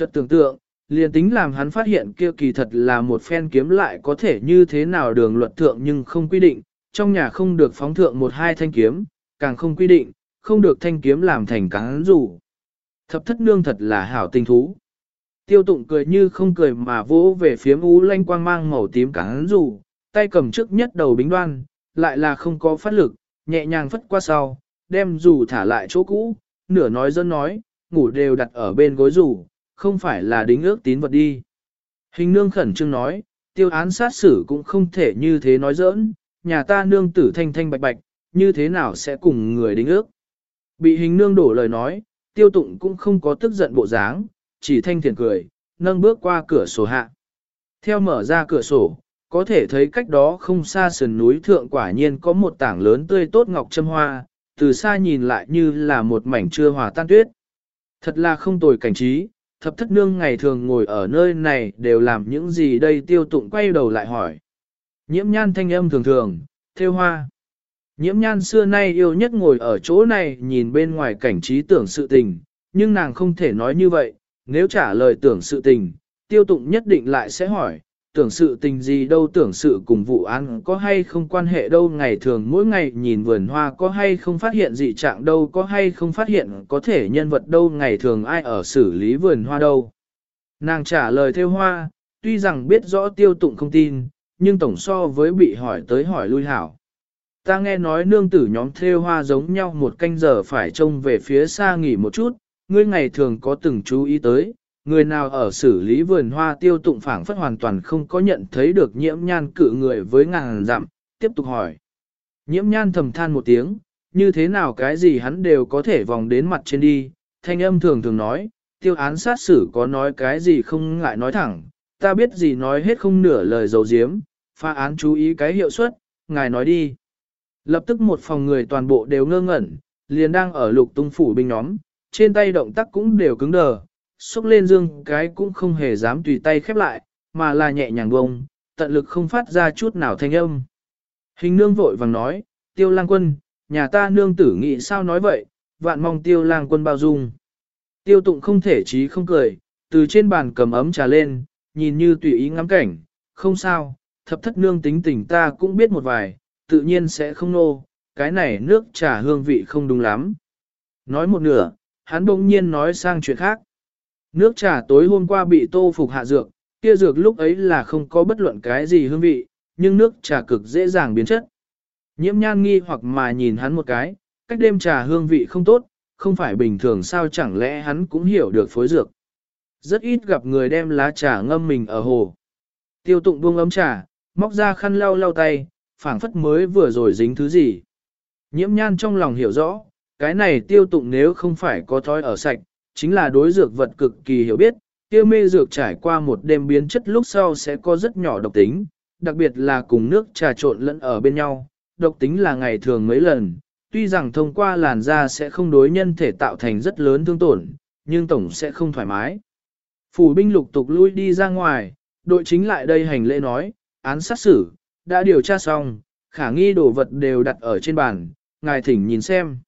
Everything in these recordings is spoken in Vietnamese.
Chợt tưởng tượng, liền tính làm hắn phát hiện kia kỳ thật là một phen kiếm lại có thể như thế nào đường luật thượng nhưng không quy định, trong nhà không được phóng thượng một hai thanh kiếm, càng không quy định, không được thanh kiếm làm thành cán rủ. Thập thất nương thật là hảo tinh thú. Tiêu tụng cười như không cười mà vỗ về phía ú lanh quang mang màu tím cán rủ, tay cầm trước nhất đầu bính đoan, lại là không có phát lực, nhẹ nhàng phất qua sau, đem rủ thả lại chỗ cũ, nửa nói dân nói, ngủ đều đặt ở bên gối rủ, không phải là đính ước tín vật đi. Hình nương khẩn trương nói, tiêu án sát xử cũng không thể như thế nói giỡn, nhà ta nương tử thanh thanh bạch bạch, như thế nào sẽ cùng người đính ước. Bị hình nương đổ lời nói, tiêu tụng cũng không có tức giận bộ dáng, chỉ thanh thiện cười, nâng bước qua cửa sổ hạ. Theo mở ra cửa sổ, có thể thấy cách đó không xa sườn núi thượng quả nhiên có một tảng lớn tươi tốt ngọc châm hoa, từ xa nhìn lại như là một mảnh chưa hòa tan tuyết. Thật là không tồi cảnh trí, thập thất nương ngày thường ngồi ở nơi này đều làm những gì đây tiêu tụng quay đầu lại hỏi. Nhiễm nhan thanh âm thường thường, theo hoa. Nhiễm nhan xưa nay yêu nhất ngồi ở chỗ này nhìn bên ngoài cảnh trí tưởng sự tình, nhưng nàng không thể nói như vậy, nếu trả lời tưởng sự tình, tiêu tụng nhất định lại sẽ hỏi, tưởng sự tình gì đâu tưởng sự cùng vụ án có hay không quan hệ đâu ngày thường mỗi ngày nhìn vườn hoa có hay không phát hiện dị trạng đâu có hay không phát hiện có thể nhân vật đâu ngày thường ai ở xử lý vườn hoa đâu. Nàng trả lời theo hoa, tuy rằng biết rõ tiêu tụng không tin, nhưng tổng so với bị hỏi tới hỏi lui hảo. Ta nghe nói nương tử nhóm theo hoa giống nhau một canh giờ phải trông về phía xa nghỉ một chút, ngươi ngày thường có từng chú ý tới, người nào ở xử lý vườn hoa tiêu tụng phảng phất hoàn toàn không có nhận thấy được nhiễm nhan cự người với ngàn dặm, tiếp tục hỏi. Nhiễm nhan thầm than một tiếng, như thế nào cái gì hắn đều có thể vòng đến mặt trên đi, thanh âm thường thường nói, tiêu án sát xử có nói cái gì không ngại nói thẳng, ta biết gì nói hết không nửa lời dầu diếm, pha án chú ý cái hiệu suất, ngài nói đi. Lập tức một phòng người toàn bộ đều ngơ ngẩn, liền đang ở lục tung phủ binh nhóm, trên tay động tác cũng đều cứng đờ, xúc lên dương cái cũng không hề dám tùy tay khép lại, mà là nhẹ nhàng bông, tận lực không phát ra chút nào thanh âm. Hình nương vội vàng nói, tiêu lang quân, nhà ta nương tử nghĩ sao nói vậy, vạn mong tiêu lang quân bao dung. Tiêu tụng không thể trí không cười, từ trên bàn cầm ấm trà lên, nhìn như tùy ý ngắm cảnh, không sao, thập thất nương tính tình ta cũng biết một vài, tự nhiên sẽ không nô, cái này nước trà hương vị không đúng lắm. Nói một nửa, hắn bỗng nhiên nói sang chuyện khác. Nước trà tối hôm qua bị tô phục hạ dược, kia dược lúc ấy là không có bất luận cái gì hương vị, nhưng nước trà cực dễ dàng biến chất. Nhiễm nhan nghi hoặc mà nhìn hắn một cái, cách đêm trà hương vị không tốt, không phải bình thường sao chẳng lẽ hắn cũng hiểu được phối dược. Rất ít gặp người đem lá trà ngâm mình ở hồ. Tiêu tụng buông ấm trà, móc ra khăn lau lau tay, phảng phất mới vừa rồi dính thứ gì. Nhiễm nhan trong lòng hiểu rõ, cái này tiêu tụng nếu không phải có thói ở sạch, chính là đối dược vật cực kỳ hiểu biết, kia mê dược trải qua một đêm biến chất lúc sau sẽ có rất nhỏ độc tính, đặc biệt là cùng nước trà trộn lẫn ở bên nhau, độc tính là ngày thường mấy lần, tuy rằng thông qua làn da sẽ không đối nhân thể tạo thành rất lớn thương tổn, nhưng tổng sẽ không thoải mái. Phủ binh lục tục lui đi ra ngoài, đội chính lại đây hành lễ nói, án sát xử, đã điều tra xong, khả nghi đồ vật đều đặt ở trên bàn, ngài thỉnh nhìn xem.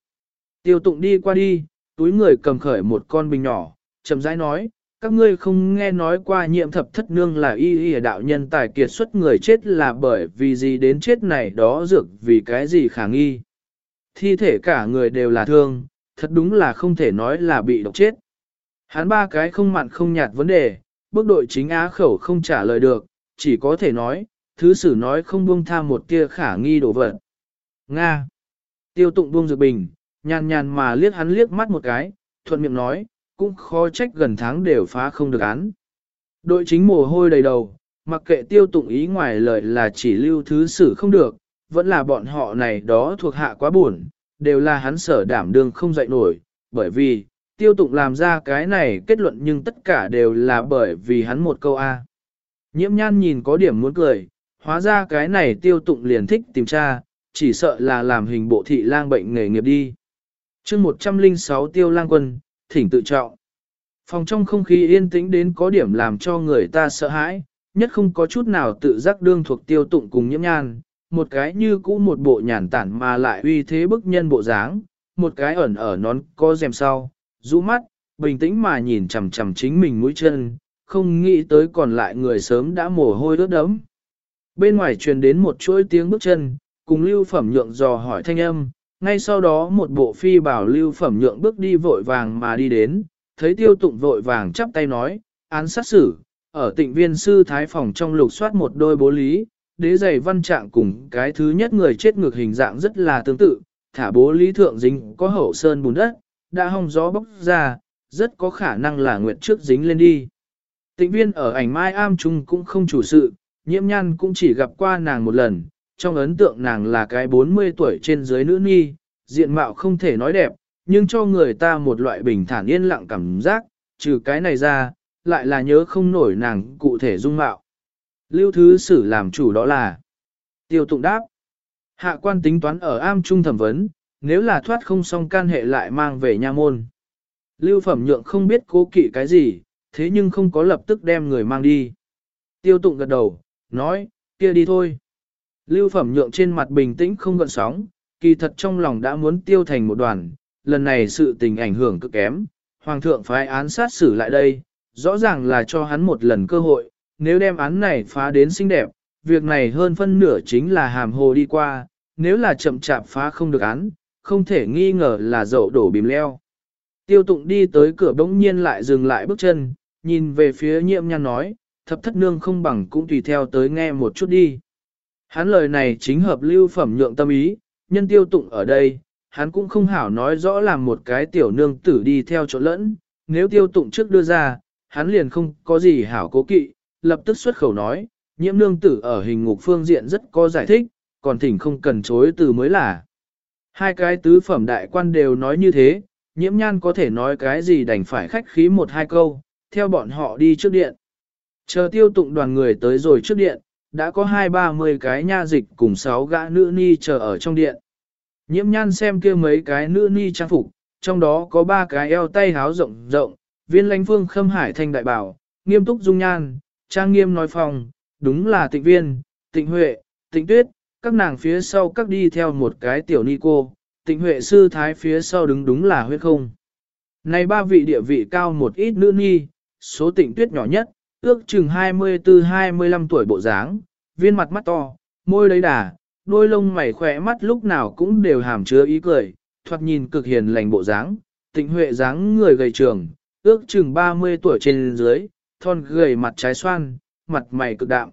Tiêu tụng đi qua đi, túi người cầm khởi một con bình nhỏ, chậm rãi nói, các ngươi không nghe nói qua nhiệm thập thất nương là y y đạo nhân tài kiệt xuất người chết là bởi vì gì đến chết này đó dược vì cái gì khả nghi. Thi thể cả người đều là thương, thật đúng là không thể nói là bị độc chết. Hắn ba cái không mặn không nhạt vấn đề, bước đội chính á khẩu không trả lời được, chỉ có thể nói, thứ sử nói không buông tha một tia khả nghi đổ vật. Nga. Tiêu tụng buông dược bình, nhàn nhàn mà liếc hắn liếc mắt một cái, thuận miệng nói, cũng khó trách gần tháng đều phá không được án. Đội chính mồ hôi đầy đầu, mặc kệ tiêu tụng ý ngoài lời là chỉ lưu thứ xử không được, vẫn là bọn họ này đó thuộc hạ quá buồn, đều là hắn sở đảm đương không dậy nổi, bởi vì, tiêu tụng làm ra cái này kết luận nhưng tất cả đều là bởi vì hắn một câu A. Nhiễm nhan nhìn có điểm muốn cười, hóa ra cái này tiêu tụng liền thích tìm tra, chỉ sợ là làm hình bộ thị lang bệnh nghề nghiệp đi chương 106 tiêu lang quân, thỉnh tự trọng. Phòng trong không khí yên tĩnh đến có điểm làm cho người ta sợ hãi, nhất không có chút nào tự giác đương thuộc tiêu tụng cùng nhiễm nhan, một cái như cũ một bộ nhàn tản mà lại uy thế bức nhân bộ dáng, một cái ẩn ở nón có rèm sau, rũ mắt, bình tĩnh mà nhìn chằm chằm chính mình mũi chân, không nghĩ tới còn lại người sớm đã mồ hôi ướt đẫm. Bên ngoài truyền đến một chuỗi tiếng bước chân, cùng lưu phẩm nhượng dò hỏi thanh âm, ngay sau đó một bộ phi bảo lưu phẩm nhượng bước đi vội vàng mà đi đến, thấy tiêu tụng vội vàng chắp tay nói, án sát xử, ở tịnh viên sư thái phòng trong lục soát một đôi bố lý, đế giày văn trạng cùng cái thứ nhất người chết ngược hình dạng rất là tương tự, thả bố lý thượng dính có hậu sơn bùn đất, đã hong gió bốc ra, rất có khả năng là nguyện trước dính lên đi. Tịnh viên ở ảnh mai am trung cũng không chủ sự, nhiễm nhan cũng chỉ gặp qua nàng một lần, trong ấn tượng nàng là cái 40 tuổi trên dưới nữ nhi, diện mạo không thể nói đẹp, nhưng cho người ta một loại bình thản yên lặng cảm giác, trừ cái này ra, lại là nhớ không nổi nàng cụ thể dung mạo. Lưu thứ sử làm chủ đó là tiêu tụng đáp. Hạ quan tính toán ở am trung thẩm vấn, nếu là thoát không xong can hệ lại mang về nha môn. Lưu phẩm nhượng không biết cố kỵ cái gì, thế nhưng không có lập tức đem người mang đi. Tiêu tụng gật đầu, nói, kia đi thôi. Lưu phẩm nhượng trên mặt bình tĩnh không gợn sóng, kỳ thật trong lòng đã muốn tiêu thành một đoàn, lần này sự tình ảnh hưởng cực kém, hoàng thượng phái án sát xử lại đây, rõ ràng là cho hắn một lần cơ hội, nếu đem án này phá đến xinh đẹp, việc này hơn phân nửa chính là hàm hồ đi qua, nếu là chậm chạp phá không được án, không thể nghi ngờ là dậu đổ bìm leo. Tiêu tụng đi tới cửa bỗng nhiên lại dừng lại bước chân, nhìn về phía nhiệm nhan nói, thập thất nương không bằng cũng tùy theo tới nghe một chút đi. Hắn lời này chính hợp lưu phẩm nhượng tâm ý, nhân tiêu tụng ở đây, hắn cũng không hảo nói rõ làm một cái tiểu nương tử đi theo chỗ lẫn, nếu tiêu tụng trước đưa ra, hắn liền không có gì hảo cố kỵ, lập tức xuất khẩu nói, nhiễm nương tử ở hình ngục phương diện rất có giải thích, còn thỉnh không cần chối từ mới là. Hai cái tứ phẩm đại quan đều nói như thế, nhiễm nhan có thể nói cái gì đành phải khách khí một hai câu, theo bọn họ đi trước điện. Chờ tiêu tụng đoàn người tới rồi trước điện, đã có hai ba mươi cái nha dịch cùng sáu gã nữ ni chờ ở trong điện. Nhiễm nhan xem kia mấy cái nữ ni trang phục, trong đó có ba cái eo tay háo rộng rộng, viên lãnh phương khâm hải thanh đại bảo, nghiêm túc dung nhan, trang nghiêm nói phòng, đúng là tịnh viên, tịnh huệ, tịnh tuyết, các nàng phía sau các đi theo một cái tiểu ni cô, tịnh huệ sư thái phía sau đứng đúng là huyết không. Này ba vị địa vị cao một ít nữ ni, số tịnh tuyết nhỏ nhất, ước chừng 24-25 tuổi bộ dáng, viên mặt mắt to, môi lấy đà, đôi lông mày khỏe mắt lúc nào cũng đều hàm chứa ý cười, thoạt nhìn cực hiền lành bộ dáng, tịnh huệ dáng người gầy trường, ước chừng 30 tuổi trên dưới, thon gầy mặt trái xoan, mặt mày cực đạm.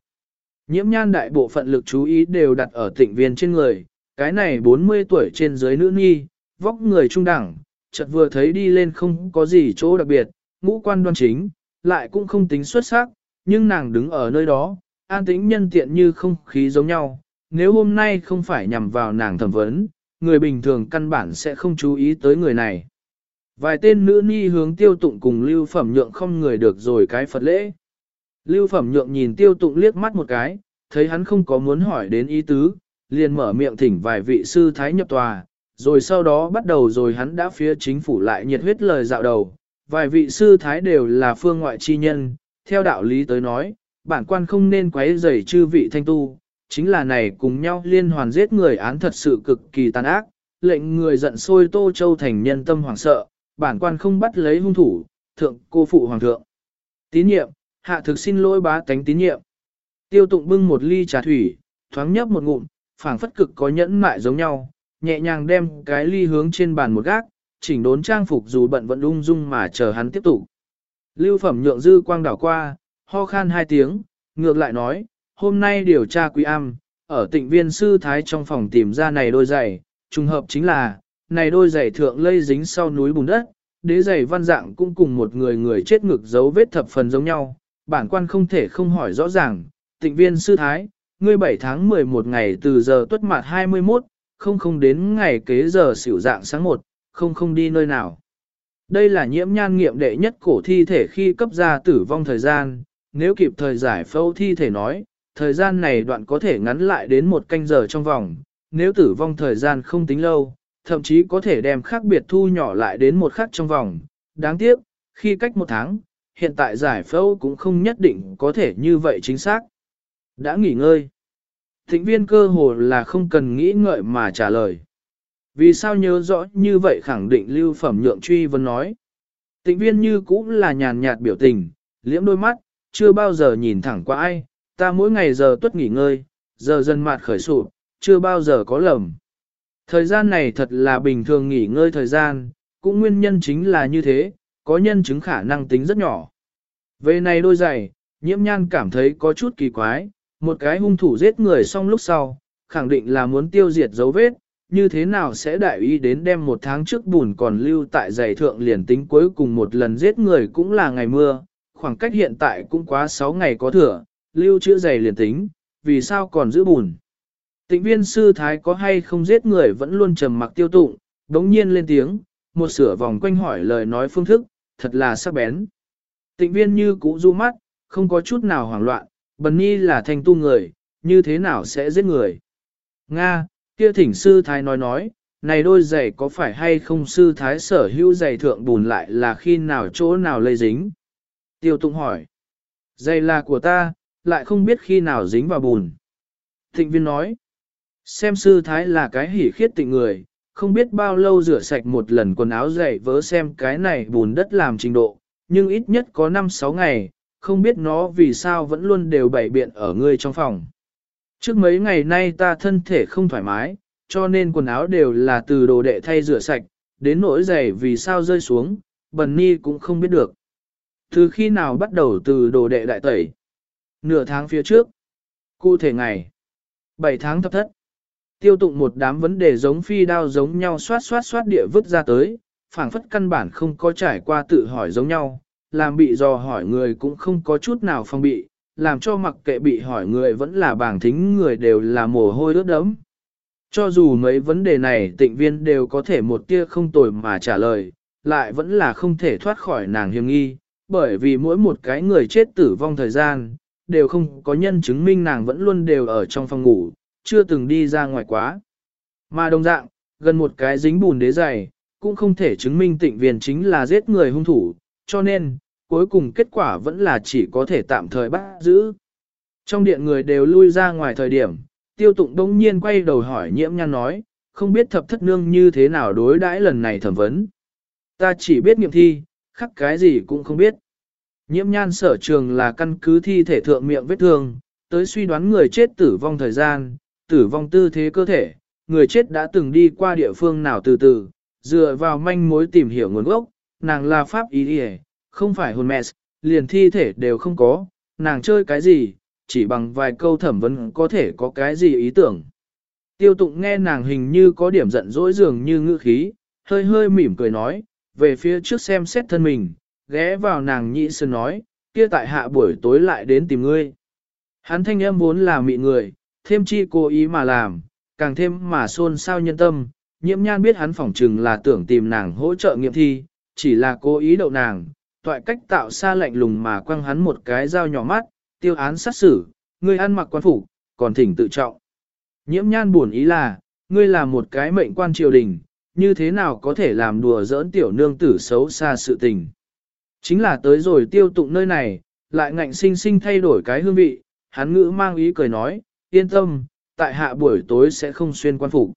Nhiễm nhan đại bộ phận lực chú ý đều đặt ở tịnh viên trên người, cái này 40 tuổi trên dưới nữ nhi, vóc người trung đẳng, chợt vừa thấy đi lên không có gì chỗ đặc biệt, ngũ quan đoan chính, lại cũng không tính xuất sắc, nhưng nàng đứng ở nơi đó, an tĩnh nhân tiện như không khí giống nhau. Nếu hôm nay không phải nhằm vào nàng thẩm vấn, người bình thường căn bản sẽ không chú ý tới người này. Vài tên nữ ni hướng tiêu tụng cùng lưu phẩm nhượng không người được rồi cái Phật lễ. Lưu phẩm nhượng nhìn tiêu tụng liếc mắt một cái, thấy hắn không có muốn hỏi đến ý tứ, liền mở miệng thỉnh vài vị sư thái nhập tòa, rồi sau đó bắt đầu rồi hắn đã phía chính phủ lại nhiệt huyết lời dạo đầu. Vài vị sư thái đều là phương ngoại chi nhân, theo đạo lý tới nói, bản quan không nên quấy rầy chư vị thanh tu, chính là này cùng nhau liên hoàn giết người án thật sự cực kỳ tàn ác, lệnh người giận sôi Tô Châu thành nhân tâm hoảng sợ, bản quan không bắt lấy hung thủ, thượng cô phụ hoàng thượng. Tín nhiệm, hạ thực xin lỗi bá tánh tín nhiệm. Tiêu tụng bưng một ly trà thủy, thoáng nhấp một ngụm, phảng phất cực có nhẫn mại giống nhau, nhẹ nhàng đem cái ly hướng trên bàn một gác, chỉnh đốn trang phục dù bận vẫn ung dung mà chờ hắn tiếp tục. Lưu phẩm nhượng dư quang đảo qua, ho khan hai tiếng, ngược lại nói, hôm nay điều tra quý am, ở tịnh viên sư thái trong phòng tìm ra này đôi giày, trùng hợp chính là, này đôi giày thượng lây dính sau núi bùn đất, đế giày văn dạng cũng cùng một người người chết ngực dấu vết thập phần giống nhau, bản quan không thể không hỏi rõ ràng, tịnh viên sư thái, ngươi 7 tháng 11 ngày từ giờ tuất mặt 21, không không đến ngày kế giờ xỉu dạng sáng 1, không không đi nơi nào. Đây là nhiễm nhan nghiệm đệ nhất cổ thi thể khi cấp ra tử vong thời gian, nếu kịp thời giải phẫu thi thể nói, thời gian này đoạn có thể ngắn lại đến một canh giờ trong vòng, nếu tử vong thời gian không tính lâu, thậm chí có thể đem khác biệt thu nhỏ lại đến một khắc trong vòng. Đáng tiếc, khi cách một tháng, hiện tại giải phẫu cũng không nhất định có thể như vậy chính xác. Đã nghỉ ngơi. Thịnh viên cơ hồ là không cần nghĩ ngợi mà trả lời. Vì sao nhớ rõ như vậy khẳng định lưu phẩm nhượng truy vấn nói. Tịnh viên như cũng là nhàn nhạt biểu tình, liễm đôi mắt, chưa bao giờ nhìn thẳng qua ai, ta mỗi ngày giờ tuất nghỉ ngơi, giờ dần mạt khởi sụp, chưa bao giờ có lầm. Thời gian này thật là bình thường nghỉ ngơi thời gian, cũng nguyên nhân chính là như thế, có nhân chứng khả năng tính rất nhỏ. Về này đôi giày, nhiễm nhan cảm thấy có chút kỳ quái, một cái hung thủ giết người xong lúc sau, khẳng định là muốn tiêu diệt dấu vết, như thế nào sẽ đại ý đến đem một tháng trước bùn còn lưu tại giày thượng liền tính cuối cùng một lần giết người cũng là ngày mưa, khoảng cách hiện tại cũng quá 6 ngày có thừa, lưu chữa giày liền tính, vì sao còn giữ bùn. Tịnh viên sư thái có hay không giết người vẫn luôn trầm mặc tiêu tụng, đống nhiên lên tiếng, một sửa vòng quanh hỏi lời nói phương thức, thật là sắc bén. Tịnh viên như cũ du mắt, không có chút nào hoảng loạn, bần nhi là thanh tu người, như thế nào sẽ giết người. Nga, kia thỉnh sư thái nói nói, này đôi giày có phải hay không sư thái sở hữu giày thượng bùn lại là khi nào chỗ nào lây dính? Tiêu tụng hỏi. Giày là của ta, lại không biết khi nào dính vào bùn. Thịnh viên nói. Xem sư thái là cái hỉ khiết tịnh người, không biết bao lâu rửa sạch một lần quần áo giày vớ xem cái này bùn đất làm trình độ, nhưng ít nhất có 5-6 ngày, không biết nó vì sao vẫn luôn đều bày biện ở ngươi trong phòng. Trước mấy ngày nay ta thân thể không thoải mái, cho nên quần áo đều là từ đồ đệ thay rửa sạch, đến nỗi giày vì sao rơi xuống, bần ni cũng không biết được. Từ khi nào bắt đầu từ đồ đệ đại tẩy? Nửa tháng phía trước. Cụ thể ngày. 7 tháng thập thất. Tiêu tụng một đám vấn đề giống phi đao giống nhau xoát xoát xoát địa vứt ra tới, phảng phất căn bản không có trải qua tự hỏi giống nhau, làm bị dò hỏi người cũng không có chút nào phong bị, làm cho mặc kệ bị hỏi người vẫn là bảng thính người đều là mồ hôi ướt đẫm. Cho dù mấy vấn đề này tịnh viên đều có thể một tia không tồi mà trả lời, lại vẫn là không thể thoát khỏi nàng hiềm nghi, bởi vì mỗi một cái người chết tử vong thời gian, đều không có nhân chứng minh nàng vẫn luôn đều ở trong phòng ngủ, chưa từng đi ra ngoài quá. Mà đồng dạng, gần một cái dính bùn đế dày, cũng không thể chứng minh tịnh viên chính là giết người hung thủ, cho nên, cuối cùng kết quả vẫn là chỉ có thể tạm thời bắt giữ. Trong điện người đều lui ra ngoài thời điểm, tiêu tụng đông nhiên quay đầu hỏi nhiễm nhan nói, không biết thập thất nương như thế nào đối đãi lần này thẩm vấn. Ta chỉ biết nghiệm thi, khắc cái gì cũng không biết. Nhiễm nhan sở trường là căn cứ thi thể thượng miệng vết thương, tới suy đoán người chết tử vong thời gian, tử vong tư thế cơ thể, người chết đã từng đi qua địa phương nào từ từ, dựa vào manh mối tìm hiểu nguồn gốc, nàng là pháp ý địa, không phải hồn mẹ, liền thi thể đều không có, nàng chơi cái gì, chỉ bằng vài câu thẩm vấn có thể có cái gì ý tưởng. Tiêu tụng nghe nàng hình như có điểm giận dỗi dường như ngữ khí, hơi hơi mỉm cười nói, về phía trước xem xét thân mình, ghé vào nàng nhị sơn nói, kia tại hạ buổi tối lại đến tìm ngươi. Hắn thanh âm vốn là mị người, thêm chi cố ý mà làm, càng thêm mà xôn xao nhân tâm, nhiễm nhan biết hắn phỏng chừng là tưởng tìm nàng hỗ trợ nghiệm thi, chỉ là cố ý đậu nàng, toại cách tạo xa lạnh lùng mà quăng hắn một cái dao nhỏ mắt, tiêu án sát xử, ngươi ăn mặc quan phủ, còn thỉnh tự trọng. Nhiễm nhan buồn ý là, ngươi là một cái mệnh quan triều đình, như thế nào có thể làm đùa giỡn tiểu nương tử xấu xa sự tình. Chính là tới rồi tiêu tụng nơi này, lại ngạnh sinh sinh thay đổi cái hương vị, hắn ngữ mang ý cười nói, yên tâm, tại hạ buổi tối sẽ không xuyên quan phục.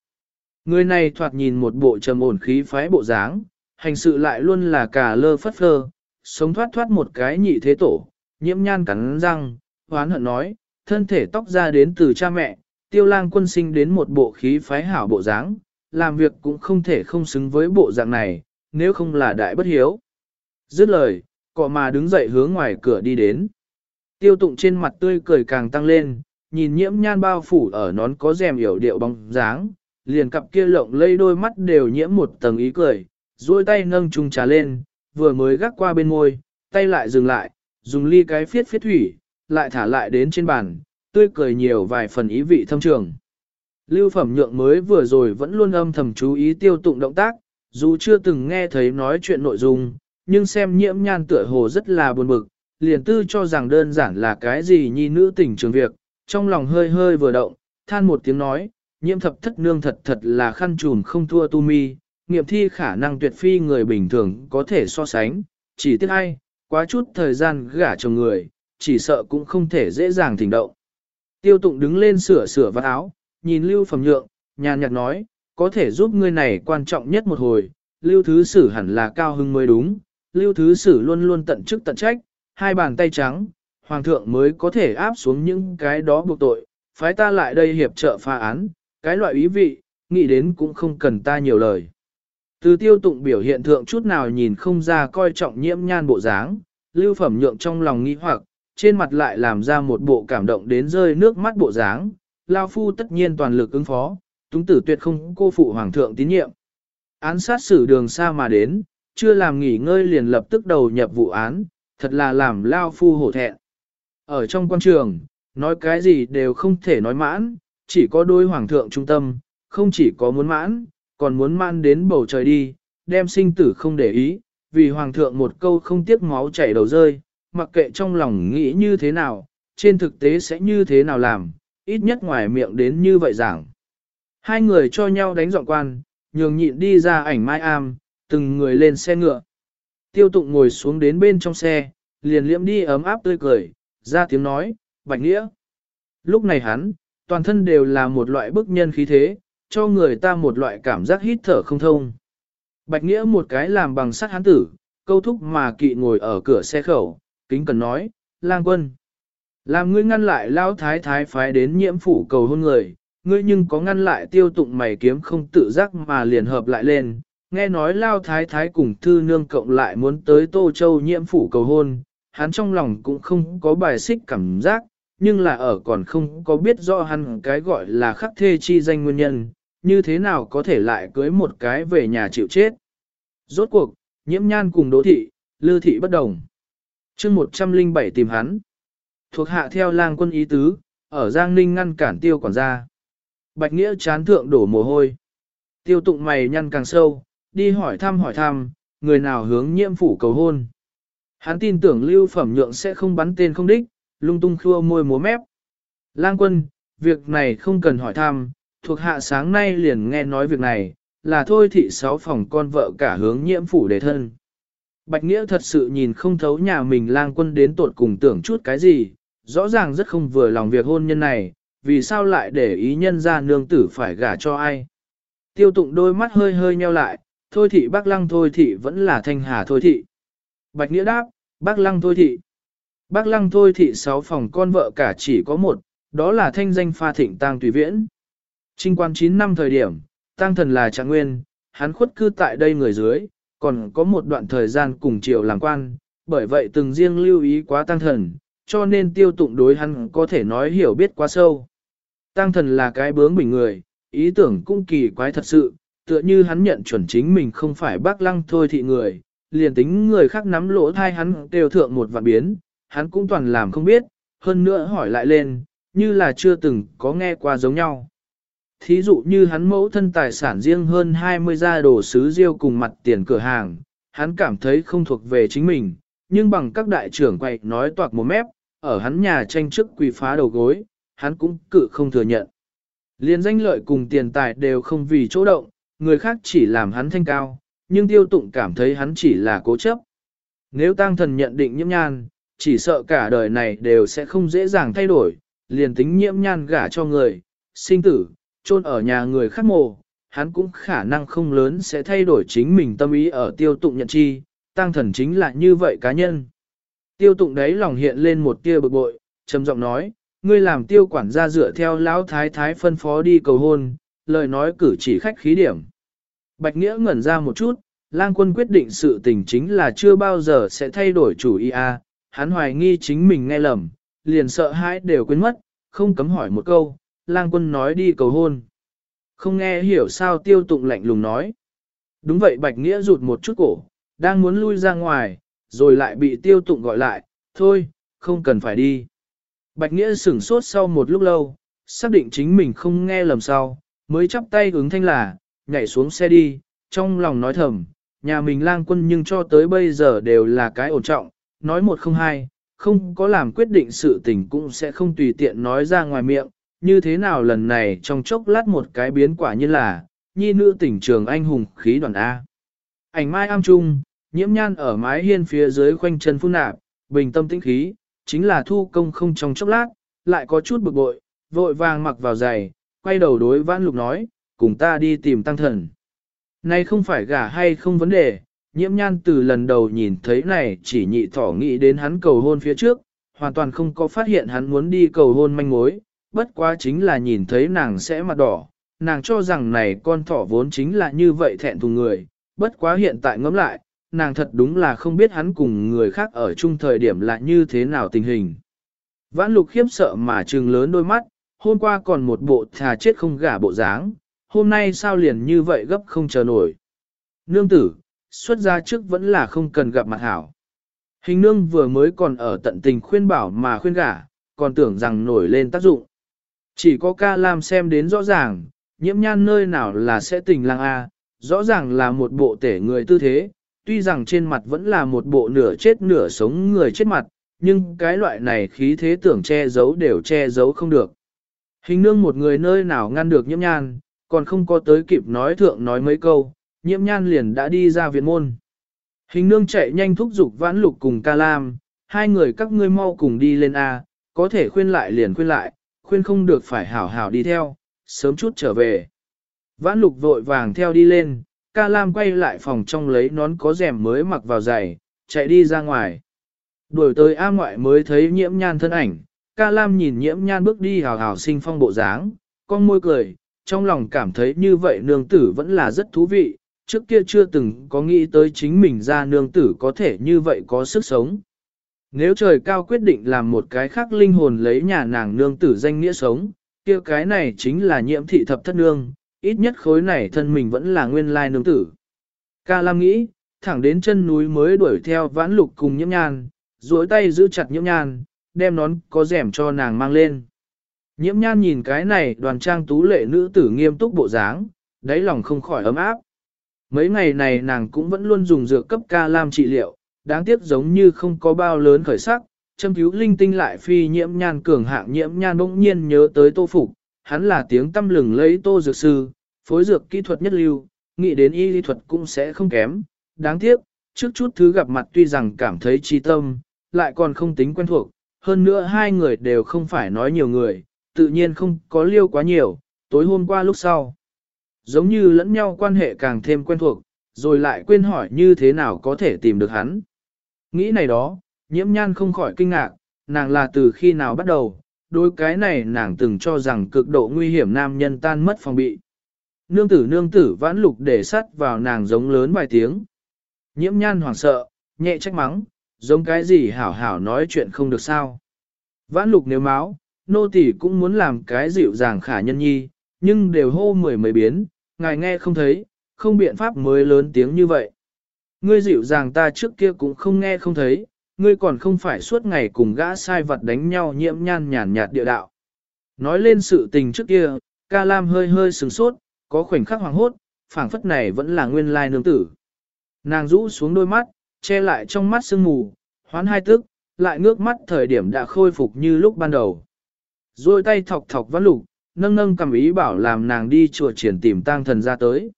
Người này thoạt nhìn một bộ trầm ổn khí phái bộ dáng, hành sự lại luôn là cả lơ phất phơ, sống thoát thoát một cái nhị thế tổ, nhiễm nhan cắn răng, hoán hận nói, thân thể tóc ra đến từ cha mẹ, tiêu lang quân sinh đến một bộ khí phái hảo bộ dáng, làm việc cũng không thể không xứng với bộ dạng này, nếu không là đại bất hiếu. Dứt lời, cọ mà đứng dậy hướng ngoài cửa đi đến. Tiêu tụng trên mặt tươi cười càng tăng lên, nhìn nhiễm nhan bao phủ ở nón có rèm hiểu điệu bóng dáng, liền cặp kia lộng lây đôi mắt đều nhiễm một tầng ý cười, duỗi tay nâng chung trà lên, vừa mới gác qua bên môi, tay lại dừng lại, dùng ly cái phiết phiết thủy, lại thả lại đến trên bàn, tươi cười nhiều vài phần ý vị thâm trường. Lưu phẩm nhượng mới vừa rồi vẫn luôn âm thầm chú ý tiêu tụng động tác, dù chưa từng nghe thấy nói chuyện nội dung, nhưng xem nhiễm nhan tựa hồ rất là buồn bực, liền tư cho rằng đơn giản là cái gì nhi nữ tình trường việc, trong lòng hơi hơi vừa động, than một tiếng nói, nhiễm thập thất nương thật thật là khăn trùn không thua tu mi, nghiệm thi khả năng tuyệt phi người bình thường có thể so sánh, chỉ tiếc ai, quá chút thời gian gả chồng người, chỉ sợ cũng không thể dễ dàng thỉnh động. Tiêu tụng đứng lên sửa sửa vạt áo, nhìn lưu phẩm nhượng, nhàn nhạt nói, có thể giúp ngươi này quan trọng nhất một hồi, lưu thứ sử hẳn là cao hưng mới đúng, lưu thứ sử luôn luôn tận chức tận trách, hai bàn tay trắng, hoàng thượng mới có thể áp xuống những cái đó buộc tội, phái ta lại đây hiệp trợ pha án, cái loại ý vị, nghĩ đến cũng không cần ta nhiều lời. Từ tiêu tụng biểu hiện thượng chút nào nhìn không ra coi trọng nhiễm nhan bộ dáng, lưu phẩm nhượng trong lòng nghĩ hoặc, trên mặt lại làm ra một bộ cảm động đến rơi nước mắt bộ dáng, lao phu tất nhiên toàn lực ứng phó, túng tử tuyệt không cô phụ hoàng thượng tín nhiệm. Án sát xử đường xa mà đến, chưa làm nghỉ ngơi liền lập tức đầu nhập vụ án, thật là làm lao phu hổ thẹn. Ở trong quan trường, nói cái gì đều không thể nói mãn, chỉ có đôi hoàng thượng trung tâm, không chỉ có muốn mãn, còn muốn man đến bầu trời đi, đem sinh tử không để ý, vì hoàng thượng một câu không tiếc máu chảy đầu rơi, mặc kệ trong lòng nghĩ như thế nào, trên thực tế sẽ như thế nào làm, ít nhất ngoài miệng đến như vậy giảng. Hai người cho nhau đánh dọn quan, nhường nhịn đi ra ảnh mai am, từng người lên xe ngựa. Tiêu tụng ngồi xuống đến bên trong xe, liền liễm đi ấm áp tươi cười, ra tiếng nói, bạch nghĩa. Lúc này hắn, toàn thân đều là một loại bức nhân khí thế, cho người ta một loại cảm giác hít thở không thông. Bạch nghĩa một cái làm bằng sắt hán tử, câu thúc mà kỵ ngồi ở cửa xe khẩu, kính cần nói, lang quân. Làm ngươi ngăn lại lao thái thái phái đến nhiễm phủ cầu hôn người, ngươi nhưng có ngăn lại tiêu tụng mày kiếm không tự giác mà liền hợp lại lên. Nghe nói lao thái thái cùng thư nương cộng lại muốn tới Tô Châu nhiễm phủ cầu hôn, hắn trong lòng cũng không có bài xích cảm giác, nhưng là ở còn không có biết rõ hắn cái gọi là khắc thê chi danh nguyên nhân, như thế nào có thể lại cưới một cái về nhà chịu chết. Rốt cuộc, nhiễm nhan cùng đỗ thị, lư thị bất đồng. chương 107 tìm hắn. Thuộc hạ theo lang quân ý tứ, ở Giang Ninh ngăn cản tiêu quản gia. Bạch Nghĩa chán thượng đổ mồ hôi. Tiêu tụng mày nhăn càng sâu, đi hỏi thăm hỏi thăm, người nào hướng nhiễm phủ cầu hôn. Hắn tin tưởng lưu phẩm nhượng sẽ không bắn tên không đích, lung tung khua môi múa mép. Lang quân, việc này không cần hỏi thăm, thuộc hạ sáng nay liền nghe nói việc này, là thôi thị sáu phòng con vợ cả hướng nhiễm phủ đề thân. Bạch Nghĩa thật sự nhìn không thấu nhà mình lang quân đến tột cùng tưởng chút cái gì, rõ ràng rất không vừa lòng việc hôn nhân này, vì sao lại để ý nhân ra nương tử phải gả cho ai. Tiêu tụng đôi mắt hơi hơi nheo lại, thôi thị bác lăng thôi thị vẫn là thanh hà thôi thị. Bạch Nghĩa đáp, bác lăng thôi thị. Bác lăng thôi thị sáu phòng con vợ cả chỉ có một, đó là thanh danh pha thịnh tang tùy viễn. Trinh quan 9 năm thời điểm, tăng thần là trạng nguyên, hắn khuất cư tại đây người dưới, còn có một đoạn thời gian cùng triệu làm quan, bởi vậy từng riêng lưu ý quá tăng thần, cho nên tiêu tụng đối hắn có thể nói hiểu biết quá sâu. Tăng thần là cái bướng bình người, ý tưởng cũng kỳ quái thật sự, tựa như hắn nhận chuẩn chính mình không phải bác lăng thôi thị người, liền tính người khác nắm lỗ thai hắn đều thượng một vạn biến, hắn cũng toàn làm không biết, hơn nữa hỏi lại lên, như là chưa từng có nghe qua giống nhau. Thí dụ như hắn mẫu thân tài sản riêng hơn 20 gia đồ sứ riêu cùng mặt tiền cửa hàng, hắn cảm thấy không thuộc về chính mình, nhưng bằng các đại trưởng quậy nói toạc một mép, ở hắn nhà tranh chức quỳ phá đầu gối, hắn cũng cự không thừa nhận. Liên danh lợi cùng tiền tài đều không vì chỗ động, người khác chỉ làm hắn thanh cao, nhưng tiêu tụng cảm thấy hắn chỉ là cố chấp. Nếu tăng thần nhận định nhiễm nhan, chỉ sợ cả đời này đều sẽ không dễ dàng thay đổi, liền tính nhiễm nhan gả cho người, sinh tử, chôn ở nhà người khác mồ, hắn cũng khả năng không lớn sẽ thay đổi chính mình tâm ý ở tiêu tụng nhận chi, tăng thần chính là như vậy cá nhân. Tiêu tụng đấy lòng hiện lên một tia bực bội, trầm giọng nói, ngươi làm tiêu quản gia dựa theo lão thái thái phân phó đi cầu hôn, lời nói cử chỉ khách khí điểm. Bạch Nghĩa ngẩn ra một chút, lang quân quyết định sự tình chính là chưa bao giờ sẽ thay đổi chủ ý a. hắn hoài nghi chính mình nghe lầm, liền sợ hãi đều quên mất, không cấm hỏi một câu, lang quân nói đi cầu hôn. Không nghe hiểu sao tiêu tụng lạnh lùng nói. Đúng vậy Bạch Nghĩa rụt một chút cổ, đang muốn lui ra ngoài, rồi lại bị tiêu tụng gọi lại, thôi, không cần phải đi. Bạch Nghĩa sửng sốt sau một lúc lâu, xác định chính mình không nghe lầm sau, mới chắp tay ứng thanh là, nhảy xuống xe đi, trong lòng nói thầm, nhà mình lang quân nhưng cho tới bây giờ đều là cái ổn trọng, nói một không hai, không có làm quyết định sự tình cũng sẽ không tùy tiện nói ra ngoài miệng, như thế nào lần này trong chốc lát một cái biến quả như là, nhi nữ tỉnh trường anh hùng khí đoàn A. Ảnh mai am trung, nhiễm nhan ở mái hiên phía dưới khoanh chân phun nạp, bình tâm tĩnh khí, chính là thu công không trong chốc lát, lại có chút bực bội, vội vàng mặc vào giày, quay đầu đối vãn lục nói, cùng ta đi tìm tăng thần. Này không phải gả hay không vấn đề, nhiễm nhan từ lần đầu nhìn thấy này chỉ nhị thỏ nghĩ đến hắn cầu hôn phía trước, hoàn toàn không có phát hiện hắn muốn đi cầu hôn manh mối, bất quá chính là nhìn thấy nàng sẽ mặt đỏ, nàng cho rằng này con thỏ vốn chính là như vậy thẹn thùng người, bất quá hiện tại ngẫm lại, nàng thật đúng là không biết hắn cùng người khác ở chung thời điểm là như thế nào tình hình. Vãn lục khiếp sợ mà trừng lớn đôi mắt, hôm qua còn một bộ thà chết không gả bộ dáng, hôm nay sao liền như vậy gấp không chờ nổi. Nương tử, xuất ra trước vẫn là không cần gặp mặt hảo. Hình nương vừa mới còn ở tận tình khuyên bảo mà khuyên gả, còn tưởng rằng nổi lên tác dụng. Chỉ có ca lam xem đến rõ ràng, nhiễm nhan nơi nào là sẽ tình lang A, rõ ràng là một bộ tể người tư thế, tuy rằng trên mặt vẫn là một bộ nửa chết nửa sống người chết mặt, nhưng cái loại này khí thế tưởng che giấu đều che giấu không được. Hình nương một người nơi nào ngăn được nhiễm nhan, còn không có tới kịp nói thượng nói mấy câu, nhiễm nhan liền đã đi ra viện môn. Hình nương chạy nhanh thúc giục vãn lục cùng ca lam, hai người các ngươi mau cùng đi lên A, có thể khuyên lại liền khuyên lại, khuyên không được phải hảo hảo đi theo, sớm chút trở về. Vãn lục vội vàng theo đi lên, ca lam quay lại phòng trong lấy nón có rèm mới mặc vào giày, chạy đi ra ngoài. Đuổi tới A ngoại mới thấy nhiễm nhan thân ảnh, ca lam nhìn nhiễm nhan bước đi hào hào sinh phong bộ dáng, con môi cười, trong lòng cảm thấy như vậy nương tử vẫn là rất thú vị, trước kia chưa từng có nghĩ tới chính mình ra nương tử có thể như vậy có sức sống. Nếu trời cao quyết định làm một cái khác linh hồn lấy nhà nàng nương tử danh nghĩa sống, kia cái này chính là nhiễm thị thập thất nương, ít nhất khối này thân mình vẫn là nguyên lai nương tử. Ca Lam nghĩ, thẳng đến chân núi mới đuổi theo vãn lục cùng nhiễm nhan, duỗi tay giữ chặt nhiễm nhan, đem nón có rẻm cho nàng mang lên. Nhiễm nhan nhìn cái này đoàn trang tú lệ nữ tử nghiêm túc bộ dáng, đáy lòng không khỏi ấm áp. Mấy ngày này nàng cũng vẫn luôn dùng dược cấp ca lam trị liệu, đáng tiếc giống như không có bao lớn khởi sắc, châm cứu linh tinh lại phi nhiễm nhan cường hạng nhiễm nhan bỗng nhiên nhớ tới tô phục, hắn là tiếng tâm lừng lấy tô dược sư, phối dược kỹ thuật nhất lưu, nghĩ đến y lý thuật cũng sẽ không kém, đáng tiếc, trước chút thứ gặp mặt tuy rằng cảm thấy trí tâm, lại còn không tính quen thuộc, hơn nữa hai người đều không phải nói nhiều người, tự nhiên không có liêu quá nhiều, tối hôm qua lúc sau. Giống như lẫn nhau quan hệ càng thêm quen thuộc, rồi lại quên hỏi như thế nào có thể tìm được hắn. Nghĩ này đó, nhiễm nhan không khỏi kinh ngạc, nàng là từ khi nào bắt đầu, đôi cái này nàng từng cho rằng cực độ nguy hiểm nam nhân tan mất phòng bị. Nương tử nương tử vãn lục để sắt vào nàng giống lớn vài tiếng. Nhiễm nhan hoảng sợ, nhẹ trách mắng, giống cái gì hảo hảo nói chuyện không được sao. Vãn lục nếu máu, nô tỳ cũng muốn làm cái dịu dàng khả nhân nhi, nhưng đều hô mười mấy biến, ngài nghe không thấy, không biện pháp mới lớn tiếng như vậy. Ngươi dịu dàng ta trước kia cũng không nghe không thấy, ngươi còn không phải suốt ngày cùng gã sai vật đánh nhau nhiễm nhan nhàn nhạt địa đạo. Nói lên sự tình trước kia, ca lam hơi hơi sừng sốt, có khoảnh khắc hoàng hốt, phảng phất này vẫn là nguyên lai nương tử. Nàng rũ xuống đôi mắt, che lại trong mắt sương mù, hoán hai tức, lại ngước mắt thời điểm đã khôi phục như lúc ban đầu. Rồi tay thọc thọc vãn lục, nâng nâng cầm ý bảo làm nàng đi chùa triển tìm tang thần ra tới.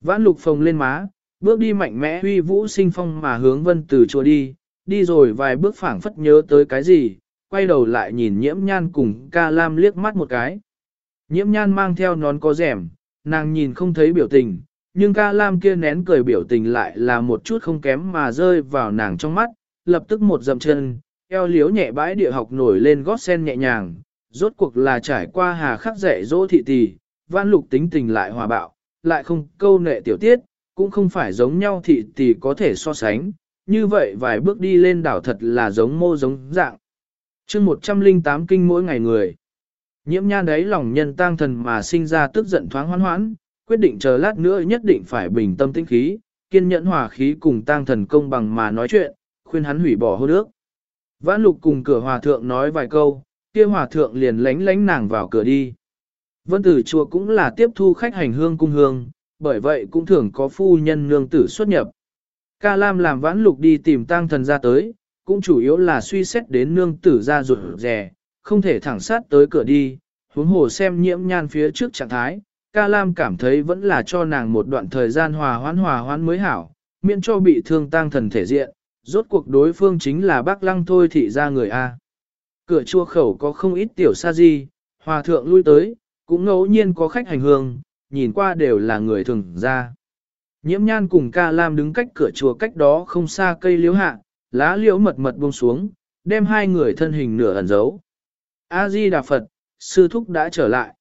Vãn lục phồng lên má, bước đi mạnh mẽ huy vũ sinh phong mà hướng vân từ chùa đi, đi rồi vài bước phảng phất nhớ tới cái gì, quay đầu lại nhìn nhiễm nhan cùng ca lam liếc mắt một cái. Nhiễm nhan mang theo nón có rẻm, nàng nhìn không thấy biểu tình, nhưng ca lam kia nén cười biểu tình lại là một chút không kém mà rơi vào nàng trong mắt, lập tức một dậm chân, eo liếu nhẹ bãi địa học nổi lên gót sen nhẹ nhàng, rốt cuộc là trải qua hà khắc dạy dỗ thị tỷ, văn lục tính tình lại hòa bạo, lại không câu nệ tiểu tiết, cũng không phải giống nhau thị tỷ có thể so sánh, như vậy vài bước đi lên đảo thật là giống mô giống dạng. chương 108 kinh mỗi ngày người. Nhiễm nhan đấy lòng nhân tang thần mà sinh ra tức giận thoáng hoán hoãn, quyết định chờ lát nữa nhất định phải bình tâm tĩnh khí, kiên nhẫn hòa khí cùng tang thần công bằng mà nói chuyện, khuyên hắn hủy bỏ hôn ước. Vãn lục cùng cửa hòa thượng nói vài câu, kia hòa thượng liền lánh lánh nàng vào cửa đi. Vân tử chùa cũng là tiếp thu khách hành hương cung hương, bởi vậy cũng thường có phu nhân nương tử xuất nhập. Ca Lam làm vãn lục đi tìm tang thần ra tới, cũng chủ yếu là suy xét đến nương tử ra rụt rè, không thể thẳng sát tới cửa đi, huống hồ xem nhiễm nhan phía trước trạng thái. Ca Lam cảm thấy vẫn là cho nàng một đoạn thời gian hòa hoãn hòa hoãn mới hảo, miễn cho bị thương tang thần thể diện, rốt cuộc đối phương chính là bác lăng thôi thị ra người A. Cửa chua khẩu có không ít tiểu sa di, hòa thượng lui tới, cũng ngẫu nhiên có khách hành hương, nhìn qua đều là người thường ra. Nhiễm nhan cùng ca lam đứng cách cửa chùa cách đó không xa cây liễu hạ, lá liễu mật mật buông xuống, đem hai người thân hình nửa ẩn giấu. A-di Đà Phật, sư thúc đã trở lại.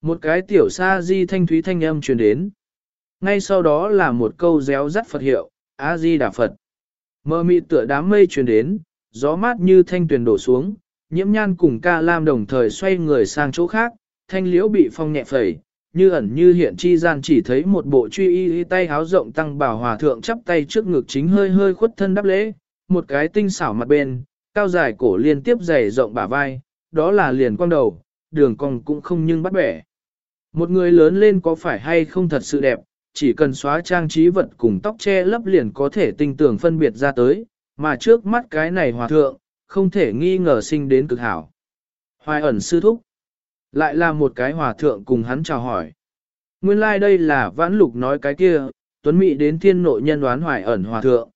Một cái tiểu sa di thanh thúy thanh âm truyền đến. Ngay sau đó là một câu réo rắt Phật hiệu, A-di Đà Phật. Mơ mị tựa đám mây truyền đến, gió mát như thanh tuyền đổ xuống, nhiễm nhan cùng ca lam đồng thời xoay người sang chỗ khác, thanh liễu bị phong nhẹ phẩy, như ẩn như hiện chi gian chỉ thấy một bộ truy y tay háo rộng tăng bảo hòa thượng chắp tay trước ngực chính hơi hơi khuất thân đáp lễ, một cái tinh xảo mặt bên, cao dài cổ liên tiếp dày rộng bả vai, đó là liền quang đầu, đường cong cũng không nhưng bắt bẻ. Một người lớn lên có phải hay không thật sự đẹp, chỉ cần xóa trang trí vật cùng tóc che lấp liền có thể tinh tường phân biệt ra tới, mà trước mắt cái này hòa thượng, không thể nghi ngờ sinh đến cực hảo. Hoài ẩn sư thúc, lại là một cái hòa thượng cùng hắn chào hỏi. Nguyên lai like đây là vãn lục nói cái kia, tuấn mị đến thiên nội nhân đoán hoài ẩn hòa thượng.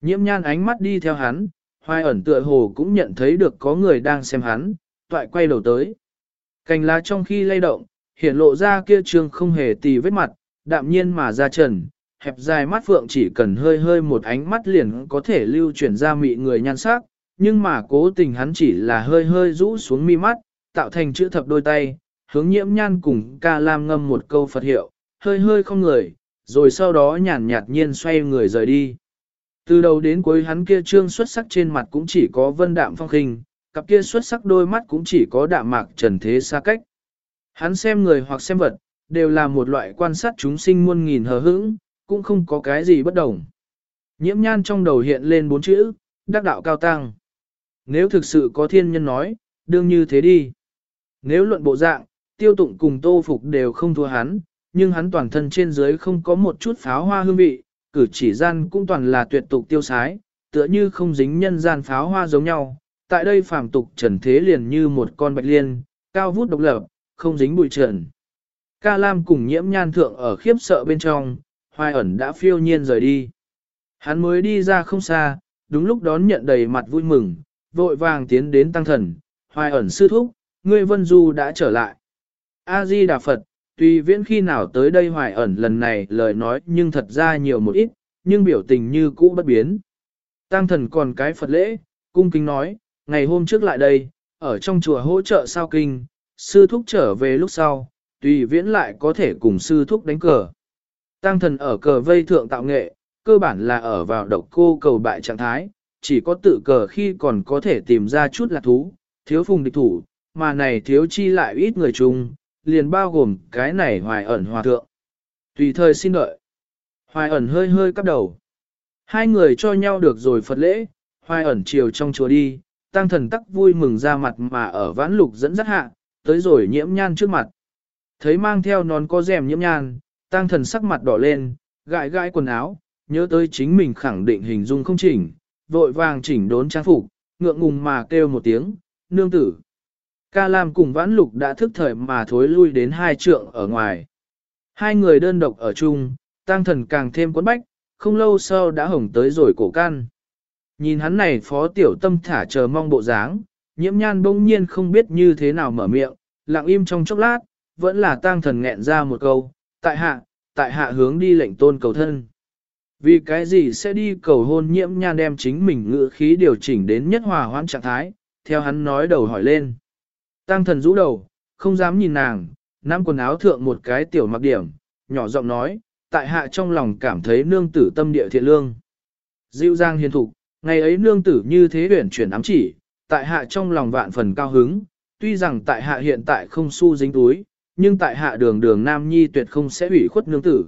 Nhiễm nhan ánh mắt đi theo hắn, hoài ẩn tựa hồ cũng nhận thấy được có người đang xem hắn, toại quay đầu tới. Cành lá trong khi lay động, hiện lộ ra kia trương không hề tì vết mặt, đạm nhiên mà ra trần, hẹp dài mắt phượng chỉ cần hơi hơi một ánh mắt liền có thể lưu chuyển ra mị người nhan sắc, nhưng mà cố tình hắn chỉ là hơi hơi rũ xuống mi mắt, tạo thành chữ thập đôi tay, hướng nhiễm nhan cùng ca lam ngâm một câu Phật hiệu, hơi hơi không người, rồi sau đó nhàn nhạt nhiên xoay người rời đi. Từ đầu đến cuối hắn kia trương xuất sắc trên mặt cũng chỉ có vân đạm phong khinh, cặp kia xuất sắc đôi mắt cũng chỉ có đạm mạc trần thế xa cách. Hắn xem người hoặc xem vật, đều là một loại quan sát chúng sinh muôn nghìn hờ hững, cũng không có cái gì bất đồng. Nhiễm nhan trong đầu hiện lên bốn chữ, đắc đạo cao tăng. Nếu thực sự có thiên nhân nói, đương như thế đi. Nếu luận bộ dạng, tiêu tụng cùng tô phục đều không thua hắn, nhưng hắn toàn thân trên dưới không có một chút pháo hoa hương vị, cử chỉ gian cũng toàn là tuyệt tục tiêu sái, tựa như không dính nhân gian pháo hoa giống nhau. Tại đây phàm tục trần thế liền như một con bạch liên, cao vút độc lập, không dính bụi trần. Ca Lam cùng nhiễm nhan thượng ở khiếp sợ bên trong, hoài ẩn đã phiêu nhiên rời đi. Hắn mới đi ra không xa, đúng lúc đón nhận đầy mặt vui mừng, vội vàng tiến đến tăng thần, hoài ẩn sư thúc, ngươi vân du đã trở lại. A-di Đà Phật, tuy viễn khi nào tới đây hoài ẩn lần này lời nói nhưng thật ra nhiều một ít, nhưng biểu tình như cũ bất biến. Tăng thần còn cái Phật lễ, cung kính nói, ngày hôm trước lại đây, ở trong chùa hỗ trợ sao kinh, sư thúc trở về lúc sau, tùy viễn lại có thể cùng sư thúc đánh cờ. Tăng thần ở cờ vây thượng tạo nghệ, cơ bản là ở vào độc cô cầu bại trạng thái, chỉ có tự cờ khi còn có thể tìm ra chút lạc thú, thiếu phùng địch thủ, mà này thiếu chi lại ít người chung, liền bao gồm cái này hoài ẩn hòa thượng. Tùy thời xin đợi. Hoài ẩn hơi hơi cắp đầu. Hai người cho nhau được rồi Phật lễ, hoài ẩn chiều trong chùa đi, tăng thần tắc vui mừng ra mặt mà ở vãn lục dẫn dắt hạ, tới rồi nhiễm nhan trước mặt. Thấy mang theo nón có rèm nhiễm nhan, tăng thần sắc mặt đỏ lên, gãi gãi quần áo, nhớ tới chính mình khẳng định hình dung không chỉnh, vội vàng chỉnh đốn trang phục, ngượng ngùng mà kêu một tiếng, nương tử. Ca Lam cùng vãn lục đã thức thời mà thối lui đến hai trượng ở ngoài. Hai người đơn độc ở chung, tăng thần càng thêm quấn bách, không lâu sau đã hồng tới rồi cổ can. Nhìn hắn này phó tiểu tâm thả chờ mong bộ dáng, nhiễm nhan bỗng nhiên không biết như thế nào mở miệng, lặng im trong chốc lát, vẫn là tăng thần nghẹn ra một câu, tại hạ, tại hạ hướng đi lệnh tôn cầu thân. Vì cái gì sẽ đi cầu hôn nhiễm nhan đem chính mình ngữ khí điều chỉnh đến nhất hòa hoãn trạng thái, theo hắn nói đầu hỏi lên. Tăng thần rũ đầu, không dám nhìn nàng, nắm quần áo thượng một cái tiểu mặc điểm, nhỏ giọng nói, tại hạ trong lòng cảm thấy nương tử tâm địa thiện lương. Dịu dàng hiền thục, ngày ấy nương tử như thế huyển chuyển ám chỉ, tại hạ trong lòng vạn phần cao hứng, tuy rằng tại hạ hiện tại không xu dính túi, nhưng tại hạ đường đường nam nhi tuyệt không sẽ ủy khuất nương tử.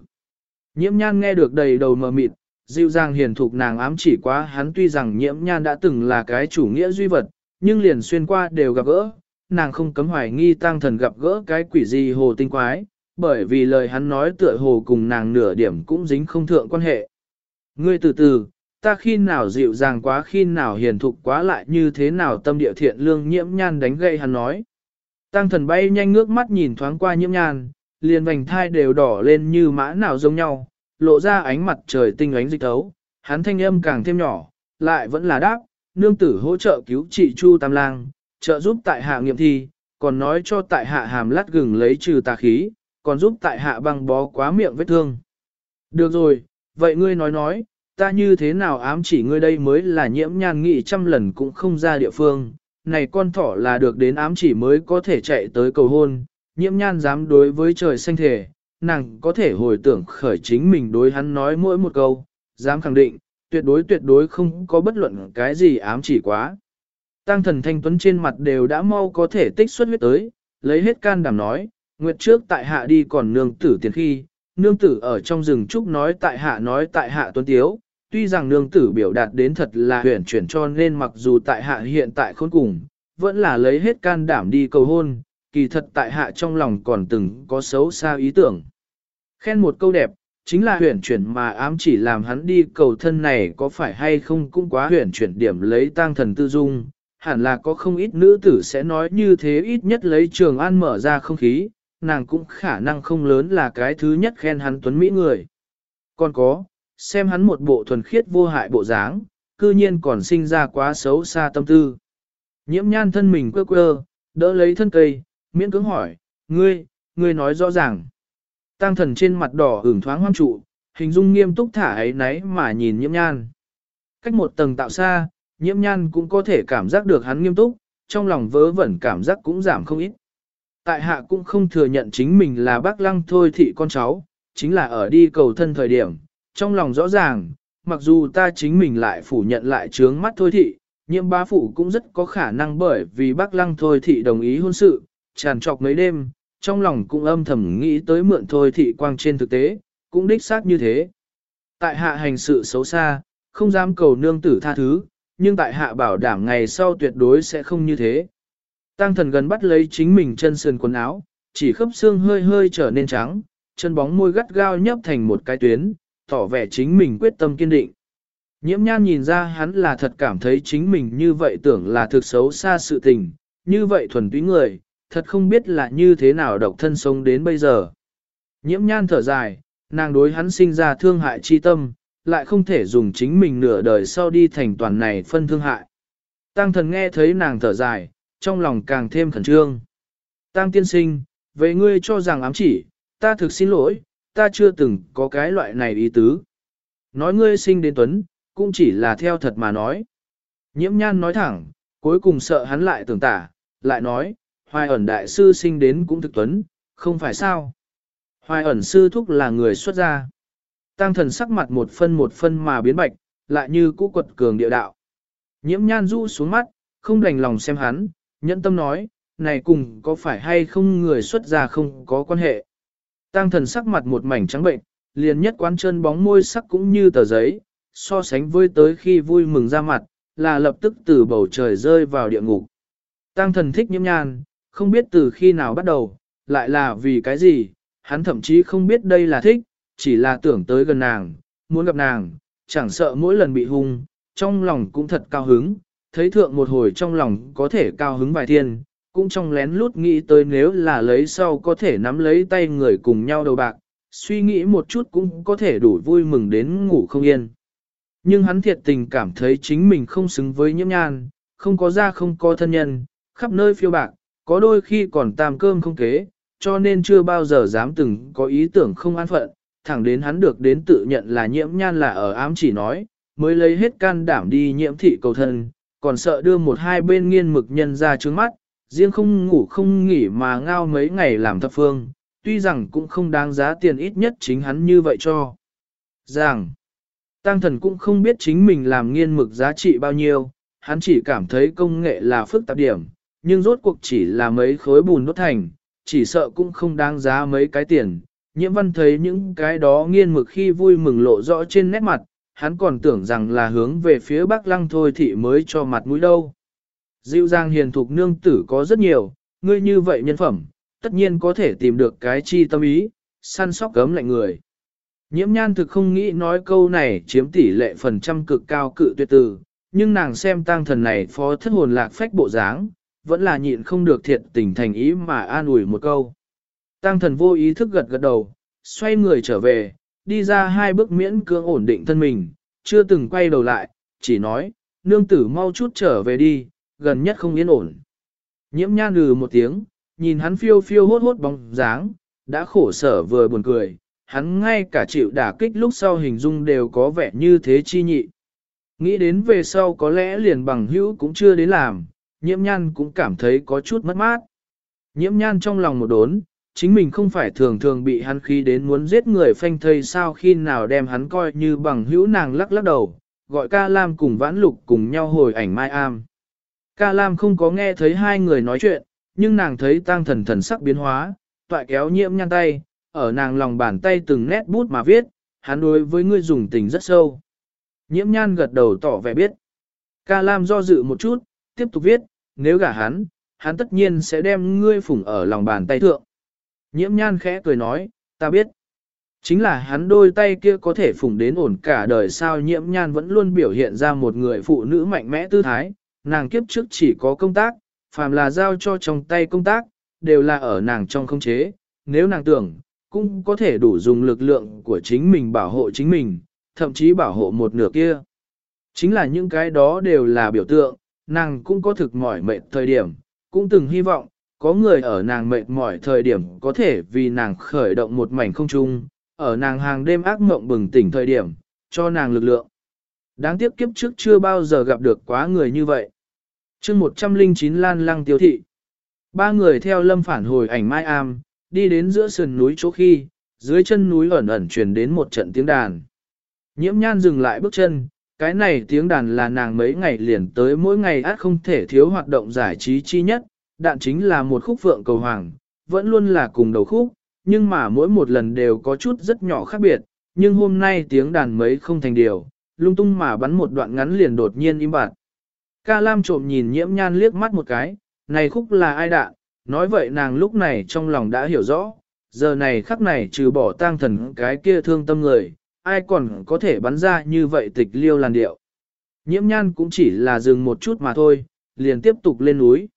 Nhiễm nhan nghe được đầy đầu mờ mịt, dịu dàng hiền thục nàng ám chỉ quá hắn tuy rằng nhiễm nhan đã từng là cái chủ nghĩa duy vật, nhưng liền xuyên qua đều gặp gỡ, nàng không cấm hoài nghi tăng thần gặp gỡ cái quỷ gì hồ tinh quái, bởi vì lời hắn nói tựa hồ cùng nàng nửa điểm cũng dính không thượng quan hệ. Ngươi từ từ, ta khi nào dịu dàng quá khi nào hiền thục quá lại như thế nào tâm địa thiện lương nhiễm nhan đánh gây hắn nói. Tăng thần bay nhanh ngước mắt nhìn thoáng qua nhiễm nhan, liền vành thai đều đỏ lên như mã nào giống nhau, lộ ra ánh mặt trời tinh ánh dịch thấu, hắn thanh âm càng thêm nhỏ, lại vẫn là đáp, nương tử hỗ trợ cứu trị Chu Tam Lang, trợ giúp tại hạ nghiệm thi, còn nói cho tại hạ hàm lát gừng lấy trừ tà khí, còn giúp tại hạ băng bó quá miệng vết thương. Được rồi, vậy ngươi nói nói, ta như thế nào ám chỉ ngươi đây mới là nhiễm nhan nghị trăm lần cũng không ra địa phương, này con thỏ là được đến ám chỉ mới có thể chạy tới cầu hôn, nhiễm nhan dám đối với trời xanh thể, nàng có thể hồi tưởng khởi chính mình đối hắn nói mỗi một câu, dám khẳng định, tuyệt đối tuyệt đối không có bất luận cái gì ám chỉ quá. Tăng thần thanh tuấn trên mặt đều đã mau có thể tích xuất huyết tới, lấy hết can đảm nói, nguyệt trước tại hạ đi còn nương tử tiền khi, nương tử ở trong rừng trúc nói tại hạ nói tại hạ tuấn tiếu, tuy rằng nương tử biểu đạt đến thật là huyền chuyển cho nên mặc dù tại hạ hiện tại khôn cùng, vẫn là lấy hết can đảm đi cầu hôn, kỳ thật tại hạ trong lòng còn từng có xấu xa ý tưởng. Khen một câu đẹp, chính là huyền chuyển mà ám chỉ làm hắn đi cầu thân này có phải hay không cũng quá huyền chuyển điểm lấy tang thần tư dung, hẳn là có không ít nữ tử sẽ nói như thế ít nhất lấy trường an mở ra không khí, nàng cũng khả năng không lớn là cái thứ nhất khen hắn tuấn mỹ người. Còn có, xem hắn một bộ thuần khiết vô hại bộ dáng, cư nhiên còn sinh ra quá xấu xa tâm tư. Nhiễm nhan thân mình quơ quơ, đỡ lấy thân cây, miễn cưỡng hỏi, ngươi, ngươi nói rõ ràng. Tăng thần trên mặt đỏ ửng thoáng hoang trụ, hình dung nghiêm túc thả ấy náy mà nhìn nhiễm nhan. Cách một tầng tạo xa, nhiễm nhan cũng có thể cảm giác được hắn nghiêm túc, trong lòng vớ vẩn cảm giác cũng giảm không ít. Tại hạ cũng không thừa nhận chính mình là bác lăng thôi thị con cháu, chính là ở đi cầu thân thời điểm, trong lòng rõ ràng, mặc dù ta chính mình lại phủ nhận lại trướng mắt thôi thị, nhiễm bá phụ cũng rất có khả năng bởi vì bác lăng thôi thị đồng ý hôn sự, tràn trọc mấy đêm, trong lòng cũng âm thầm nghĩ tới mượn thôi thị quang trên thực tế, cũng đích xác như thế. Tại hạ hành sự xấu xa, không dám cầu nương tử tha thứ, nhưng tại hạ bảo đảm ngày sau tuyệt đối sẽ không như thế. Tăng thần gần bắt lấy chính mình chân sườn quần áo, chỉ khớp xương hơi hơi trở nên trắng, chân bóng môi gắt gao nhấp thành một cái tuyến, tỏ vẻ chính mình quyết tâm kiên định. Nhiễm nhan nhìn ra hắn là thật cảm thấy chính mình như vậy tưởng là thực xấu xa sự tình, như vậy thuần túy người, thật không biết là như thế nào độc thân sống đến bây giờ. Nhiễm nhan thở dài, nàng đối hắn sinh ra thương hại chi tâm, lại không thể dùng chính mình nửa đời sau đi thành toàn này phân thương hại. Tăng thần nghe thấy nàng thở dài, trong lòng càng thêm khẩn trương. Tăng tiên sinh, về ngươi cho rằng ám chỉ, ta thực xin lỗi, ta chưa từng có cái loại này ý tứ. Nói ngươi sinh đến tuấn, cũng chỉ là theo thật mà nói. Nhiễm nhan nói thẳng, cuối cùng sợ hắn lại tưởng tả, lại nói, hoài ẩn đại sư sinh đến cũng thực tuấn, không phải sao. Hoài ẩn sư thúc là người xuất gia. Tăng thần sắc mặt một phân một phân mà biến bạch, lại như cũ quật cường địa đạo. Nhiễm nhan du xuống mắt, không đành lòng xem hắn, nhẫn tâm nói, này cùng có phải hay không người xuất gia không có quan hệ. Tăng thần sắc mặt một mảnh trắng bệnh, liền nhất quán chân bóng môi sắc cũng như tờ giấy, so sánh với tới khi vui mừng ra mặt, là lập tức từ bầu trời rơi vào địa ngục. Tăng thần thích nhiễm nhan, không biết từ khi nào bắt đầu, lại là vì cái gì, hắn thậm chí không biết đây là thích, chỉ là tưởng tới gần nàng, muốn gặp nàng, chẳng sợ mỗi lần bị hung, trong lòng cũng thật cao hứng, thấy thượng một hồi trong lòng có thể cao hứng vài thiên, cũng trong lén lút nghĩ tới nếu là lấy sau có thể nắm lấy tay người cùng nhau đầu bạc, suy nghĩ một chút cũng có thể đủ vui mừng đến ngủ không yên. Nhưng hắn thiệt tình cảm thấy chính mình không xứng với nhiễm nhan, không có gia không có thân nhân, khắp nơi phiêu bạc, có đôi khi còn tam cơm không kế, cho nên chưa bao giờ dám từng có ý tưởng không an phận, thẳng đến hắn được đến tự nhận là nhiễm nhan là ở ám chỉ nói, mới lấy hết can đảm đi nhiễm thị cầu thân, còn sợ đưa một hai bên nghiên mực nhân ra trướng mắt, riêng không ngủ không nghỉ mà ngao mấy ngày làm thập phương, tuy rằng cũng không đáng giá tiền ít nhất chính hắn như vậy cho. Rằng, tăng thần cũng không biết chính mình làm nghiên mực giá trị bao nhiêu, hắn chỉ cảm thấy công nghệ là phức tạp điểm, nhưng rốt cuộc chỉ là mấy khối bùn đốt thành, chỉ sợ cũng không đáng giá mấy cái tiền. Nhiễm văn thấy những cái đó nghiên mực khi vui mừng lộ rõ trên nét mặt, hắn còn tưởng rằng là hướng về phía bắc lăng thôi thị mới cho mặt mũi đâu. Dịu dàng hiền thục nương tử có rất nhiều, ngươi như vậy nhân phẩm, tất nhiên có thể tìm được cái chi tâm ý, săn sóc cấm lạnh người. Nhiễm nhan thực không nghĩ nói câu này chiếm tỷ lệ phần trăm cực cao cự tuyệt từ, nhưng nàng xem tang thần này phó thất hồn lạc phách bộ dáng, vẫn là nhịn không được thiệt tình thành ý mà an ủi một câu. Tang thần vô ý thức gật gật đầu, xoay người trở về, đi ra hai bước miễn cưỡng ổn định thân mình, chưa từng quay đầu lại, chỉ nói, nương tử mau chút trở về đi, gần nhất không yên ổn. Nhiễm nhan lừ một tiếng, nhìn hắn phiêu phiêu hốt hốt bóng dáng, đã khổ sở vừa buồn cười, hắn ngay cả chịu đả kích lúc sau hình dung đều có vẻ như thế chi nhị. Nghĩ đến về sau có lẽ liền bằng hữu cũng chưa đến làm, nhiễm nhan cũng cảm thấy có chút mất mát. Nhiễm nhan trong lòng một đốn, chính mình không phải thường thường bị hắn khí đến muốn giết người phanh thây sao khi nào đem hắn coi như bằng hữu nàng lắc lắc đầu, gọi ca lam cùng vãn lục cùng nhau hồi ảnh mai am. Ca lam không có nghe thấy hai người nói chuyện, nhưng nàng thấy tăng thần thần sắc biến hóa, tọa kéo nhiễm nhan tay, ở nàng lòng bàn tay từng nét bút mà viết, hắn đối với ngươi dùng tình rất sâu. Nhiễm nhan gật đầu tỏ vẻ biết. Ca Lam do dự một chút, tiếp tục viết, nếu gả hắn, hắn tất nhiên sẽ đem ngươi phủng ở lòng bàn tay thượng. Nhiễm nhan khẽ cười nói, ta biết. Chính là hắn đôi tay kia có thể phủng đến ổn cả đời sao nhiễm nhan vẫn luôn biểu hiện ra một người phụ nữ mạnh mẽ tư thái, nàng kiếp trước chỉ có công tác, phàm là giao cho trong tay công tác, đều là ở nàng trong không chế, nếu nàng tưởng, cũng có thể đủ dùng lực lượng của chính mình bảo hộ chính mình, thậm chí bảo hộ một nửa kia. Chính là những cái đó đều là biểu tượng, nàng cũng có thực mỏi mệt thời điểm, cũng từng hy vọng, có người ở nàng mệt mỏi thời điểm có thể vì nàng khởi động một mảnh không trung, ở nàng hàng đêm ác mộng bừng tỉnh thời điểm, cho nàng lực lượng. Đáng tiếc kiếp trước chưa bao giờ gặp được quá người như vậy. chương 109 Lan Lăng Tiêu Thị Ba người theo lâm phản hồi ảnh Mai Am, đi đến giữa sườn núi chỗ khi, dưới chân núi ẩn ẩn truyền đến một trận tiếng đàn. Nhiễm nhan dừng lại bước chân, cái này tiếng đàn là nàng mấy ngày liền tới mỗi ngày át không thể thiếu hoạt động giải trí chi nhất, đạn chính là một khúc phượng cầu hoàng, vẫn luôn là cùng đầu khúc, nhưng mà mỗi một lần đều có chút rất nhỏ khác biệt, nhưng hôm nay tiếng đàn mấy không thành điều, lung tung mà bắn một đoạn ngắn liền đột nhiên im bặt. Ca Lam trộm nhìn nhiễm nhan liếc mắt một cái, này khúc là ai đạn, nói vậy nàng lúc này trong lòng đã hiểu rõ, giờ này khắc này trừ bỏ tang thần cái kia thương tâm người, ai còn có thể bắn ra như vậy tịch liêu làn điệu. Nhiễm nhan cũng chỉ là dừng một chút mà thôi, liền tiếp tục lên núi.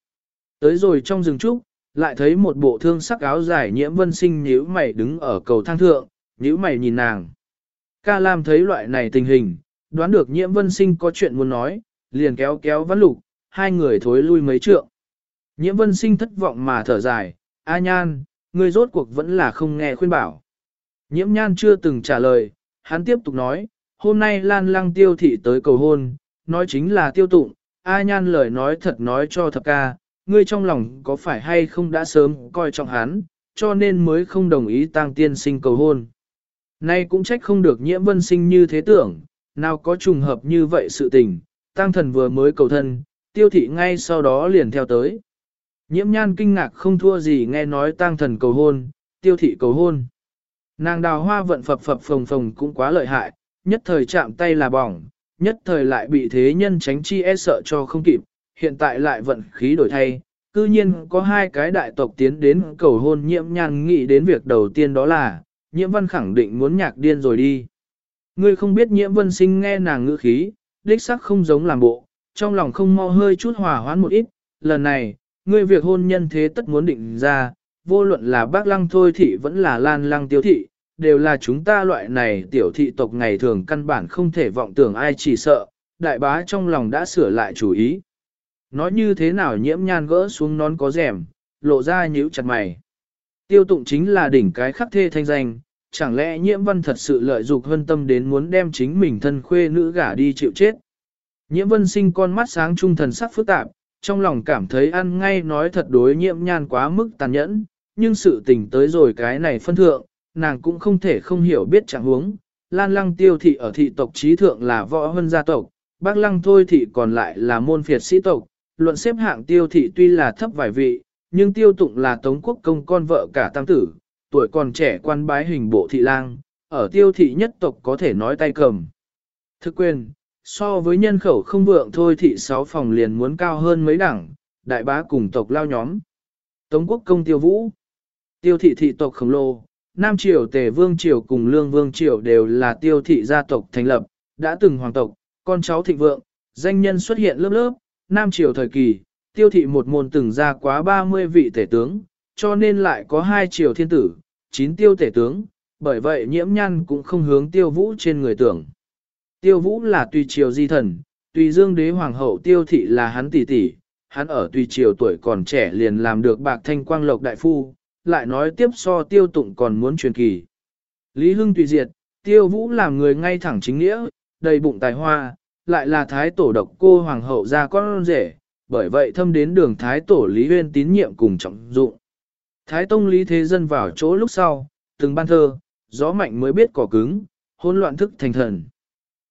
Tới rồi trong rừng trúc, lại thấy một bộ thương sắc áo dài nhiễm vân sinh nhíu mày đứng ở cầu thang thượng, nhíu mày nhìn nàng. Ca Lam thấy loại này tình hình, đoán được nhiễm vân sinh có chuyện muốn nói, liền kéo kéo văn lục, hai người thối lui mấy trượng. Nhiễm vân sinh thất vọng mà thở dài, A nhan, ngươi rốt cuộc vẫn là không nghe khuyên bảo. Nhiễm nhan chưa từng trả lời, hắn tiếp tục nói, hôm nay lan lăng tiêu thị tới cầu hôn, nói chính là tiêu tụng, A nhan lời nói thật nói cho thập ca, ngươi trong lòng có phải hay không đã sớm coi trọng hắn, cho nên mới không đồng ý tăng tiên sinh cầu hôn. Nay cũng trách không được nhiễm vân sinh như thế tưởng, nào có trùng hợp như vậy sự tình, tăng thần vừa mới cầu thân, tiêu thị ngay sau đó liền theo tới. Nhiễm nhan kinh ngạc không thua gì nghe nói tăng thần cầu hôn, tiêu thị cầu hôn. Nàng đào hoa vận phập phập phồng phồng cũng quá lợi hại, nhất thời chạm tay là bỏng, nhất thời lại bị thế nhân tránh chi e sợ cho không kịp, hiện tại lại vận khí đổi thay. Cư nhiên có hai cái đại tộc tiến đến cầu hôn nhiễm nhan nghĩ đến việc đầu tiên đó là, nhiễm văn khẳng định muốn nhạc điên rồi đi. Ngươi không biết nhiễm vân sinh nghe nàng ngữ khí, đích sắc không giống làm bộ, trong lòng không mau hơi chút hòa hoãn một ít, lần này, ngươi việc hôn nhân thế tất muốn định ra, vô luận là bác lăng thôi thị vẫn là lan lăng tiêu thị, đều là chúng ta loại này tiểu thị tộc ngày thường căn bản không thể vọng tưởng ai chỉ sợ, đại bá trong lòng đã sửa lại chủ ý. Nói như thế nào nhiễm nhan gỡ xuống nón có rèm, lộ ra nhíu chặt mày. Tiêu tụng chính là đỉnh cái khắc thê thanh danh, chẳng lẽ nhiễm văn thật sự lợi dụng hân tâm đến muốn đem chính mình thân khuê nữ gả đi chịu chết. Nhiễm vân sinh con mắt sáng trung thần sắc phức tạp, trong lòng cảm thấy ăn ngay nói thật đối nhiễm nhan quá mức tàn nhẫn, nhưng sự tình tới rồi cái này phân thượng, nàng cũng không thể không hiểu biết trạng huống. Lan lăng tiêu thị ở thị tộc trí thượng là võ hân gia tộc, bác lăng thôi thị còn lại là môn phiệt sĩ tộc, luận xếp hạng tiêu thị tuy là thấp vài vị, nhưng tiêu tụng là tống quốc công con vợ cả tam tử, tuổi còn trẻ quan bái hình bộ thị lang, ở tiêu thị nhất tộc có thể nói tay cầm. Thực quyền, so với nhân khẩu không vượng thôi thị sáu phòng liền muốn cao hơn mấy đẳng, đại bá cùng tộc lao nhóm. Tống quốc công tiêu vũ, tiêu thị thị tộc khổng lồ, Nam Triều Tề Vương Triều cùng Lương Vương Triều đều là tiêu thị gia tộc thành lập, đã từng hoàng tộc, con cháu thịnh vượng, danh nhân xuất hiện lớp lớp, Nam Triều thời kỳ, tiêu thị một môn từng ra quá 30 vị tể tướng, cho nên lại có hai triều thiên tử, chín tiêu tể tướng, bởi vậy nhiễm nhăn cũng không hướng tiêu vũ trên người tưởng. Tiêu vũ là tùy triều di thần, tùy dương đế hoàng hậu tiêu thị là hắn tỷ tỷ, hắn ở tùy triều tuổi còn trẻ liền làm được bạc thanh quang lộc đại phu, lại nói tiếp so tiêu tụng còn muốn truyền kỳ. Lý Hưng tùy diệt, tiêu vũ làm người ngay thẳng chính nghĩa, đầy bụng tài hoa, lại là thái tổ độc cô hoàng hậu ra con rể, bởi vậy thâm đến đường thái tổ Lý Huyên tín nhiệm cùng trọng dụng. Thái tông Lý Thế Dân vào chỗ lúc sau, từng ban thơ, gió mạnh mới biết cỏ cứng, hỗn loạn thức thành thần.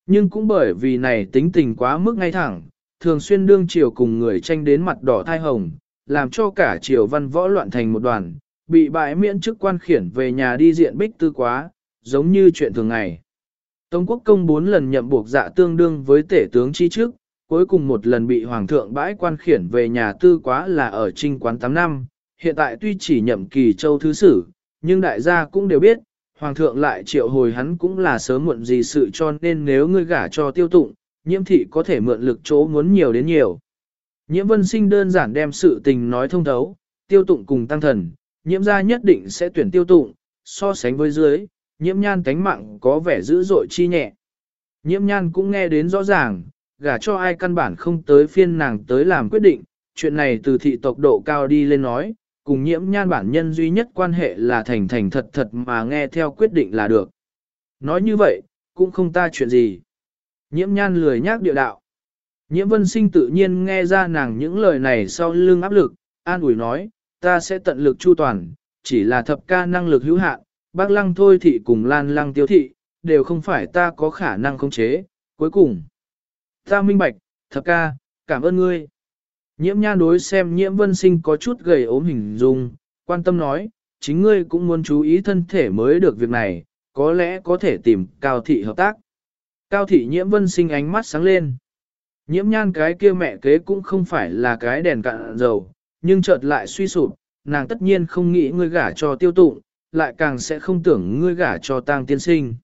Nhưng cũng bởi vì này tính tình quá mức ngay thẳng, thường xuyên đương triều cùng người tranh đến mặt đỏ thai hồng, làm cho cả triều văn võ loạn thành một đoàn, bị bãi miễn chức quan khiển về nhà đi diện bích tư quá, giống như chuyện thường ngày. Tống quốc công bốn lần nhậm buộc dạ tương đương với tể tướng chi trước, cuối cùng một lần bị hoàng thượng bãi quan khiển về nhà tư quá là ở trinh quán 8 năm, hiện tại tuy chỉ nhậm kỳ châu thứ sử, nhưng đại gia cũng đều biết, hoàng thượng lại triệu hồi hắn cũng là sớm muộn gì sự cho nên nếu ngươi gả cho tiêu tụng, nhiễm thị có thể mượn lực chỗ muốn nhiều đến nhiều. Nhiễm vân sinh đơn giản đem sự tình nói thông thấu, tiêu tụng cùng tăng thần, nhiễm gia nhất định sẽ tuyển tiêu tụng, so sánh với dưới, nhiễm nhan tánh mạng có vẻ dữ dội chi nhẹ. Nhiễm nhan cũng nghe đến rõ ràng, gả cho ai căn bản không tới phiên nàng tới làm quyết định, chuyện này từ thị tộc độ cao đi lên nói, cùng nhiễm nhan bản nhân duy nhất quan hệ là thành thành thật thật mà nghe theo quyết định là được. Nói như vậy, cũng không ta chuyện gì. Nhiễm nhan lười nhác địa đạo. Nhiễm vân sinh tự nhiên nghe ra nàng những lời này sau lưng áp lực, an ủi nói, ta sẽ tận lực chu toàn, chỉ là thập ca năng lực hữu hạn, bác lăng thôi thị cùng lan lăng tiêu thị, đều không phải ta có khả năng khống chế, cuối cùng. Ta minh bạch, thập ca, cảm ơn ngươi. Nhiễm nha đối xem nhiễm vân sinh có chút gầy ốm hình dung, quan tâm nói, chính ngươi cũng muốn chú ý thân thể mới được việc này, có lẽ có thể tìm cao thị hợp tác. Cao thị nhiễm vân sinh ánh mắt sáng lên. Nhiễm nhan cái kia mẹ kế cũng không phải là cái đèn cạn dầu, nhưng chợt lại suy sụp, nàng tất nhiên không nghĩ ngươi gả cho tiêu tụng, lại càng sẽ không tưởng ngươi gả cho tang tiên sinh.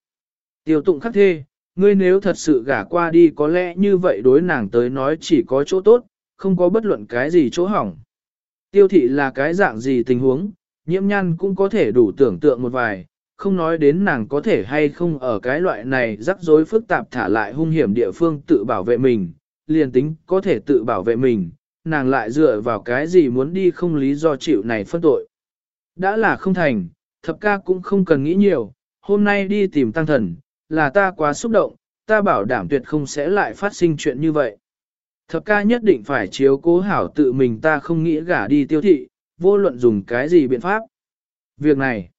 Tiêu tụng khắc thê, ngươi nếu thật sự gả qua đi có lẽ như vậy đối nàng tới nói chỉ có chỗ tốt, không có bất luận cái gì chỗ hỏng. Tiêu thị là cái dạng gì tình huống, nhiễm nhan cũng có thể đủ tưởng tượng một vài, không nói đến nàng có thể hay không ở cái loại này rắc rối phức tạp thả lại hung hiểm địa phương tự bảo vệ mình, liền tính có thể tự bảo vệ mình, nàng lại dựa vào cái gì muốn đi không lý do chịu này phân tội. Đã là không thành, thập ca cũng không cần nghĩ nhiều, hôm nay đi tìm tăng thần, là ta quá xúc động, ta bảo đảm tuyệt không sẽ lại phát sinh chuyện như vậy. Thập ca nhất định phải chiếu cố hảo tự mình ta không nghĩ gả đi tiêu thị, vô luận dùng cái gì biện pháp. Việc này,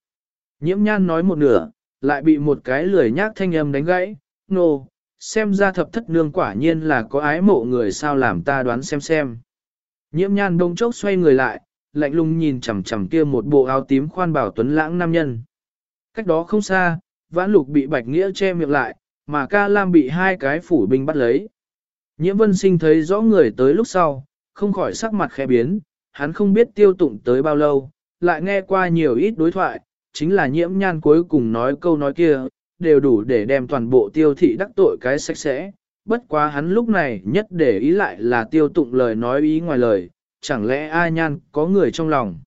nhiễm nhan nói một nửa, lại bị một cái lười nhác thanh âm đánh gãy, nô, no, xem ra thập thất nương quả nhiên là có ái mộ người sao làm ta đoán xem xem. Nhiễm nhan đông chốc xoay người lại, lạnh lùng nhìn chằm chằm kia một bộ áo tím khoan bảo tuấn lãng nam nhân. Cách đó không xa, vãn lục bị bạch nghĩa che miệng lại, mà ca lam bị hai cái phủ binh bắt lấy. Nhiễm vân sinh thấy rõ người tới lúc sau, không khỏi sắc mặt khẽ biến, hắn không biết tiêu tụng tới bao lâu, lại nghe qua nhiều ít đối thoại, chính là nhiễm nhan cuối cùng nói câu nói kia, đều đủ để đem toàn bộ tiêu thị đắc tội cái sạch sẽ. Bất quá hắn lúc này nhất để ý lại là tiêu tụng lời nói ý ngoài lời, chẳng lẽ ai nhan có người trong lòng.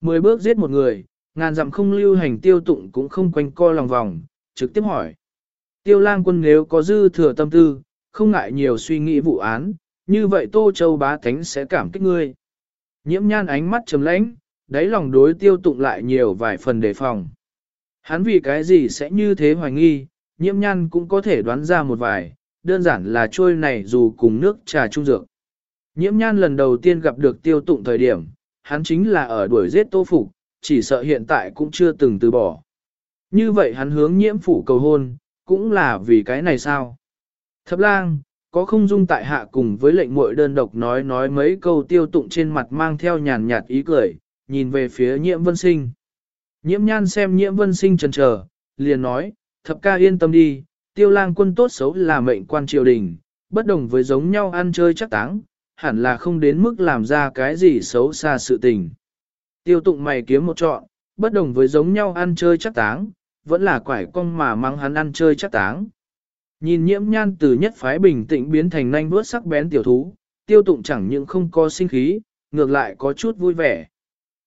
Mười bước giết một người, ngàn dặm không lưu hành tiêu tụng cũng không quanh co lòng vòng, trực tiếp hỏi. Tiêu lang quân nếu có dư thừa tâm tư, không ngại nhiều suy nghĩ vụ án, như vậy Tô Châu bá thánh sẽ cảm kích ngươi. Nhiễm nhan ánh mắt trầm lãnh, đáy lòng đối tiêu tụng lại nhiều vài phần đề phòng. Hắn vì cái gì sẽ như thế hoài nghi, nhiễm nhan cũng có thể đoán ra một vài, đơn giản là trôi này dù cùng nước trà trung dược. Nhiễm nhan lần đầu tiên gặp được tiêu tụng thời điểm, hắn chính là ở đuổi giết tô phục, chỉ sợ hiện tại cũng chưa từng từ bỏ. Như vậy hắn hướng nhiễm phủ cầu hôn, cũng là vì cái này sao? Thập lang, có không dung tại hạ cùng với lệnh muội đơn độc nói nói mấy câu tiêu tụng trên mặt mang theo nhàn nhạt ý cười, nhìn về phía nhiễm vân sinh. Nhiễm nhan xem nhiễm vân sinh chần chờ, liền nói, thập ca yên tâm đi, tiêu lang quân tốt xấu là mệnh quan triều đình, bất đồng với giống nhau ăn chơi chắc táng, hẳn là không đến mức làm ra cái gì xấu xa sự tình. Tiêu tụng mày kiếm một trọn, bất đồng với giống nhau ăn chơi chắc táng, vẫn là quải cong mà mang hắn ăn chơi chắc táng. Nhìn nhiễm nhan từ nhất phái bình tĩnh biến thành nanh bước sắc bén tiểu thú, tiêu tụng chẳng những không có sinh khí, ngược lại có chút vui vẻ.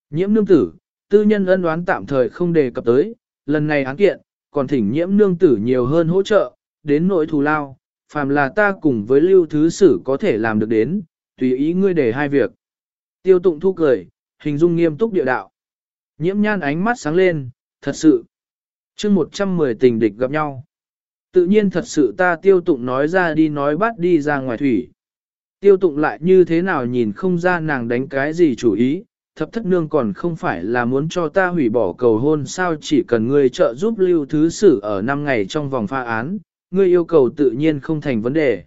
Nhiễm nương tử, tư nhân ân đoán tạm thời không đề cập tới, lần này án kiện, còn thỉnh nhiễm nương tử nhiều hơn hỗ trợ, đến nội thù lao, phàm là ta cùng với lưu thứ sử có thể làm được đến, tùy ý ngươi để hai việc. Tiêu tụng thu cười, hình dung nghiêm túc địa đạo. Nhiễm nhan ánh mắt sáng lên, thật sự. chương 110 tình địch gặp nhau. Tự nhiên thật sự ta tiêu tụng nói ra đi nói bắt đi ra ngoài thủy. Tiêu tụng lại như thế nào nhìn không ra nàng đánh cái gì chủ ý, thập thất nương còn không phải là muốn cho ta hủy bỏ cầu hôn sao chỉ cần ngươi trợ giúp lưu thứ sử ở 5 ngày trong vòng pha án, ngươi yêu cầu tự nhiên không thành vấn đề.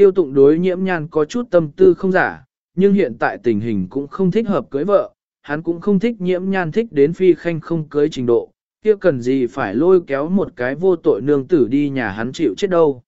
Tiêu tụng đối nhiễm nhan có chút tâm tư không giả, nhưng hiện tại tình hình cũng không thích hợp cưới vợ, hắn cũng không thích nhiễm nhan thích đến phi khanh không cưới trình độ, kia cần gì phải lôi kéo một cái vô tội nương tử đi nhà hắn chịu chết đâu.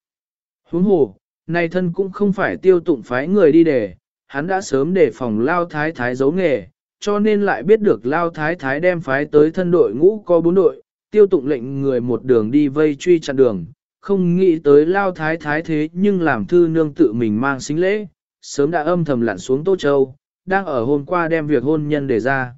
Huống hồ, nay thân cũng không phải tiêu tụng phái người đi để, hắn đã sớm để phòng lao thái thái giấu nghề, cho nên lại biết được lao thái thái đem phái tới thân đội ngũ có bốn đội, tiêu tụng lệnh người một đường đi vây truy chặn đường, không nghĩ tới lao thái thái thế nhưng làm thư nương tự mình mang xính lễ, sớm đã âm thầm lặn xuống Tô Châu, đang ở hôm qua đem việc hôn nhân đề ra.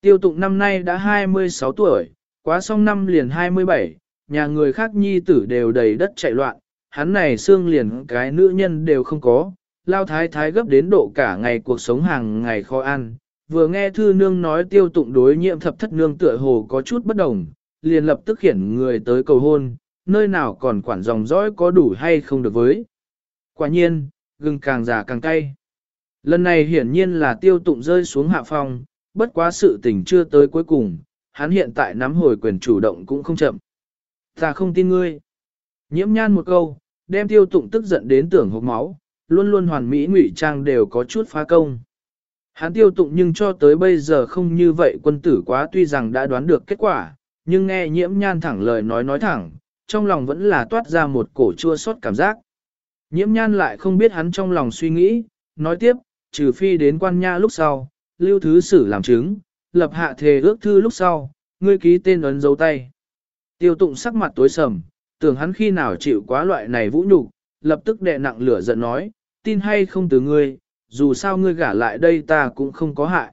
Tiêu tụng năm nay đã 26 tuổi, quá xong năm liền 27, nhà người khác nhi tử đều đầy đất chạy loạn, hắn này xương liền cái nữ nhân đều không có, lao thái thái gấp đến độ cả ngày cuộc sống hàng ngày khó ăn. Vừa nghe thư nương nói tiêu tụng đối nhiệm thập thất nương tựa hồ có chút bất đồng, liền lập tức khiển người tới cầu hôn, nơi nào còn quản dòng dõi có đủ hay không được với. Quả nhiên, gừng càng già càng cay. Lần này hiển nhiên là tiêu tụng rơi xuống hạ phong, bất quá sự tình chưa tới cuối cùng, hắn hiện tại nắm hồi quyền chủ động cũng không chậm. Ta không tin ngươi. Nhiễm nhan một câu, đem tiêu tụng tức giận đến tưởng hộp máu, luôn luôn hoàn mỹ ngụy trang đều có chút phá công. Hắn tiêu tụng nhưng cho tới bây giờ không như vậy quân tử quá tuy rằng đã đoán được kết quả, nhưng nghe nhiễm nhan thẳng lời nói nói thẳng, trong lòng vẫn là toát ra một cổ chua xót cảm giác. Nhiễm nhan lại không biết hắn trong lòng suy nghĩ, nói tiếp, trừ phi đến quan nha lúc sau, lưu thứ sử làm chứng, lập hạ thề ước thư lúc sau, ngươi ký tên ấn dấu tay. Tiêu tụng sắc mặt tối sầm, tưởng hắn khi nào chịu quá loại này vũ nhục, lập tức đè nặng lửa giận nói, tin hay không từ ngươi, dù sao ngươi gả lại đây ta cũng không có hại.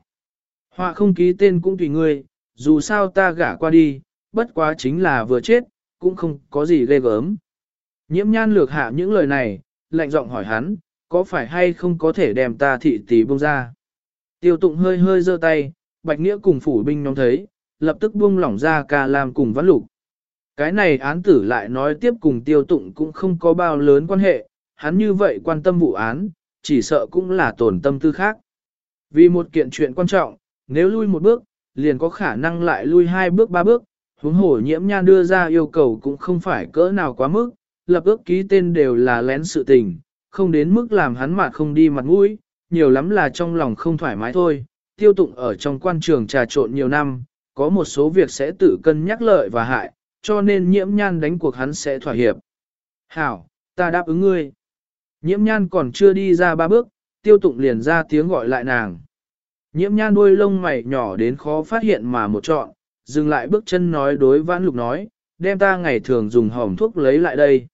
Họa không ký tên cũng tùy ngươi, dù sao ta gả qua đi, bất quá chính là vừa chết, cũng không có gì ghê gớm. Nhiễm nhan lược hạ những lời này, lạnh giọng hỏi hắn, có phải hay không có thể đem ta thị tỷ buông ra. Tiêu tụng hơi hơi giơ tay, bạch nghĩa cùng phủ binh nhóm thấy, lập tức buông lỏng ra ca làm cùng vãn lục. Cái này án tử lại nói tiếp cùng tiêu tụng cũng không có bao lớn quan hệ, hắn như vậy quan tâm vụ án, chỉ sợ cũng là tổn tâm tư khác. Vì một kiện chuyện quan trọng, nếu lui một bước, liền có khả năng lại lui hai bước ba bước, huống hổ nhiễm nhan đưa ra yêu cầu cũng không phải cỡ nào quá mức, lập ước ký tên đều là lén sự tình, không đến mức làm hắn mà không đi mặt mũi, nhiều lắm là trong lòng không thoải mái thôi. Tiêu tụng ở trong quan trường trà trộn nhiều năm, có một số việc sẽ tự cân nhắc lợi và hại, cho nên nhiễm nhan đánh cuộc hắn sẽ thỏa hiệp. Hảo, ta đáp ứng ngươi. Nhiễm nhan còn chưa đi ra ba bước, tiêu tụng liền ra tiếng gọi lại nàng. Nhiễm nhan đuôi lông mày nhỏ đến khó phát hiện mà một trọn, dừng lại bước chân nói đối vãn lục nói, đem ta ngày thường dùng hỏng thuốc lấy lại đây.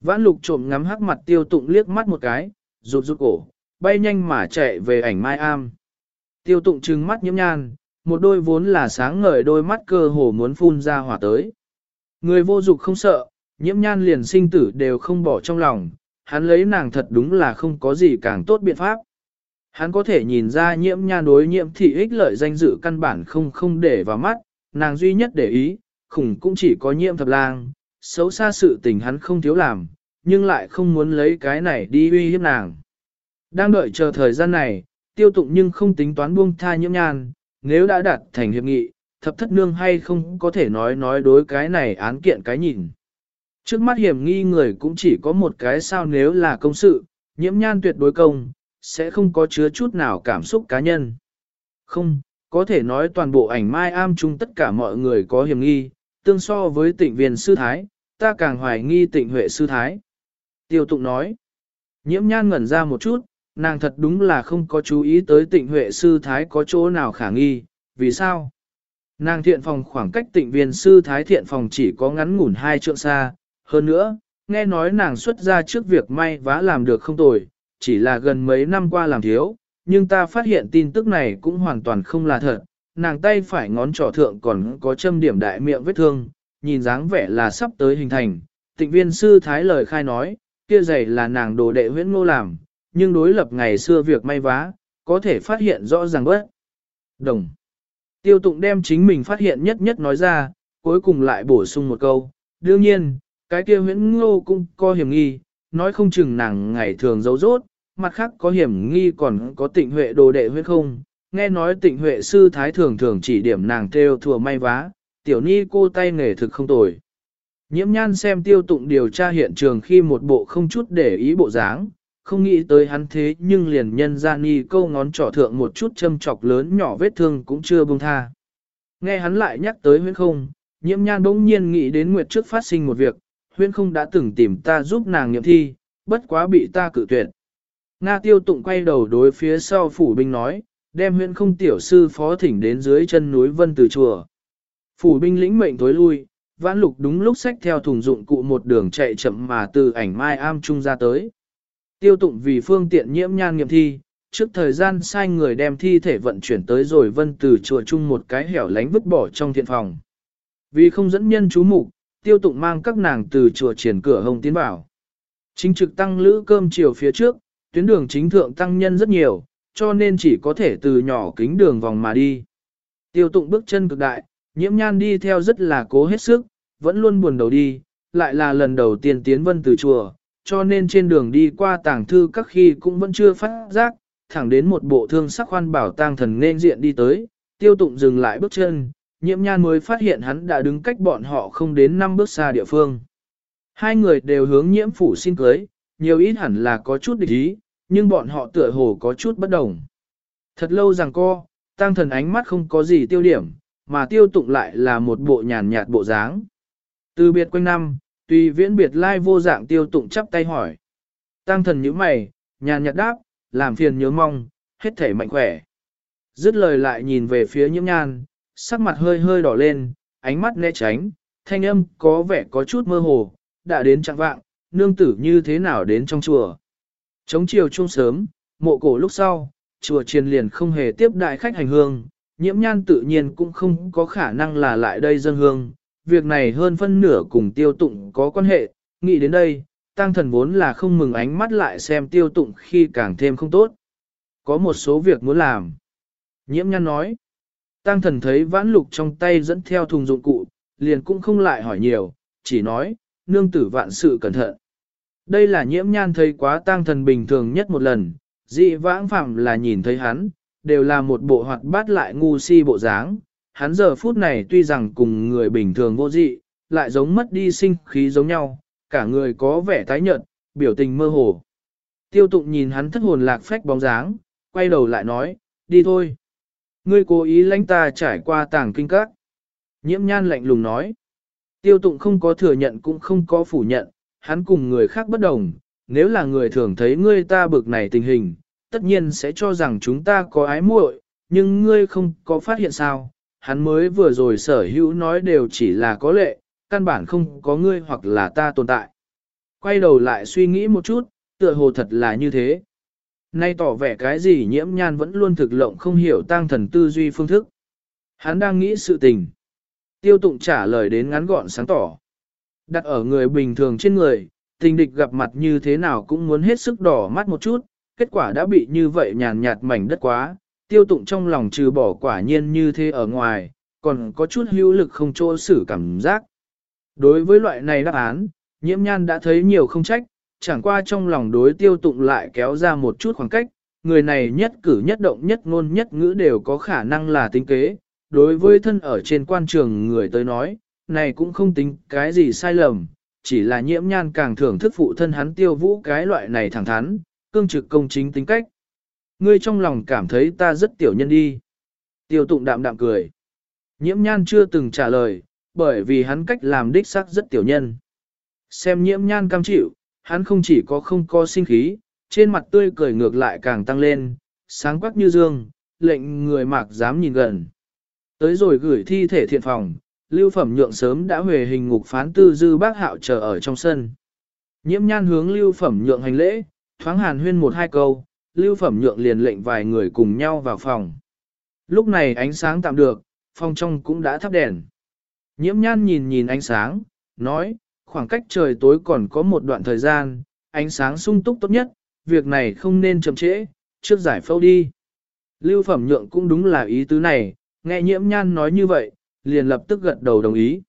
Vãn lục trộm ngắm hắc mặt tiêu tụng liếc mắt một cái, rụt rụt cổ, bay nhanh mà chạy về ảnh mai am. Tiêu tụng trừng mắt nhiễm nhan, một đôi vốn là sáng ngời đôi mắt cơ hồ muốn phun ra hỏa tới. Người vô dục không sợ, nhiễm nhan liền sinh tử đều không bỏ trong lòng, hắn lấy nàng thật đúng là không có gì càng tốt biện pháp. Hắn có thể nhìn ra nhiễm nhan đối nhiễm thị ích lợi danh dự căn bản không không để vào mắt, nàng duy nhất để ý, khủng cũng chỉ có nhiễm thập lang, xấu xa sự tình hắn không thiếu làm, nhưng lại không muốn lấy cái này đi uy hiếp nàng. Đang đợi chờ thời gian này, tiêu tụng nhưng không tính toán buông tha nhiễm nhan, nếu đã đạt thành hiệp nghị, thập thất nương hay không có thể nói nói đối cái này án kiện cái nhìn. Trước mắt hiểm nghi người cũng chỉ có một cái sao nếu là công sự, nhiễm nhan tuyệt đối công, sẽ không có chứa chút nào cảm xúc cá nhân. Không, có thể nói toàn bộ ảnh mai am chung tất cả mọi người có hiểm nghi, tương so với tịnh viên sư thái, ta càng hoài nghi tịnh huệ sư thái. Tiêu tụng nói, nhiễm nhan ngẩn ra một chút, nàng thật đúng là không có chú ý tới tịnh huệ sư thái có chỗ nào khả nghi, vì sao? Nàng thiện phòng khoảng cách tịnh viên sư thái thiện phòng chỉ có ngắn ngủn hai trượng xa, hơn nữa, nghe nói nàng xuất ra trước việc may vá làm được không tồi, chỉ là gần mấy năm qua làm thiếu, nhưng ta phát hiện tin tức này cũng hoàn toàn không là thật, nàng tay phải ngón trỏ thượng còn có châm điểm đại miệng vết thương, nhìn dáng vẻ là sắp tới hình thành. Tịnh viên sư thái lời khai nói, kia giày là nàng đồ đệ huyễn ngô làm, nhưng đối lập ngày xưa việc may vá, có thể phát hiện rõ ràng bớt. Đồng. Tiêu tụng đem chính mình phát hiện nhất nhất nói ra, cuối cùng lại bổ sung một câu, đương nhiên, cái kia huyễn ngô cũng có hiểm nghi, nói không chừng nàng ngày thường giấu rốt, mặt khác có hiểm nghi còn có tịnh huệ đồ đệ huyết không, nghe nói tịnh huệ sư thái thường thường chỉ điểm nàng theo thừa may vá, tiểu ni cô tay nghề thực không tồi. Nhiễm nhan xem tiêu tụng điều tra hiện trường khi một bộ không chút để ý bộ dáng, không nghĩ tới hắn thế nhưng liền nhân ra ni câu ngón trỏ thượng một chút châm chọc lớn nhỏ vết thương cũng chưa buông tha. Nghe hắn lại nhắc tới huyễn không, nhiễm nhan bỗng nhiên nghĩ đến nguyệt trước phát sinh một việc, huyễn không đã từng tìm ta giúp nàng nghiệm thi, bất quá bị ta cự tuyệt. Nga tiêu tụng quay đầu đối phía sau phủ binh nói, đem huyện không tiểu sư phó thỉnh đến dưới chân núi vân từ chùa. Phủ binh lĩnh mệnh tối lui, vãn lục đúng lúc sách theo thùng dụng cụ một đường chạy chậm mà từ ảnh mai am trung ra tới. Tiêu tụng vì phương tiện nhiễm nhan nghiệm thi, trước thời gian sai người đem thi thể vận chuyển tới rồi vân từ chùa chung một cái hẻo lánh vứt bỏ trong thiện phòng. Vì không dẫn nhân chú mục, tiêu tụng mang các nàng từ chùa triển cửa hồng tiến bảo. Chính trực tăng lữ cơm chiều phía trước, tuyến đường chính thượng tăng nhân rất nhiều, cho nên chỉ có thể từ nhỏ kính đường vòng mà đi. Tiêu tụng bước chân cực đại, nhiễm nhan đi theo rất là cố hết sức, vẫn luôn buồn đầu đi, lại là lần đầu tiên tiến vân từ chùa, cho nên trên đường đi qua tàng thư các khi cũng vẫn chưa phát giác, thẳng đến một bộ thương sắc khoan bảo tang thần nên diện đi tới, tiêu tụng dừng lại bước chân, nhiễm nhan mới phát hiện hắn đã đứng cách bọn họ không đến 5 bước xa địa phương. Hai người đều hướng nhiễm phủ xin cưới, nhiều ít hẳn là có chút địch ý, nhưng bọn họ tựa hồ có chút bất đồng. Thật lâu rằng co, tăng thần ánh mắt không có gì tiêu điểm, mà tiêu tụng lại là một bộ nhàn nhạt bộ dáng. Từ biệt quanh năm, tùy viễn biệt lai vô dạng tiêu tụng chắp tay hỏi. Tăng thần nhíu mày, nhàn nhạt đáp, làm phiền nhớ mong, hết thể mạnh khỏe. Dứt lời lại nhìn về phía nhiễm nhan, sắc mặt hơi hơi đỏ lên, ánh mắt né tránh, thanh âm có vẻ có chút mơ hồ, đã đến trạng vạng, nương tử như thế nào đến trong chùa. Chống chiều chung sớm, mộ cổ lúc sau, chùa triền liền không hề tiếp đại khách hành hương, nhiễm nhan tự nhiên cũng không có khả năng là lại đây dân hương, việc này hơn phân nửa cùng tiêu tụng có quan hệ, nghĩ đến đây, tăng thần vốn là không mừng ánh mắt lại xem tiêu tụng khi càng thêm không tốt. Có một số việc muốn làm. Nhiễm nhan nói, tăng thần thấy vãn lục trong tay dẫn theo thùng dụng cụ, liền cũng không lại hỏi nhiều, chỉ nói, nương tử vạn sự cẩn thận. Đây là nhiễm nhan thấy quá tang thần bình thường nhất một lần, dị vãng phạm là nhìn thấy hắn, đều là một bộ hoạt bát lại ngu si bộ dáng. Hắn giờ phút này tuy rằng cùng người bình thường vô dị, lại giống mất đi sinh khí giống nhau, cả người có vẻ tái nhợt, biểu tình mơ hồ. Tiêu tụng nhìn hắn thất hồn lạc phách bóng dáng, quay đầu lại nói, đi thôi. Ngươi cố ý lãnh ta trải qua tàng kinh các. Nhiễm nhan lạnh lùng nói. Tiêu tụng không có thừa nhận cũng không có phủ nhận, hắn cùng người khác bất đồng. Nếu là người thường thấy ngươi ta bực này tình hình, tất nhiên sẽ cho rằng chúng ta có ái muội, nhưng ngươi không có phát hiện sao. Hắn mới vừa rồi sở hữu nói đều chỉ là có lệ, căn bản không có ngươi hoặc là ta tồn tại. Quay đầu lại suy nghĩ một chút, tựa hồ thật là như thế. Nay tỏ vẻ cái gì nhiễm nhan vẫn luôn thực lộng không hiểu tăng thần tư duy phương thức. Hắn đang nghĩ sự tình. Tiêu tụng trả lời đến ngắn gọn sáng tỏ. Đặt ở người bình thường trên người, tình địch gặp mặt như thế nào cũng muốn hết sức đỏ mắt một chút, kết quả đã bị như vậy nhàn nhạt mảnh đất quá, tiêu tụng trong lòng trừ bỏ quả nhiên như thế ở ngoài, còn có chút hữu lực không chỗ xử cảm giác. Đối với loại này đáp án, nhiễm nhan đã thấy nhiều không trách, chẳng qua trong lòng đối tiêu tụng lại kéo ra một chút khoảng cách, người này nhất cử nhất động nhất ngôn nhất ngữ đều có khả năng là tính kế, đối với thân ở trên quan trường người tới nói, này cũng không tính cái gì sai lầm, chỉ là nhiễm nhan càng thưởng thức phụ thân hắn tiêu vũ cái loại này thẳng thắn, cương trực công chính tính cách. Ngươi trong lòng cảm thấy ta rất tiểu nhân đi. Tiêu tụng đạm đạm cười. Nhiễm nhan chưa từng trả lời, bởi vì hắn cách làm đích xác rất tiểu nhân. Xem nhiễm nhan cam chịu, hắn không chỉ có không có sinh khí, trên mặt tươi cười ngược lại càng tăng lên, sáng quắc như dương, lệnh người mạc dám nhìn gần. Tới rồi gửi thi thể thiện phòng, lưu phẩm nhượng sớm đã về hình ngục phán tư dư bác hạo chờ ở trong sân. Nhiễm nhan hướng lưu phẩm nhượng hành lễ, thoáng hàn huyên một hai câu, lưu phẩm nhượng liền lệnh vài người cùng nhau vào phòng. Lúc này ánh sáng tạm được, phòng trong cũng đã thắp đèn. Nhiễm nhan nhìn nhìn ánh sáng, nói, khoảng cách trời tối còn có một đoạn thời gian, ánh sáng sung túc tốt nhất, việc này không nên chậm trễ, trước giải phẫu đi. Lưu phẩm nhượng cũng đúng là ý tứ này, nghe nhiễm nhan nói như vậy, liền lập tức gật đầu đồng ý.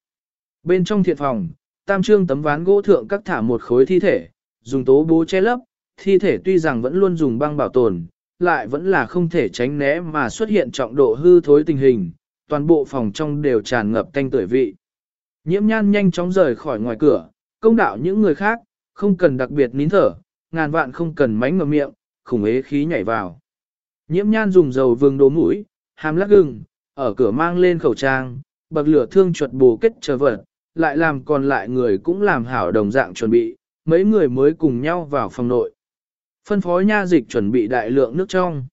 Bên trong thiện phòng, tam trương tấm ván gỗ thượng các thả một khối thi thể, dùng tố bố che lấp, thi thể tuy rằng vẫn luôn dùng băng bảo tồn, lại vẫn là không thể tránh né mà xuất hiện trọng độ hư thối tình hình, toàn bộ phòng trong đều tràn ngập canh tuổi vị. Nhiễm nhan nhanh chóng rời khỏi ngoài cửa, công đạo những người khác, không cần đặc biệt nín thở, ngàn vạn không cần mánh ngậm miệng, khủng ế khí nhảy vào. Nhiễm nhan dùng dầu vương đố mũi, hàm lắc gừng, ở cửa mang lên khẩu trang, bậc lửa thương chuột bù kết chờ vật, lại làm còn lại người cũng làm hảo đồng dạng chuẩn bị, mấy người mới cùng nhau vào phòng nội. Phân phối nha dịch chuẩn bị đại lượng nước trong.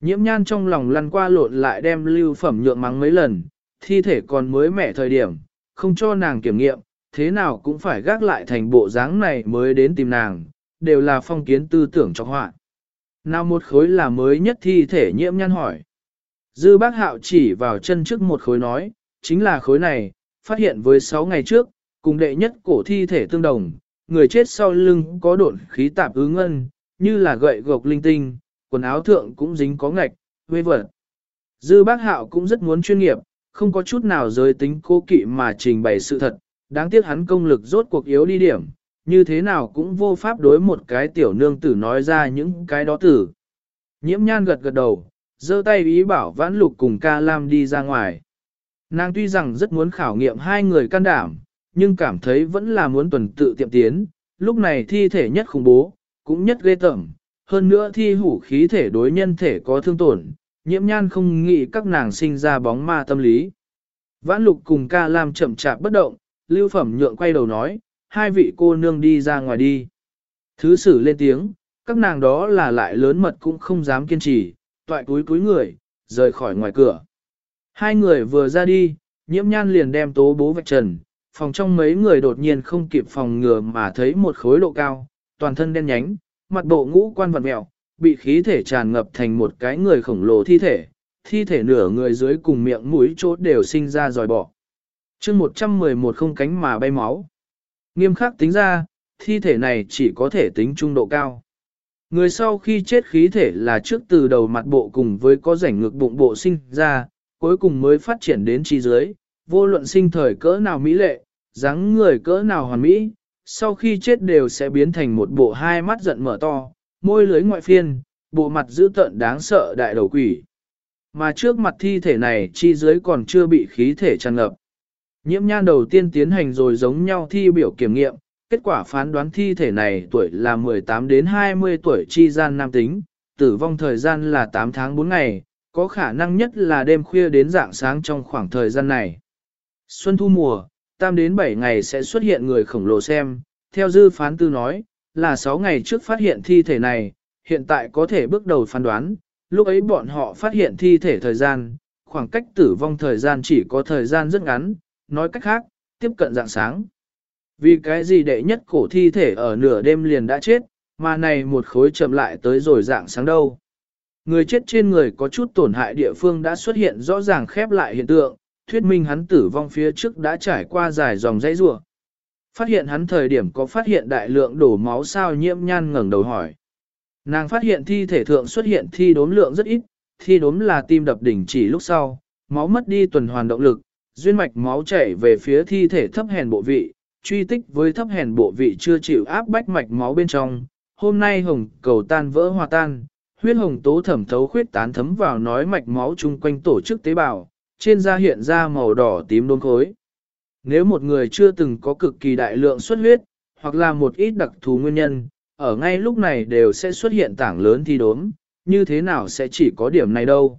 Nhiễm nhan trong lòng lăn qua lộn lại đem lưu phẩm nhượng mắng mấy lần, thi thể còn mới mẻ thời điểm, không cho nàng kiểm nghiệm, thế nào cũng phải gác lại thành bộ dáng này mới đến tìm nàng, đều là phong kiến tư tưởng cho họa. Nào một khối là mới nhất thi thể nhiễm nhan hỏi. Dư bác hạo chỉ vào chân trước một khối nói, chính là khối này, phát hiện với 6 ngày trước, cùng đệ nhất cổ thi thể tương đồng, người chết sau lưng có độn khí tạp ứng ngân, như là gậy gộc linh tinh, quần áo thượng cũng dính có ngạch, vê vật. Dư bác hạo cũng rất muốn chuyên nghiệp, không có chút nào giới tính cố kỵ mà trình bày sự thật, đáng tiếc hắn công lực rốt cuộc yếu đi điểm, như thế nào cũng vô pháp đối một cái tiểu nương tử nói ra những cái đó tử. Nhiễm nhan gật gật đầu, giơ tay ý bảo vãn lục cùng ca lam đi ra ngoài. Nàng tuy rằng rất muốn khảo nghiệm hai người can đảm, nhưng cảm thấy vẫn là muốn tuần tự tiệm tiến, lúc này thi thể nhất khủng bố, cũng nhất ghê tởm, hơn nữa thi hủ khí thể đối nhân thể có thương tổn, nhiễm nhan không nghĩ các nàng sinh ra bóng ma tâm lý. Vãn lục cùng ca lam chậm chạp bất động, lưu phẩm nhượng quay đầu nói, hai vị cô nương đi ra ngoài đi. Thứ sử lên tiếng, các nàng đó là lại lớn mật cũng không dám kiên trì, toại túi túi người, rời khỏi ngoài cửa. Hai người vừa ra đi, nhiễm nhan liền đem tố bố vạch trần, phòng trong mấy người đột nhiên không kịp phòng ngừa mà thấy một khối độ cao, toàn thân đen nhánh, mặt bộ ngũ quan vật mẹo, bị khí thể tràn ngập thành một cái người khổng lồ thi thể, thi thể nửa người dưới cùng miệng mũi chốt đều sinh ra dòi bỏ. chương 111 không cánh mà bay máu. Nghiêm khắc tính ra, thi thể này chỉ có thể tính trung độ cao. Người sau khi chết khí thể là trước từ đầu mặt bộ cùng với có rảnh ngược bụng bộ sinh ra, cuối cùng mới phát triển đến chi dưới, vô luận sinh thời cỡ nào mỹ lệ, dáng người cỡ nào hoàn mỹ, sau khi chết đều sẽ biến thành một bộ hai mắt giận mở to, môi lưới ngoại phiên, bộ mặt dữ tợn đáng sợ đại đầu quỷ. Mà trước mặt thi thể này chi dưới còn chưa bị khí thể tràn ngập. Nhiễm nhan đầu tiên tiến hành rồi giống nhau thi biểu kiểm nghiệm, kết quả phán đoán thi thể này tuổi là 18 đến 20 tuổi chi gian nam tính, tử vong thời gian là 8 tháng 4 ngày, có khả năng nhất là đêm khuya đến dạng sáng trong khoảng thời gian này. Xuân thu mùa, tam đến 7 ngày sẽ xuất hiện người khổng lồ xem, theo dư phán tư nói, là 6 ngày trước phát hiện thi thể này, hiện tại có thể bước đầu phán đoán, lúc ấy bọn họ phát hiện thi thể thời gian, khoảng cách tử vong thời gian chỉ có thời gian rất ngắn, nói cách khác, tiếp cận dạng sáng. Vì cái gì đệ nhất cổ thi thể ở nửa đêm liền đã chết, mà này một khối chậm lại tới rồi dạng sáng đâu. Người chết trên người có chút tổn hại địa phương đã xuất hiện rõ ràng khép lại hiện tượng, thuyết minh hắn tử vong phía trước đã trải qua dài dòng dãy rủa. Phát hiện hắn thời điểm có phát hiện đại lượng đổ máu sao nhiễm nhan ngẩng đầu hỏi. Nàng phát hiện thi thể thượng xuất hiện thi đốm lượng rất ít, thi đốm là tim đập đỉnh chỉ lúc sau, máu mất đi tuần hoàn động lực, duyên mạch máu chảy về phía thi thể thấp hèn bộ vị, truy tích với thấp hèn bộ vị chưa chịu áp bách mạch máu bên trong. Hôm nay hồng cầu tan vỡ hòa tan, huyết hồng tố thẩm thấu khuyết tán thấm vào nói mạch máu chung quanh tổ chức tế bào, trên da hiện ra màu đỏ tím đôn khối. Nếu một người chưa từng có cực kỳ đại lượng xuất huyết, hoặc là một ít đặc thù nguyên nhân, ở ngay lúc này đều sẽ xuất hiện tảng lớn thi đốm, như thế nào sẽ chỉ có điểm này đâu.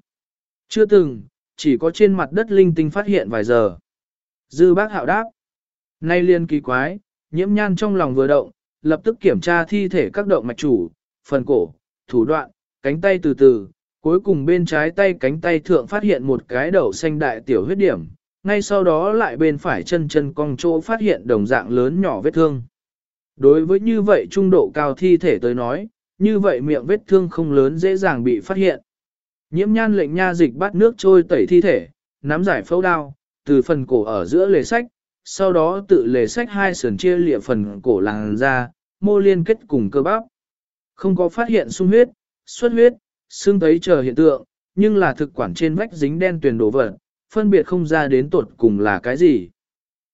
Chưa từng, chỉ có trên mặt đất linh tinh phát hiện vài giờ. Dư bác hạo đáp. Nay liên kỳ quái, nhiễm nhan trong lòng vừa động, lập tức kiểm tra thi thể các động mạch chủ, phần cổ, thủ đoạn, cánh tay từ từ, cuối cùng bên trái tay cánh tay thượng phát hiện một cái đầu xanh đại tiểu huyết điểm, ngay sau đó lại bên phải chân chân cong chỗ phát hiện đồng dạng lớn nhỏ vết thương. Đối với như vậy trung độ cao thi thể tới nói, như vậy miệng vết thương không lớn dễ dàng bị phát hiện. Nhiễm nhan lệnh nha dịch bắt nước trôi tẩy thi thể, nắm giải phẫu đao, từ phần cổ ở giữa lề sách, sau đó tự lề sách hai sườn chia lịa phần cổ làng ra, mô liên kết cùng cơ bắp. Không có phát hiện sung huyết, xuất huyết, xương thấy chờ hiện tượng, nhưng là thực quản trên vách dính đen tuyền đổ vật, phân biệt không ra đến tột cùng là cái gì.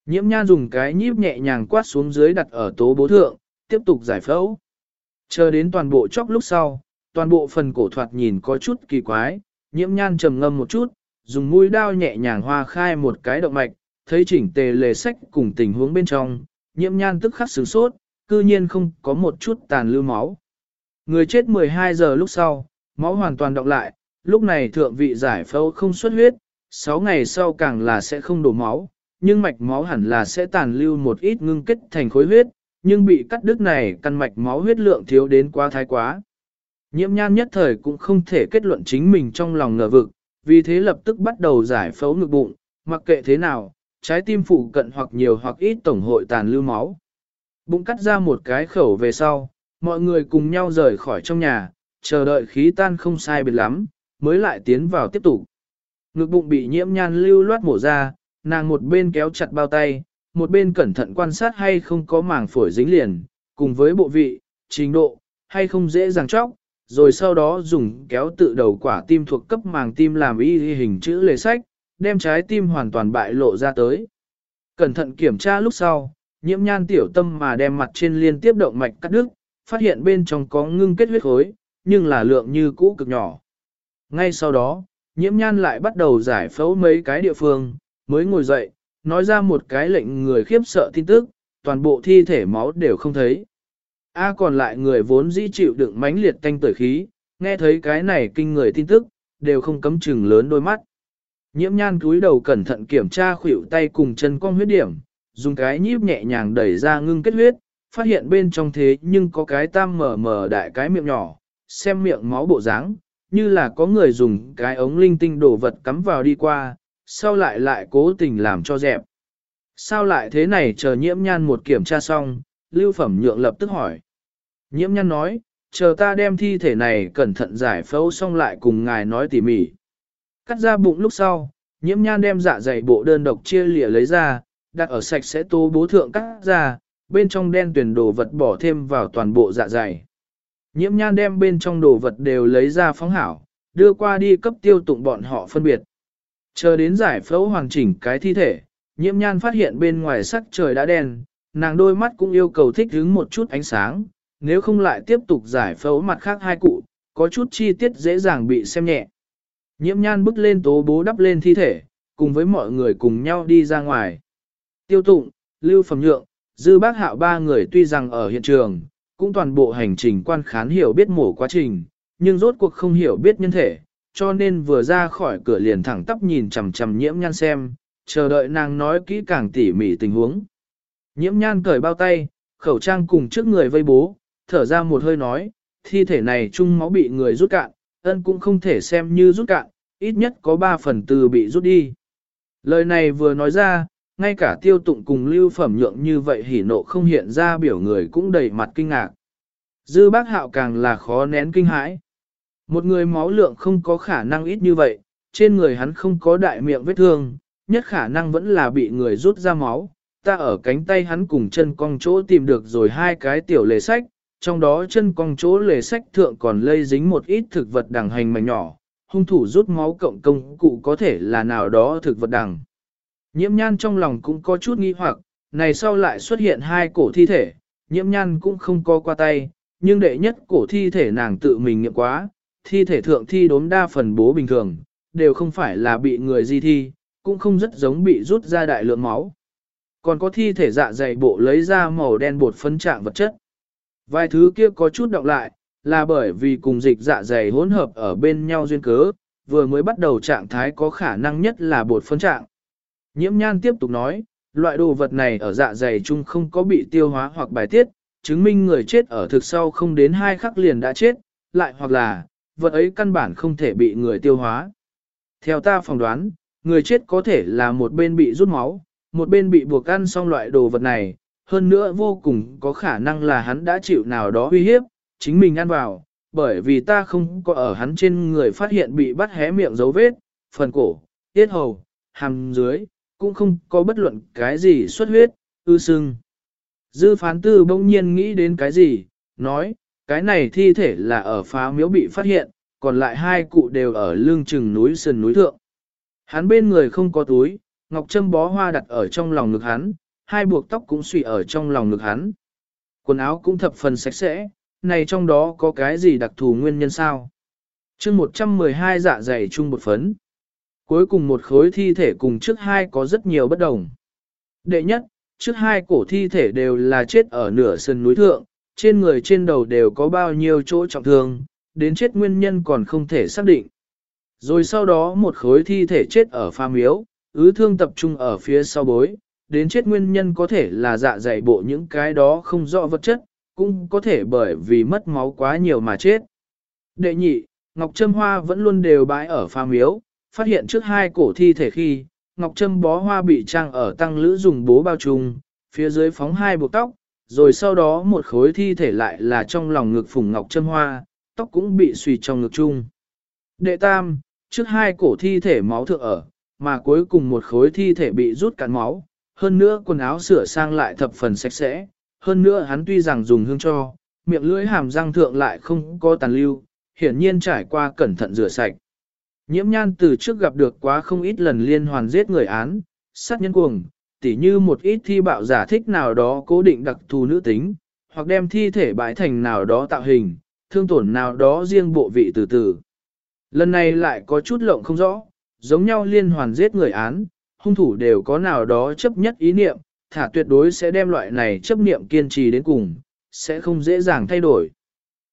Nhiễm nhan dùng cái nhíp nhẹ nhàng quát xuống dưới đặt ở tố bố thượng, tiếp tục giải phẫu. Chờ đến toàn bộ chóc lúc sau, toàn bộ phần cổ thoạt nhìn có chút kỳ quái, nhiễm nhan trầm ngâm một chút, dùng mũi đao nhẹ nhàng hoa khai một cái động mạch, thấy chỉnh tề lề sách cùng tình huống bên trong, nhiễm nhan tức khắc sửng sốt, cư nhiên không có một chút tàn lưu máu. Người chết 12 giờ lúc sau, máu hoàn toàn động lại, lúc này thượng vị giải phẫu không xuất huyết, 6 ngày sau càng là sẽ không đổ máu, nhưng mạch máu hẳn là sẽ tàn lưu một ít ngưng kết thành khối huyết, nhưng bị cắt đứt này căn mạch máu huyết lượng thiếu đến quá thái quá. Nhiễm nhan nhất thời cũng không thể kết luận chính mình trong lòng ngờ vực, vì thế lập tức bắt đầu giải phẫu ngực bụng, mặc kệ thế nào, trái tim phụ cận hoặc nhiều hoặc ít tổng hội tàn lưu máu. Bụng cắt ra một cái khẩu về sau, mọi người cùng nhau rời khỏi trong nhà, chờ đợi khí tan không sai biệt lắm, mới lại tiến vào tiếp tục. Ngực bụng bị nhiễm nhan lưu loát mổ ra, nàng một bên kéo chặt bao tay, một bên cẩn thận quan sát hay không có màng phổi dính liền, cùng với bộ vị, trình độ, hay không dễ dàng chóc, rồi sau đó dùng kéo tự đầu quả tim thuộc cấp màng tim làm y hình chữ lề sách, đem trái tim hoàn toàn bại lộ ra tới. Cẩn thận kiểm tra lúc sau, nhiễm nhan tiểu tâm mà đem mặt trên liên tiếp động mạch cắt đứt, phát hiện bên trong có ngưng kết huyết khối, nhưng là lượng như cũ cực nhỏ. Ngay sau đó, nhiễm nhan lại bắt đầu giải phẫu mấy cái địa phương, mới ngồi dậy, nói ra một cái lệnh người khiếp sợ tin tức, toàn bộ thi thể máu đều không thấy. A còn lại người vốn dĩ chịu đựng mãnh liệt tanh tuổi khí, nghe thấy cái này kinh người tin tức, đều không cấm chừng lớn đôi mắt. Nhiễm nhan cúi đầu cẩn thận kiểm tra khuỷu tay cùng chân con huyết điểm, dùng cái nhíp nhẹ nhàng đẩy ra ngưng kết huyết, phát hiện bên trong thế nhưng có cái tam mở mở đại cái miệng nhỏ, xem miệng máu bộ dáng, như là có người dùng cái ống linh tinh đổ vật cắm vào đi qua, sau lại lại cố tình làm cho dẹp. Sao lại thế này chờ nhiễm nhan một kiểm tra xong, lưu phẩm nhượng lập tức hỏi. Nhiễm nhan nói, chờ ta đem thi thể này cẩn thận giải phẫu xong lại cùng ngài nói tỉ mỉ. Cắt ra bụng lúc sau, nhiễm nhan đem dạ dày bộ đơn độc chia lìa lấy ra, đặt ở sạch sẽ tô bố thượng cắt ra, bên trong đen tuyển đồ vật bỏ thêm vào toàn bộ dạ dày. Nhiễm nhan đem bên trong đồ vật đều lấy ra phóng hảo, đưa qua đi cấp tiêu tụng bọn họ phân biệt. Chờ đến giải phẫu hoàn chỉnh cái thi thể, nhiễm nhan phát hiện bên ngoài sắc trời đã đen, nàng đôi mắt cũng yêu cầu thích hứng một chút ánh sáng, nếu không lại tiếp tục giải phẫu mặt khác hai cụ, có chút chi tiết dễ dàng bị xem nhẹ. Nhiễm nhan bước lên tố bố đắp lên thi thể, cùng với mọi người cùng nhau đi ra ngoài. Tiêu tụng, lưu phẩm nhượng, dư bác hạo ba người tuy rằng ở hiện trường, cũng toàn bộ hành trình quan khán hiểu biết mổ quá trình, nhưng rốt cuộc không hiểu biết nhân thể, cho nên vừa ra khỏi cửa liền thẳng tắp nhìn chằm chằm nhiễm nhan xem, chờ đợi nàng nói kỹ càng tỉ mỉ tình huống. Nhiễm nhan cởi bao tay, khẩu trang cùng trước người vây bố, thở ra một hơi nói, thi thể này chung máu bị người rút cạn, ân cũng không thể xem như rút cạn, ít nhất có 3 phần tư bị rút đi. Lời này vừa nói ra, ngay cả tiêu tụng cùng lưu phẩm nhượng như vậy hỉ nộ không hiện ra biểu người cũng đầy mặt kinh ngạc. Dư bác hạo càng là khó nén kinh hãi. Một người máu lượng không có khả năng ít như vậy, trên người hắn không có đại miệng vết thương, nhất khả năng vẫn là bị người rút ra máu. Ta ở cánh tay hắn cùng chân cong chỗ tìm được rồi hai cái tiểu lề sách, trong đó chân cong chỗ lề sách thượng còn lây dính một ít thực vật đằng hành mảnh nhỏ, hung thủ rút máu cộng công cụ có thể là nào đó thực vật đằng. Nhiễm nhan trong lòng cũng có chút nghi hoặc, này sau lại xuất hiện hai cổ thi thể, nhiễm nhan cũng không co qua tay, nhưng đệ nhất cổ thi thể nàng tự mình nghiệm quá, thi thể thượng thi đốm đa phần bố bình thường, đều không phải là bị người di thi, cũng không rất giống bị rút ra đại lượng máu. Còn có thi thể dạ dày bộ lấy ra màu đen bột phân trạng vật chất. Vài thứ kia có chút động lại, là bởi vì cùng dịch dạ dày hỗn hợp ở bên nhau duyên cớ, vừa mới bắt đầu trạng thái có khả năng nhất là bột phân trạng. Nhiễm nhan tiếp tục nói, loại đồ vật này ở dạ dày chung không có bị tiêu hóa hoặc bài tiết, chứng minh người chết ở thực sau không đến hai khắc liền đã chết, lại hoặc là, vật ấy căn bản không thể bị người tiêu hóa. Theo ta phỏng đoán, người chết có thể là một bên bị rút máu, một bên bị buộc ăn xong loại đồ vật này, hơn nữa vô cùng có khả năng là hắn đã chịu nào đó uy hiếp, chính mình ăn vào, bởi vì ta không có ở hắn trên người phát hiện bị bắt hé miệng dấu vết, phần cổ, tiết hầu, hàm dưới, cũng không có bất luận cái gì xuất huyết, ư sưng. Dư phán tư bỗng nhiên nghĩ đến cái gì, nói, cái này thi thể là ở phá miếu bị phát hiện, còn lại hai cụ đều ở lương chừng núi sườn núi thượng. Hắn bên người không có túi, ngọc trâm bó hoa đặt ở trong lòng ngực hắn, hai buộc tóc cũng suy ở trong lòng ngực hắn. Quần áo cũng thập phần sạch sẽ, này trong đó có cái gì đặc thù nguyên nhân sao? chương 112 dạ dày chung một phấn. Cuối cùng một khối thi thể cùng trước hai có rất nhiều bất đồng. Đệ nhất, trước hai cổ thi thể đều là chết ở nửa sườn núi thượng, trên người trên đầu đều có bao nhiêu chỗ trọng thương, đến chết nguyên nhân còn không thể xác định. Rồi sau đó một khối thi thể chết ở pha miếu, ứ thương tập trung ở phía sau bối, đến chết nguyên nhân có thể là dạ dày bộ những cái đó không rõ vật chất, cũng có thể bởi vì mất máu quá nhiều mà chết. Đệ nhị, Ngọc Trâm Hoa vẫn luôn đều bãi ở pha miếu, phát hiện trước hai cổ thi thể khi, Ngọc Trâm bó hoa bị trang ở tăng lữ dùng bố bao trùm, phía dưới phóng hai buộc tóc, rồi sau đó một khối thi thể lại là trong lòng ngực phùng Ngọc Trâm Hoa, tóc cũng bị suy trong ngực chung. Đệ tam, trước hai cổ thi thể máu thượng ở, mà cuối cùng một khối thi thể bị rút cạn máu, hơn nữa quần áo sửa sang lại thập phần sạch sẽ, hơn nữa hắn tuy rằng dùng hương cho, miệng lưỡi hàm răng thượng lại không có tàn lưu, hiển nhiên trải qua cẩn thận rửa sạch. Nhiễm nhan từ trước gặp được quá không ít lần liên hoàn giết người án, sát nhân cuồng, tỉ như một ít thi bạo giả thích nào đó cố định đặc thù nữ tính, hoặc đem thi thể bãi thành nào đó tạo hình, thương tổn nào đó riêng bộ vị từ từ. Lần này lại có chút lộng không rõ, giống nhau liên hoàn giết người án, hung thủ đều có nào đó chấp nhất ý niệm, thả tuyệt đối sẽ đem loại này chấp niệm kiên trì đến cùng, sẽ không dễ dàng thay đổi.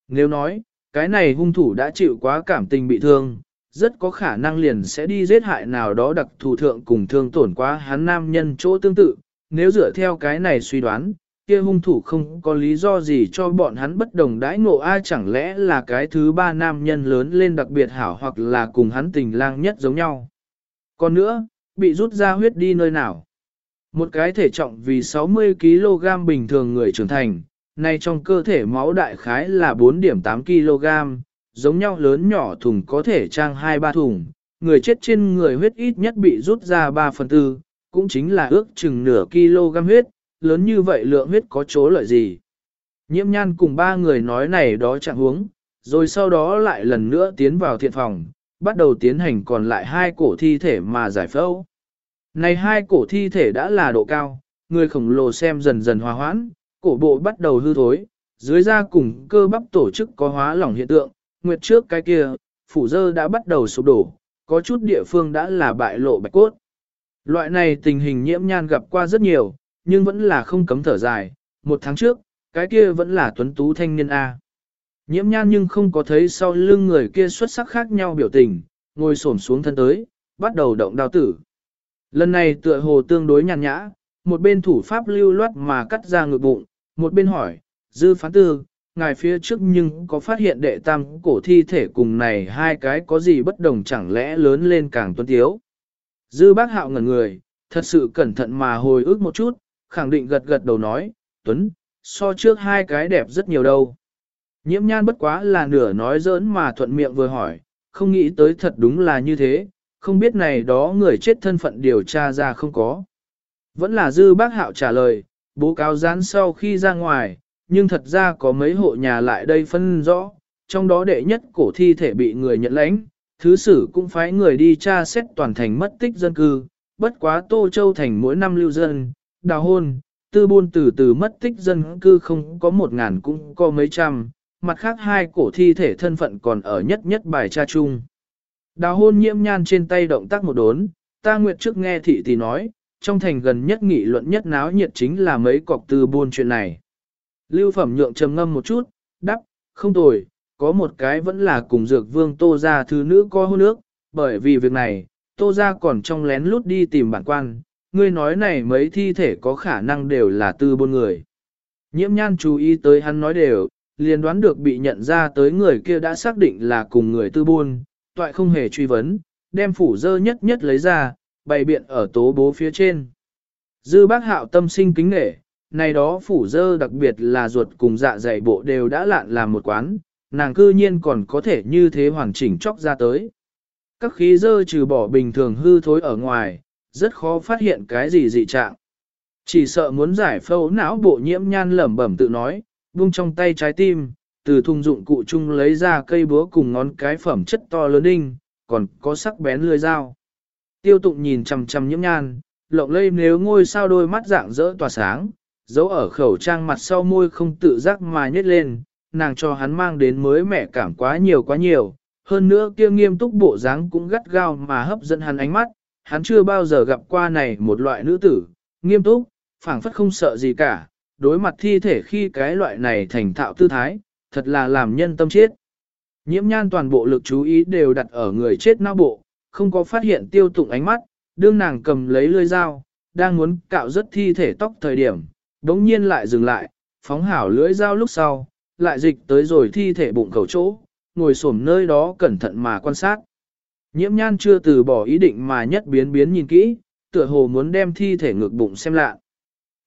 Nếu nói, cái này hung thủ đã chịu quá cảm tình bị thương, rất có khả năng liền sẽ đi giết hại nào đó đặc thù thượng cùng thương tổn quá hắn nam nhân chỗ tương tự, nếu dựa theo cái này suy đoán, kia hung thủ không có lý do gì cho bọn hắn bất đồng đãi ngộ ai chẳng lẽ là cái thứ ba nam nhân lớn lên đặc biệt hảo hoặc là cùng hắn tình lang nhất giống nhau. Còn nữa, bị rút ra huyết đi nơi nào? Một cái thể trọng vì 60kg bình thường người trưởng thành, nay trong cơ thể máu đại khái là 4 điểm 8kg, giống nhau lớn nhỏ thùng có thể trang 2-3 thùng, người chết trên người huyết ít nhất bị rút ra 3 phần tư, cũng chính là ước chừng nửa kg huyết, lớn như vậy lượng huyết có chỗ lợi gì. Nhiễm nhan cùng ba người nói này đó chẳng huống, rồi sau đó lại lần nữa tiến vào thiện phòng, bắt đầu tiến hành còn lại hai cổ thi thể mà giải phẫu. Này hai cổ thi thể đã là độ cao, người khổng lồ xem dần dần hòa hoãn, cổ bộ bắt đầu hư thối, dưới da cùng cơ bắp tổ chức có hóa lỏng hiện tượng, nguyệt trước cái kia, phủ dơ đã bắt đầu sụp đổ, có chút địa phương đã là bại lộ bạch cốt. Loại này tình hình nhiễm nhan gặp qua rất nhiều, nhưng vẫn là không cấm thở dài, một tháng trước, cái kia vẫn là tuấn tú thanh niên A. Nhiễm nhan nhưng không có thấy sau lưng người kia xuất sắc khác nhau biểu tình, ngồi xổm xuống thân tới, bắt đầu động đao tử. Lần này tựa hồ tương đối nhàn nhã, một bên thủ pháp lưu loát mà cắt ra ngực bụng, một bên hỏi, dư phán tư, ngài phía trước nhưng có phát hiện đệ tam cổ thi thể cùng này hai cái có gì bất đồng chẳng lẽ lớn lên càng tuân tiếu. Dư bác hạo ngẩn người, thật sự cẩn thận mà hồi ức một chút, khẳng định gật gật đầu nói, tuấn, so trước hai cái đẹp rất nhiều đâu. Nhiễm nhan bất quá là nửa nói giỡn mà thuận miệng vừa hỏi, không nghĩ tới thật đúng là như thế, không biết này đó người chết thân phận điều tra ra không có. Vẫn là dư bác hạo trả lời, bố cáo gián sau khi ra ngoài, nhưng thật ra có mấy hộ nhà lại đây phân rõ, trong đó đệ nhất cổ thi thể bị người nhận lãnh, thứ sử cũng phái người đi tra xét toàn thành mất tích dân cư, bất quá Tô Châu thành mỗi năm lưu dân, đào hôn, tư buôn từ từ mất tích dân cư không có một ngàn cũng có mấy trăm, mặt khác hai cổ thi thể thân phận còn ở nhất nhất bài tra chung. Đào hôn nhiễm nhan trên tay động tác một đốn, ta nguyệt trước nghe thị thì nói, trong thành gần nhất nghị luận nhất náo nhiệt chính là mấy cọc tư buôn chuyện này. Lưu phẩm nhượng trầm ngâm một chút, đắp, không tồi, có một cái vẫn là cùng dược vương tô ra thứ nữ co hôn nước, bởi vì việc này, tô ra còn trong lén lút đi tìm bản quan, ngươi nói này mấy thi thể có khả năng đều là tư buôn người. Nhiễm nhan chú ý tới hắn nói đều, liền đoán được bị nhận ra tới người kia đã xác định là cùng người tư buôn, toại không hề truy vấn, đem phủ dơ nhất nhất lấy ra, bày biện ở tố bố phía trên. Dư bác hạo tâm sinh kính nghệ, này đó phủ dơ đặc biệt là ruột cùng dạ dày bộ đều đã lạn làm một quán, nàng cư nhiên còn có thể như thế hoàn chỉnh chóc ra tới. Các khí dơ trừ bỏ bình thường hư thối ở ngoài, rất khó phát hiện cái gì dị trạng. Chỉ sợ muốn giải phẫu não bộ nhiễm nhan lẩm bẩm tự nói, buông trong tay trái tim, từ thùng dụng cụ chung lấy ra cây búa cùng ngón cái phẩm chất to lớn đinh, còn có sắc bén lưỡi dao. Tiêu tụng nhìn chằm chằm nhiễm nhan, lộng lây nếu ngôi sao đôi mắt dạng dỡ tỏa sáng, dấu ở khẩu trang mặt sau môi không tự giác mà nhếch lên, nàng cho hắn mang đến mới mẻ cảm quá nhiều quá nhiều, hơn nữa kia nghiêm túc bộ dáng cũng gắt gao mà hấp dẫn hắn ánh mắt, hắn chưa bao giờ gặp qua này một loại nữ tử, nghiêm túc, phảng phất không sợ gì cả, đối mặt thi thể khi cái loại này thành thạo tư thái, thật là làm nhân tâm chết. Nhiễm nhan toàn bộ lực chú ý đều đặt ở người chết não bộ, không có phát hiện tiêu tụng ánh mắt, đương nàng cầm lấy lưỡi dao, đang muốn cạo rất thi thể tóc thời điểm, đống nhiên lại dừng lại, phóng hảo lưỡi dao lúc sau, lại dịch tới rồi thi thể bụng cầu chỗ, ngồi xổm nơi đó cẩn thận mà quan sát. Nhiễm nhan chưa từ bỏ ý định mà nhất biến biến nhìn kỹ, tựa hồ muốn đem thi thể ngược bụng xem lạ.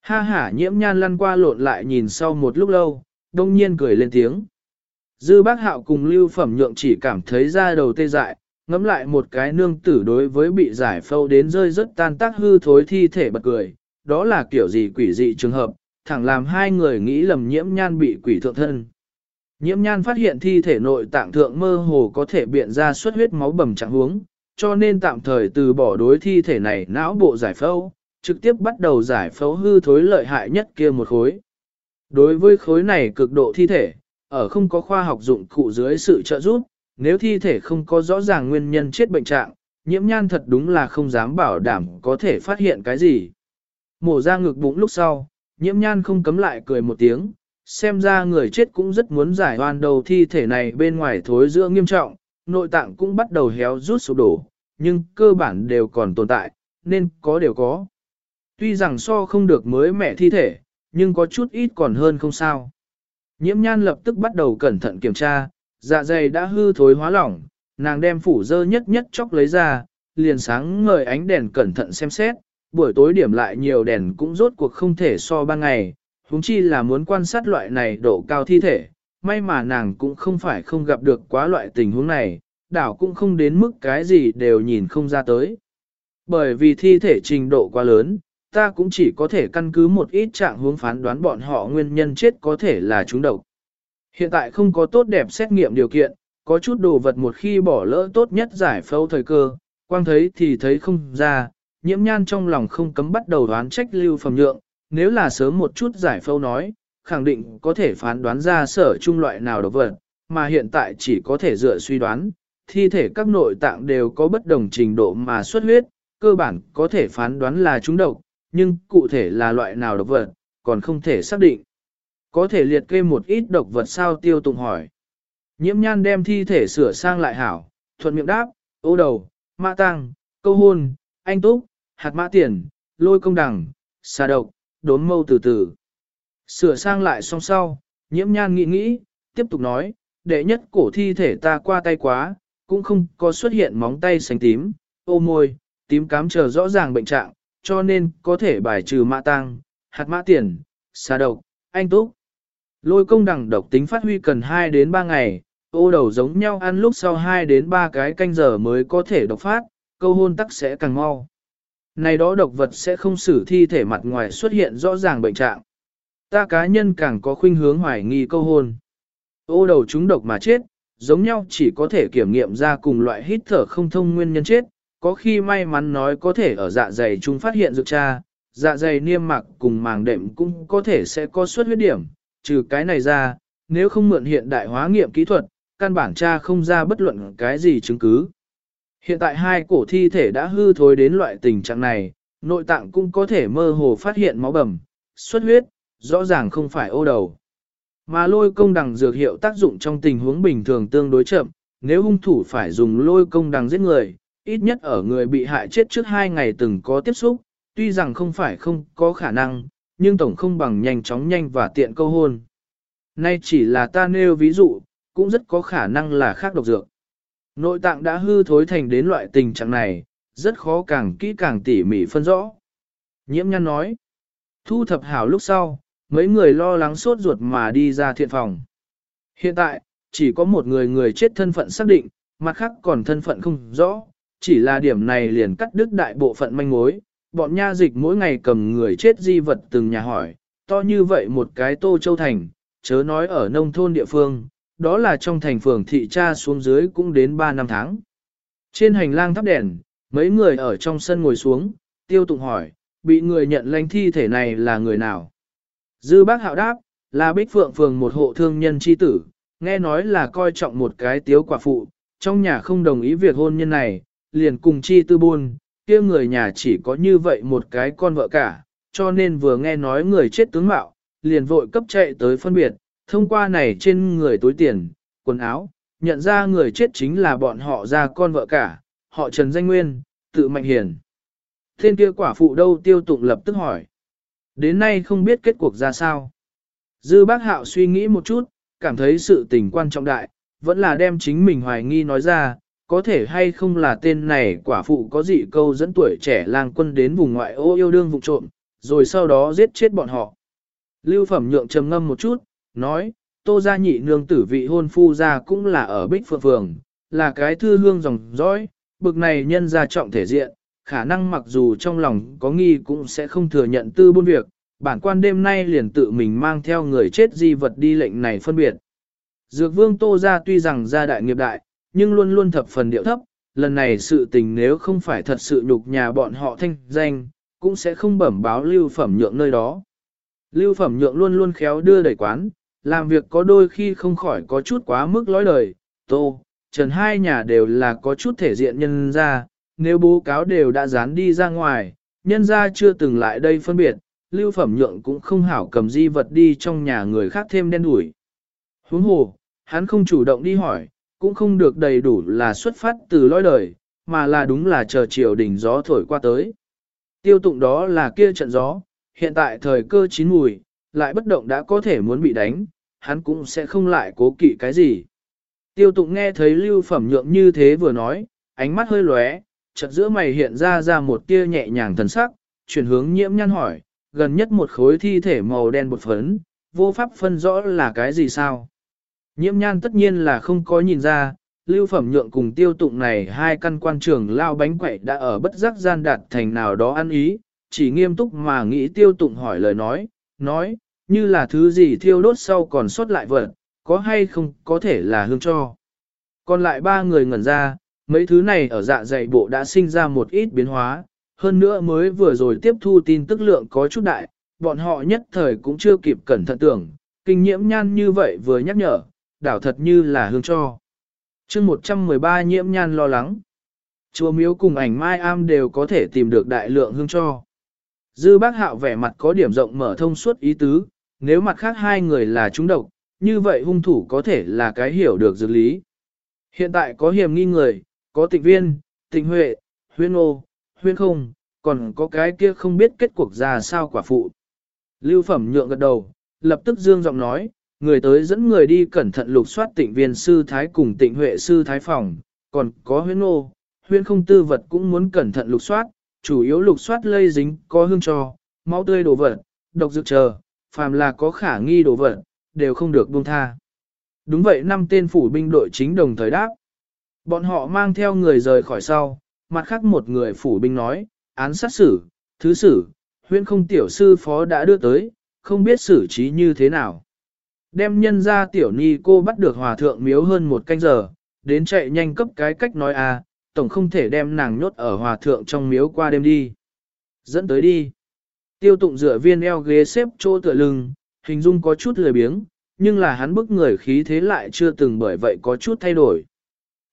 Ha hả nhiễm nhan lăn qua lộn lại nhìn sau một lúc lâu, đông nhiên cười lên tiếng. Dư bác hạo cùng lưu phẩm nhượng chỉ cảm thấy da đầu tê dại, ngẫm lại một cái nương tử đối với bị giải phâu đến rơi rất tan tác hư thối thi thể bật cười, đó là kiểu gì quỷ dị trường hợp, thẳng làm hai người nghĩ lầm nhiễm nhan bị quỷ thượng thân. Nhiễm nhan phát hiện thi thể nội tạng thượng mơ hồ có thể biện ra xuất huyết máu bầm trạng huống, cho nên tạm thời từ bỏ đối thi thể này não bộ giải phâu trực tiếp bắt đầu giải phẫu hư thối lợi hại nhất kia một khối. Đối với khối này cực độ thi thể, ở không có khoa học dụng cụ dưới sự trợ giúp, nếu thi thể không có rõ ràng nguyên nhân chết bệnh trạng, nhiễm nhan thật đúng là không dám bảo đảm có thể phát hiện cái gì. Mổ ra ngực bụng lúc sau, nhiễm nhan không cấm lại cười một tiếng, xem ra người chết cũng rất muốn giải hoàn đầu thi thể này bên ngoài thối giữa nghiêm trọng, nội tạng cũng bắt đầu héo rút sụp đổ, nhưng cơ bản đều còn tồn tại, nên có đều có. Tuy rằng so không được mới mẹ thi thể, nhưng có chút ít còn hơn không sao. Nhiễm nhan lập tức bắt đầu cẩn thận kiểm tra, dạ dày đã hư thối hóa lỏng, nàng đem phủ dơ nhất nhất chóc lấy ra, liền sáng ngời ánh đèn cẩn thận xem xét, buổi tối điểm lại nhiều đèn cũng rốt cuộc không thể so ban ngày, huống chi là muốn quan sát loại này độ cao thi thể, may mà nàng cũng không phải không gặp được quá loại tình huống này, đảo cũng không đến mức cái gì đều nhìn không ra tới. Bởi vì thi thể trình độ quá lớn, ta cũng chỉ có thể căn cứ một ít trạng hướng phán đoán bọn họ nguyên nhân chết có thể là chúng độc. Hiện tại không có tốt đẹp xét nghiệm điều kiện, có chút đồ vật một khi bỏ lỡ tốt nhất giải phẫu thời cơ, quang thấy thì thấy không ra, nhiễm nhan trong lòng không cấm bắt đầu đoán trách lưu phẩm nhượng, nếu là sớm một chút giải phẫu nói, khẳng định có thể phán đoán ra sở trung loại nào độc vật, mà hiện tại chỉ có thể dựa suy đoán, thi thể các nội tạng đều có bất đồng trình độ mà xuất huyết, cơ bản có thể phán đoán là chúng độc, nhưng cụ thể là loại nào độc vật, còn không thể xác định. Có thể liệt kê một ít độc vật sao tiêu tụng hỏi. Nhiễm nhan đem thi thể sửa sang lại hảo, thuận miệng đáp, ô đầu, mã tăng, câu hôn, anh túc, hạt mã tiền, lôi công đằng, xà độc, đốn mâu từ từ. Sửa sang lại xong sau, nhiễm nhan nghĩ nghĩ, tiếp tục nói, đệ nhất cổ thi thể ta qua tay quá, cũng không có xuất hiện móng tay xanh tím, ô môi, tím cám chờ rõ ràng bệnh trạng, cho nên có thể bài trừ mã tang, hạt mã tiền, xà độc, anh túc. Lôi công đằng độc tính phát huy cần 2 đến 3 ngày, ô đầu giống nhau ăn lúc sau 2 đến 3 cái canh giờ mới có thể độc phát, câu hôn tắc sẽ càng mau. Này đó độc vật sẽ không xử thi thể mặt ngoài xuất hiện rõ ràng bệnh trạng. Ta cá nhân càng có khuynh hướng hoài nghi câu hôn. Ô đầu chúng độc mà chết, giống nhau chỉ có thể kiểm nghiệm ra cùng loại hít thở không thông nguyên nhân chết, có khi may mắn nói có thể ở dạ dày chúng phát hiện dược tra, dạ dày niêm mạc cùng màng đệm cũng có thể sẽ có xuất huyết điểm, trừ cái này ra, nếu không mượn hiện đại hóa nghiệm kỹ thuật, căn bản tra không ra bất luận cái gì chứng cứ. Hiện tại hai cổ thi thể đã hư thối đến loại tình trạng này, nội tạng cũng có thể mơ hồ phát hiện máu bầm, xuất huyết, rõ ràng không phải ô đầu. Mà lôi công đằng dược hiệu tác dụng trong tình huống bình thường tương đối chậm, nếu hung thủ phải dùng lôi công đằng giết người, ít nhất ở người bị hại chết trước hai ngày từng có tiếp xúc, tuy rằng không phải không có khả năng, nhưng tổng không bằng nhanh chóng nhanh và tiện câu hôn. Nay chỉ là ta nêu ví dụ, cũng rất có khả năng là khác độc dược. Nội tạng đã hư thối thành đến loại tình trạng này, rất khó càng kỹ càng tỉ mỉ phân rõ. Nhiễm nhăn nói, thu thập hảo lúc sau, mấy người lo lắng sốt ruột mà đi ra thiện phòng. Hiện tại, chỉ có một người người chết thân phận xác định, mặt khác còn thân phận không rõ, chỉ là điểm này liền cắt đứt đại bộ phận manh mối, bọn nha dịch mỗi ngày cầm người chết di vật từng nhà hỏi, to như vậy một cái tô châu thành, chớ nói ở nông thôn địa phương, đó là trong thành phường thị tra xuống dưới cũng đến 3 năm tháng. Trên hành lang thắp đèn, Mấy người ở trong sân ngồi xuống, tiêu tụng hỏi, bị người nhận lãnh thi thể này là người nào? Dư bác hạo đáp, là bích phượng phường một hộ thương nhân chi tử, nghe nói là coi trọng một cái tiếu quả phụ, trong nhà không đồng ý việc hôn nhân này, liền cùng chi tư buôn, kia người nhà chỉ có như vậy một cái con vợ cả, cho nên vừa nghe nói người chết tướng mạo, liền vội cấp chạy tới phân biệt, thông qua này trên người túi tiền, quần áo, nhận ra người chết chính là bọn họ ra con vợ cả, họ Trần Danh Nguyên, tự mạnh hiền. Thiên kia quả phụ đâu tiêu tụng lập tức hỏi. Đến nay không biết kết cuộc ra sao. Dư bác hạo suy nghĩ một chút, cảm thấy sự tình quan trọng đại, vẫn là đem chính mình hoài nghi nói ra, có thể hay không là tên này quả phụ có dị câu dẫn tuổi trẻ lang quân đến vùng ngoại ô yêu đương vụ trộm, rồi sau đó giết chết bọn họ. Lưu phẩm nhượng trầm ngâm một chút, nói, tô gia nhị nương tử vị hôn phu gia cũng là ở Bích Phượng Phường, là cái thư hương dòng dõi, bực này nhân gia trọng thể diện, khả năng mặc dù trong lòng có nghi cũng sẽ không thừa nhận tư buôn việc, bản quan đêm nay liền tự mình mang theo người chết di vật đi lệnh này phân biệt. Dược vương tô gia tuy rằng gia đại nghiệp đại, nhưng luôn luôn thập phần điệu thấp, lần này sự tình nếu không phải thật sự nhục nhà bọn họ thanh danh, cũng sẽ không bẩm báo lưu phẩm nhượng nơi đó. Lưu phẩm nhượng luôn luôn khéo đưa đẩy quán, làm việc có đôi khi không khỏi có chút quá mức lối đời, tô, trần hai nhà đều là có chút thể diện nhân ra, nếu bố cáo đều đã dán đi ra ngoài, nhân ra chưa từng lại đây phân biệt, lưu phẩm nhượng cũng không hảo cầm di vật đi trong nhà người khác thêm đen đuổi. Huống hồ, hắn không chủ động đi hỏi, cũng không được đầy đủ là xuất phát từ lõi đời, mà là đúng là chờ chiều đỉnh gió thổi qua tới. Tiêu tụng đó là kia trận gió, hiện tại thời cơ chín mùi, lại bất động đã có thể muốn bị đánh, hắn cũng sẽ không lại cố kỵ cái gì. Tiêu tụng nghe thấy lưu phẩm nhượng như thế vừa nói, ánh mắt hơi lóe, chợt giữa mày hiện ra ra một tia nhẹ nhàng thần sắc, chuyển hướng nhiễm nhăn hỏi, gần nhất một khối thi thể màu đen bột phấn, vô pháp phân rõ là cái gì sao. Nhiễm nhan tất nhiên là không có nhìn ra, lưu phẩm nhượng cùng tiêu tụng này hai căn quan trường lao bánh quậy đã ở bất giác gian đạt thành nào đó ăn ý, chỉ nghiêm túc mà nghĩ tiêu tụng hỏi lời nói, nói, như là thứ gì thiêu đốt sau còn sót lại vật, có hay không có thể là hương cho. Còn lại ba người ngẩn ra, mấy thứ này ở dạ dày bộ đã sinh ra một ít biến hóa, hơn nữa mới vừa rồi tiếp thu tin tức lượng có chút đại, bọn họ nhất thời cũng chưa kịp cẩn thận tưởng, kinh nhiễm nhan như vậy vừa nhắc nhở, đảo thật như là hương cho. chương 113 nhiễm nhan lo lắng. Chùa miếu cùng ảnh mai am đều có thể tìm được đại lượng hương cho. Dư bác hạo vẻ mặt có điểm rộng mở thông suốt ý tứ, nếu mặt khác hai người là chúng độc, như vậy hung thủ có thể là cái hiểu được dược lý. Hiện tại có hiểm nghi người, có tịnh viên, tịnh huệ, huyên ô, huyên không, còn có cái kia không biết kết cuộc ra sao quả phụ. Lưu phẩm nhượng gật đầu, lập tức dương giọng nói, người tới dẫn người đi cẩn thận lục soát tịnh viên sư thái cùng tịnh huệ sư thái phòng, còn có huyên ô, huyên không tư vật cũng muốn cẩn thận lục soát, chủ yếu lục soát lây dính có hương trò, máu tươi đồ vật, độc dược chờ, phàm là có khả nghi đồ vật, đều không được buông tha. Đúng vậy năm tên phủ binh đội chính đồng thời đáp. Bọn họ mang theo người rời khỏi sau, mặt khác một người phủ binh nói, án sát xử, thứ xử, huyên không tiểu sư phó đã đưa tới, không biết xử trí như thế nào. Đem nhân ra tiểu ni cô bắt được hòa thượng miếu hơn một canh giờ, đến chạy nhanh cấp cái cách nói à, tổng không thể đem nàng nhốt ở hòa thượng trong miếu qua đêm đi. Dẫn tới đi. Tiêu tụng dựa viên eo ghế xếp chỗ tựa lưng, hình dung có chút lười biếng, nhưng là hắn bức người khí thế lại chưa từng bởi vậy có chút thay đổi.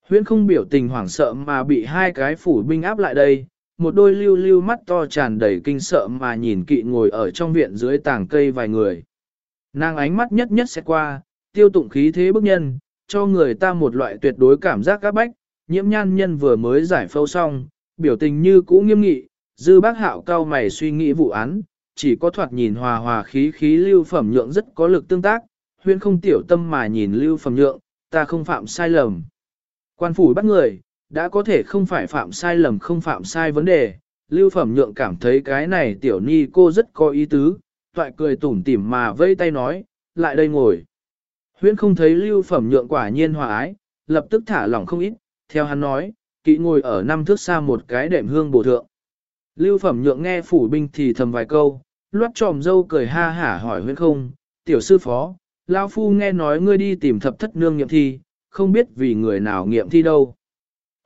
Huyễn không biểu tình hoảng sợ mà bị hai cái phủ binh áp lại đây, một đôi lưu lưu mắt to tràn đầy kinh sợ mà nhìn kỵ ngồi ở trong viện dưới tảng cây vài người. Nàng ánh mắt nhất nhất sẽ qua, tiêu tụng khí thế bức nhân, cho người ta một loại tuyệt đối cảm giác các bách, nhiễm nhan nhân vừa mới giải phâu xong, biểu tình như cũ nghiêm nghị, dư bác hạo cao mày suy nghĩ vụ án, chỉ có thoạt nhìn hòa hòa khí khí lưu phẩm nhượng rất có lực tương tác, huyên không tiểu tâm mà nhìn lưu phẩm nhượng, ta không phạm sai lầm. Quan phủ bắt người, đã có thể không phải phạm sai lầm không phạm sai vấn đề, lưu phẩm nhượng cảm thấy cái này tiểu ni cô rất có ý tứ, toại cười tủm tỉm mà vây tay nói, lại đây ngồi. huyễn không thấy lưu phẩm nhượng quả nhiên hòa ái, lập tức thả lỏng không ít, theo hắn nói, kỵ ngồi ở năm thước xa một cái đệm hương bổ thượng. Lưu phẩm nhượng nghe phủ binh thì thầm vài câu, loát tròm dâu cười ha hả hỏi huyễn không, tiểu sư phó, Lao Phu nghe nói ngươi đi tìm thập thất nương nghiệm thi, không biết vì người nào nghiệm thi đâu.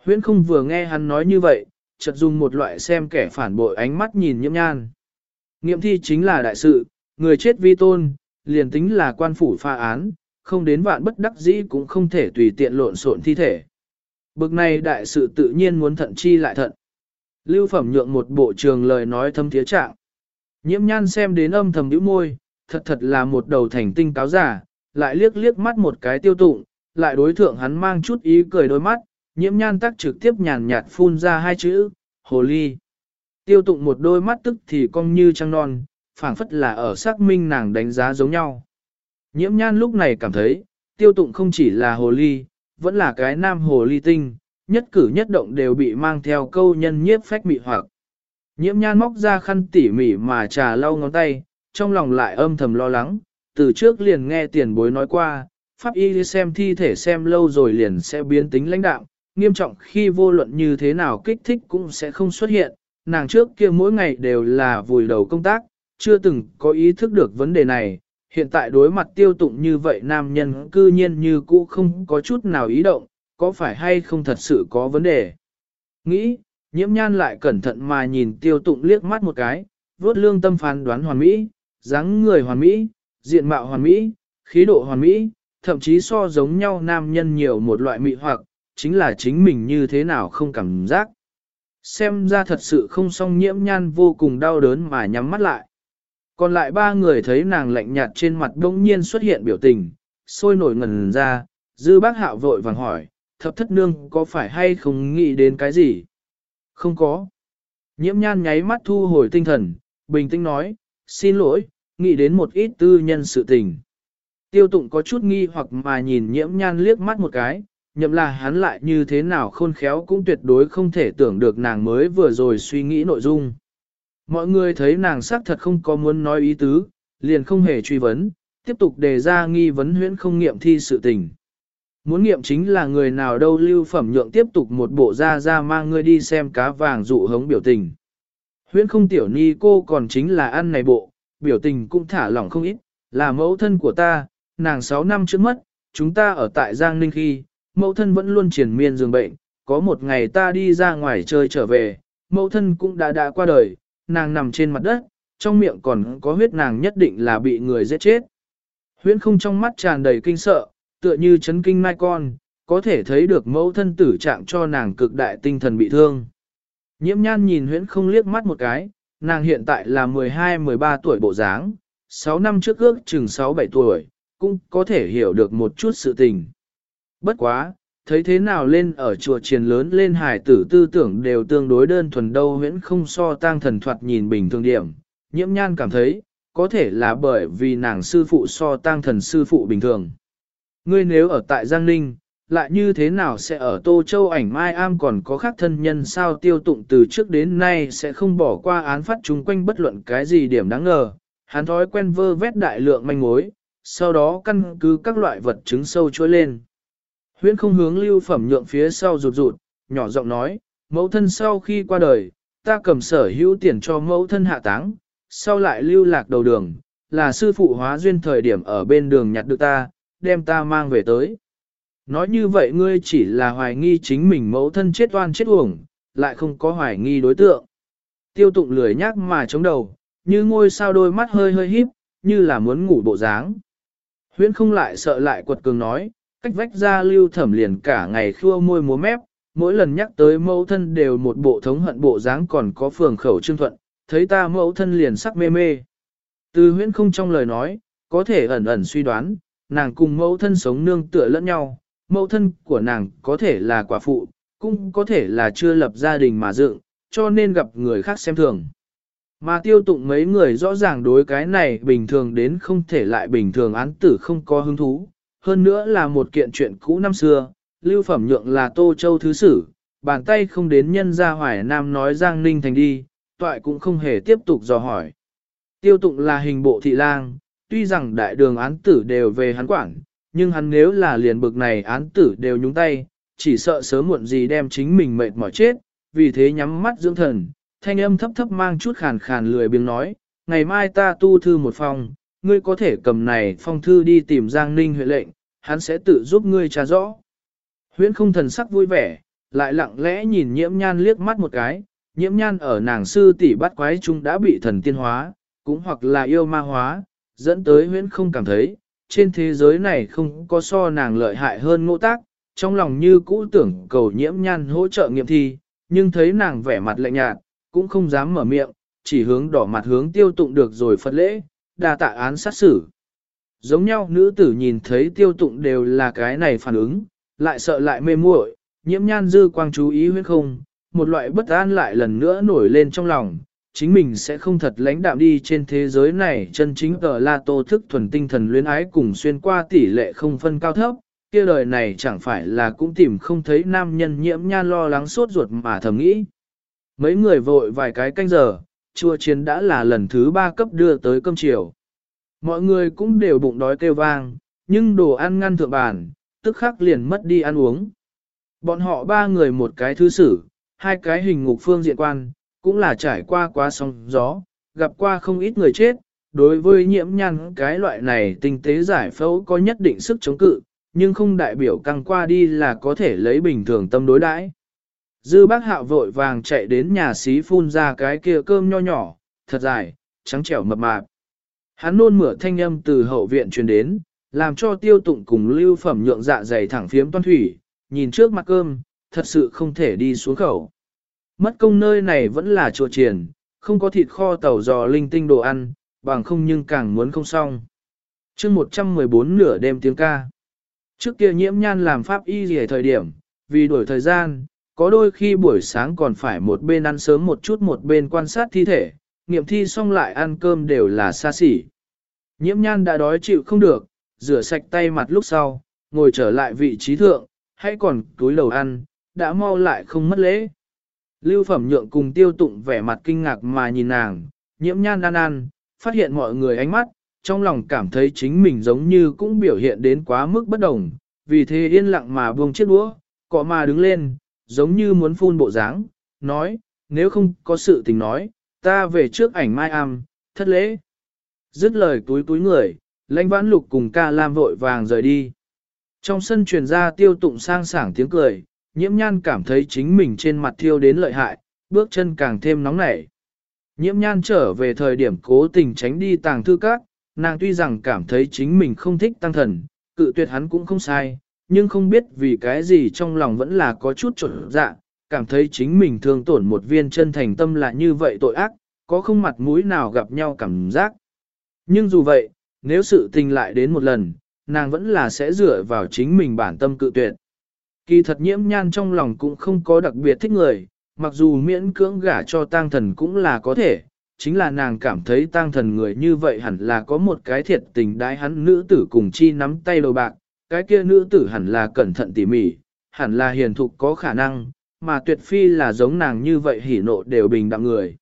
huyễn không vừa nghe hắn nói như vậy, chợt dùng một loại xem kẻ phản bội ánh mắt nhìn nhiễm nhan. Nghiệm thi chính là đại sự, người chết vi tôn, liền tính là quan phủ pha án, không đến vạn bất đắc dĩ cũng không thể tùy tiện lộn xộn thi thể. Bực này đại sự tự nhiên muốn thận chi lại thận. Lưu phẩm nhượng một bộ trường lời nói thâm thiế trạng. Nhiễm nhan xem đến âm thầm nhíu môi, thật thật là một đầu thành tinh cáo giả, lại liếc liếc mắt một cái tiêu tụng, lại đối thượng hắn mang chút ý cười đôi mắt, nhiễm nhan tắc trực tiếp nhàn nhạt phun ra hai chữ, hồ ly. Tiêu tụng một đôi mắt tức thì cong như trăng non, phảng phất là ở xác minh nàng đánh giá giống nhau. Nhiễm nhan lúc này cảm thấy, tiêu tụng không chỉ là hồ ly, vẫn là cái nam hồ ly tinh, nhất cử nhất động đều bị mang theo câu nhân nhiếp phách mị hoặc. Nhiễm nhan móc ra khăn tỉ mỉ mà trà lau ngón tay, trong lòng lại âm thầm lo lắng, từ trước liền nghe tiền bối nói qua, pháp y xem thi thể xem lâu rồi liền sẽ biến tính lãnh đạo, nghiêm trọng khi vô luận như thế nào kích thích cũng sẽ không xuất hiện, nàng trước kia mỗi ngày đều là vùi đầu công tác, chưa từng có ý thức được vấn đề này, hiện tại đối mặt tiêu tụng như vậy nam nhân cư nhiên như cũ không có chút nào ý động, có phải hay không thật sự có vấn đề. Nghĩ, nhiễm nhan lại cẩn thận mà nhìn tiêu tụng liếc mắt một cái, vốt lương tâm phán đoán hoàn mỹ, dáng người hoàn mỹ, diện mạo hoàn mỹ, khí độ hoàn mỹ, thậm chí so giống nhau nam nhân nhiều một loại mỹ hoặc, chính là chính mình như thế nào không cảm giác. Xem ra thật sự không song nhiễm nhan vô cùng đau đớn mà nhắm mắt lại. Còn lại ba người thấy nàng lạnh nhạt trên mặt đông nhiên xuất hiện biểu tình, sôi nổi ngần ra, dư bác hạo vội vàng hỏi, thập thất nương có phải hay không nghĩ đến cái gì? Không có. Nhiễm nhan nháy mắt thu hồi tinh thần, bình tĩnh nói, xin lỗi, nghĩ đến một ít tư nhân sự tình. Tiêu tụng có chút nghi hoặc mà nhìn nhiễm nhan liếc mắt một cái, nhậm là hắn lại như thế nào khôn khéo cũng tuyệt đối không thể tưởng được nàng mới vừa rồi suy nghĩ nội dung. Mọi người thấy nàng xác thật không có muốn nói ý tứ, liền không hề truy vấn, tiếp tục đề ra nghi vấn huyễn không nghiệm thi sự tình. Muốn nghiệm chính là người nào đâu lưu phẩm nhượng tiếp tục một bộ ra ra mang ngươi đi xem cá vàng dụ hống biểu tình. Huyễn không tiểu ni cô còn chính là ăn này bộ, biểu tình cũng thả lỏng không ít, là mẫu thân của ta, nàng 6 năm trước mất, chúng ta ở tại Giang Ninh khi, mẫu thân vẫn luôn triển miên giường bệnh, có một ngày ta đi ra ngoài chơi trở về, mẫu thân cũng đã đã qua đời, nàng nằm trên mặt đất, trong miệng còn có huyết nàng nhất định là bị người giết chết. Huyễn không trong mắt tràn đầy kinh sợ, tựa như chấn kinh mai con, có thể thấy được mẫu thân tử trạng cho nàng cực đại tinh thần bị thương. Nhiễm nhan nhìn huyễn không liếc mắt một cái, nàng hiện tại là 12-13 tuổi bộ dáng, 6 năm trước ước chừng 6-7 tuổi, cũng có thể hiểu được một chút sự tình. Bất quá, thấy thế nào lên ở chùa triền lớn lên hải tử tư tưởng đều tương đối đơn thuần đâu huyễn không so tang thần thoạt nhìn bình thường điểm. Nhiễm nhan cảm thấy, có thể là bởi vì nàng sư phụ so tang thần sư phụ bình thường. Ngươi nếu ở tại Giang Ninh, lại như thế nào sẽ ở Tô Châu ảnh Mai Am còn có khác thân nhân sao tiêu tụng từ trước đến nay sẽ không bỏ qua án phát chung quanh bất luận cái gì điểm đáng ngờ. Hắn thói quen vơ vét đại lượng manh mối, sau đó căn cứ các loại vật chứng sâu trôi lên. Huyễn không hướng lưu phẩm nhượng phía sau rụt rụt, nhỏ giọng nói, mẫu thân sau khi qua đời, ta cầm sở hữu tiền cho mẫu thân hạ táng, sau lại lưu lạc đầu đường, là sư phụ hóa duyên thời điểm ở bên đường nhặt được ta, đem ta mang về tới. Nói như vậy ngươi chỉ là hoài nghi chính mình mẫu thân chết oan chết uổng, lại không có hoài nghi đối tượng. Tiêu tụng lười nhác mà chống đầu, như ngôi sao đôi mắt hơi hơi híp, như là muốn ngủ bộ dáng. Huyễn không lại sợ lại quật cường nói, cách vách ra lưu thẩm liền cả ngày khua môi múa mép, mỗi lần nhắc tới mẫu thân đều một bộ thống hận bộ dáng còn có phường khẩu trương thuận, thấy ta mẫu thân liền sắc mê mê. Từ huyễn không trong lời nói, có thể ẩn ẩn suy đoán, nàng cùng mẫu thân sống nương tựa lẫn nhau, mẫu thân của nàng có thể là quả phụ, cũng có thể là chưa lập gia đình mà dựng, cho nên gặp người khác xem thường. Mà tiêu tụng mấy người rõ ràng đối cái này bình thường đến không thể lại bình thường án tử không có hứng thú, hơn nữa là một kiện chuyện cũ năm xưa, lưu phẩm nhượng là Tô Châu Thứ Sử, bàn tay không đến nhân gia hoài nam nói Giang Ninh Thành đi, toại cũng không hề tiếp tục dò hỏi. Tiêu tụng là hình bộ thị lang, tuy rằng đại đường án tử đều về hắn quản, nhưng hắn nếu là liền bực này án tử đều nhúng tay, chỉ sợ sớm muộn gì đem chính mình mệt mỏi chết, vì thế nhắm mắt dưỡng thần, thanh âm thấp thấp mang chút khàn khàn lười biếng nói, ngày mai ta tu thư một phòng, ngươi có thể cầm này phong thư đi tìm Giang Ninh huyện lệnh, hắn sẽ tự giúp ngươi trả rõ. Huyễn không thần sắc vui vẻ, lại lặng lẽ nhìn nhiễm nhan liếc mắt một cái, nhiễm nhan ở nàng sư tỷ bắt quái chung đã bị thần tiên hóa, cũng hoặc là yêu ma hóa, dẫn tới huyễn không cảm thấy, trên thế giới này không có so nàng lợi hại hơn ngộ tác, trong lòng như cũ tưởng cầu nhiễm nhan hỗ trợ nghiệm thi, nhưng thấy nàng vẻ mặt lạnh nhạt, cũng không dám mở miệng, chỉ hướng đỏ mặt hướng tiêu tụng được rồi phật lễ, đa tạ án sát xử. Giống nhau nữ tử nhìn thấy tiêu tụng đều là cái này phản ứng, lại sợ lại mê muội, nhiễm nhan dư quang chú ý huyết không, một loại bất an lại lần nữa nổi lên trong lòng, chính mình sẽ không thật lãnh đạm đi trên thế giới này chân chính ở La Tô thức thuần tinh thần luyến ái cùng xuyên qua tỷ lệ không phân cao thấp, kia đời này chẳng phải là cũng tìm không thấy nam nhân nhiễm nhan lo lắng suốt ruột mà thầm nghĩ. Mấy người vội vài cái canh giờ, chùa chiến đã là lần thứ ba cấp đưa tới cơm chiều. Mọi người cũng đều bụng đói kêu vang, nhưng đồ ăn ngăn thượng bàn, tức khắc liền mất đi ăn uống. Bọn họ ba người một cái thứ sử, hai cái hình ngục phương diện quan, cũng là trải qua quá sóng gió, gặp qua không ít người chết, đối với nhiễm nhăn cái loại này tinh tế giải phẫu có nhất định sức chống cự, nhưng không đại biểu căng qua đi là có thể lấy bình thường tâm đối đãi. Dư bác hạo vội vàng chạy đến nhà xí phun ra cái kia cơm nho nhỏ, thật dài, trắng trẻo mập mạp. Hắn nôn mửa thanh âm từ hậu viện truyền đến, làm cho tiêu tụng cùng lưu phẩm nhượng dạ dày thẳng phiếm toan thủy, nhìn trước mặt cơm, thật sự không thể đi xuống khẩu. Mất công nơi này vẫn là chùa triển, không có thịt kho tàu giò linh tinh đồ ăn, bằng không nhưng càng muốn không xong. chương 114 nửa đêm tiếng ca. Trước kia nhiễm nhan làm pháp y gì thời điểm, vì đổi thời gian, có đôi khi buổi sáng còn phải một bên ăn sớm một chút một bên quan sát thi thể, nghiệm thi xong lại ăn cơm đều là xa xỉ. Nhiễm nhan đã đói chịu không được, rửa sạch tay mặt lúc sau, ngồi trở lại vị trí thượng, hãy còn túi đầu ăn, đã mau lại không mất lễ. Lưu phẩm nhượng cùng tiêu tụng vẻ mặt kinh ngạc mà nhìn nàng, nhiễm nhan ăn ăn, phát hiện mọi người ánh mắt, trong lòng cảm thấy chính mình giống như cũng biểu hiện đến quá mức bất đồng, vì thế yên lặng mà buông chiếc đũa, cọ mà đứng lên, giống như muốn phun bộ dáng, nói, nếu không có sự tình nói, ta về trước ảnh mai am, thất lễ. Dứt lời túi túi người, lãnh vãn lục cùng ca lam vội vàng rời đi. Trong sân truyền ra tiêu tụng sang sảng tiếng cười, nhiễm nhan cảm thấy chính mình trên mặt thiêu đến lợi hại, bước chân càng thêm nóng nảy. Nhiễm nhan trở về thời điểm cố tình tránh đi tàng thư các, nàng tuy rằng cảm thấy chính mình không thích tăng thần, cự tuyệt hắn cũng không sai, nhưng không biết vì cái gì trong lòng vẫn là có chút trộn dạ, cảm thấy chính mình thương tổn một viên chân thành tâm là như vậy tội ác, có không mặt mũi nào gặp nhau cảm giác. Nhưng dù vậy, nếu sự tình lại đến một lần, nàng vẫn là sẽ dựa vào chính mình bản tâm cự tuyệt. Kỳ thật nhiễm nhan trong lòng cũng không có đặc biệt thích người, mặc dù miễn cưỡng gả cho tang thần cũng là có thể, chính là nàng cảm thấy tang thần người như vậy hẳn là có một cái thiệt tình đái hắn nữ tử cùng chi nắm tay đầu bạc, cái kia nữ tử hẳn là cẩn thận tỉ mỉ, hẳn là hiền thục có khả năng, mà tuyệt phi là giống nàng như vậy hỉ nộ đều bình đẳng người.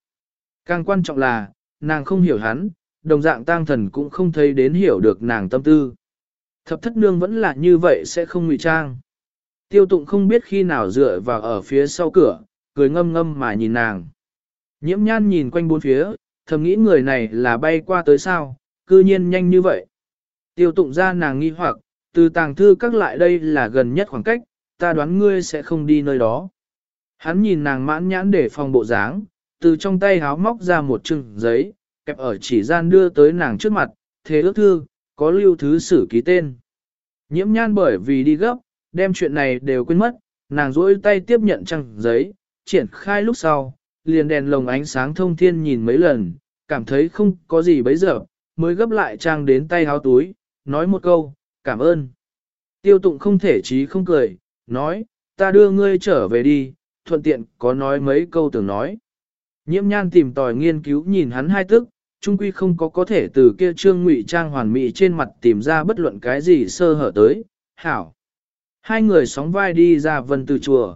Càng quan trọng là, nàng không hiểu hắn, đồng dạng tang thần cũng không thấy đến hiểu được nàng tâm tư. Thập thất nương vẫn là như vậy sẽ không ngụy trang. Tiêu tụng không biết khi nào dựa vào ở phía sau cửa, cười ngâm ngâm mà nhìn nàng. Nhiễm nhan nhìn quanh bốn phía, thầm nghĩ người này là bay qua tới sao, cư nhiên nhanh như vậy. Tiêu tụng ra nàng nghi hoặc, từ tàng thư các lại đây là gần nhất khoảng cách, ta đoán ngươi sẽ không đi nơi đó. Hắn nhìn nàng mãn nhãn để phòng bộ dáng, từ trong tay háo móc ra một chừng giấy, kẹp ở chỉ gian đưa tới nàng trước mặt, thế ước thư, có lưu thứ sử ký tên. Nhiễm nhan bởi vì đi gấp, đem chuyện này đều quên mất, nàng rỗi tay tiếp nhận trang giấy, triển khai lúc sau, liền đèn lồng ánh sáng thông thiên nhìn mấy lần, cảm thấy không có gì bấy giờ, mới gấp lại trang đến tay háo túi, nói một câu, cảm ơn. Tiêu tụng không thể chí không cười, nói, ta đưa ngươi trở về đi, thuận tiện có nói mấy câu tưởng nói. Nhiễm nhan tìm tòi nghiên cứu nhìn hắn hai tức, trung quy không có có thể từ kia trương ngụy trang hoàn mỹ trên mặt tìm ra bất luận cái gì sơ hở tới, hảo. Hai người sóng vai đi ra vân từ chùa.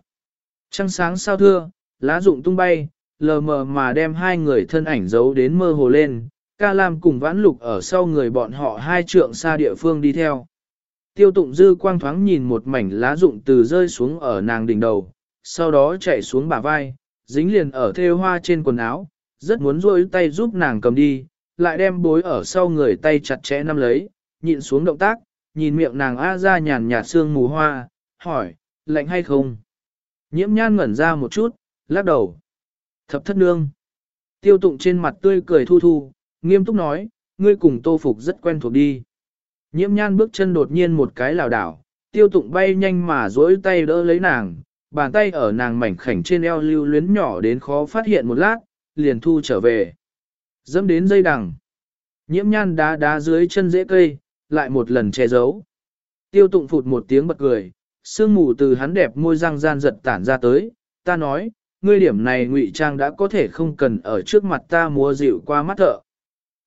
Trăng sáng sao thưa, lá rụng tung bay, lờ mờ mà đem hai người thân ảnh giấu đến mơ hồ lên, ca lam cùng vãn lục ở sau người bọn họ hai trượng xa địa phương đi theo. Tiêu tụng dư quang thoáng nhìn một mảnh lá rụng từ rơi xuống ở nàng đỉnh đầu, sau đó chạy xuống bả vai, dính liền ở thêu hoa trên quần áo, rất muốn rôi tay giúp nàng cầm đi, lại đem bối ở sau người tay chặt chẽ nắm lấy, nhịn xuống động tác, nhìn miệng nàng a ra nhàn nhạt sương mù hoa, hỏi, lạnh hay không? Nhiễm nhan ngẩn ra một chút, lắc đầu. Thập thất nương. Tiêu tụng trên mặt tươi cười thu thu, nghiêm túc nói, ngươi cùng tô phục rất quen thuộc đi. Nhiễm nhan bước chân đột nhiên một cái lảo đảo, tiêu tụng bay nhanh mà dối tay đỡ lấy nàng, bàn tay ở nàng mảnh khảnh trên eo lưu luyến nhỏ đến khó phát hiện một lát, liền thu trở về. Dẫm đến dây đằng. Nhiễm nhan đá đá dưới chân dễ cây, lại một lần che giấu. Tiêu tụng phụt một tiếng bật cười, sương mù từ hắn đẹp môi răng gian giật tản ra tới, ta nói, ngươi điểm này ngụy trang đã có thể không cần ở trước mặt ta múa dịu qua mắt thợ.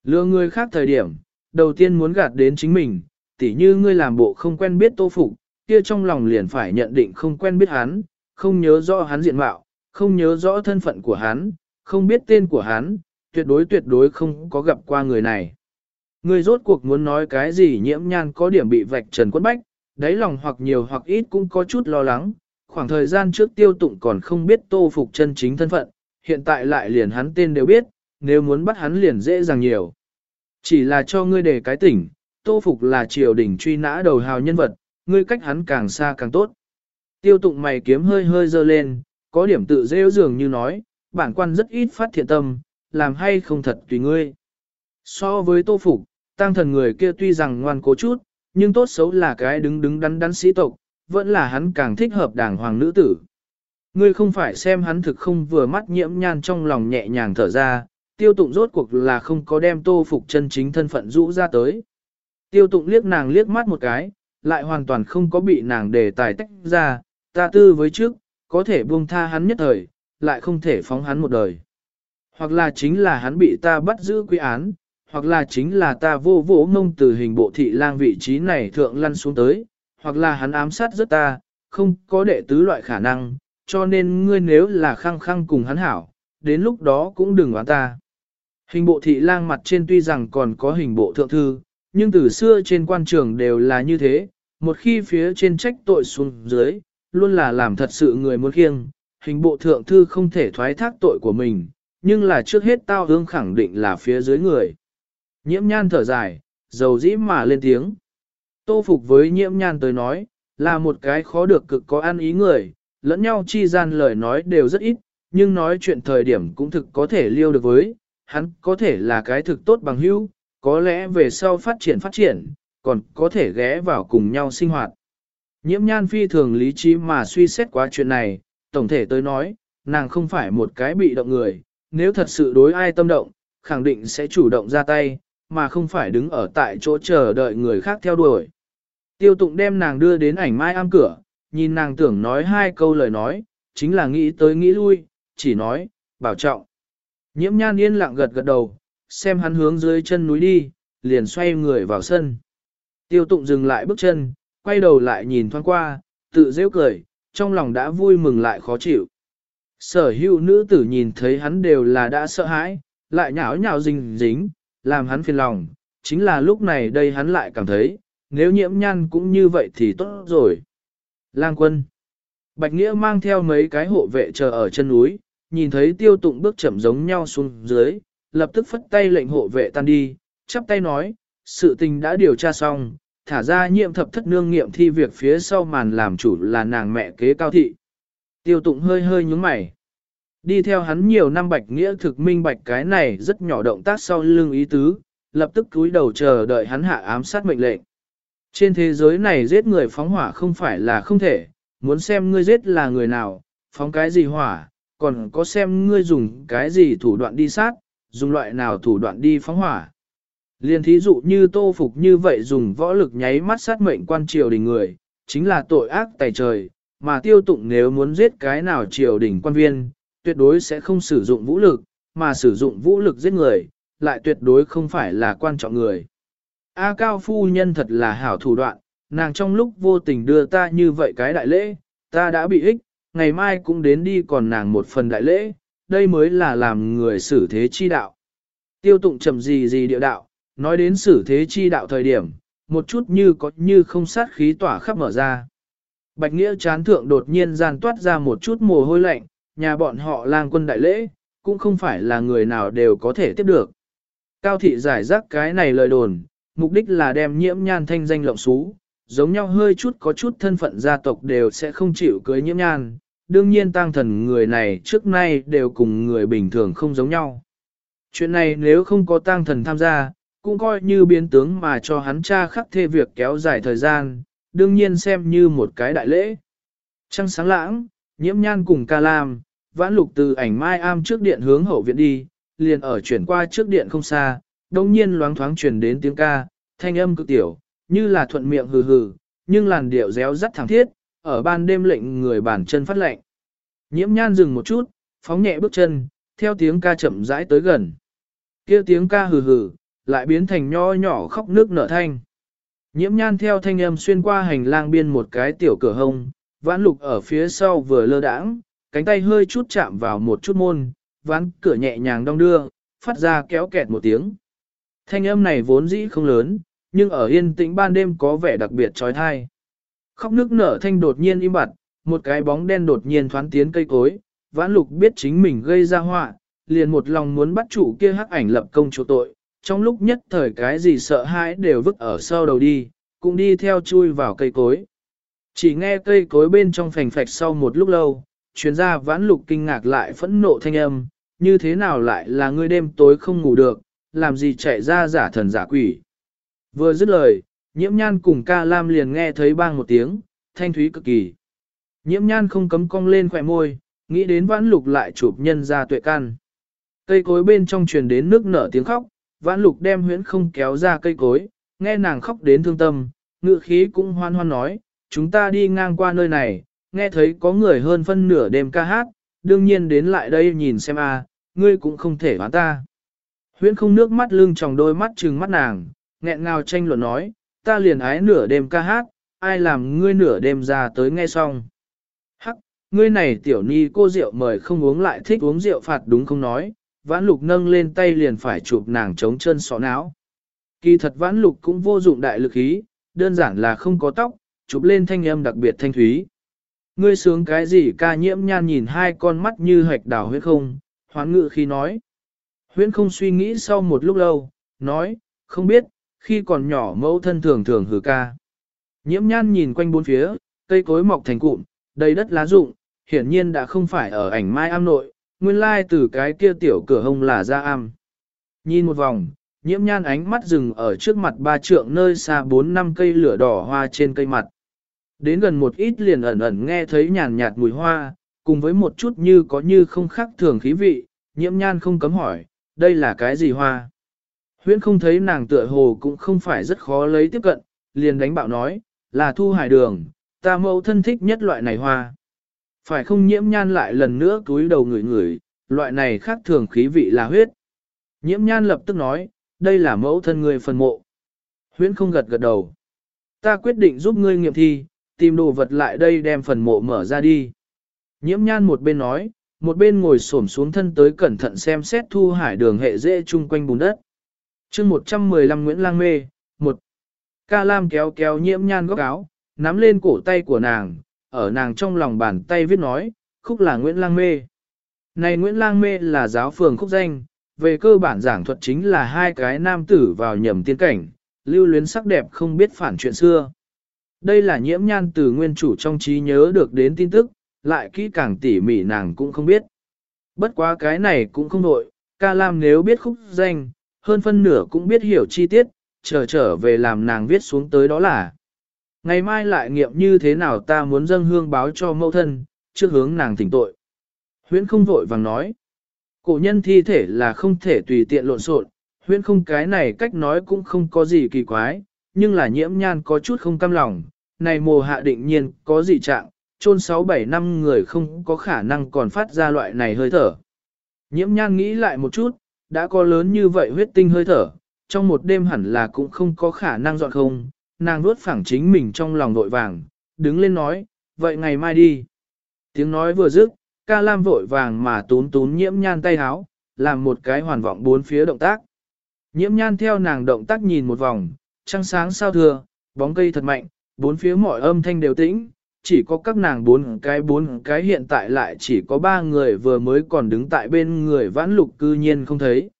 Lừa người khác thời điểm, đầu tiên muốn gạt đến chính mình, tỉ như ngươi làm bộ không quen biết tô phục, kia trong lòng liền phải nhận định không quen biết hắn, không nhớ rõ hắn diện mạo, không nhớ rõ thân phận của hắn, không biết tên của hắn, tuyệt đối tuyệt đối không có gặp qua người này. Ngươi rốt cuộc muốn nói cái gì nhiễm nhan có điểm bị vạch trần quất bách, đáy lòng hoặc nhiều hoặc ít cũng có chút lo lắng, khoảng thời gian trước tiêu tụng còn không biết tô phục chân chính thân phận, hiện tại lại liền hắn tên đều biết, nếu muốn bắt hắn liền dễ dàng nhiều. Chỉ là cho ngươi để cái tỉnh, tô phục là triều đình truy nã đầu hào nhân vật, ngươi cách hắn càng xa càng tốt. Tiêu tụng mày kiếm hơi hơi dơ lên, có điểm tự rêu dường như nói, bản quan rất ít phát thiện tâm, làm hay không thật tùy ngươi. So với tô phục, tăng thần người kia tuy rằng ngoan cố chút, nhưng tốt xấu là cái đứng đứng đắn đắn sĩ tộc, vẫn là hắn càng thích hợp đảng hoàng nữ tử. Ngươi không phải xem hắn thực không vừa mắt nhiễm nhan trong lòng nhẹ nhàng thở ra, tiêu tụng rốt cuộc là không có đem tô phục chân chính thân phận rũ ra tới. Tiêu tụng liếc nàng liếc mắt một cái, lại hoàn toàn không có bị nàng đề tài tách ra, ta tư với trước, có thể buông tha hắn nhất thời, lại không thể phóng hắn một đời. Hoặc là chính là hắn bị ta bắt giữ quy án, hoặc là chính là ta vô vỗ mông từ hình bộ thị lang vị trí này thượng lăn xuống tới, hoặc là hắn ám sát rất ta, không có đệ tứ loại khả năng, cho nên ngươi nếu là khăng khăng cùng hắn hảo, đến lúc đó cũng đừng oán ta. Hình bộ thị lang mặt trên tuy rằng còn có hình bộ thượng thư, nhưng từ xưa trên quan trường đều là như thế, một khi phía trên trách tội xuống dưới, luôn là làm thật sự người muốn khiêng, hình bộ thượng thư không thể thoái thác tội của mình, nhưng là trước hết tao hương khẳng định là phía dưới người. Nhiễm nhan thở dài, dầu dĩ mà lên tiếng. Tô phục với nhiễm nhan tới nói, là một cái khó được cực có ăn ý người, lẫn nhau chi gian lời nói đều rất ít, nhưng nói chuyện thời điểm cũng thực có thể liêu được với, hắn có thể là cái thực tốt bằng hữu, có lẽ về sau phát triển phát triển, còn có thể ghé vào cùng nhau sinh hoạt. Nhiễm nhan phi thường lý trí mà suy xét quá chuyện này, tổng thể tới nói, nàng không phải một cái bị động người, nếu thật sự đối ai tâm động, khẳng định sẽ chủ động ra tay, mà không phải đứng ở tại chỗ chờ đợi người khác theo đuổi. Tiêu tụng đem nàng đưa đến ảnh mai am cửa, nhìn nàng tưởng nói hai câu lời nói, chính là nghĩ tới nghĩ lui, chỉ nói, bảo trọng. Nhiễm nhan yên lặng gật gật đầu, xem hắn hướng dưới chân núi đi, liền xoay người vào sân. Tiêu tụng dừng lại bước chân, quay đầu lại nhìn thoáng qua, tự rêu cười, trong lòng đã vui mừng lại khó chịu. Sở hữu nữ tử nhìn thấy hắn đều là đã sợ hãi, lại nhão nhào dính dính, làm hắn phiền lòng, chính là lúc này đây hắn lại cảm thấy, nếu nhiễm nhan cũng như vậy thì tốt rồi. Lang quân Bạch Nghĩa mang theo mấy cái hộ vệ chờ ở chân núi, nhìn thấy tiêu tụng bước chậm giống nhau xuống dưới, lập tức phất tay lệnh hộ vệ tan đi, chắp tay nói, sự tình đã điều tra xong, thả ra nhiệm thập thất nương nghiệm thi việc phía sau màn làm chủ là nàng mẹ kế cao thị. Tiêu tụng hơi hơi nhúng mày. Đi theo hắn nhiều năm bạch nghĩa thực minh bạch cái này rất nhỏ động tác sau lưng ý tứ, lập tức cúi đầu chờ đợi hắn hạ ám sát mệnh lệnh. Trên thế giới này giết người phóng hỏa không phải là không thể, muốn xem ngươi giết là người nào, phóng cái gì hỏa, còn có xem ngươi dùng cái gì thủ đoạn đi sát, dùng loại nào thủ đoạn đi phóng hỏa. Liên thí dụ như tô phục như vậy dùng võ lực nháy mắt sát mệnh quan triều đình người, chính là tội ác tài trời, mà tiêu tụng nếu muốn giết cái nào triều đình quan viên, tuyệt đối sẽ không sử dụng vũ lực, mà sử dụng vũ lực giết người, lại tuyệt đối không phải là quan trọng người. A cao phu nhân thật là hảo thủ đoạn, nàng trong lúc vô tình đưa ta như vậy cái đại lễ, ta đã bị ích, ngày mai cũng đến đi còn nàng một phần đại lễ, đây mới là làm người xử thế chi đạo. Tiêu tụng chậm gì gì địa đạo, nói đến xử thế chi đạo thời điểm, một chút như có như không sát khí tỏa khắp mở ra. Bạch Nghĩa chán thượng đột nhiên gian toát ra một chút mồ hôi lạnh, nhà bọn họ lang quân đại lễ, cũng không phải là người nào đều có thể tiếp được. Cao thị giải rác cái này lời đồn, mục đích là đem nhiễm nhan thanh danh lộng xú, giống nhau hơi chút có chút thân phận gia tộc đều sẽ không chịu cưới nhiễm nhan, đương nhiên tăng thần người này trước nay đều cùng người bình thường không giống nhau. Chuyện này nếu không có tăng thần tham gia, cũng coi như biến tướng mà cho hắn cha khắc thê việc kéo dài thời gian, đương nhiên xem như một cái đại lễ. Trăng sáng lãng, nhiễm nhan cùng ca lam, vãn lục từ ảnh mai am trước điện hướng hậu viện đi, liền ở chuyển qua trước điện không xa, đồng nhiên loáng thoáng truyền đến tiếng ca, thanh âm cực tiểu, như là thuận miệng hừ hừ, nhưng làn điệu réo rắt thẳng thiết, ở ban đêm lệnh người bàn chân phát lệnh. Nhiễm nhan dừng một chút, phóng nhẹ bước chân, theo tiếng ca chậm rãi tới gần. kia tiếng ca hừ hừ, lại biến thành nho nhỏ khóc nước nở thanh. Nhiễm nhan theo thanh âm xuyên qua hành lang biên một cái tiểu cửa hông, vãn lục ở phía sau vừa lơ đãng, cánh tay hơi chút chạm vào một chút môn, ván cửa nhẹ nhàng đong đưa, phát ra kéo kẹt một tiếng. Thanh âm này vốn dĩ không lớn, nhưng ở yên tĩnh ban đêm có vẻ đặc biệt trói thai. Khóc nước nở thanh đột nhiên im bặt, một cái bóng đen đột nhiên thoáng tiến cây cối, vãn lục biết chính mình gây ra họa, liền một lòng muốn bắt chủ kia hắc ảnh lập công chỗ tội, trong lúc nhất thời cái gì sợ hãi đều vứt ở sau đầu đi, cũng đi theo chui vào cây cối. Chỉ nghe cây cối bên trong phành phạch sau một lúc lâu, chuyên gia vãn lục kinh ngạc lại phẫn nộ thanh âm, như thế nào lại là ngươi đêm tối không ngủ được, làm gì chạy ra giả thần giả quỷ. Vừa dứt lời, nhiễm nhan cùng ca lam liền nghe thấy bang một tiếng, thanh thúy cực kỳ. Nhiễm nhan không cấm cong lên khỏe môi, nghĩ đến vãn lục lại chụp nhân ra tuệ can. Cây cối bên trong truyền đến nước nở tiếng khóc, vãn lục đem huyễn không kéo ra cây cối, nghe nàng khóc đến thương tâm, ngự khí cũng hoan hoan nói, chúng ta đi ngang qua nơi này, nghe thấy có người hơn phân nửa đêm ca hát, đương nhiên đến lại đây nhìn xem a, ngươi cũng không thể bán ta. Huyễn không nước mắt lưng tròng đôi mắt trừng mắt nàng, nghẹn ngào tranh luận nói, ta liền ái nửa đêm ca hát, ai làm ngươi nửa đêm ra tới nghe xong. Hắc, ngươi này tiểu ni cô rượu mời không uống lại thích uống rượu phạt đúng không nói, vãn lục nâng lên tay liền phải chụp nàng chống chân sọ não. Kỳ thật vãn lục cũng vô dụng đại lực ý, đơn giản là không có tóc, chụp lên thanh âm đặc biệt thanh thúy. Ngươi sướng cái gì ca nhiễm nhan nhìn hai con mắt như hạch đào huyết không, hoán ngự khi nói. Huyễn không suy nghĩ sau một lúc lâu, nói, không biết, khi còn nhỏ mẫu thân thường thường hử ca. Nhiễm nhan nhìn quanh bốn phía, cây cối mọc thành cụm, đầy đất lá rụng, hiển nhiên đã không phải ở ảnh mai am nội, nguyên lai từ cái kia tiểu cửa hông là ra am. Nhìn một vòng, nhiễm nhan ánh mắt dừng ở trước mặt ba trượng nơi xa bốn năm cây lửa đỏ hoa trên cây mặt. Đến gần một ít liền ẩn ẩn nghe thấy nhàn nhạt mùi hoa, cùng với một chút như có như không khác thường khí vị, nhiễm nhan không cấm hỏi, đây là cái gì hoa? Huyễn không thấy nàng tựa hồ cũng không phải rất khó lấy tiếp cận, liền đánh bạo nói, là thu hải đường, ta mẫu thân thích nhất loại này hoa. Phải không nhiễm nhan lại lần nữa túi đầu người người, loại này khác thường khí vị là huyết. Nhiễm nhan lập tức nói, đây là mẫu thân người phần mộ. Huyễn không gật gật đầu. Ta quyết định giúp ngươi nghiệm thi, tìm đồ vật lại đây đem phần mộ mở ra đi. Nhiễm nhan một bên nói, một bên ngồi xổm xuống thân tới cẩn thận xem xét thu hải đường hệ dễ chung quanh bùn đất chương 115 Nguyễn Lang Mê, một Ca Lam kéo kéo nhiễm nhan góc áo, nắm lên cổ tay của nàng, ở nàng trong lòng bàn tay viết nói, khúc là Nguyễn Lang Mê. Này Nguyễn Lang Mê là giáo phường khúc danh, về cơ bản giảng thuật chính là hai cái nam tử vào nhầm tiên cảnh, lưu luyến sắc đẹp không biết phản chuyện xưa. Đây là nhiễm nhan từ nguyên chủ trong trí nhớ được đến tin tức, lại kỹ càng tỉ mỉ nàng cũng không biết. Bất quá cái này cũng không nội, ca lam nếu biết khúc danh, hơn phân nửa cũng biết hiểu chi tiết, chờ trở về làm nàng viết xuống tới đó là. Ngày mai lại nghiệm như thế nào ta muốn dâng hương báo cho mẫu thân, trước hướng nàng thỉnh tội. Huyễn không vội vàng nói. Cổ nhân thi thể là không thể tùy tiện lộn xộn, huyễn không cái này cách nói cũng không có gì kỳ quái, nhưng là nhiễm nhan có chút không cam lòng, này mồ hạ định nhiên có gì trạng, chôn 6-7 năm người không có khả năng còn phát ra loại này hơi thở. Nhiễm nhan nghĩ lại một chút, đã có lớn như vậy huyết tinh hơi thở, trong một đêm hẳn là cũng không có khả năng dọn không, nàng nuốt phẳng chính mình trong lòng nội vàng, đứng lên nói, vậy ngày mai đi. Tiếng nói vừa dứt, ca lam vội vàng mà tún tún nhiễm nhan tay háo, làm một cái hoàn vọng bốn phía động tác. Nhiễm nhan theo nàng động tác nhìn một vòng, trăng sáng sao thừa, bóng cây thật mạnh, bốn phía mọi âm thanh đều tĩnh, chỉ có các nàng bốn cái bốn cái hiện tại lại chỉ có ba người vừa mới còn đứng tại bên người vãn lục cư nhiên không thấy.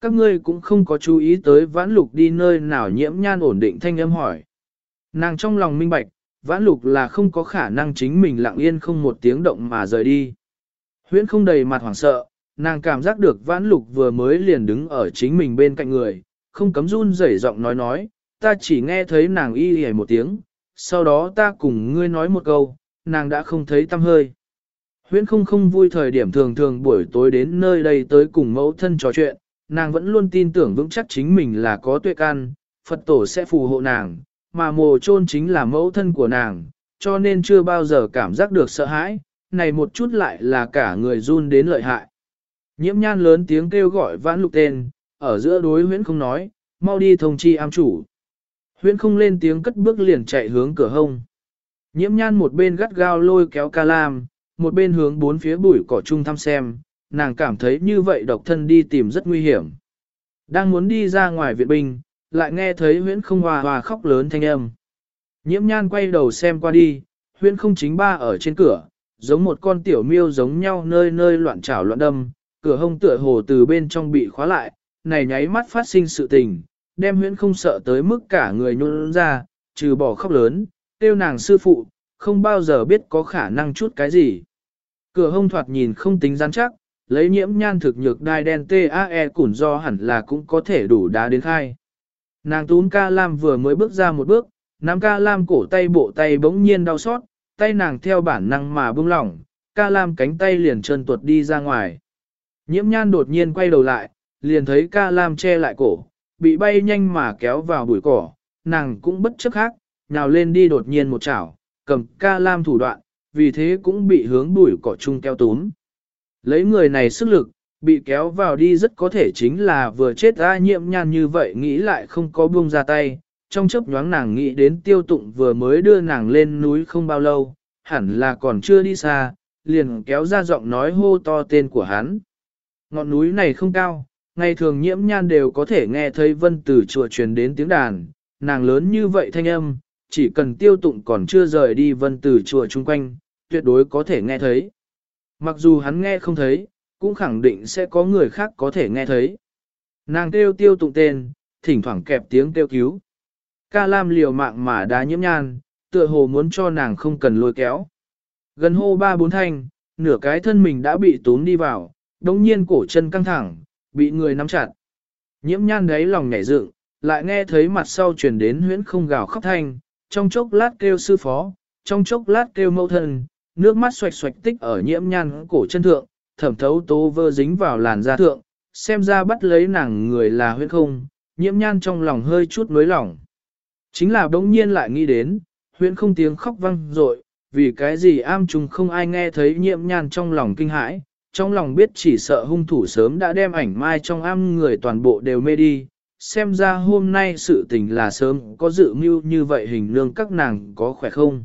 Các ngươi cũng không có chú ý tới vãn lục đi nơi nào nhiễm nhan ổn định thanh âm hỏi. Nàng trong lòng minh bạch, vãn lục là không có khả năng chính mình lặng yên không một tiếng động mà rời đi. Huyễn không đầy mặt hoảng sợ, nàng cảm giác được vãn lục vừa mới liền đứng ở chính mình bên cạnh người, không cấm run rẩy giọng nói nói, ta chỉ nghe thấy nàng y hề một tiếng, sau đó ta cùng ngươi nói một câu, nàng đã không thấy tâm hơi. Huyễn không không vui thời điểm thường thường buổi tối đến nơi đây tới cùng mẫu thân trò chuyện, nàng vẫn luôn tin tưởng vững chắc chính mình là có tuệ can, Phật tổ sẽ phù hộ nàng, mà mồ chôn chính là mẫu thân của nàng, cho nên chưa bao giờ cảm giác được sợ hãi, này một chút lại là cả người run đến lợi hại. Nhiễm nhan lớn tiếng kêu gọi vãn lục tên, ở giữa đối huyễn không nói, mau đi thông chi am chủ. Huyễn không lên tiếng cất bước liền chạy hướng cửa hông. Nhiễm nhan một bên gắt gao lôi kéo ca lam, một bên hướng bốn phía bụi cỏ chung thăm xem, nàng cảm thấy như vậy độc thân đi tìm rất nguy hiểm. Đang muốn đi ra ngoài viện binh, lại nghe thấy huyễn không hòa hòa khóc lớn thanh âm. Nhiễm nhan quay đầu xem qua đi, huyễn không chính ba ở trên cửa, giống một con tiểu miêu giống nhau nơi nơi loạn trảo loạn đâm, cửa hông tựa hồ từ bên trong bị khóa lại, này nháy mắt phát sinh sự tình, đem huyễn không sợ tới mức cả người nhuôn ra, trừ bỏ khóc lớn, tiêu nàng sư phụ, không bao giờ biết có khả năng chút cái gì. Cửa hông thoạt nhìn không tính rắn chắc, lấy nhiễm nhan thực nhược đai đen TAE củn do hẳn là cũng có thể đủ đá đến khai. Nàng tún ca lam vừa mới bước ra một bước, nắm ca lam cổ tay bộ tay bỗng nhiên đau xót, tay nàng theo bản năng mà bung lỏng, ca lam cánh tay liền trơn tuột đi ra ngoài. Nhiễm nhan đột nhiên quay đầu lại, liền thấy ca lam che lại cổ, bị bay nhanh mà kéo vào bụi cỏ, nàng cũng bất chấp khác, nào lên đi đột nhiên một chảo, cầm ca lam thủ đoạn, vì thế cũng bị hướng bụi cỏ chung kéo túm. Lấy người này sức lực, bị kéo vào đi rất có thể chính là vừa chết ra nhiễm nhan như vậy nghĩ lại không có buông ra tay, trong chớp nhoáng nàng nghĩ đến tiêu tụng vừa mới đưa nàng lên núi không bao lâu, hẳn là còn chưa đi xa, liền kéo ra giọng nói hô to tên của hắn. Ngọn núi này không cao, ngày thường nhiễm nhan đều có thể nghe thấy vân từ chùa truyền đến tiếng đàn, nàng lớn như vậy thanh âm, chỉ cần tiêu tụng còn chưa rời đi vân từ chùa chung quanh, tuyệt đối có thể nghe thấy. Mặc dù hắn nghe không thấy, cũng khẳng định sẽ có người khác có thể nghe thấy. Nàng kêu tiêu tụng tên, thỉnh thoảng kẹp tiếng kêu cứu. Ca Lam liều mạng mà đá nhiễm nhan, tựa hồ muốn cho nàng không cần lôi kéo. Gần hô ba bốn thanh, nửa cái thân mình đã bị tốn đi vào, đồng nhiên cổ chân căng thẳng, bị người nắm chặt. Nhiễm nhan đấy lòng nhảy dựng, lại nghe thấy mặt sau truyền đến huyễn không gào khóc thanh, trong chốc lát kêu sư phó, trong chốc lát kêu mẫu thân, nước mắt xoạch xoạch tích ở nhiễm nhan cổ chân thượng, thẩm thấu tố vơ dính vào làn da thượng, xem ra bắt lấy nàng người là huyễn không, nhiễm nhan trong lòng hơi chút nối lỏng. Chính là đống nhiên lại nghĩ đến, huyễn không tiếng khóc vang rội, vì cái gì am trùng không ai nghe thấy nhiễm nhan trong lòng kinh hãi, trong lòng biết chỉ sợ hung thủ sớm đã đem ảnh mai trong am người toàn bộ đều mê đi, xem ra hôm nay sự tình là sớm có dự mưu như vậy hình lương các nàng có khỏe không.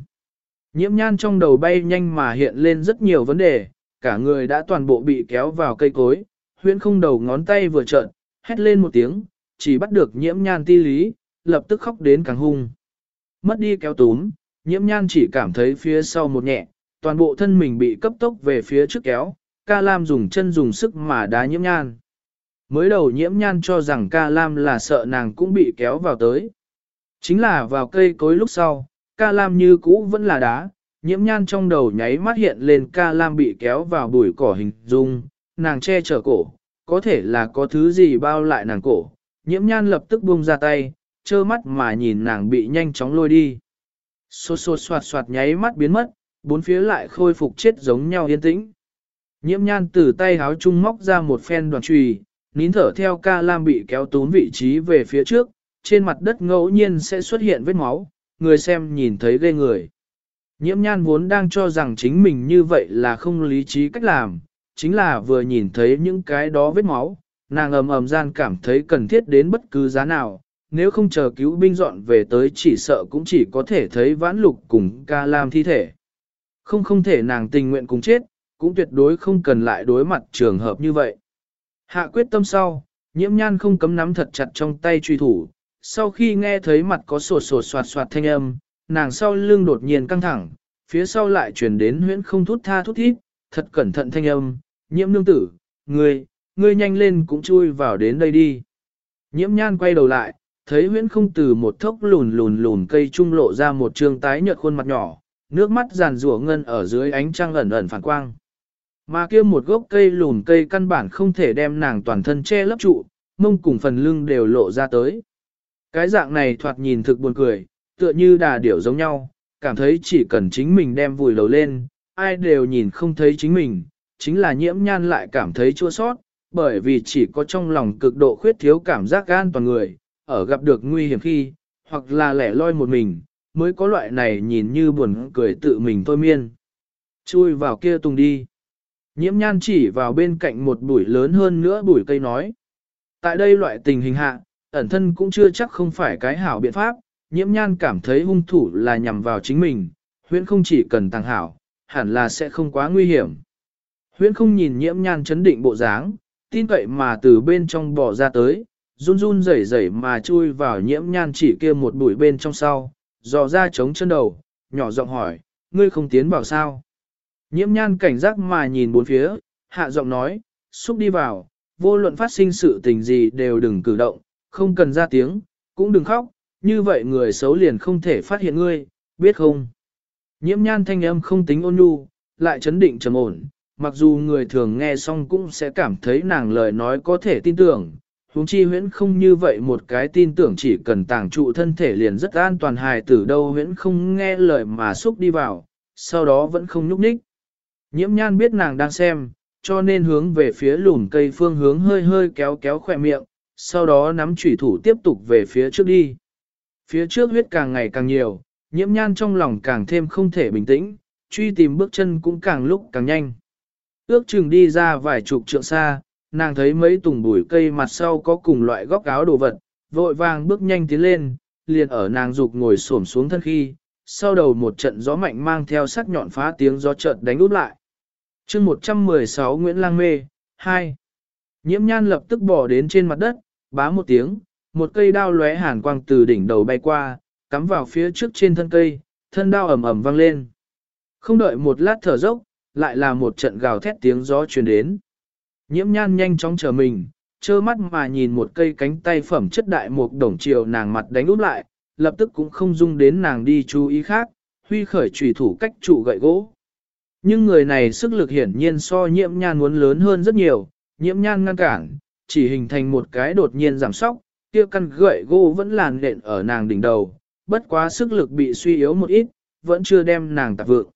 Nhiễm nhan trong đầu bay nhanh mà hiện lên rất nhiều vấn đề, cả người đã toàn bộ bị kéo vào cây cối, huyễn không đầu ngón tay vừa trợn, hét lên một tiếng, chỉ bắt được nhiễm nhan ti lý, lập tức khóc đến càng hung. Mất đi kéo túm, nhiễm nhan chỉ cảm thấy phía sau một nhẹ, toàn bộ thân mình bị cấp tốc về phía trước kéo, ca lam dùng chân dùng sức mà đá nhiễm nhan. Mới đầu nhiễm nhan cho rằng ca lam là sợ nàng cũng bị kéo vào tới. Chính là vào cây cối lúc sau, ca lam như cũ vẫn là đá, nhiễm nhan trong đầu nháy mắt hiện lên ca lam bị kéo vào bụi cỏ hình dung, nàng che chở cổ, có thể là có thứ gì bao lại nàng cổ. Nhiễm nhan lập tức buông ra tay, trơ mắt mà nhìn nàng bị nhanh chóng lôi đi. Xô xô soạt soạt nháy mắt biến mất, bốn phía lại khôi phục chết giống nhau yên tĩnh. Nhiễm nhan từ tay háo trung móc ra một phen đoàn trùy, nín thở theo ca lam bị kéo tún vị trí về phía trước, trên mặt đất ngẫu nhiên sẽ xuất hiện vết máu, người xem nhìn thấy ghê người. Nhiễm nhan vốn đang cho rằng chính mình như vậy là không lý trí cách làm, chính là vừa nhìn thấy những cái đó vết máu, nàng ầm ầm gian cảm thấy cần thiết đến bất cứ giá nào, nếu không chờ cứu binh dọn về tới chỉ sợ cũng chỉ có thể thấy vãn lục cùng ca lam thi thể. Không không thể nàng tình nguyện cùng chết, cũng tuyệt đối không cần lại đối mặt trường hợp như vậy. Hạ quyết tâm sau, nhiễm nhan không cấm nắm thật chặt trong tay truy thủ, sau khi nghe thấy mặt có sột sột soạt soạt thanh âm, nàng sau lưng đột nhiên căng thẳng, phía sau lại truyền đến huyễn không thút tha thút thít, thật cẩn thận thanh âm, nhiễm nương tử, ngươi, ngươi nhanh lên cũng chui vào đến đây đi. Nhiễm nhan quay đầu lại, thấy huyễn không từ một thốc lùn lùn lùn cây trung lộ ra một trường tái nhợt khuôn mặt nhỏ, nước mắt giàn rủa ngân ở dưới ánh trăng ẩn ẩn phản quang. Mà kia một gốc cây lùn cây căn bản không thể đem nàng toàn thân che lấp trụ, mông cùng phần lưng đều lộ ra tới. Cái dạng này thoạt nhìn thực buồn cười, tựa như đà điểu giống nhau, cảm thấy chỉ cần chính mình đem vùi đầu lên, ai đều nhìn không thấy chính mình, chính là nhiễm nhan lại cảm thấy chua sót, bởi vì chỉ có trong lòng cực độ khuyết thiếu cảm giác gan toàn người, ở gặp được nguy hiểm khi, hoặc là lẻ loi một mình, mới có loại này nhìn như buồn cười tự mình thôi miên. Chui vào kia tùng đi. Nhiễm nhan chỉ vào bên cạnh một bụi lớn hơn nữa bụi cây nói. Tại đây loại tình hình hạ, ẩn thân cũng chưa chắc không phải cái hảo biện pháp, nhiễm nhan cảm thấy hung thủ là nhằm vào chính mình, huyễn không chỉ cần Tàng hảo, hẳn là sẽ không quá nguy hiểm. Huyễn không nhìn nhiễm nhan chấn định bộ dáng, tin cậy mà từ bên trong bỏ ra tới, run run rẩy rẩy mà chui vào nhiễm nhan chỉ kia một bụi bên trong sau, dò ra chống chân đầu, nhỏ giọng hỏi, ngươi không tiến vào sao? Nhiễm nhan cảnh giác mà nhìn bốn phía, hạ giọng nói, xúc đi vào, vô luận phát sinh sự tình gì đều đừng cử động, không cần ra tiếng, cũng đừng khóc, như vậy người xấu liền không thể phát hiện ngươi, biết không? Nhiễm nhan thanh âm không tính ôn nhu, lại chấn định trầm ổn, mặc dù người thường nghe xong cũng sẽ cảm thấy nàng lời nói có thể tin tưởng, huống chi huyễn không như vậy một cái tin tưởng chỉ cần tàng trụ thân thể liền rất an toàn hài tử đâu huyễn không nghe lời mà xúc đi vào, sau đó vẫn không nhúc nhích. Nhiễm nhan biết nàng đang xem, cho nên hướng về phía lùn cây phương hướng hơi hơi kéo kéo khỏe miệng, sau đó nắm chủy thủ tiếp tục về phía trước đi. Phía trước huyết càng ngày càng nhiều, nhiễm nhan trong lòng càng thêm không thể bình tĩnh, truy tìm bước chân cũng càng lúc càng nhanh. Ước chừng đi ra vài chục trượng xa, nàng thấy mấy tùng bụi cây mặt sau có cùng loại góc áo đồ vật, vội vàng bước nhanh tiến lên, liền ở nàng dục ngồi xổm xuống thân khi, sau đầu một trận gió mạnh mang theo sắc nhọn phá tiếng gió chợt đánh út lại chương 116 Nguyễn Lang Mê, 2. Nhiễm nhan lập tức bỏ đến trên mặt đất, bá một tiếng, một cây đao lóe hàn quang từ đỉnh đầu bay qua, cắm vào phía trước trên thân cây, thân đao ầm ầm vang lên. Không đợi một lát thở dốc, lại là một trận gào thét tiếng gió truyền đến. Nhiễm nhan nhanh chóng chờ mình, trơ mắt mà nhìn một cây cánh tay phẩm chất đại một đồng chiều nàng mặt đánh úp lại, lập tức cũng không dung đến nàng đi chú ý khác, huy khởi trùy thủ cách trụ gậy gỗ. Nhưng người này sức lực hiển nhiên so nhiễm nhan muốn lớn hơn rất nhiều, nhiễm nhan ngăn cản, chỉ hình thành một cái đột nhiên giảm sóc, kia căn gậy gỗ vẫn làn nện ở nàng đỉnh đầu, bất quá sức lực bị suy yếu một ít, vẫn chưa đem nàng tạp vượng.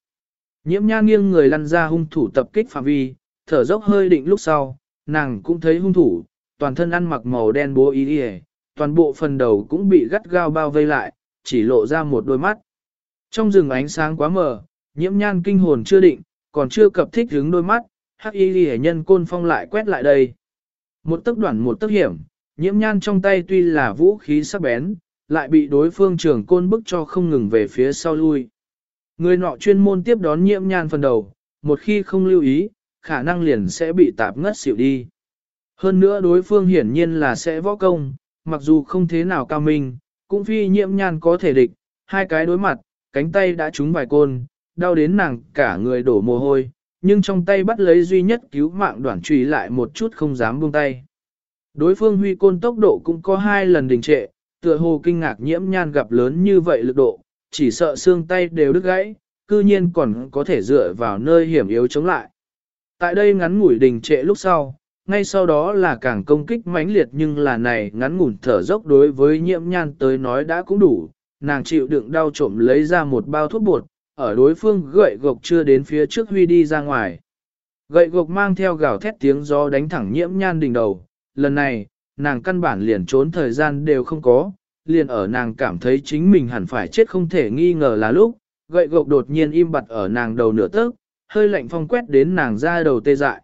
Nhiễm nhan nghiêng người lăn ra hung thủ tập kích phạm vi, thở dốc hơi định lúc sau, nàng cũng thấy hung thủ, toàn thân ăn mặc màu đen bố y y, toàn bộ phần đầu cũng bị gắt gao bao vây lại, chỉ lộ ra một đôi mắt. Trong rừng ánh sáng quá mờ, nhiễm nhan kinh hồn chưa định, còn chưa cập thích hướng đôi mắt, hắc y hệ nhân côn phong lại quét lại đây. Một tấc đoạn một tấc hiểm, nhiễm nhan trong tay tuy là vũ khí sắc bén, lại bị đối phương trưởng côn bức cho không ngừng về phía sau lui. Người nọ chuyên môn tiếp đón nhiễm nhan phần đầu, một khi không lưu ý, khả năng liền sẽ bị tạp ngất xỉu đi. Hơn nữa đối phương hiển nhiên là sẽ võ công, mặc dù không thế nào cao minh, cũng phi nhiễm nhan có thể địch, hai cái đối mặt, cánh tay đã trúng vài côn, đau đến nàng cả người đổ mồ hôi, nhưng trong tay bắt lấy duy nhất cứu mạng đoạn trùy lại một chút không dám buông tay. Đối phương huy côn tốc độ cũng có hai lần đình trệ, tựa hồ kinh ngạc nhiễm nhan gặp lớn như vậy lực độ, chỉ sợ xương tay đều đứt gãy, cư nhiên còn có thể dựa vào nơi hiểm yếu chống lại. Tại đây ngắn ngủi đình trệ lúc sau, ngay sau đó là càng công kích mãnh liệt nhưng là này ngắn ngủn thở dốc đối với nhiễm nhan tới nói đã cũng đủ, nàng chịu đựng đau trộm lấy ra một bao thuốc bột, ở đối phương gậy gộc chưa đến phía trước huy đi ra ngoài. Gậy gộc mang theo gào thét tiếng gió đánh thẳng nhiễm nhan đỉnh đầu, lần này, nàng căn bản liền trốn thời gian đều không có, liền ở nàng cảm thấy chính mình hẳn phải chết không thể nghi ngờ là lúc, gậy gộc đột nhiên im bặt ở nàng đầu nửa tấc, hơi lạnh phong quét đến nàng ra đầu tê dại.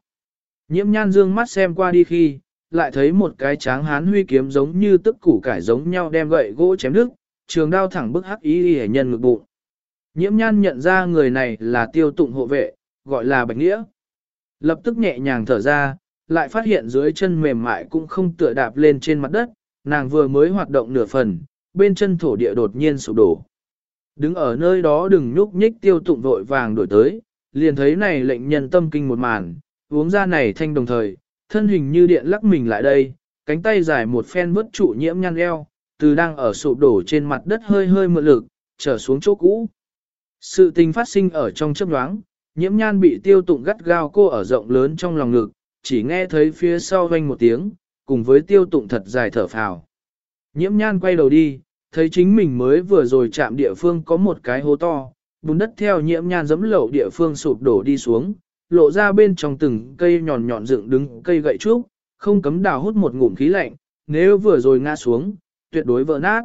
Nhiễm nhan dương mắt xem qua đi khi, lại thấy một cái tráng hán huy kiếm giống như tức củ cải giống nhau đem gậy gỗ chém đứt, trường đao thẳng bức hắc ý y nhân ngực bụng. Nhiễm nhan nhận ra người này là tiêu tụng hộ vệ, gọi là Bạch Nghĩa. Lập tức nhẹ nhàng thở ra, lại phát hiện dưới chân mềm mại cũng không tựa đạp lên trên mặt đất, nàng vừa mới hoạt động nửa phần, bên chân thổ địa đột nhiên sụp đổ. Đứng ở nơi đó đừng nhúc nhích tiêu tụng vội vàng đổi tới, liền thấy này lệnh nhân tâm kinh một màn, uống ra này thanh đồng thời, thân hình như điện lắc mình lại đây, cánh tay dài một phen vứt trụ nhiễm nhăn eo, từ đang ở sụp đổ trên mặt đất hơi hơi mượn lực, trở xuống chỗ cũ. Sự tình phát sinh ở trong chớp nhoáng, nhiễm nhan bị tiêu tụng gắt gao cô ở rộng lớn trong lòng ngực, chỉ nghe thấy phía sau vang một tiếng, cùng với tiêu tụng thật dài thở phào. Nhiễm nhan quay đầu đi, thấy chính mình mới vừa rồi chạm địa phương có một cái hố to, bùn đất theo nhiễm nhan dẫm lậu địa phương sụp đổ đi xuống, lộ ra bên trong từng cây nhọn nhọn dựng đứng cây gậy trúc, không cấm đào hút một ngụm khí lạnh, nếu vừa rồi ngã xuống, tuyệt đối vỡ nát.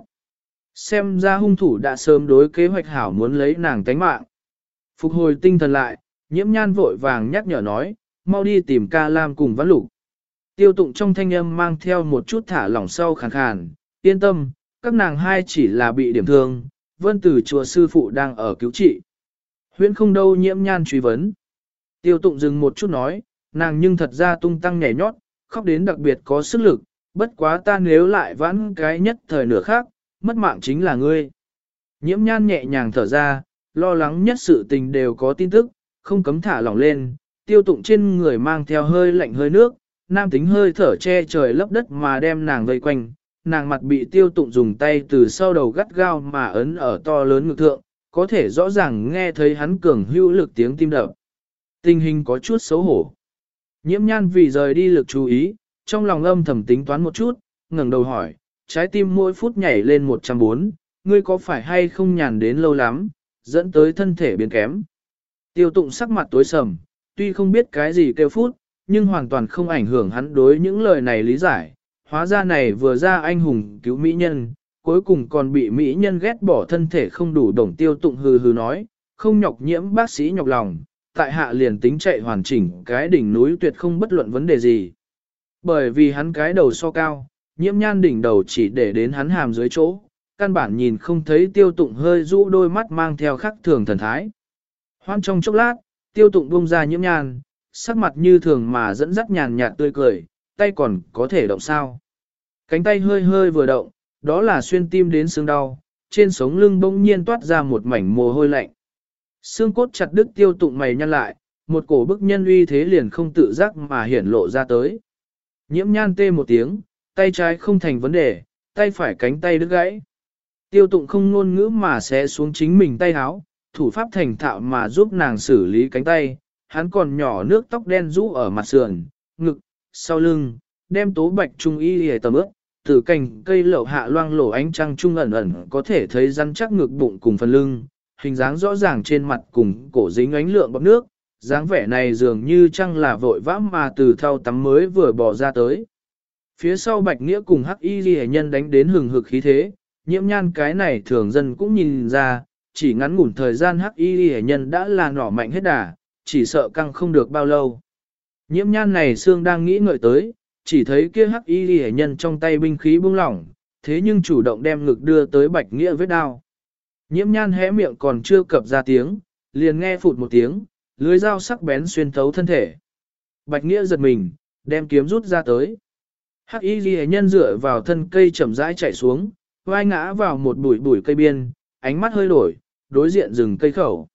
Xem ra hung thủ đã sớm đối kế hoạch hảo muốn lấy nàng tánh mạng. Phục hồi tinh thần lại, nhiễm nhan vội vàng nhắc nhở nói, mau đi tìm ca lam cùng vãn lục. Tiêu tụng trong thanh âm mang theo một chút thả lỏng sâu khàn khàn, yên tâm, các nàng hai chỉ là bị điểm thương, vân tử chùa sư phụ đang ở cứu trị. Huyễn không đâu nhiễm nhan truy vấn. Tiêu tụng dừng một chút nói, nàng nhưng thật ra tung tăng nhảy nhót, khóc đến đặc biệt có sức lực, bất quá ta nếu lại vãn cái nhất thời nửa khác, mất mạng chính là ngươi. Nhiễm nhan nhẹ nhàng thở ra, lo lắng nhất sự tình đều có tin tức, không cấm thả lỏng lên, tiêu tụng trên người mang theo hơi lạnh hơi nước, nam tính hơi thở che trời lấp đất mà đem nàng vây quanh, nàng mặt bị tiêu tụng dùng tay từ sau đầu gắt gao mà ấn ở to lớn ngực thượng, có thể rõ ràng nghe thấy hắn cường hữu lực tiếng tim đập. Tình hình có chút xấu hổ. Nhiễm nhan vì rời đi lực chú ý, trong lòng âm thầm tính toán một chút, ngẩng đầu hỏi, trái tim mỗi phút nhảy lên 104, ngươi có phải hay không nhàn đến lâu lắm, dẫn tới thân thể biến kém. Tiêu tụng sắc mặt tối sầm, tuy không biết cái gì kêu phút, nhưng hoàn toàn không ảnh hưởng hắn đối những lời này lý giải. Hóa ra này vừa ra anh hùng cứu mỹ nhân, cuối cùng còn bị mỹ nhân ghét bỏ thân thể không đủ đồng tiêu tụng hừ hừ nói, không nhọc nhiễm bác sĩ nhọc lòng, tại hạ liền tính chạy hoàn chỉnh cái đỉnh núi tuyệt không bất luận vấn đề gì. Bởi vì hắn cái đầu so cao, nhiễm nhan đỉnh đầu chỉ để đến hắn hàm dưới chỗ, căn bản nhìn không thấy tiêu tụng hơi rũ đôi mắt mang theo khắc thường thần thái. Hoan trong chốc lát, tiêu tụng buông ra nhiễm nhan, sắc mặt như thường mà dẫn dắt nhàn nhạt tươi cười, tay còn có thể động sao. Cánh tay hơi hơi vừa động, đó là xuyên tim đến xương đau, trên sống lưng bỗng nhiên toát ra một mảnh mồ hôi lạnh. Xương cốt chặt đứt tiêu tụng mày nhăn lại, một cổ bức nhân uy thế liền không tự giác mà hiển lộ ra tới. Nhiễm nhan tê một tiếng, tay trái không thành vấn đề, tay phải cánh tay đứt gãy. Tiêu tụng không ngôn ngữ mà sẽ xuống chính mình tay háo, thủ pháp thành thạo mà giúp nàng xử lý cánh tay, hắn còn nhỏ nước tóc đen rũ ở mặt sườn, ngực, sau lưng, đem tố bạch trung y hề tầm ướp, từ cành cây lẩu hạ loang lổ ánh trăng trung ẩn ẩn có thể thấy rắn chắc ngực bụng cùng phần lưng, hình dáng rõ ràng trên mặt cùng cổ dính ánh lượng bọc nước, dáng vẻ này dường như chăng là vội vã mà từ thau tắm mới vừa bỏ ra tới. Phía sau bạch nghĩa cùng hắc y ghi nhân đánh đến hừng hực khí thế, nhiễm nhan cái này thường dân cũng nhìn ra, chỉ ngắn ngủn thời gian hắc y ghi nhân đã là nỏ mạnh hết đà, chỉ sợ căng không được bao lâu. Nhiễm nhan này xương đang nghĩ ngợi tới, chỉ thấy kia hắc y ghi nhân trong tay binh khí buông lỏng, thế nhưng chủ động đem ngực đưa tới bạch nghĩa vết đao. Nhiễm nhan hé miệng còn chưa cập ra tiếng, liền nghe phụt một tiếng, lưới dao sắc bén xuyên thấu thân thể. Bạch nghĩa giật mình, đem kiếm rút ra tới. Hắc y ghi nhân dựa vào thân cây chậm rãi chạy xuống, vai ngã vào một bụi bụi cây biên, ánh mắt hơi đổi, đối diện rừng cây khẩu.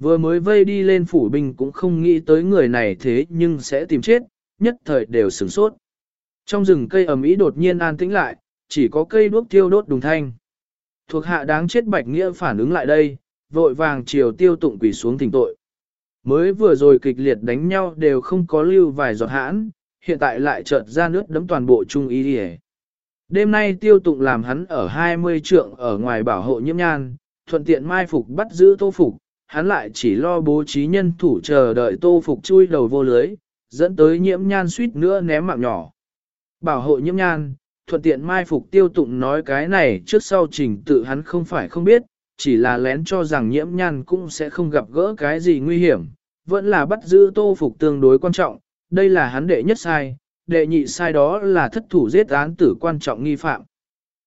Vừa mới vây đi lên phủ binh cũng không nghĩ tới người này thế nhưng sẽ tìm chết, nhất thời đều sửng sốt. Trong rừng cây ẩm ý đột nhiên an tĩnh lại, chỉ có cây đuốc tiêu đốt đùng thanh. Thuộc hạ đáng chết bạch nghĩa phản ứng lại đây, vội vàng chiều tiêu tụng quỷ xuống thỉnh tội. Mới vừa rồi kịch liệt đánh nhau đều không có lưu vài giọt hãn, hiện tại lại chợt ra nước đấm toàn bộ trung ý đi Đêm nay tiêu tụng làm hắn ở 20 trượng ở ngoài bảo hộ nhiễm nhan, thuận tiện mai phục bắt giữ tô phục, hắn lại chỉ lo bố trí nhân thủ chờ đợi tô phục chui đầu vô lưới, dẫn tới nhiễm nhan suýt nữa ném mạng nhỏ. Bảo hộ nhiễm nhan, thuận tiện mai phục tiêu tụng nói cái này trước sau trình tự hắn không phải không biết, chỉ là lén cho rằng nhiễm nhan cũng sẽ không gặp gỡ cái gì nguy hiểm, vẫn là bắt giữ tô phục tương đối quan trọng, đây là hắn đệ nhất sai, đệ nhị sai đó là thất thủ giết án tử quan trọng nghi phạm.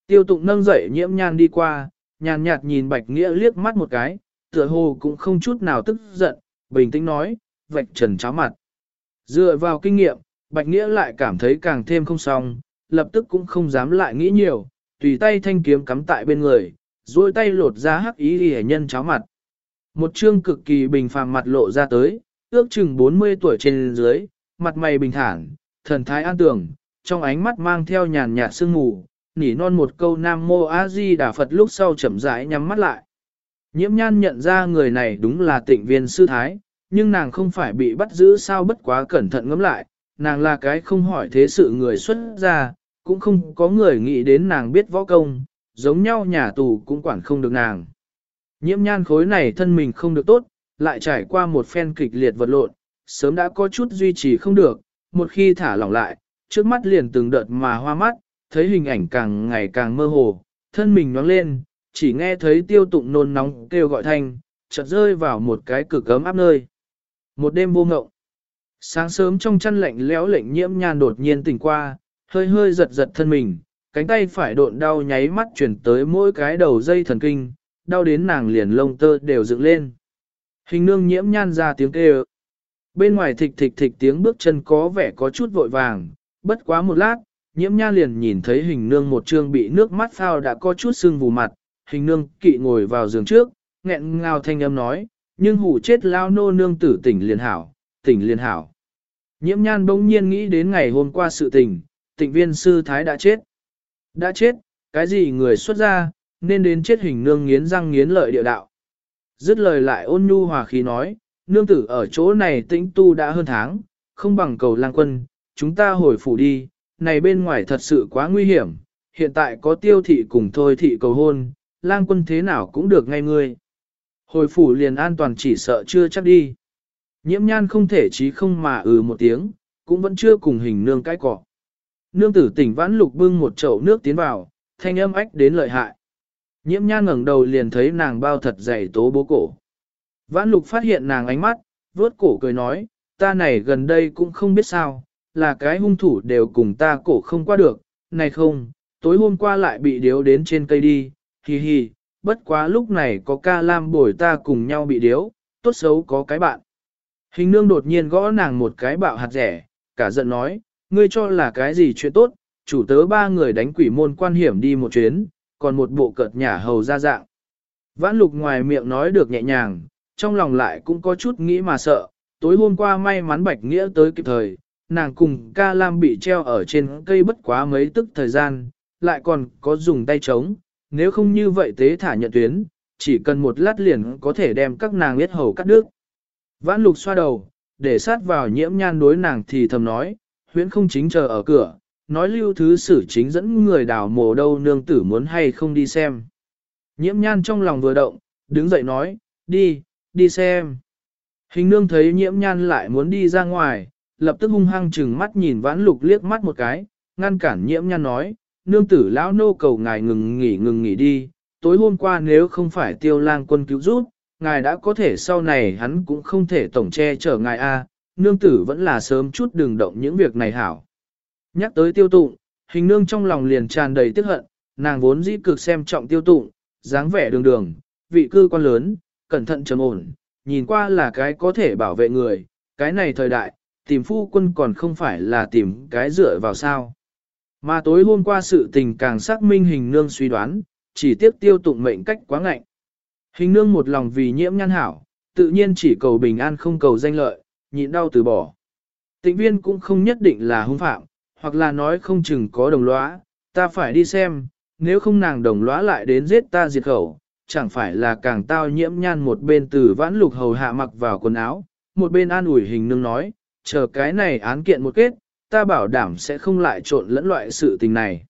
Tiêu tụng nâng dậy nhiễm nhan đi qua, nhàn nhạt nhìn bạch nghĩa liếc mắt một cái, tựa hồ cũng không chút nào tức giận, bình tĩnh nói, vạch trần cháo mặt. Dựa vào kinh nghiệm, bạch nghĩa lại cảm thấy càng thêm không xong, lập tức cũng không dám lại nghĩ nhiều, tùy tay thanh kiếm cắm tại bên người, duỗi tay lột ra hắc ý hề nhân cháo mặt. Một chương cực kỳ bình phàm mặt lộ ra tới, ước chừng 40 tuổi trên dưới, mặt mày bình thản, thần thái an tường, trong ánh mắt mang theo nhàn nhạt sương mù, nỉ non một câu Nam Mô A Di Đà Phật lúc sau chậm rãi nhắm mắt lại. Nhiễm nhan nhận ra người này đúng là tịnh viên sư thái, nhưng nàng không phải bị bắt giữ sao bất quá cẩn thận ngẫm lại, nàng là cái không hỏi thế sự người xuất ra, cũng không có người nghĩ đến nàng biết võ công, giống nhau nhà tù cũng quản không được nàng. Nhiễm nhan khối này thân mình không được tốt, lại trải qua một phen kịch liệt vật lộn, sớm đã có chút duy trì không được, một khi thả lỏng lại, trước mắt liền từng đợt mà hoa mắt, thấy hình ảnh càng ngày càng mơ hồ, thân mình nhoáng lên, chỉ nghe thấy tiêu tụng nôn nóng kêu gọi thanh, chợt rơi vào một cái cực ấm áp nơi. Một đêm vô ngộng. Sáng sớm trong chăn lạnh lẽo lệnh nhiễm nhan đột nhiên tỉnh qua, hơi hơi giật giật thân mình, cánh tay phải độn đau nháy mắt chuyển tới mỗi cái đầu dây thần kinh, đau đến nàng liền lông tơ đều dựng lên. Hình nương nhiễm nhan ra tiếng kêu. Bên ngoài thịch thịch thịch tiếng bước chân có vẻ có chút vội vàng, bất quá một lát, nhiễm nha liền nhìn thấy hình nương một trương bị nước mắt phao đã có chút sưng vù mặt, hình nương kỵ ngồi vào giường trước, nghẹn ngào thanh âm nói, nhưng hủ chết lao nô nương tử tỉnh liền hảo, tỉnh liền hảo. Nhiễm nhan bỗng nhiên nghĩ đến ngày hôm qua sự tình, tịnh viên sư thái đã chết. Đã chết, cái gì người xuất ra, nên đến chết hình nương nghiến răng nghiến lợi địa đạo. Dứt lời lại ôn nhu hòa khí nói, nương tử ở chỗ này tĩnh tu đã hơn tháng, không bằng cầu lang quân, chúng ta hồi phủ đi, này bên ngoài thật sự quá nguy hiểm, hiện tại có tiêu thị cùng thôi thị cầu hôn, lang quân thế nào cũng được ngay ngươi. Hồi phủ liền an toàn chỉ sợ chưa chắc đi. Nhiễm nhan không thể chí không mà ừ một tiếng, cũng vẫn chưa cùng hình nương cái cọ. Nương tử tỉnh vãn lục bưng một chậu nước tiến vào, thanh âm ách đến lợi hại. Nhiễm nhan ngẩng đầu liền thấy nàng bao thật dày tố bố cổ. Vãn lục phát hiện nàng ánh mắt, vớt cổ cười nói, ta này gần đây cũng không biết sao, là cái hung thủ đều cùng ta cổ không qua được, này không, tối hôm qua lại bị điếu đến trên cây đi, hì hì. bất quá lúc này có ca lam bồi ta cùng nhau bị điếu, tốt xấu có cái bạn. Hình nương đột nhiên gõ nàng một cái bạo hạt rẻ, cả giận nói, ngươi cho là cái gì chuyện tốt, chủ tớ ba người đánh quỷ môn quan hiểm đi một chuyến, còn một bộ cợt nhả hầu ra dạng. Vãn lục ngoài miệng nói được nhẹ nhàng, trong lòng lại cũng có chút nghĩ mà sợ, tối hôm qua may mắn bạch nghĩa tới kịp thời, nàng cùng ca lam bị treo ở trên cây bất quá mấy tức thời gian, lại còn có dùng tay trống, nếu không như vậy tế thả nhận tuyến, chỉ cần một lát liền có thể đem các nàng biết hầu cắt đứt. Vãn lục xoa đầu, để sát vào nhiễm nhan đối nàng thì thầm nói, huyễn không chính chờ ở cửa, nói lưu thứ sử chính dẫn người đào mồ đâu nương tử muốn hay không đi xem. Nhiễm nhan trong lòng vừa động, đứng dậy nói, đi, đi xem. Hình nương thấy nhiễm nhan lại muốn đi ra ngoài, lập tức hung hăng chừng mắt nhìn vãn lục liếc mắt một cái, ngăn cản nhiễm nhan nói, nương tử lão nô cầu ngài ngừng nghỉ ngừng nghỉ đi, tối hôm qua nếu không phải tiêu lang quân cứu giúp, ngài đã có thể sau này hắn cũng không thể tổng che chở ngài a, nương tử vẫn là sớm chút đừng động những việc này hảo. Nhắc tới tiêu tụng, hình nương trong lòng liền tràn đầy tiếc hận, nàng vốn dĩ cực xem trọng tiêu tụng, dáng vẻ đường đường, vị cư quan lớn, cẩn thận trầm ổn, nhìn qua là cái có thể bảo vệ người, cái này thời đại, tìm phu quân còn không phải là tìm cái dựa vào sao. Mà tối hôm qua sự tình càng xác minh hình nương suy đoán, chỉ tiếc tiêu tụng mệnh cách quá ngạnh. Hình nương một lòng vì nhiễm nhan hảo, tự nhiên chỉ cầu bình an không cầu danh lợi, nhịn đau từ bỏ. Tịnh viên cũng không nhất định là hung phạm, hoặc là nói không chừng có đồng lõa, ta phải đi xem, nếu không nàng đồng lõa lại đến giết ta diệt khẩu, chẳng phải là càng tao nhiễm nhan một bên từ vãn lục hầu hạ mặc vào quần áo, một bên an ủi hình nương nói, chờ cái này án kiện một kết, ta bảo đảm sẽ không lại trộn lẫn loại sự tình này.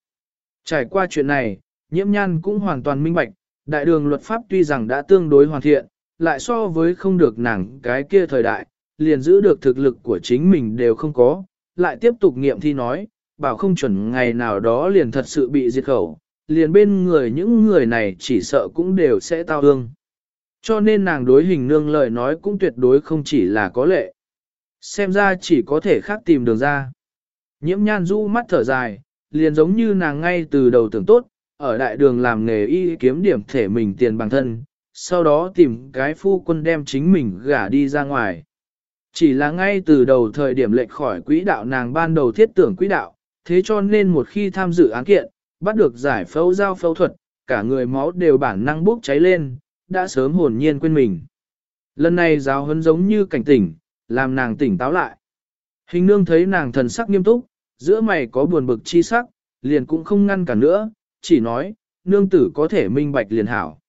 Trải qua chuyện này, nhiễm nhan cũng hoàn toàn minh bạch, đại đường luật pháp tuy rằng đã tương đối hoàn thiện, lại so với không được nàng cái kia thời đại, liền giữ được thực lực của chính mình đều không có, lại tiếp tục nghiệm thi nói, bảo không chuẩn ngày nào đó liền thật sự bị diệt khẩu, liền bên người những người này chỉ sợ cũng đều sẽ tao hương. Cho nên nàng đối hình nương lời nói cũng tuyệt đối không chỉ là có lệ. Xem ra chỉ có thể khác tìm đường ra. Nhiễm nhan du mắt thở dài, liền giống như nàng ngay từ đầu tưởng tốt, ở đại đường làm nghề y kiếm điểm thể mình tiền bằng thân, sau đó tìm cái phu quân đem chính mình gả đi ra ngoài. Chỉ là ngay từ đầu thời điểm lệch khỏi quỹ đạo nàng ban đầu thiết tưởng quỹ đạo, thế cho nên một khi tham dự án kiện, bắt được giải phẫu giao phẫu thuật, cả người máu đều bản năng bốc cháy lên, đã sớm hồn nhiên quên mình. Lần này giáo huấn giống như cảnh tỉnh, làm nàng tỉnh táo lại. Hình nương thấy nàng thần sắc nghiêm túc, giữa mày có buồn bực chi sắc, liền cũng không ngăn cả nữa, chỉ nói, nương tử có thể minh bạch liền hảo.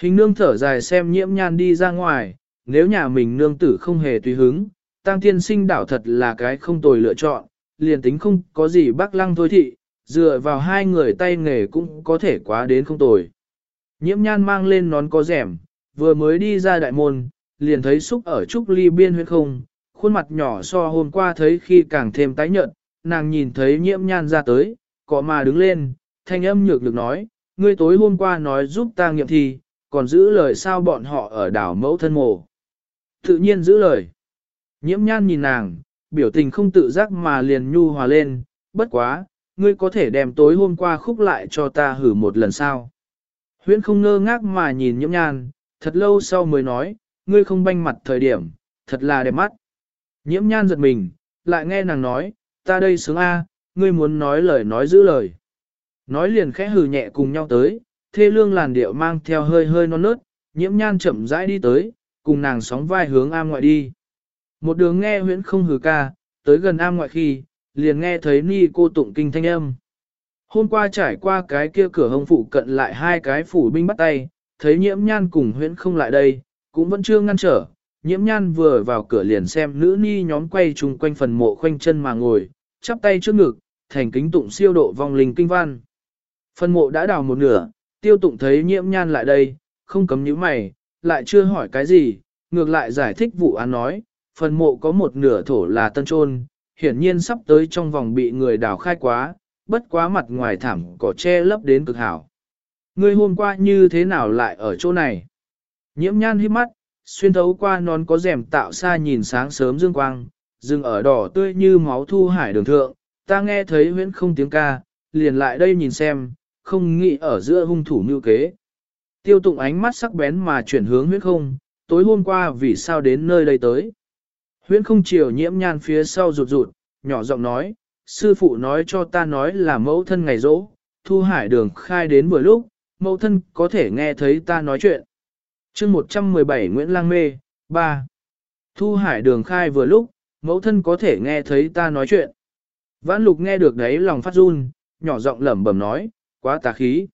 Hình nương thở dài xem nhiễm nhan đi ra ngoài, nếu nhà mình nương tử không hề tùy hứng, tăng tiên sinh đảo thật là cái không tồi lựa chọn, liền tính không có gì bác lăng thôi thị, dựa vào hai người tay nghề cũng có thể quá đến không tồi. Nhiễm nhan mang lên nón có rẻm, vừa mới đi ra đại môn, liền thấy xúc ở trúc ly biên huyết không, khuôn mặt nhỏ so hôm qua thấy khi càng thêm tái nhợt, nàng nhìn thấy nhiễm nhan ra tới, cọ mà đứng lên, thanh âm nhược được nói, ngươi tối hôm qua nói giúp ta nghiệm thi, còn giữ lời sao bọn họ ở đảo mẫu thân mồ. Tự nhiên giữ lời. Nhiễm nhan nhìn nàng, biểu tình không tự giác mà liền nhu hòa lên, bất quá, ngươi có thể đem tối hôm qua khúc lại cho ta hử một lần sao. Huyễn không ngơ ngác mà nhìn nhiễm nhan, thật lâu sau mới nói, ngươi không banh mặt thời điểm, thật là đẹp mắt. Nhiễm nhan giật mình, lại nghe nàng nói, ta đây sướng A, ngươi muốn nói lời nói giữ lời. Nói liền khẽ hừ nhẹ cùng nhau tới, thê lương làn điệu mang theo hơi hơi non nớt, nhiễm nhan chậm rãi đi tới, cùng nàng sóng vai hướng am ngoại đi. Một đường nghe huyễn không hừ ca, tới gần am ngoại khi, liền nghe thấy ni cô tụng kinh thanh âm. Hôm qua trải qua cái kia cửa hông phụ cận lại hai cái phủ binh bắt tay, thấy nhiễm nhan cùng huyễn không lại đây, cũng vẫn chưa ngăn trở. Nhiễm nhan vừa vào cửa liền xem nữ ni nhóm quay chung quanh phần mộ khoanh chân mà ngồi, chắp tay trước ngực, thành kính tụng siêu độ vong linh kinh văn. Phần mộ đã đào một nửa, tiêu tụng thấy nhiễm nhan lại đây, không cấm nhíu mày, lại chưa hỏi cái gì, ngược lại giải thích vụ án nói, phần mộ có một nửa thổ là tân trôn, hiển nhiên sắp tới trong vòng bị người đào khai quá, bất quá mặt ngoài thảm cỏ che lấp đến cực hảo. Ngươi hôm qua như thế nào lại ở chỗ này? Nhiễm nhan hít mắt, xuyên thấu qua non có rèm tạo xa nhìn sáng sớm dương quang, dừng ở đỏ tươi như máu thu hải đường thượng, ta nghe thấy huyễn không tiếng ca, liền lại đây nhìn xem, không nghĩ ở giữa hung thủ mưu kế. Tiêu tụng ánh mắt sắc bén mà chuyển hướng huyễn không, tối hôm qua vì sao đến nơi đây tới. Huyễn không chiều nhiễm nhan phía sau rụt rụt, nhỏ giọng nói, sư phụ nói cho ta nói là mẫu thân ngày rỗ, thu hải đường khai đến vừa lúc, mẫu thân có thể nghe thấy ta nói chuyện. chương 117 Nguyễn Lang Mê, 3. Thu hải đường khai vừa lúc, mẫu thân có thể nghe thấy ta nói chuyện. Vãn lục nghe được đấy lòng phát run, nhỏ giọng lẩm bẩm nói, quá tà khí.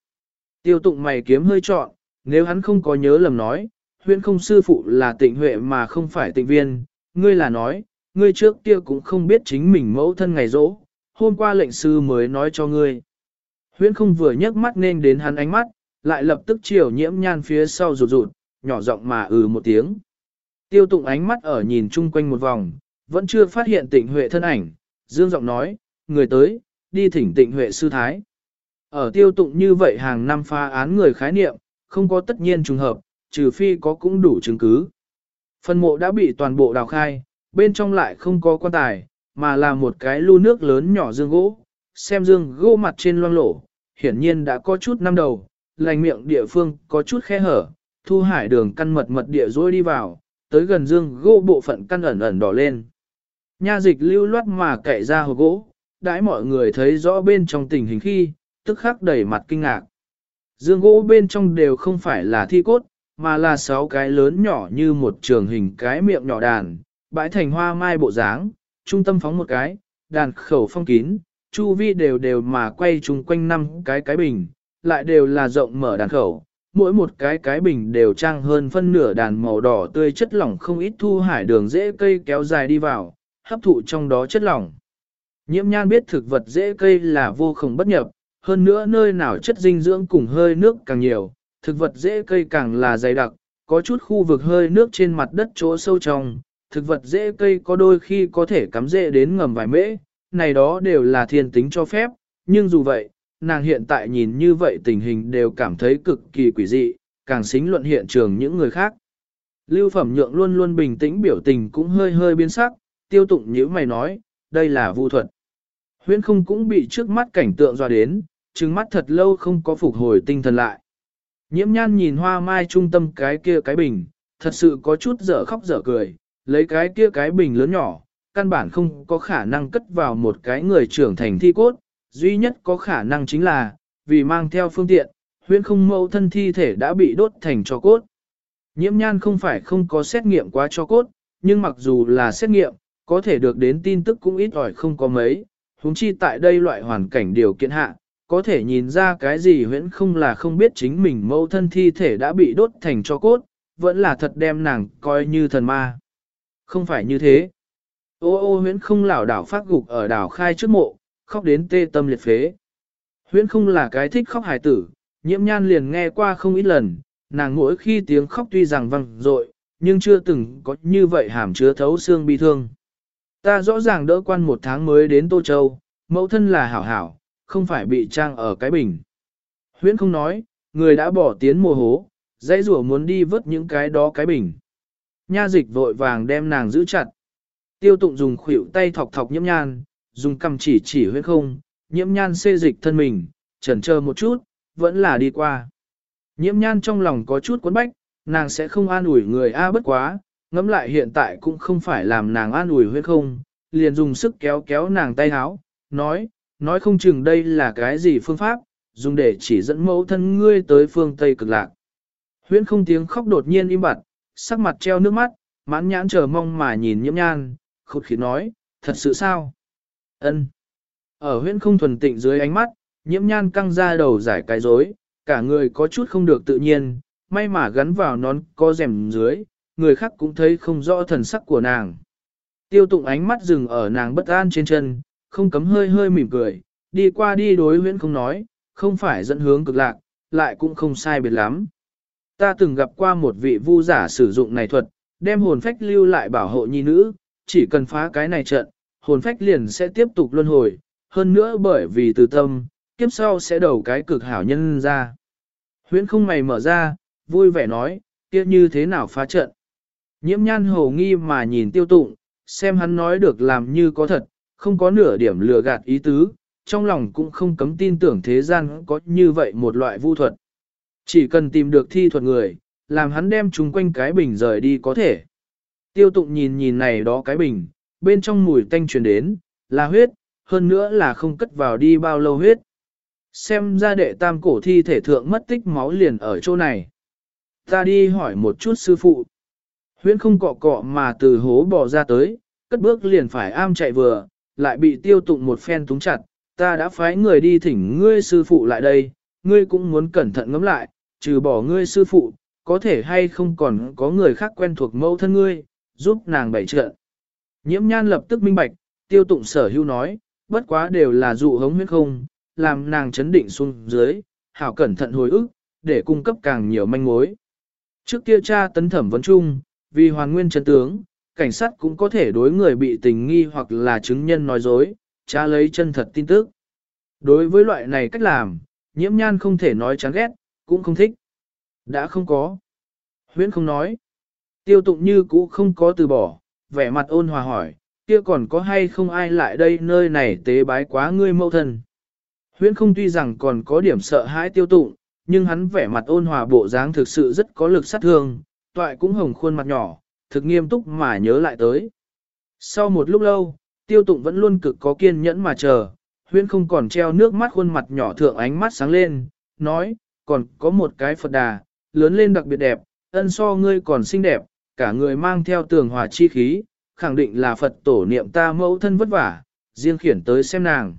Tiêu tụng mày kiếm hơi trọn, nếu hắn không có nhớ lầm nói, huyện không sư phụ là tịnh huệ mà không phải tịnh viên, ngươi là nói, ngươi trước kia cũng không biết chính mình mẫu thân ngày rỗ, hôm qua lệnh sư mới nói cho ngươi. Huyễn không vừa nhấc mắt nên đến hắn ánh mắt, lại lập tức chiều nhiễm nhan phía sau rụt rụt, nhỏ giọng mà ừ một tiếng. Tiêu tụng ánh mắt ở nhìn chung quanh một vòng, vẫn chưa phát hiện tịnh huệ thân ảnh, dương giọng nói, người tới, đi thỉnh tịnh huệ sư thái. Ở tiêu tụng như vậy hàng năm pha án người khái niệm, không có tất nhiên trùng hợp, trừ phi có cũng đủ chứng cứ. Phần mộ đã bị toàn bộ đào khai, bên trong lại không có quan tài, mà là một cái lu nước lớn nhỏ dương gỗ. Xem dương gỗ mặt trên loang lổ, hiển nhiên đã có chút năm đầu, lành miệng địa phương có chút khe hở, thu hải đường căn mật mật địa rôi đi vào, tới gần dương gỗ bộ phận căn ẩn ẩn đỏ lên. Nha dịch lưu loát mà cậy ra hộp gỗ, đãi mọi người thấy rõ bên trong tình hình khi, tức khắc đẩy mặt kinh ngạc. Dương gỗ bên trong đều không phải là thi cốt, mà là sáu cái lớn nhỏ như một trường hình cái miệng nhỏ đàn, bãi thành hoa mai bộ dáng, trung tâm phóng một cái, đàn khẩu phong kín, chu vi đều đều mà quay chung quanh năm cái cái bình, lại đều là rộng mở đàn khẩu, mỗi một cái cái bình đều trang hơn phân nửa đàn màu đỏ tươi chất lỏng không ít thu hải đường dễ cây kéo dài đi vào, hấp thụ trong đó chất lỏng. Nhiễm nhan biết thực vật dễ cây là vô cùng bất nhập, hơn nữa nơi nào chất dinh dưỡng cùng hơi nước càng nhiều, thực vật dễ cây càng là dày đặc, có chút khu vực hơi nước trên mặt đất chỗ sâu trong, thực vật dễ cây có đôi khi có thể cắm dễ đến ngầm vài mễ, này đó đều là thiên tính cho phép, nhưng dù vậy, nàng hiện tại nhìn như vậy tình hình đều cảm thấy cực kỳ quỷ dị, càng xính luận hiện trường những người khác. Lưu phẩm nhượng luôn luôn bình tĩnh biểu tình cũng hơi hơi biến sắc, tiêu tụng như mày nói, đây là vu thuật. Huyễn không cũng bị trước mắt cảnh tượng dọa đến, trừng mắt thật lâu không có phục hồi tinh thần lại. Nhiễm nhan nhìn hoa mai trung tâm cái kia cái bình, thật sự có chút dở khóc dở cười, lấy cái kia cái bình lớn nhỏ, căn bản không có khả năng cất vào một cái người trưởng thành thi cốt, duy nhất có khả năng chính là, vì mang theo phương tiện, huyễn không mẫu thân thi thể đã bị đốt thành cho cốt. Nhiễm nhan không phải không có xét nghiệm quá cho cốt, nhưng mặc dù là xét nghiệm, có thể được đến tin tức cũng ít ỏi không có mấy, huống chi tại đây loại hoàn cảnh điều kiện hạ, có thể nhìn ra cái gì huyễn không là không biết chính mình mẫu thân thi thể đã bị đốt thành cho cốt, vẫn là thật đem nàng coi như thần ma. Không phải như thế. Ô ô huyễn không lảo đảo phát gục ở đảo khai trước mộ, khóc đến tê tâm liệt phế. Huyễn không là cái thích khóc hài tử, nhiễm nhan liền nghe qua không ít lần, nàng mỗi khi tiếng khóc tuy rằng vang dội, nhưng chưa từng có như vậy hàm chứa thấu xương bi thương. Ta rõ ràng đỡ quan một tháng mới đến Tô Châu, mẫu thân là hảo hảo, không phải bị trang ở cái bình. Huyễn không nói, người đã bỏ tiến mùa hố, dãy rủa muốn đi vớt những cái đó cái bình. Nha dịch vội vàng đem nàng giữ chặt. Tiêu tụng dùng khuỷu tay thọc thọc nhiễm nhan, dùng cầm chỉ chỉ huyễn không, nhiễm nhan xê dịch thân mình, chần chờ một chút, vẫn là đi qua. Nhiễm nhan trong lòng có chút cuốn bách, nàng sẽ không an ủi người A bất quá, ngẫm lại hiện tại cũng không phải làm nàng an ủi huyết không, liền dùng sức kéo kéo nàng tay háo, nói, nói không chừng đây là cái gì phương pháp, dùng để chỉ dẫn mẫu thân ngươi tới phương Tây cực lạc. Huyễn không tiếng khóc đột nhiên im bặt, sắc mặt treo nước mắt, mãn nhãn chờ mong mà nhìn nhiễm nhan, khụt khí nói, thật sự sao? ân Ở huyễn không thuần tịnh dưới ánh mắt, nhiễm nhan căng ra đầu giải cái rối, cả người có chút không được tự nhiên, may mà gắn vào nón có rèm dưới, người khác cũng thấy không rõ thần sắc của nàng. Tiêu tụng ánh mắt dừng ở nàng bất an trên chân, không cấm hơi hơi mỉm cười, đi qua đi đối huyễn không nói, không phải dẫn hướng cực lạc, lại cũng không sai biệt lắm. Ta từng gặp qua một vị vu giả sử dụng này thuật, đem hồn phách lưu lại bảo hộ nhi nữ, chỉ cần phá cái này trận, hồn phách liền sẽ tiếp tục luân hồi, hơn nữa bởi vì từ tâm, kiếp sau sẽ đầu cái cực hảo nhân ra. Huyễn không mày mở ra, vui vẻ nói, kia như thế nào phá trận. Nhiễm nhan hồ nghi mà nhìn tiêu tụng, xem hắn nói được làm như có thật, không có nửa điểm lừa gạt ý tứ, trong lòng cũng không cấm tin tưởng thế gian có như vậy một loại vu thuật. Chỉ cần tìm được thi thuật người, làm hắn đem chúng quanh cái bình rời đi có thể. Tiêu tụng nhìn nhìn này đó cái bình, bên trong mùi tanh truyền đến, là huyết, hơn nữa là không cất vào đi bao lâu huyết. Xem ra đệ tam cổ thi thể thượng mất tích máu liền ở chỗ này. Ta đi hỏi một chút sư phụ. Huyễn không cọ cọ mà từ hố bò ra tới, cất bước liền phải am chạy vừa, lại bị tiêu tụng một phen túng chặt. Ta đã phái người đi thỉnh ngươi sư phụ lại đây, ngươi cũng muốn cẩn thận ngắm lại, trừ bỏ ngươi sư phụ, có thể hay không còn có người khác quen thuộc mẫu thân ngươi, giúp nàng bảy trợ. Nhiễm nhan lập tức minh bạch, tiêu tụng sở hưu nói, bất quá đều là dụ hống huyết không, làm nàng chấn định xuống dưới, hảo cẩn thận hồi ức, để cung cấp càng nhiều manh mối. Trước kia cha tấn thẩm vấn chung, vì hoàn nguyên chân tướng, cảnh sát cũng có thể đối người bị tình nghi hoặc là chứng nhân nói dối, tra lấy chân thật tin tức. Đối với loại này cách làm, nhiễm nhan không thể nói chán ghét, cũng không thích. Đã không có. Huyễn không nói. Tiêu tụng như cũ không có từ bỏ, vẻ mặt ôn hòa hỏi, kia còn có hay không ai lại đây nơi này tế bái quá ngươi mẫu thân. Huyễn không tuy rằng còn có điểm sợ hãi tiêu tụng, nhưng hắn vẻ mặt ôn hòa bộ dáng thực sự rất có lực sát thương, toại cũng hồng khuôn mặt nhỏ, thực nghiêm túc mà nhớ lại tới. Sau một lúc lâu, tiêu tụng vẫn luôn cực có kiên nhẫn mà chờ, Huyên không còn treo nước mắt khuôn mặt nhỏ thượng ánh mắt sáng lên, nói, còn có một cái Phật đà, lớn lên đặc biệt đẹp, ân so ngươi còn xinh đẹp, cả người mang theo tường hòa chi khí, khẳng định là Phật tổ niệm ta mẫu thân vất vả, riêng khiển tới xem nàng.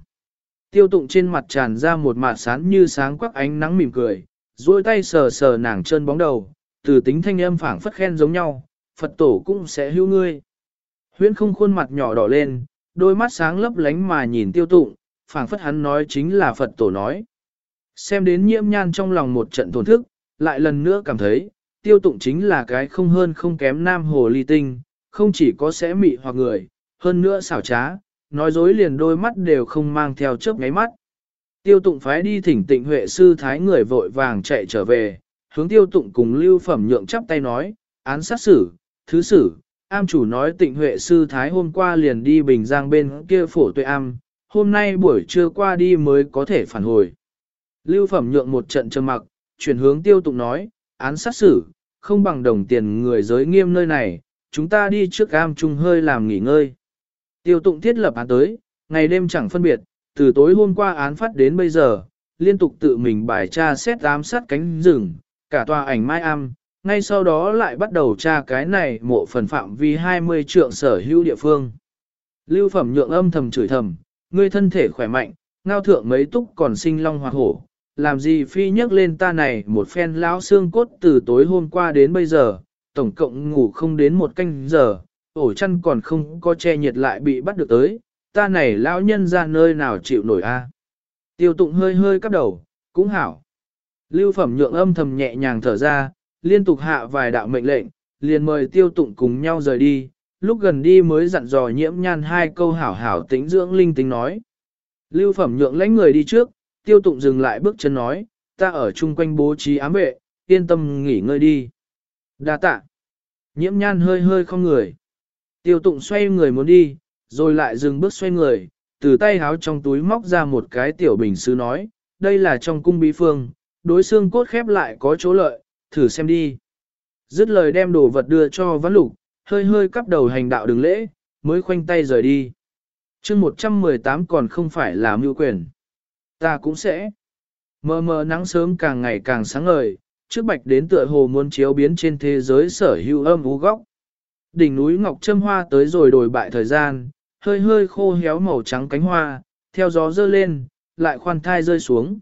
Tiêu tụng trên mặt tràn ra một mạt sán như sáng quắc ánh nắng mỉm cười, duỗi tay sờ sờ nàng chân bóng đầu, từ tính thanh âm phảng phất khen giống nhau, Phật tổ cũng sẽ hưu ngươi. Huyễn không khuôn mặt nhỏ đỏ lên, đôi mắt sáng lấp lánh mà nhìn tiêu tụng, phảng phất hắn nói chính là Phật tổ nói. Xem đến nhiễm nhan trong lòng một trận tổn thức, lại lần nữa cảm thấy, tiêu tụng chính là cái không hơn không kém nam hồ ly tinh, không chỉ có sẽ mị hoặc người, hơn nữa xảo trá, nói dối liền đôi mắt đều không mang theo chớp ngáy mắt. Tiêu tụng phái đi thỉnh tịnh huệ sư thái người vội vàng chạy trở về, hướng tiêu tụng cùng lưu phẩm nhượng chắp tay nói, án sát xử, thứ sử, am chủ nói tịnh huệ sư thái hôm qua liền đi bình giang bên kia phổ tuệ am, hôm nay buổi trưa qua đi mới có thể phản hồi. Lưu phẩm nhượng một trận trầm mặc, chuyển hướng tiêu tụng nói, án sát xử, không bằng đồng tiền người giới nghiêm nơi này, chúng ta đi trước am chung hơi làm nghỉ ngơi. Tiêu tụng thiết lập án tới, ngày đêm chẳng phân biệt, từ tối hôm qua án phát đến bây giờ, liên tục tự mình bài tra xét giám sát cánh rừng, cả tòa ảnh mai am, ngay sau đó lại bắt đầu tra cái này mộ phần phạm vi 20 trượng sở hữu địa phương. Lưu phẩm nhượng âm thầm chửi thầm, ngươi thân thể khỏe mạnh, ngao thượng mấy túc còn sinh long hoa hổ, làm gì phi nhắc lên ta này một phen lão xương cốt từ tối hôm qua đến bây giờ, tổng cộng ngủ không đến một canh giờ, ổ chăn còn không có che nhiệt lại bị bắt được tới, ta này lão nhân ra nơi nào chịu nổi a? Tiêu tụng hơi hơi cắp đầu, cũng hảo. Lưu phẩm nhượng âm thầm nhẹ nhàng thở ra, liên tục hạ vài đạo mệnh lệnh, liền mời tiêu tụng cùng nhau rời đi, lúc gần đi mới dặn dò nhiễm nhan hai câu hảo hảo tính dưỡng linh tính nói. Lưu phẩm nhượng lãnh người đi trước, tiêu tụng dừng lại bước chân nói, ta ở chung quanh bố trí ám vệ, yên tâm nghỉ ngơi đi. Đa tạ. Nhiễm nhan hơi hơi không người. Tiêu tụng xoay người muốn đi, rồi lại dừng bước xoay người, từ tay háo trong túi móc ra một cái tiểu bình sứ nói, đây là trong cung bí phương, đối xương cốt khép lại có chỗ lợi, thử xem đi. Dứt lời đem đồ vật đưa cho văn lục, hơi hơi cắp đầu hành đạo đường lễ, mới khoanh tay rời đi. chương 118 còn không phải là mưu quyền. Ta cũng sẽ. Mờ mờ nắng sớm càng ngày càng sáng ngời, trước bạch đến tựa hồ muốn chiếu biến trên thế giới sở hữu âm ú góc. Đỉnh núi Ngọc Trâm Hoa tới rồi đổi bại thời gian, hơi hơi khô héo màu trắng cánh hoa, theo gió dơ lên, lại khoan thai rơi xuống.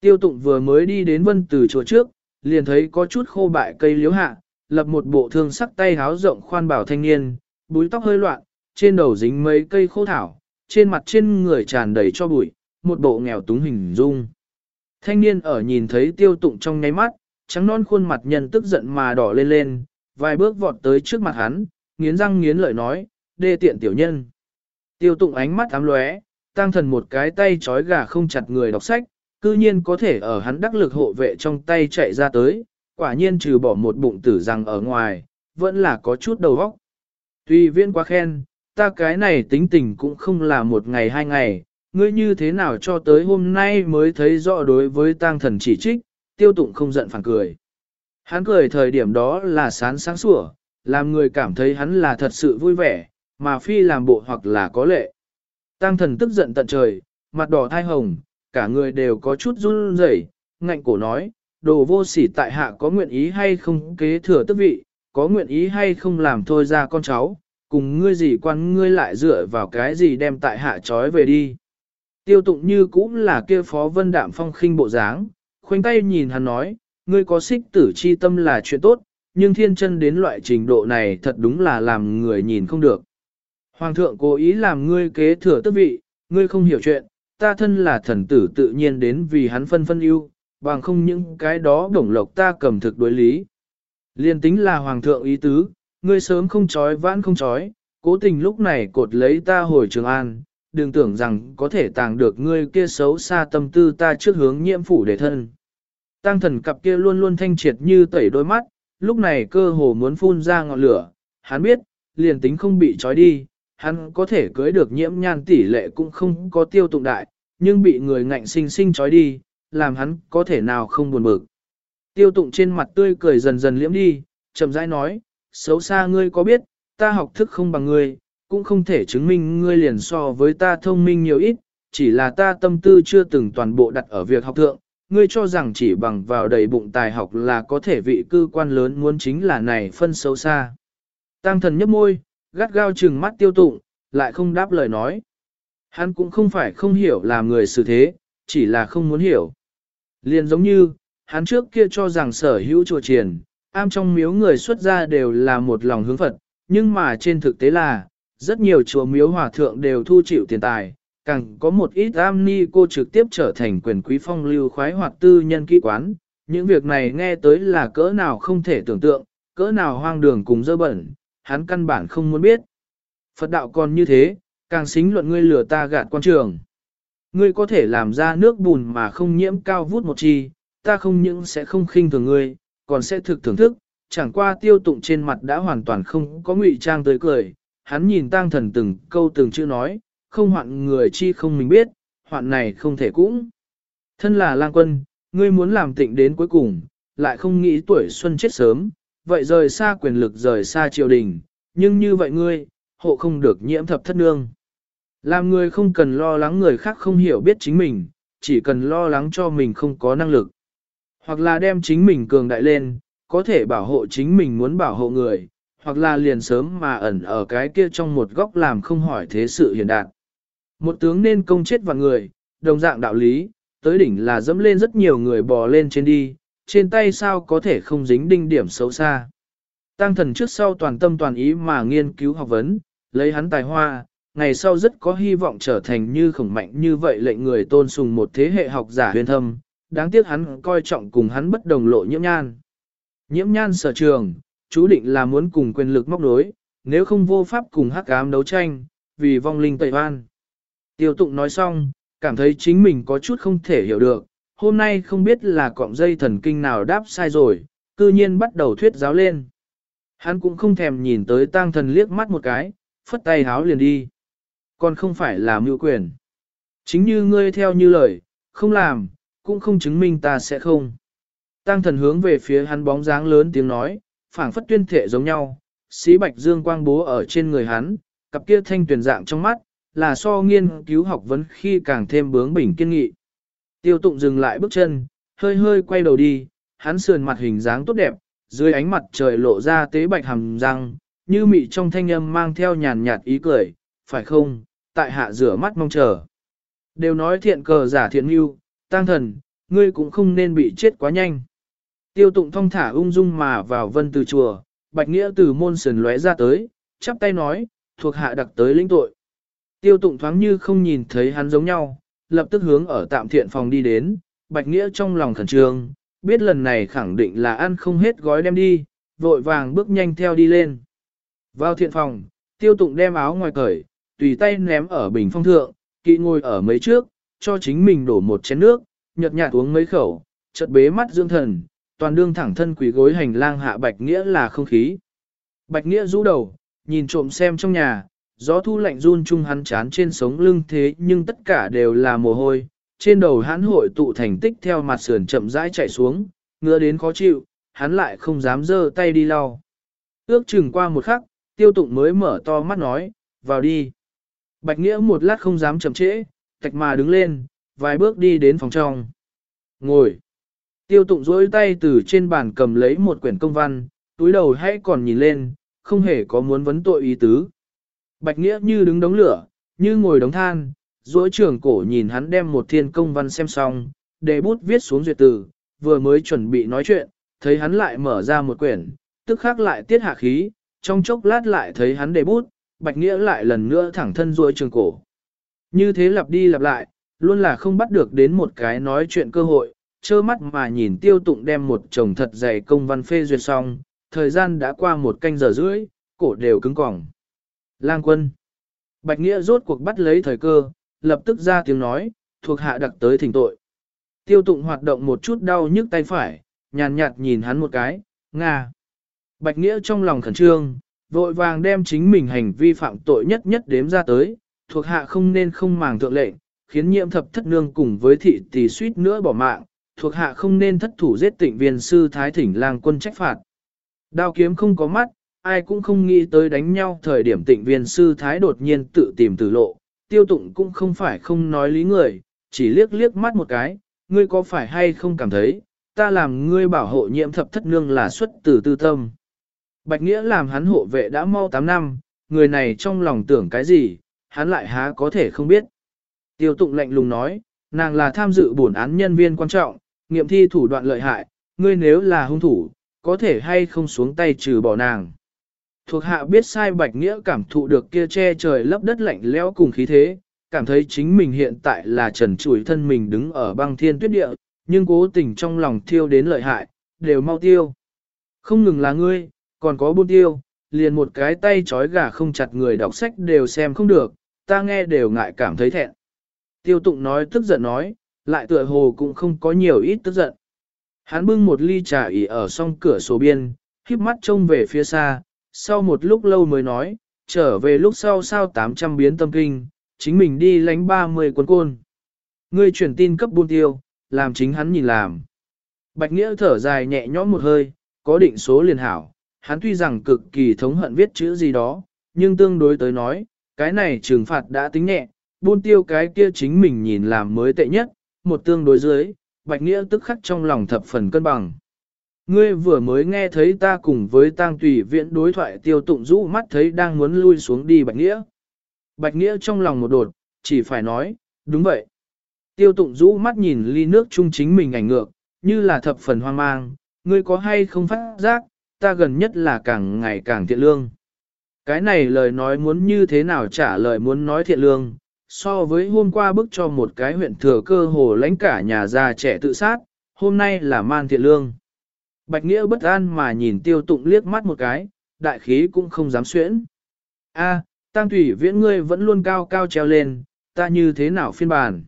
Tiêu tụng vừa mới đi đến vân từ chùa trước, liền thấy có chút khô bại cây liếu hạ, lập một bộ thương sắc tay háo rộng khoan bảo thanh niên, búi tóc hơi loạn, trên đầu dính mấy cây khô thảo, trên mặt trên người tràn đầy cho bụi, một bộ nghèo túng hình dung. Thanh niên ở nhìn thấy tiêu tụng trong nháy mắt, trắng non khuôn mặt nhân tức giận mà đỏ lên lên, vài bước vọt tới trước mặt hắn, nghiến răng nghiến lợi nói, đê tiện tiểu nhân. Tiêu tụng ánh mắt ám lóe, tăng thần một cái tay trói gà không chặt người đọc sách, cư nhiên có thể ở hắn đắc lực hộ vệ trong tay chạy ra tới, quả nhiên trừ bỏ một bụng tử rằng ở ngoài, vẫn là có chút đầu óc. Tuy viên quá khen, ta cái này tính tình cũng không là một ngày hai ngày, ngươi như thế nào cho tới hôm nay mới thấy rõ đối với tang thần chỉ trích, tiêu tụng không giận phản cười. Hắn cười thời điểm đó là sán sáng sủa, làm người cảm thấy hắn là thật sự vui vẻ, mà phi làm bộ hoặc là có lệ. Tăng thần tức giận tận trời, mặt đỏ thai hồng, cả người đều có chút run rẩy, ngạnh cổ nói, đồ vô sỉ tại hạ có nguyện ý hay không kế thừa tước vị, có nguyện ý hay không làm thôi ra con cháu, cùng ngươi gì quan ngươi lại dựa vào cái gì đem tại hạ trói về đi. Tiêu tụng như cũng là kia phó vân đạm phong khinh bộ dáng, khoanh tay nhìn hắn nói, ngươi có xích tử chi tâm là chuyện tốt, nhưng thiên chân đến loại trình độ này thật đúng là làm người nhìn không được. Hoàng thượng cố ý làm ngươi kế thừa tước vị, ngươi không hiểu chuyện, ta thân là thần tử tự nhiên đến vì hắn phân phân ưu, bằng không những cái đó đồng lộc ta cầm thực đối lý. Liên tính là hoàng thượng ý tứ, ngươi sớm không chói vãn không chói, cố tình lúc này cột lấy ta hồi Trường An, đừng tưởng rằng có thể tàng được ngươi kia xấu xa tâm tư ta trước hướng nhiễm phủ để thân. Tăng thần cặp kia luôn luôn thanh triệt như tẩy đôi mắt, lúc này cơ hồ muốn phun ra ngọn lửa, hắn biết, liền tính không bị trói đi, hắn có thể cưới được nhiễm nhan tỷ lệ cũng không có tiêu tụng đại, nhưng bị người ngạnh sinh sinh trói đi, làm hắn có thể nào không buồn bực. Tiêu tụng trên mặt tươi cười dần dần liễm đi, chậm rãi nói, xấu xa ngươi có biết, ta học thức không bằng ngươi, cũng không thể chứng minh ngươi liền so với ta thông minh nhiều ít, chỉ là ta tâm tư chưa từng toàn bộ đặt ở việc học thượng, ngươi cho rằng chỉ bằng vào đầy bụng tài học là có thể vị cư quan lớn muốn chính là này phân xấu xa. Tăng thần nhấp môi, gắt gao trừng mắt tiêu tụng, lại không đáp lời nói. Hắn cũng không phải không hiểu làm người xử thế, chỉ là không muốn hiểu. Liền giống như, hắn trước kia cho rằng sở hữu chùa triền, am trong miếu người xuất gia đều là một lòng hướng Phật, nhưng mà trên thực tế là, rất nhiều chùa miếu hòa thượng đều thu chịu tiền tài, càng có một ít am ni cô trực tiếp trở thành quyền quý phong lưu khoái hoặc tư nhân kỹ quán. Những việc này nghe tới là cỡ nào không thể tưởng tượng, cỡ nào hoang đường cùng dơ bẩn, hắn căn bản không muốn biết. Phật đạo còn như thế, càng xính luận ngươi lừa ta gạt quan trường. Ngươi có thể làm ra nước bùn mà không nhiễm cao vút một chi, ta không những sẽ không khinh thường ngươi, còn sẽ thực thưởng thức, chẳng qua tiêu tụng trên mặt đã hoàn toàn không có ngụy trang tới cười, hắn nhìn tang thần từng câu từng chữ nói, không hoạn người chi không mình biết, hoạn này không thể cũng. Thân là lang quân, ngươi muốn làm tịnh đến cuối cùng, lại không nghĩ tuổi xuân chết sớm, vậy rời xa quyền lực rời xa triều đình, nhưng như vậy ngươi, hộ không được nhiễm thập thất nương. Làm người không cần lo lắng người khác không hiểu biết chính mình, chỉ cần lo lắng cho mình không có năng lực. Hoặc là đem chính mình cường đại lên, có thể bảo hộ chính mình muốn bảo hộ người, hoặc là liền sớm mà ẩn ở cái kia trong một góc làm không hỏi thế sự hiện đạt. Một tướng nên công chết vào người, đồng dạng đạo lý, tới đỉnh là dẫm lên rất nhiều người bò lên trên đi, trên tay sao có thể không dính đinh điểm xấu xa. Tăng thần trước sau toàn tâm toàn ý mà nghiên cứu học vấn, lấy hắn tài hoa, ngày sau rất có hy vọng trở thành như khổng mạnh như vậy lệnh người tôn sùng một thế hệ học giả huyền thâm, đáng tiếc hắn coi trọng cùng hắn bất đồng lộ nhiễm nhan. Nhiễm nhan sở trường, chú định là muốn cùng quyền lực móc đối, nếu không vô pháp cùng hắc ám đấu tranh, vì vong linh tẩy oan. Tiêu tụng nói xong, cảm thấy chính mình có chút không thể hiểu được, hôm nay không biết là cọng dây thần kinh nào đáp sai rồi, cư nhiên bắt đầu thuyết giáo lên. Hắn cũng không thèm nhìn tới tang thần liếc mắt một cái, phất tay háo liền đi. Còn không phải là mưu quyền. Chính như ngươi theo như lời, không làm, cũng không chứng minh ta sẽ không. Tăng thần hướng về phía hắn bóng dáng lớn tiếng nói, phảng phất tuyên thể giống nhau, xí bạch dương quang bố ở trên người hắn, cặp kia thanh tuyển dạng trong mắt, là so nghiên cứu học vấn khi càng thêm bướng bỉnh kiên nghị. Tiêu tụng dừng lại bước chân, hơi hơi quay đầu đi, hắn sườn mặt hình dáng tốt đẹp, dưới ánh mặt trời lộ ra tế bạch hàm răng, như mị trong thanh âm mang theo nhàn nhạt ý cười, phải không, tại hạ rửa mắt mong chờ. Đều nói thiện cờ giả thiện mưu, tăng thần, ngươi cũng không nên bị chết quá nhanh. Tiêu tụng thong thả ung dung mà vào vân từ chùa, bạch nghĩa từ môn sườn lóe ra tới, chắp tay nói, thuộc hạ đặc tới lĩnh tội. Tiêu tụng thoáng như không nhìn thấy hắn giống nhau, lập tức hướng ở tạm thiện phòng đi đến, bạch nghĩa trong lòng khẩn trương, biết lần này khẳng định là ăn không hết gói đem đi, vội vàng bước nhanh theo đi lên. Vào thiện phòng, tiêu tụng đem áo ngoài cởi, tùy tay ném ở bình phong thượng, kỵ ngồi ở mấy trước, cho chính mình đổ một chén nước, nhợt nhạt uống mấy khẩu, chợt bế mắt dưỡng thần, toàn đương thẳng thân quỷ gối hành lang hạ Bạch Nghĩa là không khí. Bạch Nghĩa rũ đầu, nhìn trộm xem trong nhà, gió thu lạnh run chung hắn chán trên sống lưng thế nhưng tất cả đều là mồ hôi, trên đầu hắn hội tụ thành tích theo mặt sườn chậm rãi chạy xuống, ngứa đến khó chịu, hắn lại không dám dơ tay đi lau. Ước chừng qua một khắc, tiêu tụng mới mở to mắt nói, vào đi. Bạch Nghĩa một lát không dám chậm trễ, tạch mà đứng lên, vài bước đi đến phòng trong. Ngồi. Tiêu tụng duỗi tay từ trên bàn cầm lấy một quyển công văn, túi đầu hãy còn nhìn lên, không hề có muốn vấn tội ý tứ. Bạch Nghĩa như đứng đống lửa, như ngồi đống than, dối trưởng cổ nhìn hắn đem một thiên công văn xem xong, để bút viết xuống duyệt từ, vừa mới chuẩn bị nói chuyện, thấy hắn lại mở ra một quyển, tức khắc lại tiết hạ khí, trong chốc lát lại thấy hắn để bút, Bạch Nghĩa lại lần nữa thẳng thân dối trường cổ. Như thế lặp đi lặp lại, luôn là không bắt được đến một cái nói chuyện cơ hội, trơ mắt mà nhìn tiêu tụng đem một chồng thật dày công văn phê duyệt xong, thời gian đã qua một canh giờ rưỡi, cổ đều cứng cỏng. Lang quân. Bạch Nghĩa rốt cuộc bắt lấy thời cơ, lập tức ra tiếng nói, thuộc hạ đặc tới thỉnh tội. Tiêu tụng hoạt động một chút đau nhức tay phải, nhàn nhạt nhìn hắn một cái, Nga. Bạch Nghĩa trong lòng khẩn trương, vội vàng đem chính mình hành vi phạm tội nhất nhất đếm ra tới, thuộc hạ không nên không màng thượng lệnh, khiến nhiệm thập thất nương cùng với thị tỷ suýt nữa bỏ mạng, thuộc hạ không nên thất thủ giết tịnh viên sư thái thỉnh lang quân trách phạt. Đao kiếm không có mắt, ai cũng không nghĩ tới đánh nhau thời điểm tịnh viên sư thái đột nhiên tự tìm tử lộ, tiêu tụng cũng không phải không nói lý người, chỉ liếc liếc mắt một cái, ngươi có phải hay không cảm thấy, ta làm ngươi bảo hộ nhiệm thập thất nương là xuất từ tư tâm. Bạch Nghĩa làm hắn hộ vệ đã mau 8 năm, người này trong lòng tưởng cái gì, hắn lại há có thể không biết. Tiêu tụng lạnh lùng nói, nàng là tham dự bổn án nhân viên quan trọng, nghiệm thi thủ đoạn lợi hại, ngươi nếu là hung thủ, có thể hay không xuống tay trừ bỏ nàng. Thuộc hạ biết sai Bạch Nghĩa cảm thụ được kia che trời lấp đất lạnh lẽo cùng khí thế, cảm thấy chính mình hiện tại là trần trụi thân mình đứng ở băng thiên tuyết địa, nhưng cố tình trong lòng thiêu đến lợi hại, đều mau tiêu. Không ngừng là ngươi, còn có buôn tiêu, liền một cái tay trói gà không chặt người đọc sách đều xem không được, ta nghe đều ngại cảm thấy thẹn. Tiêu tụng nói tức giận nói, lại tựa hồ cũng không có nhiều ít tức giận. Hắn bưng một ly trà ỉ ở song cửa sổ biên, híp mắt trông về phía xa, sau một lúc lâu mới nói, trở về lúc sau sao 800 biến tâm kinh, chính mình đi lánh 30 quân côn. Ngươi truyền tin cấp buôn tiêu, làm chính hắn nhìn làm. Bạch Nghĩa thở dài nhẹ nhõm một hơi, có định số liền hảo, hắn tuy rằng cực kỳ thống hận viết chữ gì đó, nhưng tương đối tới nói, cái này trừng phạt đã tính nhẹ, buôn tiêu cái kia chính mình nhìn làm mới tệ nhất, một tương đối dưới, Bạch Nghĩa tức khắc trong lòng thập phần cân bằng. Ngươi vừa mới nghe thấy ta cùng với tang tùy viện đối thoại tiêu tụng rũ mắt thấy đang muốn lui xuống đi Bạch Nghĩa. Bạch Nghĩa trong lòng một đột, chỉ phải nói, đúng vậy. Tiêu tụng rũ mắt nhìn ly nước chung chính mình ảnh ngược, như là thập phần hoang mang, ngươi có hay không phát giác, ta gần nhất là càng ngày càng thiện lương. Cái này lời nói muốn như thế nào trả lời muốn nói thiện lương, so với hôm qua bức cho một cái huyện thừa cơ hồ lãnh cả nhà già trẻ tự sát, hôm nay là man thiện lương. Bạch Nghĩa bất an mà nhìn tiêu tụng liếc mắt một cái, đại khí cũng không dám xuyễn. A, tăng thủy viễn ngươi vẫn luôn cao cao treo lên, ta như thế nào phiên bản.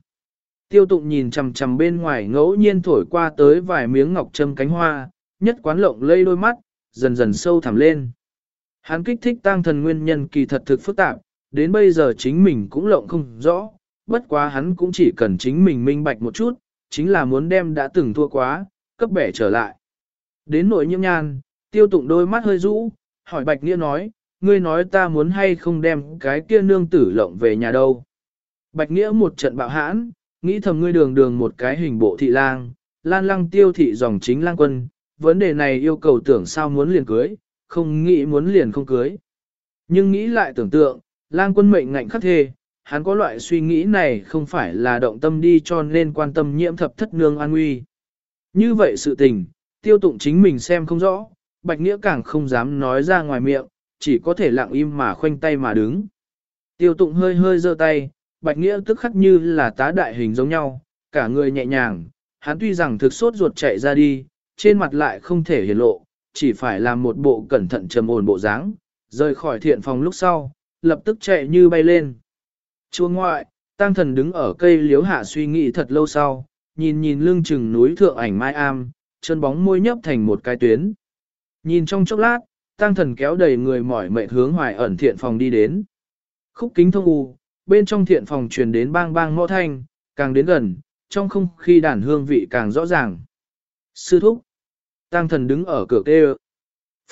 Tiêu tụng nhìn chằm chằm bên ngoài ngẫu nhiên thổi qua tới vài miếng ngọc châm cánh hoa, nhất quán lộng lây đôi mắt, dần dần sâu thẳm lên. Hắn kích thích tăng thần nguyên nhân kỳ thật thực phức tạp, đến bây giờ chính mình cũng lộng không rõ, bất quá hắn cũng chỉ cần chính mình minh bạch một chút, chính là muốn đem đã từng thua quá, cấp bẻ trở lại. Đến nội nhiễm nhan, tiêu tụng đôi mắt hơi rũ, hỏi bạch nghĩa nói, ngươi nói ta muốn hay không đem cái kia nương tử lộng về nhà đâu. Bạch nghĩa một trận bạo hãn, nghĩ thầm ngươi đường đường một cái hình bộ thị lang, lan lăng tiêu thị dòng chính lang quân, vấn đề này yêu cầu tưởng sao muốn liền cưới, không nghĩ muốn liền không cưới. Nhưng nghĩ lại tưởng tượng, lang quân mệnh ngạnh khắc thê, hắn có loại suy nghĩ này không phải là động tâm đi cho nên quan tâm nhiễm thập thất nương an nguy. Như vậy sự tình, tiêu tụng chính mình xem không rõ, bạch nghĩa càng không dám nói ra ngoài miệng, chỉ có thể lặng im mà khoanh tay mà đứng. Tiêu tụng hơi hơi giơ tay, bạch nghĩa tức khắc như là tá đại hình giống nhau, cả người nhẹ nhàng, hắn tuy rằng thực sốt ruột chạy ra đi, trên mặt lại không thể hiển lộ, chỉ phải làm một bộ cẩn thận trầm ổn bộ dáng, rời khỏi thiện phòng lúc sau, lập tức chạy như bay lên. Chua ngoại, tăng thần đứng ở cây liếu hạ suy nghĩ thật lâu sau, nhìn nhìn lưng chừng núi thượng ảnh mai am, chân bóng môi nhấp thành một cái tuyến. Nhìn trong chốc lát, tăng thần kéo đầy người mỏi mệt hướng hoài ẩn thiện phòng đi đến. Khúc kính thông u, bên trong thiện phòng truyền đến bang bang mõ thanh, càng đến gần, trong không khí đàn hương vị càng rõ ràng. Sư thúc, tăng thần đứng ở cửa kê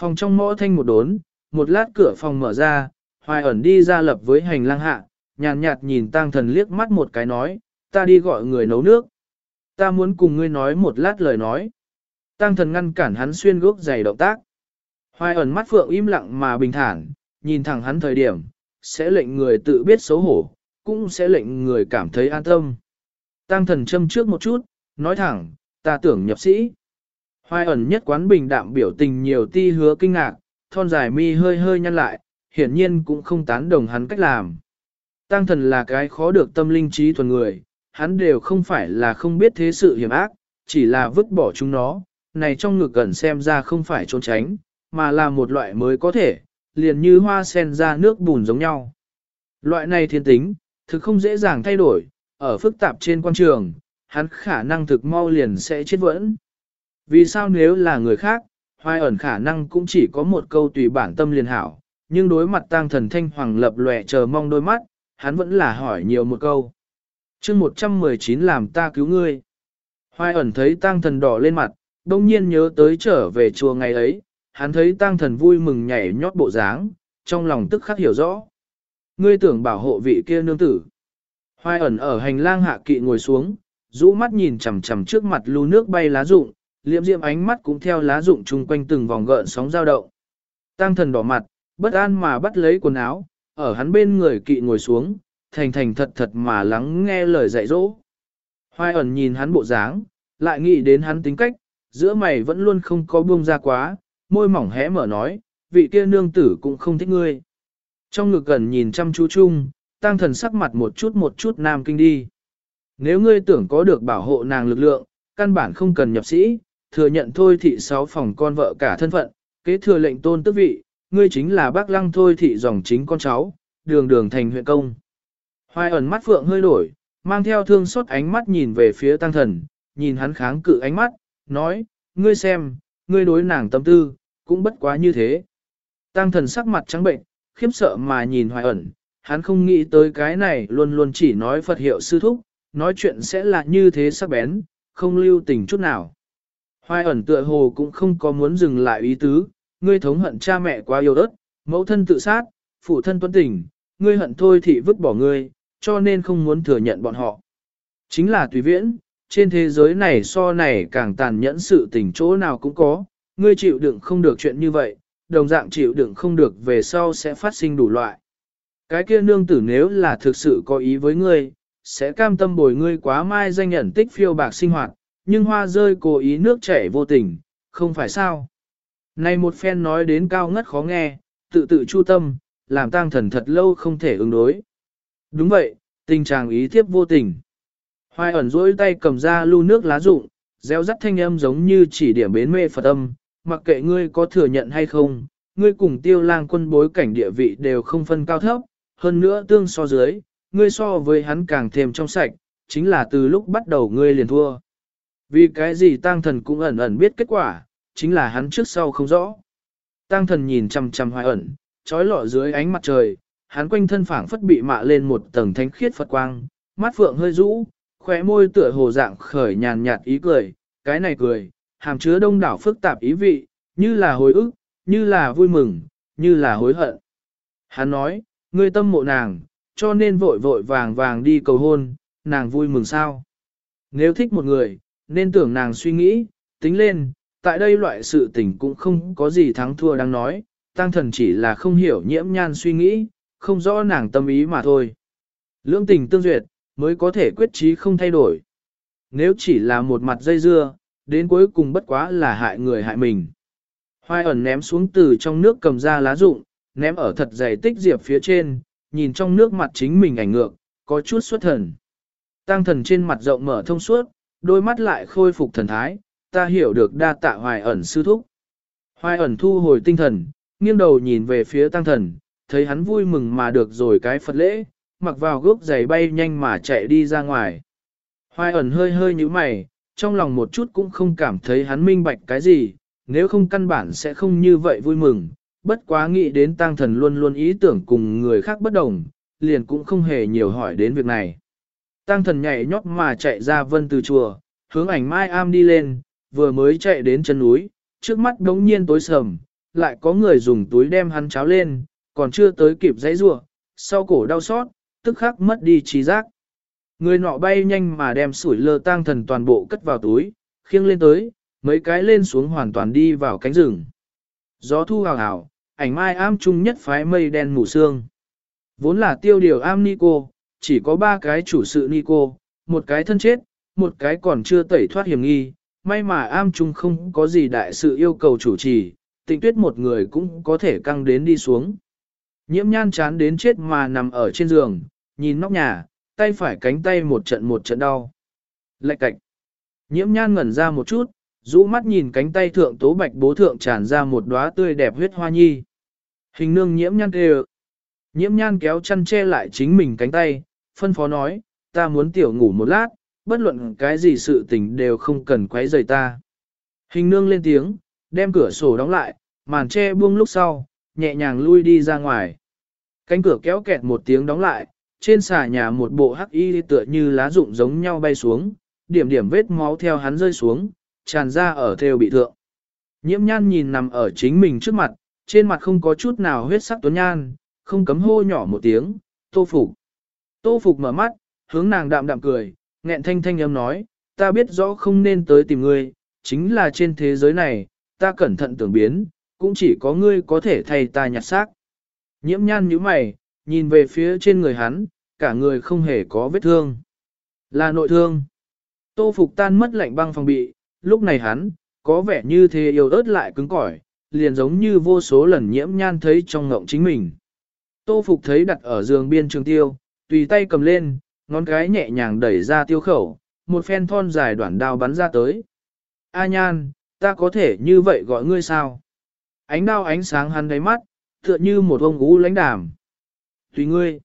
Phòng trong mõ thanh một đốn, một lát cửa phòng mở ra, hoài ẩn đi ra lập với hành lang hạ, nhàn nhạt, nhìn tăng thần liếc mắt một cái nói, ta đi gọi người nấu nước. Ta muốn cùng ngươi nói một lát lời nói. Tăng thần ngăn cản hắn xuyên gốc giày động tác. Hoài ẩn mắt phượng im lặng mà bình thản, nhìn thẳng hắn thời điểm, sẽ lệnh người tự biết xấu hổ, cũng sẽ lệnh người cảm thấy an tâm. Tăng thần châm trước một chút, nói thẳng, ta tưởng nhập sĩ. Hoài ẩn nhất quán bình đạm biểu tình nhiều ti hứa kinh ngạc, thon dài mi hơi hơi nhăn lại, hiển nhiên cũng không tán đồng hắn cách làm. Tăng thần là cái khó được tâm linh trí thuần người, hắn đều không phải là không biết thế sự hiểm ác, chỉ là vứt bỏ chúng nó, này trong ngực gần xem ra không phải trốn tránh, mà là một loại mới có thể, liền như hoa sen ra nước bùn giống nhau. Loại này thiên tính, thực không dễ dàng thay đổi, ở phức tạp trên quan trường, hắn khả năng thực mau liền sẽ chết vẫn Vì sao nếu là người khác, hoài ẩn khả năng cũng chỉ có một câu tùy bản tâm liền hảo, nhưng đối mặt tang thần thanh hoàng lập lòe chờ mong đôi mắt, hắn vẫn là hỏi nhiều một câu. chương 119 làm ta cứu ngươi. Hoài ẩn thấy tang thần đỏ lên mặt, đông nhiên nhớ tới trở về chùa ngày ấy, hắn thấy tang thần vui mừng nhảy nhót bộ dáng, trong lòng tức khắc hiểu rõ. Ngươi tưởng bảo hộ vị kia nương tử. Hoài ẩn ở hành lang hạ kỵ ngồi xuống, rũ mắt nhìn chằm chằm trước mặt lưu nước bay lá rụng, liệm diệm ánh mắt cũng theo lá rụng chung quanh từng vòng gợn sóng dao động. Tăng thần đỏ mặt, bất an mà bắt lấy quần áo, ở hắn bên người kỵ ngồi xuống, thành thành thật thật mà lắng nghe lời dạy dỗ. Hoài ẩn nhìn hắn bộ dáng, lại nghĩ đến hắn tính cách, giữa mày vẫn luôn không có buông ra quá, môi mỏng hé mở nói, vị kia nương tử cũng không thích ngươi. Trong ngực gần nhìn chăm chú chung, tăng thần sắc mặt một chút một chút nam kinh đi. Nếu ngươi tưởng có được bảo hộ nàng lực lượng, căn bản không cần nhập sĩ, thừa nhận thôi thị sáu phòng con vợ cả thân phận, kế thừa lệnh tôn tước vị, ngươi chính là bác lăng thôi thị dòng chính con cháu, đường đường thành huyện công. Hoài ẩn mắt phượng hơi đổi, mang theo thương xót ánh mắt nhìn về phía tăng thần, nhìn hắn kháng cự ánh mắt, nói, ngươi xem, ngươi đối nàng tâm tư, cũng bất quá như thế. Tăng thần sắc mặt trắng bệnh, khiếp sợ mà nhìn hoài ẩn, hắn không nghĩ tới cái này luôn luôn chỉ nói Phật hiệu sư thúc, nói chuyện sẽ là như thế sắc bén, không lưu tình chút nào. Hoài ẩn tựa hồ cũng không có muốn dừng lại ý tứ, ngươi thống hận cha mẹ quá yêu đất, mẫu thân tự sát, phụ thân tuấn tình, ngươi hận thôi thì vứt bỏ ngươi, cho nên không muốn thừa nhận bọn họ. Chính là tùy viễn, trên thế giới này so này càng tàn nhẫn sự tình chỗ nào cũng có, ngươi chịu đựng không được chuyện như vậy, đồng dạng chịu đựng không được về sau sẽ phát sinh đủ loại. Cái kia nương tử nếu là thực sự có ý với ngươi, sẽ cam tâm bồi ngươi quá mai danh nhận tích phiêu bạc sinh hoạt, nhưng hoa rơi cố ý nước chảy vô tình, không phải sao. Này một phen nói đến cao ngất khó nghe, tự tự chu tâm, làm tang thần thật lâu không thể ứng đối. Đúng vậy, tình trạng ý thiếp vô tình. Hoài ẩn rỗi tay cầm ra lưu nước lá rụng, gieo rắt thanh âm giống như chỉ điểm bến mê Phật âm, mặc kệ ngươi có thừa nhận hay không, ngươi cùng tiêu lang quân bối cảnh địa vị đều không phân cao thấp, hơn nữa tương so dưới, ngươi so với hắn càng thêm trong sạch, chính là từ lúc bắt đầu ngươi liền thua. Vì cái gì tăng thần cũng ẩn ẩn biết kết quả, chính là hắn trước sau không rõ. Tăng thần nhìn chằm chằm hoài ẩn, trói lọ dưới ánh mặt trời, hắn quanh thân phảng phất bị mạ lên một tầng thánh khiết Phật quang, mắt phượng hơi rũ, khóe môi tựa hồ dạng khởi nhàn nhạt ý cười, cái này cười, hàm chứa đông đảo phức tạp ý vị, như là hồi ức, như là vui mừng, như là hối hận. Hắn nói, ngươi tâm mộ nàng, cho nên vội vội vàng vàng đi cầu hôn, nàng vui mừng sao. Nếu thích một người, nên tưởng nàng suy nghĩ, tính lên, tại đây loại sự tình cũng không có gì thắng thua đang nói, tăng thần chỉ là không hiểu nhiễm nhan suy nghĩ, không rõ nàng tâm ý mà thôi. Lưỡng tình tương duyệt, mới có thể quyết trí không thay đổi. Nếu chỉ là một mặt dây dưa, đến cuối cùng bất quá là hại người hại mình. Hoài ẩn ném xuống từ trong nước cầm ra lá rụng, ném ở thật dày tích diệp phía trên, nhìn trong nước mặt chính mình ảnh ngược, có chút xuất thần. Tăng thần trên mặt rộng mở thông suốt, đôi mắt lại khôi phục thần thái, ta hiểu được đa tạ hoài ẩn sư thúc. Hoài ẩn thu hồi tinh thần, nghiêng đầu nhìn về phía tăng thần, thấy hắn vui mừng mà được rồi cái Phật lễ, mặc vào gốc giày bay nhanh mà chạy đi ra ngoài. Hoài ẩn hơi hơi như mày, trong lòng một chút cũng không cảm thấy hắn minh bạch cái gì, nếu không căn bản sẽ không như vậy vui mừng, bất quá nghĩ đến tăng thần luôn luôn ý tưởng cùng người khác bất đồng, liền cũng không hề nhiều hỏi đến việc này. Tăng thần nhảy nhót mà chạy ra vân từ chùa, hướng ảnh mai am đi lên, vừa mới chạy đến chân núi, trước mắt đống nhiên tối sầm, lại có người dùng túi đem hắn cháo lên, còn chưa tới kịp dãy rua, sau cổ đau xót, tức khắc mất đi trí giác. Người nọ bay nhanh mà đem sủi lơ tang thần toàn bộ cất vào túi, khiêng lên tới, mấy cái lên xuống hoàn toàn đi vào cánh rừng. Gió thu hào hào, ảnh mai am chung nhất phái mây đen mù sương. Vốn là tiêu điều am Nico, chỉ có ba cái chủ sự Nico, một cái thân chết, một cái còn chưa tẩy thoát hiểm nghi, may mà am chung không có gì đại sự yêu cầu chủ trì, tịnh tuyết một người cũng có thể căng đến đi xuống. Nhiễm nhan chán đến chết mà nằm ở trên giường, nhìn nóc nhà, tay phải cánh tay một trận một trận đau. Lạch cạch. Nhiễm nhan ngẩn ra một chút, rũ mắt nhìn cánh tay thượng tố bạch bố thượng tràn ra một đóa tươi đẹp huyết hoa nhi. Hình nương nhiễm nhan kêu. Nhiễm nhan kéo chăn che lại chính mình cánh tay, phân phó nói, ta muốn tiểu ngủ một lát, bất luận cái gì sự tình đều không cần quấy rầy ta. Hình nương lên tiếng, đem cửa sổ đóng lại, màn che buông lúc sau, nhẹ nhàng lui đi ra ngoài. Cánh cửa kéo kẹt một tiếng đóng lại, trên xà nhà một bộ hắc y tựa như lá rụng giống nhau bay xuống, điểm điểm vết máu theo hắn rơi xuống, tràn ra ở theo bị thượng. Nhiễm nhan nhìn nằm ở chính mình trước mặt, trên mặt không có chút nào huyết sắc tuấn nhan, không cấm hô nhỏ một tiếng, tô phục. Tô phục mở mắt, hướng nàng đạm đạm cười, nghẹn thanh thanh âm nói, ta biết rõ không nên tới tìm ngươi, chính là trên thế giới này, ta cẩn thận tưởng biến, cũng chỉ có ngươi có thể thay ta nhặt xác. Nhiễm nhan như mày, nhìn về phía trên người hắn, cả người không hề có vết thương. Là nội thương. Tô Phục tan mất lạnh băng phòng bị, lúc này hắn, có vẻ như thế yêu ớt lại cứng cỏi, liền giống như vô số lần nhiễm nhan thấy trong ngộng chính mình. Tô Phục thấy đặt ở giường biên trường tiêu, tùy tay cầm lên, ngón cái nhẹ nhàng đẩy ra tiêu khẩu, một phen thon dài đoạn đao bắn ra tới. A nhan, ta có thể như vậy gọi ngươi sao? Ánh đao ánh sáng hắn đáy mắt, tựa như một ông ú lãnh đàm. Tùy ngươi.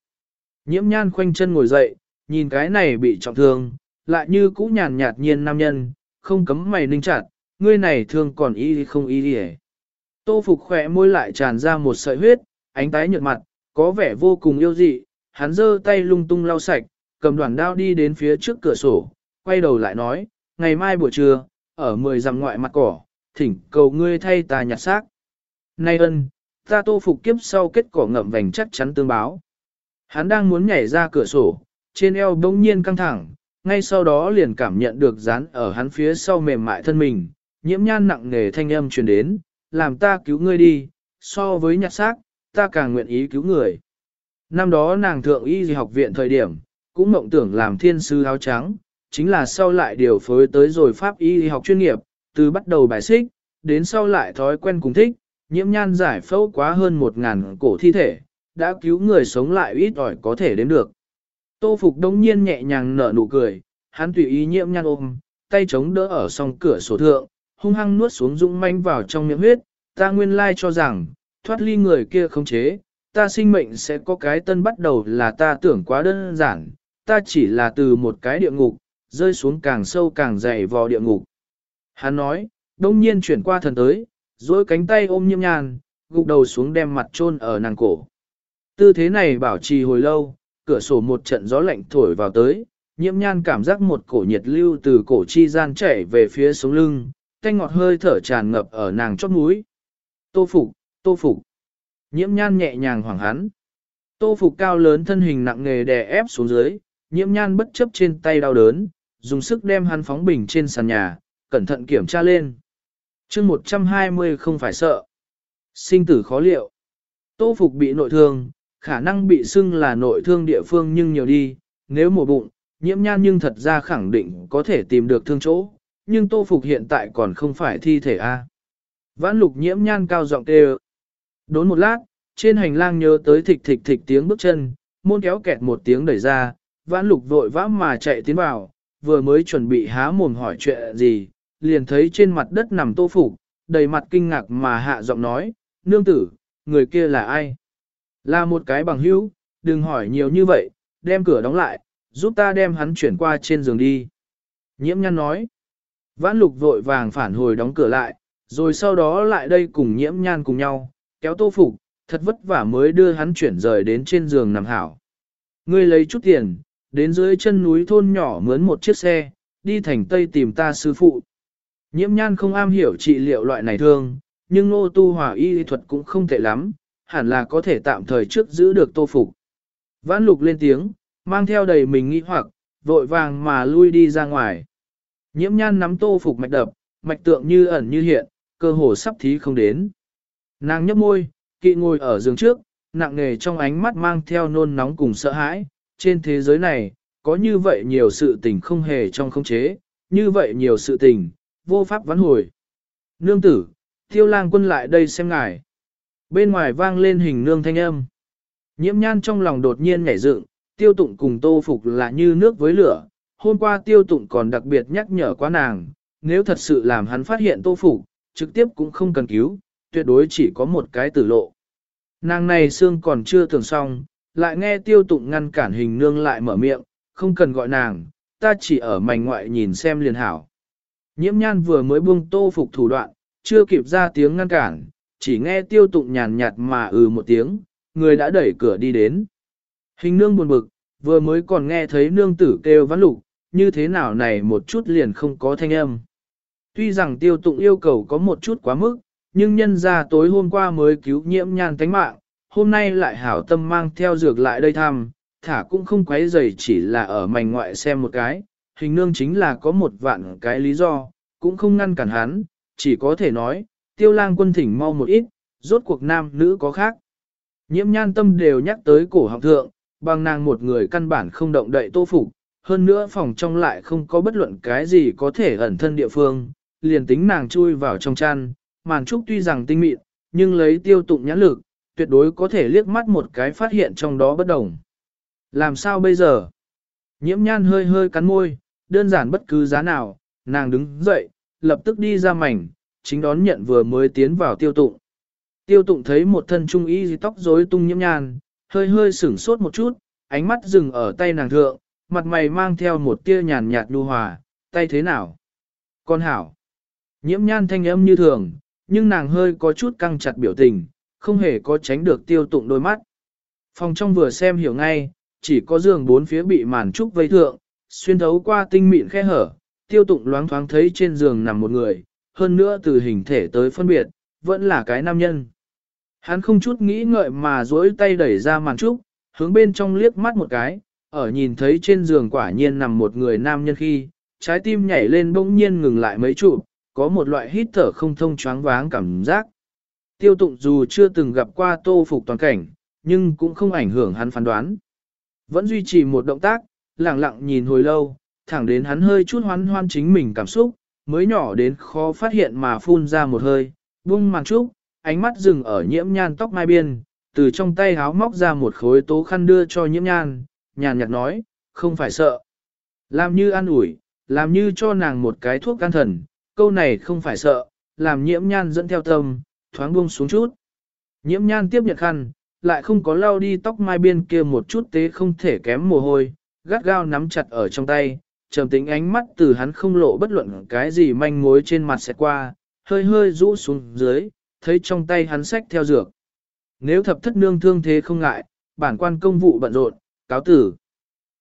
Nhiễm nhan khoanh chân ngồi dậy, nhìn cái này bị trọng thương, lại như cũ nhàn nhạt nhiên nam nhân, không cấm mày ninh chặt, ngươi này thương còn y không y đi Tô phục khỏe môi lại tràn ra một sợi huyết, ánh tái nhợt mặt, có vẻ vô cùng yêu dị, hắn giơ tay lung tung lau sạch, cầm đoàn đao đi đến phía trước cửa sổ, quay đầu lại nói, ngày mai buổi trưa, ở mười dặm ngoại mặt cỏ, thỉnh cầu ngươi thay ta nhặt xác. Nay ân, ta tô phục kiếp sau kết cỏ ngậm vành chắc chắn tương báo. Hắn đang muốn nhảy ra cửa sổ, trên eo bỗng nhiên căng thẳng, ngay sau đó liền cảm nhận được dán ở hắn phía sau mềm mại thân mình, nhiễm nhan nặng nề thanh âm truyền đến, làm ta cứu ngươi đi, so với nhặt xác, ta càng nguyện ý cứu người. Năm đó nàng thượng y học viện thời điểm, cũng mộng tưởng làm thiên sư áo trắng, chính là sau lại điều phối tới rồi pháp y học chuyên nghiệp, từ bắt đầu bài xích, đến sau lại thói quen cùng thích, nhiễm nhan giải phẫu quá hơn một ngàn cổ thi thể, đã cứu người sống lại ít ỏi có thể đến được. Tô Phục đông nhiên nhẹ nhàng nở nụ cười, hắn tùy ý nhiễm nhan ôm, tay chống đỡ ở song cửa sổ thượng, hung hăng nuốt xuống dũng manh vào trong miệng huyết, ta nguyên lai cho rằng, thoát ly người kia không chế, ta sinh mệnh sẽ có cái tân bắt đầu là ta tưởng quá đơn giản, ta chỉ là từ một cái địa ngục, rơi xuống càng sâu càng dày vào địa ngục. Hắn nói, đông nhiên chuyển qua thần tới, duỗi cánh tay ôm nhiễm nhàn, gục đầu xuống đem mặt chôn ở nàng cổ. Tư thế này bảo trì hồi lâu, cửa sổ một trận gió lạnh thổi vào tới, nhiễm nhan cảm giác một cổ nhiệt lưu từ cổ chi gian chảy về phía sống lưng, tanh ngọt hơi thở tràn ngập ở nàng chót mũi. Tô phục, tô phục. Nhiễm nhan nhẹ nhàng hoảng hắn. Tô phục cao lớn thân hình nặng nề đè ép xuống dưới, nhiễm nhan bất chấp trên tay đau đớn, dùng sức đem hắn phóng bình trên sàn nhà, cẩn thận kiểm tra lên chương 120 không phải sợ. Sinh tử khó liệu. Tô phục bị nội thương, khả năng bị xưng là nội thương địa phương nhưng nhiều đi, nếu mổ bụng, nhiễm nhan nhưng thật ra khẳng định có thể tìm được thương chỗ, nhưng tô phục hiện tại còn không phải thi thể A. Vãn lục nhiễm nhan cao giọng kêu. Đốn một lát, trên hành lang nhớ tới thịch thịch thịch tiếng bước chân, môn kéo kẹt một tiếng đẩy ra, vãn lục vội vã mà chạy tiến vào, vừa mới chuẩn bị há mồm hỏi chuyện gì, liền thấy trên mặt đất nằm tô phục, đầy mặt kinh ngạc mà hạ giọng nói, nương tử, người kia là ai? Là một cái bằng hữu, đừng hỏi nhiều như vậy, đem cửa đóng lại, giúp ta đem hắn chuyển qua trên giường đi. Nhiễm nhăn nói, vãn lục vội vàng phản hồi đóng cửa lại, rồi sau đó lại đây cùng nhiễm nhan cùng nhau, kéo tô phục, thật vất vả mới đưa hắn chuyển rời đến trên giường nằm hảo. Ngươi lấy chút tiền, đến dưới chân núi thôn nhỏ mướn một chiếc xe, đi thành Tây tìm ta sư phụ. Nhiễm nhan không am hiểu trị liệu loại này thương, nhưng nô tu hòa y thuật cũng không tệ lắm, hẳn là có thể tạm thời trước giữ được tô phục. Vãn lục lên tiếng, mang theo đầy mình nghi hoặc, vội vàng mà lui đi ra ngoài. Nhiễm nhan nắm tô phục mạch đập, mạch tượng như ẩn như hiện, cơ hồ sắp thí không đến. Nàng nhấp môi, kỵ ngồi ở giường trước, nặng nề trong ánh mắt mang theo nôn nóng cùng sợ hãi. Trên thế giới này, có như vậy nhiều sự tình không hề trong không chế, như vậy nhiều sự tình, vô pháp vãn hồi. Nương tử, tiêu lang quân lại đây xem ngài. Bên ngoài vang lên hình nương thanh âm. Nhiễm nhan trong lòng đột nhiên nhảy dựng, tiêu tụng cùng tô phục là như nước với lửa. Hôm qua tiêu tụng còn đặc biệt nhắc nhở quá nàng, nếu thật sự làm hắn phát hiện tô phục, trực tiếp cũng không cần cứu, tuyệt đối chỉ có một cái tử lộ. Nàng này xương còn chưa tưởng xong, lại nghe tiêu tụng ngăn cản hình nương lại mở miệng, không cần gọi nàng, ta chỉ ở mảnh ngoại nhìn xem liền hảo. Nhiễm nhan vừa mới buông tô phục thủ đoạn, chưa kịp ra tiếng ngăn cản, chỉ nghe tiêu tụng nhàn nhạt mà ừ một tiếng, người đã đẩy cửa đi đến. Hình nương buồn bực, vừa mới còn nghe thấy nương tử kêu vãn lục, như thế nào này một chút liền không có thanh âm. Tuy rằng tiêu tụng yêu cầu có một chút quá mức, nhưng nhân ra tối hôm qua mới cứu nhiễm nhan tánh mạng, hôm nay lại hảo tâm mang theo dược lại đây thăm, thả cũng không quấy rầy chỉ là ở mảnh ngoại xem một cái, hình nương chính là có một vạn cái lý do, cũng không ngăn cản hắn, chỉ có thể nói, tiêu lang quân thỉnh mau một ít, rốt cuộc nam nữ có khác. Nhiễm nhan tâm đều nhắc tới cổ học thượng, bằng nàng một người căn bản không động đậy tô phục, hơn nữa phòng trong lại không có bất luận cái gì có thể ẩn thân địa phương, liền tính nàng chui vào trong chăn, màn trúc tuy rằng tinh mịn, nhưng lấy tiêu tụng nhãn lực, tuyệt đối có thể liếc mắt một cái phát hiện trong đó bất đồng. Làm sao bây giờ? Nhiễm nhan hơi hơi cắn môi, đơn giản bất cứ giá nào, nàng đứng dậy, lập tức đi ra mảnh, chính đón nhận vừa mới tiến vào tiêu tụng. Tiêu tụng thấy một thân trung y tóc rối tung nhiễm nhan, hơi hơi sửng sốt một chút, ánh mắt dừng ở tay nàng thượng, mặt mày mang theo một tia nhàn nhạt nhu hòa, tay thế nào? Con hảo. Nhiễm nhan thanh âm như thường, nhưng nàng hơi có chút căng chặt biểu tình, không hề có tránh được tiêu tụng đôi mắt. Phòng trong vừa xem hiểu ngay, chỉ có giường bốn phía bị màn trúc vây thượng, xuyên thấu qua tinh mịn khe hở, tiêu tụng loáng thoáng thấy trên giường nằm một người, hơn nữa từ hình thể tới phân biệt, vẫn là cái nam nhân. Hắn không chút nghĩ ngợi mà duỗi tay đẩy ra màn trúc, hướng bên trong liếc mắt một cái, ở nhìn thấy trên giường quả nhiên nằm một người nam nhân khi, trái tim nhảy lên bỗng nhiên ngừng lại mấy trụ, có một loại hít thở không thông choáng váng cảm giác. Tiêu tụng dù chưa từng gặp qua tô phục toàn cảnh, nhưng cũng không ảnh hưởng hắn phán đoán. Vẫn duy trì một động tác, lặng lặng nhìn hồi lâu, thẳng đến hắn hơi chút hoan hoan chính mình cảm xúc, mới nhỏ đến khó phát hiện mà phun ra một hơi, buông màn trúc, ánh mắt dừng ở nhiễm nhan tóc mai biên, từ trong tay háo móc ra một khối tố khăn đưa cho nhiễm nhan, nhàn nhạt nói, không phải sợ. Làm như an ủi, làm như cho nàng một cái thuốc can thần, câu này không phải sợ, làm nhiễm nhan dẫn theo tâm, thoáng buông xuống chút. Nhiễm nhan tiếp nhận khăn, lại không có lau đi tóc mai biên kia một chút tế không thể kém mồ hôi, gắt gao nắm chặt ở trong tay, trầm tính ánh mắt từ hắn không lộ bất luận cái gì manh mối trên mặt sẽ qua, hơi hơi rũ xuống dưới, thấy trong tay hắn sách theo dược. Nếu thập thất nương thương thế không ngại, bản quan công vụ bận rộn, cáo tử.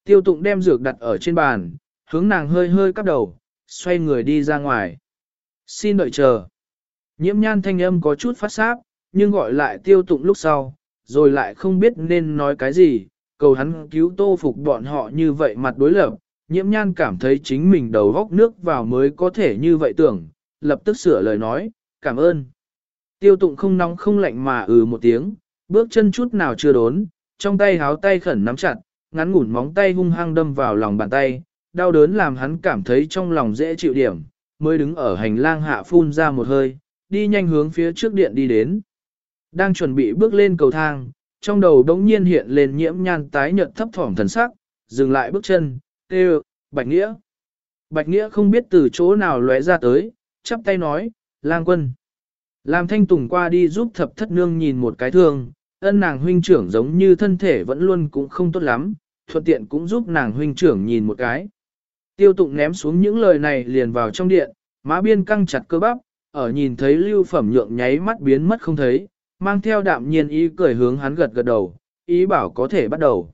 Tiêu tụng đem dược đặt ở trên bàn, hướng nàng hơi hơi cắp đầu, xoay người đi ra ngoài. Xin đợi chờ. Nhiễm nhan thanh âm có chút phát sáp, nhưng gọi lại tiêu tụng lúc sau, rồi lại không biết nên nói cái gì, cầu hắn cứu tô phục bọn họ như vậy mặt đối lập, nhiễm nhan cảm thấy chính mình đầu góc nước vào mới có thể như vậy tưởng, lập tức sửa lời nói, cảm ơn. Tiêu tụng không nóng không lạnh mà ừ một tiếng, bước chân chút nào chưa đốn, trong tay háo tay khẩn nắm chặt, ngắn ngủn móng tay hung hăng đâm vào lòng bàn tay, đau đớn làm hắn cảm thấy trong lòng dễ chịu điểm, mới đứng ở hành lang hạ phun ra một hơi, đi nhanh hướng phía trước điện đi đến. Đang chuẩn bị bước lên cầu thang, trong đầu đống nhiên hiện lên nhiễm nhan tái nhợt thấp thỏm thần sắc, dừng lại bước chân, kêu, Bạch Nghĩa. Bạch Nghĩa không biết từ chỗ nào lóe ra tới, chắp tay nói, lang quân. Làm thanh tùng qua đi giúp thập thất nương nhìn một cái thương, ân nàng huynh trưởng giống như thân thể vẫn luôn cũng không tốt lắm, thuận tiện cũng giúp nàng huynh trưởng nhìn một cái. Tiêu tụng ném xuống những lời này liền vào trong điện, má biên căng chặt cơ bắp, ở nhìn thấy lưu phẩm nhượng nháy mắt biến mất không thấy, mang theo đạm nhiên ý cười hướng hắn gật gật đầu, ý bảo có thể bắt đầu.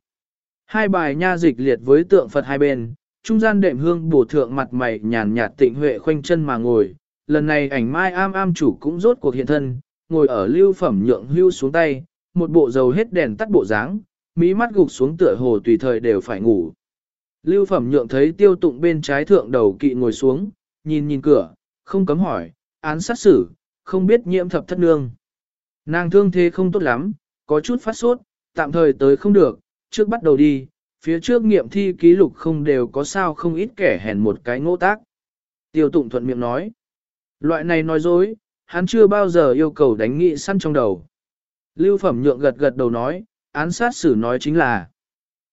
Hai bài nha dịch liệt với tượng Phật hai bên, trung gian đệm hương bổ thượng mặt mày nhàn nhạt tịnh huệ khoanh chân mà ngồi, lần này ảnh mai am am chủ cũng rốt cuộc hiện thân, ngồi ở lưu phẩm nhượng hưu xuống tay, một bộ dầu hết đèn tắt bộ dáng, mí mắt gục xuống tựa hồ tùy thời đều phải ngủ. Lưu phẩm nhượng thấy tiêu tụng bên trái thượng đầu kỵ ngồi xuống, nhìn nhìn cửa, không cấm hỏi, án sát xử, không biết nhiễm thập thất nương. Nàng thương thế không tốt lắm, có chút phát sốt, tạm thời tới không được, trước bắt đầu đi, phía trước nghiệm thi ký lục không đều có sao không ít kẻ hèn một cái ngỗ tác. Tiêu tụng thuận miệng nói. Loại này nói dối, hắn chưa bao giờ yêu cầu đánh nghị săn trong đầu. Lưu phẩm nhượng gật gật đầu nói, án sát xử nói chính là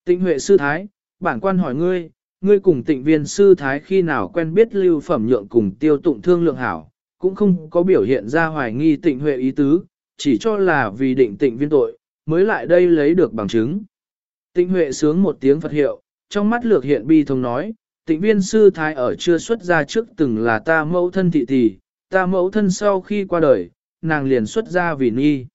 Tịnh Huệ Sư Thái, bản quan hỏi ngươi, ngươi cùng tịnh viên Sư Thái khi nào quen biết lưu phẩm nhượng cùng tiêu tụng thương lượng hảo, cũng không có biểu hiện ra hoài nghi tịnh Huệ ý tứ, chỉ cho là vì định tịnh viên tội, mới lại đây lấy được bằng chứng. Tịnh Huệ sướng một tiếng Phật hiệu, trong mắt lược hiện bi thông nói, tịnh viên sư thái ở chưa xuất ra trước từng là ta mẫu thân thị tỷ, ta mẫu thân sau khi qua đời, nàng liền xuất ra vì nghi.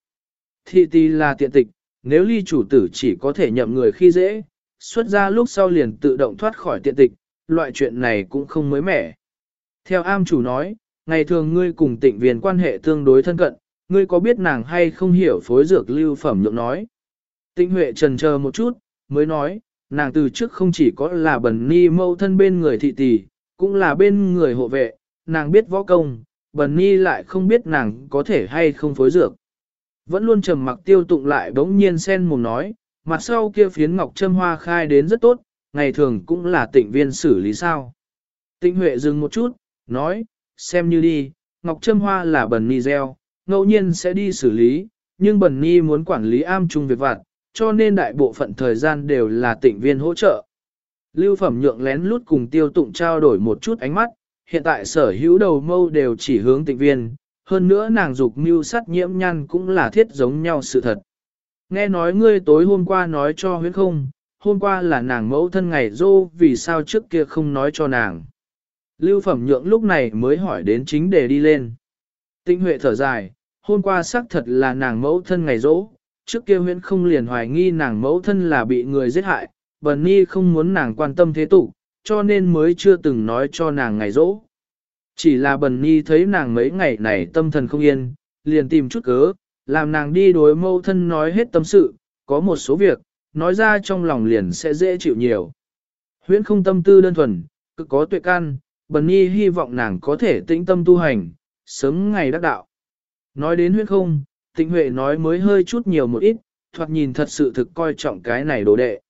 Thị tỷ là tiện tịch, nếu ly chủ tử chỉ có thể nhậm người khi dễ, xuất ra lúc sau liền tự động thoát khỏi tiện tịch, loại chuyện này cũng không mới mẻ. Theo am chủ nói, ngày thường ngươi cùng tịnh viên quan hệ tương đối thân cận, ngươi có biết nàng hay không hiểu phối dược lưu phẩm nhượng nói. Tinh Huệ trần chờ một chút, mới nói, nàng từ trước không chỉ có là bần ni mâu thân bên người thị tỷ, cũng là bên người hộ vệ, nàng biết võ công, bần ni lại không biết nàng có thể hay không phối dược. Vẫn luôn trầm mặc tiêu tụng lại bỗng nhiên sen mồm nói, mặt sau kia phiến ngọc châm hoa khai đến rất tốt, ngày thường cũng là tịnh viên xử lý sao. Tịnh Huệ dừng một chút, nói, xem như đi, ngọc châm hoa là bần ni gieo, ngẫu nhiên sẽ đi xử lý, nhưng bần Nhi muốn quản lý am chung việc vặt, cho nên đại bộ phận thời gian đều là tịnh viên hỗ trợ. Lưu phẩm nhượng lén lút cùng tiêu tụng trao đổi một chút ánh mắt, hiện tại sở hữu đầu mâu đều chỉ hướng tịnh viên, hơn nữa nàng dục mưu sát nhiễm nhăn cũng là thiết giống nhau sự thật. Nghe nói ngươi tối hôm qua nói cho huyết không, hôm qua là nàng mẫu thân ngày dô vì sao trước kia không nói cho nàng. Lưu phẩm nhượng lúc này mới hỏi đến chính để đi lên. Tinh huệ thở dài, hôm qua xác thật là nàng mẫu thân ngày dỗ, trước kia huyễn không liền hoài nghi nàng mẫu thân là bị người giết hại, bần ni không muốn nàng quan tâm thế tục, cho nên mới chưa từng nói cho nàng ngày rỗ. Chỉ là bần ni thấy nàng mấy ngày này tâm thần không yên, liền tìm chút cớ, làm nàng đi đối mẫu thân nói hết tâm sự, có một số việc, nói ra trong lòng liền sẽ dễ chịu nhiều. Huyễn không tâm tư đơn thuần, cực có tuệ can, bần ni hy vọng nàng có thể tĩnh tâm tu hành, sớm ngày đắc đạo. Nói đến huyết không, tịnh huệ nói mới hơi chút nhiều một ít, thoạt nhìn thật sự thực coi trọng cái này đồ đệ.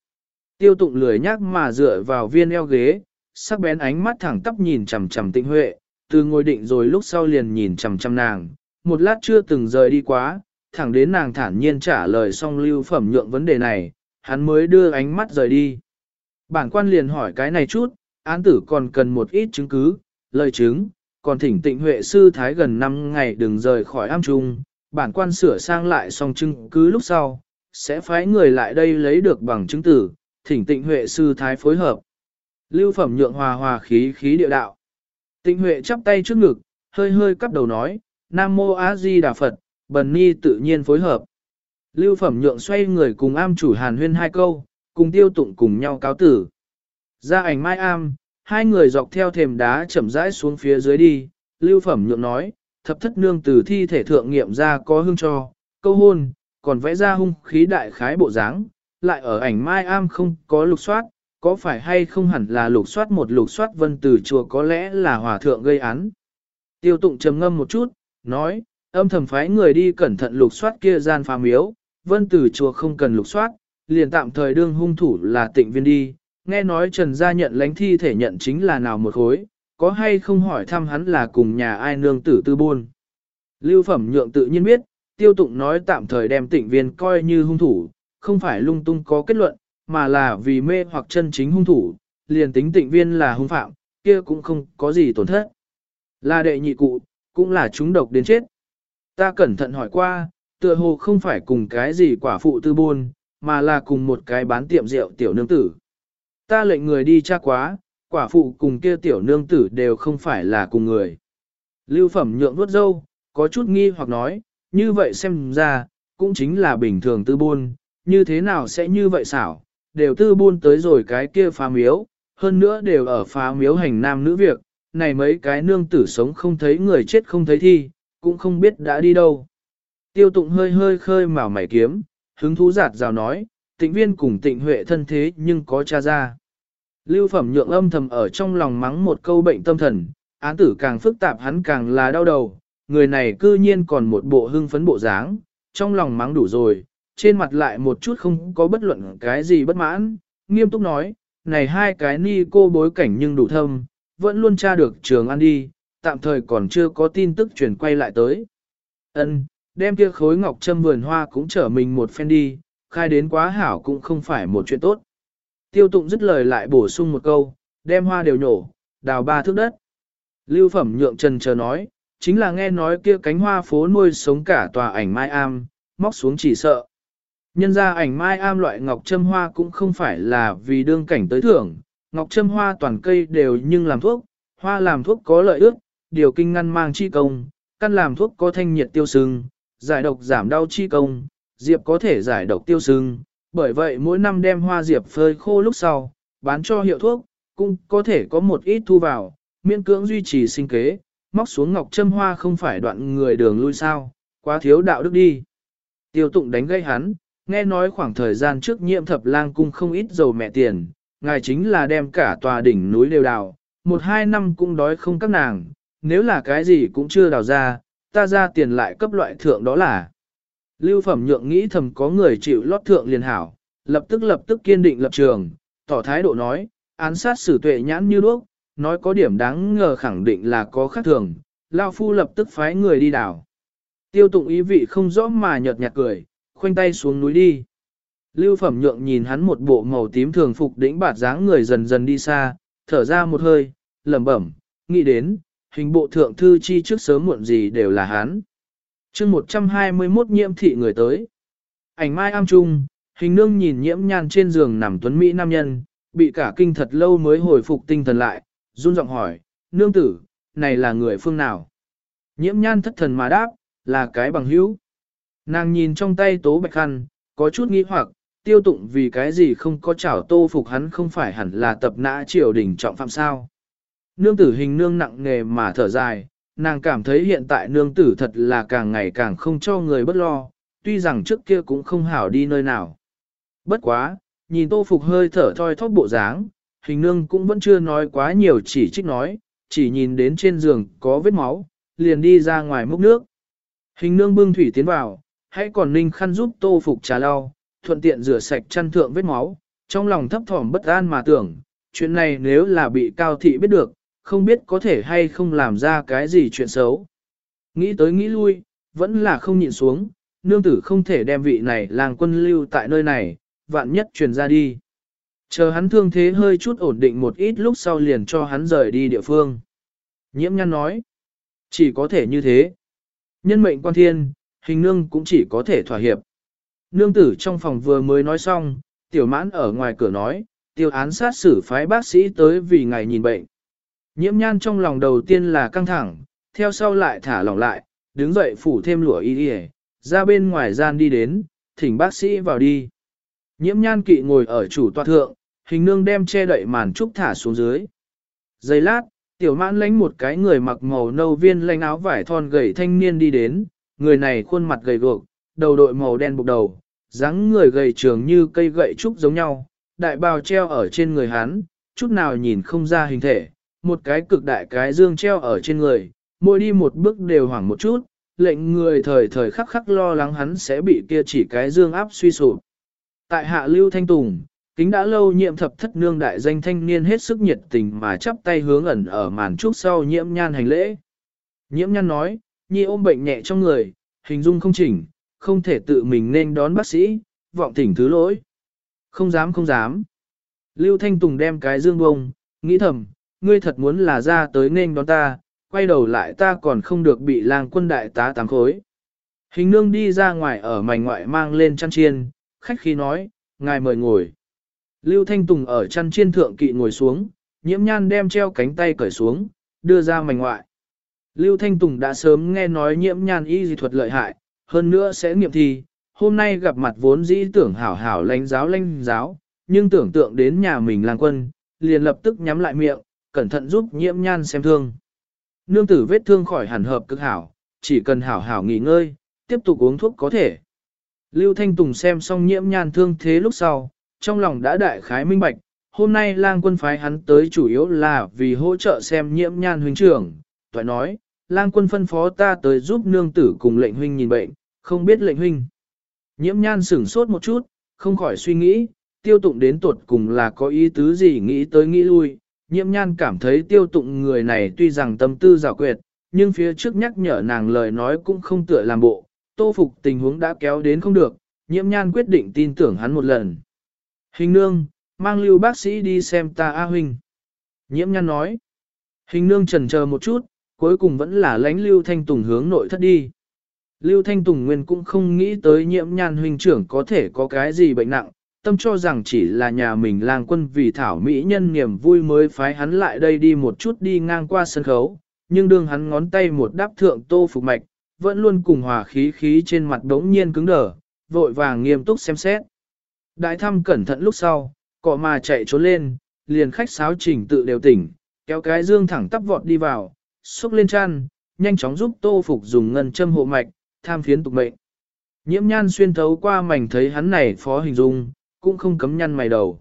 Tiêu tụng lười nhác mà dựa vào viên eo ghế, sắc bén ánh mắt thẳng tắp nhìn chằm chằm tịnh huệ, từ ngồi định rồi lúc sau liền nhìn chằm chằm nàng, một lát chưa từng rời đi quá, thẳng đến nàng thản nhiên trả lời xong lưu phẩm nhượng vấn đề này, hắn mới đưa ánh mắt rời đi. Bản quan liền hỏi cái này chút, án tử còn cần một ít chứng cứ, lời chứng, còn thỉnh tịnh huệ sư thái gần 5 ngày đừng rời khỏi am trung, bản quan sửa sang lại xong chứng cứ lúc sau, sẽ phái người lại đây lấy được bằng chứng tử, thỉnh tịnh huệ sư thái phối hợp. Lưu phẩm nhượng hòa hòa khí khí địa đạo. Tịnh huệ chắp tay trước ngực, hơi hơi cắp đầu nói, Nam Mô A Di Đà Phật, Bần Ni tự nhiên phối hợp. Lưu phẩm nhượng xoay người cùng am chủ hàn huyên hai câu, cùng tiêu tụng cùng nhau cáo tử. Ra ảnh mai am, hai người dọc theo thềm đá chậm rãi xuống phía dưới đi, lưu phẩm nhượng nói, thập thất nương từ thi thể thượng nghiệm ra có hương cho, câu hôn, còn vẽ ra hung khí đại khái bộ dáng, lại ở ảnh mai am không có lục soát, có phải hay không hẳn là lục soát một lục soát vân từ chùa có lẽ là hòa thượng gây án. Tiêu tụng trầm ngâm một chút, nói, âm thầm phái người đi cẩn thận lục soát kia gian phá miếu, vân từ chùa không cần lục soát, liền tạm thời đương hung thủ là tịnh viên đi, nghe nói Trần Gia nhận lãnh thi thể nhận chính là nào một khối, có hay không hỏi thăm hắn là cùng nhà ai nương tử tư buôn. Lưu phẩm nhượng tự nhiên biết, tiêu tụng nói tạm thời đem tịnh viên coi như hung thủ, không phải lung tung có kết luận, mà là vì mê hoặc chân chính hung thủ, liền tính tịnh viên là hung phạm, kia cũng không có gì tổn thất. Là đệ nhị cụ, cũng là chúng độc đến chết. Ta cẩn thận hỏi qua, tựa hồ không phải cùng cái gì quả phụ tư buôn, mà là cùng một cái bán tiệm rượu tiểu nương tử. Ta lệnh người đi tra quá, quả phụ cùng kia tiểu nương tử đều không phải là cùng người. Lưu phẩm nhượng nuốt dâu, có chút nghi hoặc nói, như vậy xem ra, cũng chính là bình thường tư buôn, như thế nào sẽ như vậy xảo, đều tư buôn tới rồi cái kia phá miếu, hơn nữa đều ở phá miếu hành nam nữ việc, này mấy cái nương tử sống không thấy người chết không thấy thi, cũng không biết đã đi đâu. Tiêu tụng hơi hơi khơi màu mảy kiếm, hứng thú giạt rào nói, tịnh viên cùng tịnh huệ thân thế nhưng có cha ra. Lưu phẩm nhượng âm thầm ở trong lòng mắng một câu bệnh tâm thần, án tử càng phức tạp hắn càng là đau đầu, người này cư nhiên còn một bộ hưng phấn bộ dáng, trong lòng mắng đủ rồi, trên mặt lại một chút không có bất luận cái gì bất mãn, nghiêm túc nói, này hai cái ni cô bối cảnh nhưng đủ thâm, vẫn luôn tra được trường ăn đi, tạm thời còn chưa có tin tức chuyển quay lại tới. Ân, đem kia khối ngọc châm vườn hoa cũng trở mình một phen đi, khai đến quá hảo cũng không phải một chuyện tốt. Tiêu tụng dứt lời lại bổ sung một câu, đem hoa đều nhổ, đào ba thước đất. Lưu phẩm nhượng trần chờ nói, chính là nghe nói kia cánh hoa phố nuôi sống cả tòa ảnh mai am, móc xuống chỉ sợ. Nhân ra ảnh mai am loại ngọc châm hoa cũng không phải là vì đương cảnh tới thưởng, ngọc châm hoa toàn cây đều nhưng làm thuốc, hoa làm thuốc có lợi ước, điều kinh ngăn mang chi công, căn làm thuốc có thanh nhiệt tiêu sưng, giải độc giảm đau chi công, diệp có thể giải độc tiêu sưng, bởi vậy mỗi năm đem hoa diệp phơi khô lúc sau, bán cho hiệu thuốc, cũng có thể có một ít thu vào, miễn cưỡng duy trì sinh kế, móc xuống ngọc châm hoa không phải đoạn người đường lui sao, quá thiếu đạo đức đi. Tiêu tụng đánh gây hắn, nghe nói khoảng thời gian trước nhiệm thập lang cung không ít dầu mẹ tiền, ngài chính là đem cả tòa đỉnh núi đều đào, một hai năm cũng đói không các nàng, nếu là cái gì cũng chưa đào ra, ta ra tiền lại cấp loại thượng đó là. Lưu phẩm nhượng nghĩ thầm có người chịu lót thượng liền hảo, lập tức lập tức kiên định lập trường, tỏ thái độ nói, án sát xử tuệ nhãn như đuốc, nói có điểm đáng ngờ khẳng định là có khác thường, Lao Phu lập tức phái người đi đảo. Tiêu tụng ý vị không rõ mà nhợt nhạt cười, khoanh tay xuống núi đi. Lưu phẩm nhượng nhìn hắn một bộ màu tím thường phục đĩnh bạt dáng người dần dần đi xa, thở ra một hơi, lẩm bẩm, nghĩ đến, hình bộ thượng thư chi trước sớm muộn gì đều là hắn chương 121 nhiễm thị người tới. Ảnh mai am trung, hình nương nhìn nhiễm nhan trên giường nằm tuấn Mỹ nam nhân, bị cả kinh thật lâu mới hồi phục tinh thần lại, run giọng hỏi, nương tử, này là người phương nào? Nhiễm nhan thất thần mà đáp, là cái bằng hữu. Nàng nhìn trong tay tố bạch khăn, có chút nghĩ hoặc, tiêu tụng vì cái gì không có chảo tô phục hắn không phải hẳn là tập nã triều đình trọng phạm sao. Nương tử hình nương nặng nghề mà thở dài, nàng cảm thấy hiện tại nương tử thật là càng ngày càng không cho người bất lo, tuy rằng trước kia cũng không hảo đi nơi nào. Bất quá, nhìn tô phục hơi thở thoi thóp bộ dáng, hình nương cũng vẫn chưa nói quá nhiều chỉ trích nói, chỉ nhìn đến trên giường có vết máu, liền đi ra ngoài múc nước. Hình nương bưng thủy tiến vào, hãy còn ninh khăn giúp tô phục trà lau, thuận tiện rửa sạch chăn thượng vết máu, trong lòng thấp thỏm bất an mà tưởng, chuyện này nếu là bị cao thị biết được, không biết có thể hay không làm ra cái gì chuyện xấu. Nghĩ tới nghĩ lui, vẫn là không nhịn xuống, nương tử không thể đem vị này làng quân lưu tại nơi này, vạn nhất truyền ra đi. Chờ hắn thương thế hơi chút ổn định một ít lúc sau liền cho hắn rời đi địa phương. Nhiễm nhăn nói, chỉ có thể như thế. Nhân mệnh quan thiên, hình nương cũng chỉ có thể thỏa hiệp. Nương tử trong phòng vừa mới nói xong, tiểu mãn ở ngoài cửa nói, tiêu án sát xử phái bác sĩ tới vì ngày nhìn bệnh. Nhiễm nhan trong lòng đầu tiên là căng thẳng, theo sau lại thả lỏng lại, đứng dậy phủ thêm lụa y y, ra bên ngoài gian đi đến, thỉnh bác sĩ vào đi. Nhiễm nhan kỵ ngồi ở chủ tòa thượng, hình nương đem che đậy màn trúc thả xuống dưới. Giây lát, tiểu mãn lánh một cái người mặc màu nâu viên lanh áo vải thon gầy thanh niên đi đến, người này khuôn mặt gầy guộc, đầu đội màu đen buộc đầu, dáng người gầy trường như cây gậy trúc giống nhau, đại bào treo ở trên người hắn, chút nào nhìn không ra hình thể, một cái cực đại cái dương treo ở trên người, mỗi đi một bước đều hoảng một chút, lệnh người thời thời khắc khắc lo lắng hắn sẽ bị kia chỉ cái dương áp suy sụp. Tại hạ lưu thanh tùng, kính đã lâu nhiệm thập thất nương đại danh thanh niên hết sức nhiệt tình mà chắp tay hướng ẩn ở màn trúc sau nhiễm nhan hành lễ. Nhiễm nhan nói, nhi ôm bệnh nhẹ trong người, hình dung không chỉnh, không thể tự mình nên đón bác sĩ, vọng thỉnh thứ lỗi. Không dám không dám. Lưu Thanh Tùng đem cái dương bông, nghĩ thầm, ngươi thật muốn là ra tới nên đón ta, quay đầu lại ta còn không được bị lang quân đại tá tám khối. Hình nương đi ra ngoài ở mảnh ngoại mang lên chăn chiên, khách khí nói, ngài mời ngồi. Lưu Thanh Tùng ở chăn chiên thượng kỵ ngồi xuống, nhiễm nhan đem treo cánh tay cởi xuống, đưa ra mảnh ngoại. Lưu Thanh Tùng đã sớm nghe nói nhiễm nhan y dị thuật lợi hại, hơn nữa sẽ nghiệm thi, hôm nay gặp mặt vốn dĩ tưởng hảo hảo lãnh giáo lãnh giáo, nhưng tưởng tượng đến nhà mình lang quân, liền lập tức nhắm lại miệng, cẩn thận giúp nhiễm nhan xem thương. Nương tử vết thương khỏi hẳn hợp cực hảo, chỉ cần hảo hảo nghỉ ngơi, tiếp tục uống thuốc có thể. Lưu Thanh Tùng xem xong nhiễm nhan thương thế lúc sau, trong lòng đã đại khái minh bạch, hôm nay lang quân phái hắn tới chủ yếu là vì hỗ trợ xem nhiễm nhan huynh trưởng. Toại nói, lang quân phân phó ta tới giúp nương tử cùng lệnh huynh nhìn bệnh, không biết lệnh huynh. Nhiễm nhan sửng sốt một chút, không khỏi suy nghĩ, tiêu tụng đến tuột cùng là có ý tứ gì nghĩ tới nghĩ lui, nhiễm nhan cảm thấy tiêu tụng người này tuy rằng tâm tư rào quyệt, nhưng phía trước nhắc nhở nàng lời nói cũng không tựa làm bộ, tô phục tình huống đã kéo đến không được, nhiễm nhan quyết định tin tưởng hắn một lần. Hình nương, mang lưu bác sĩ đi xem ta A huynh. Nhiễm nhan nói. Hình nương trần chờ một chút, cuối cùng vẫn là lánh lưu thanh tùng hướng nội thất đi. Lưu Thanh Tùng Nguyên cũng không nghĩ tới nhiễm nhan huynh trưởng có thể có cái gì bệnh nặng, tâm cho rằng chỉ là nhà mình lang quân vì thảo mỹ nhân niềm vui mới phái hắn lại đây đi một chút đi ngang qua sân khấu, nhưng đương hắn ngón tay một đáp thượng tô phục mạch, vẫn luôn cùng hòa khí khí trên mặt đống nhiên cứng đờ, vội vàng nghiêm túc xem xét. Đại thăm cẩn thận lúc sau, cọ mà chạy trốn lên, liền khách sáo trình tự đều tỉnh, kéo cái dương thẳng tắp vọt đi vào, xúc lên chăn, nhanh chóng giúp tô phục dùng ngân châm hộ mạch, tham phiến tục mệnh. Nhiễm nhan xuyên thấu qua mảnh thấy hắn này phó hình dung, cũng không cấm nhăn mày đầu.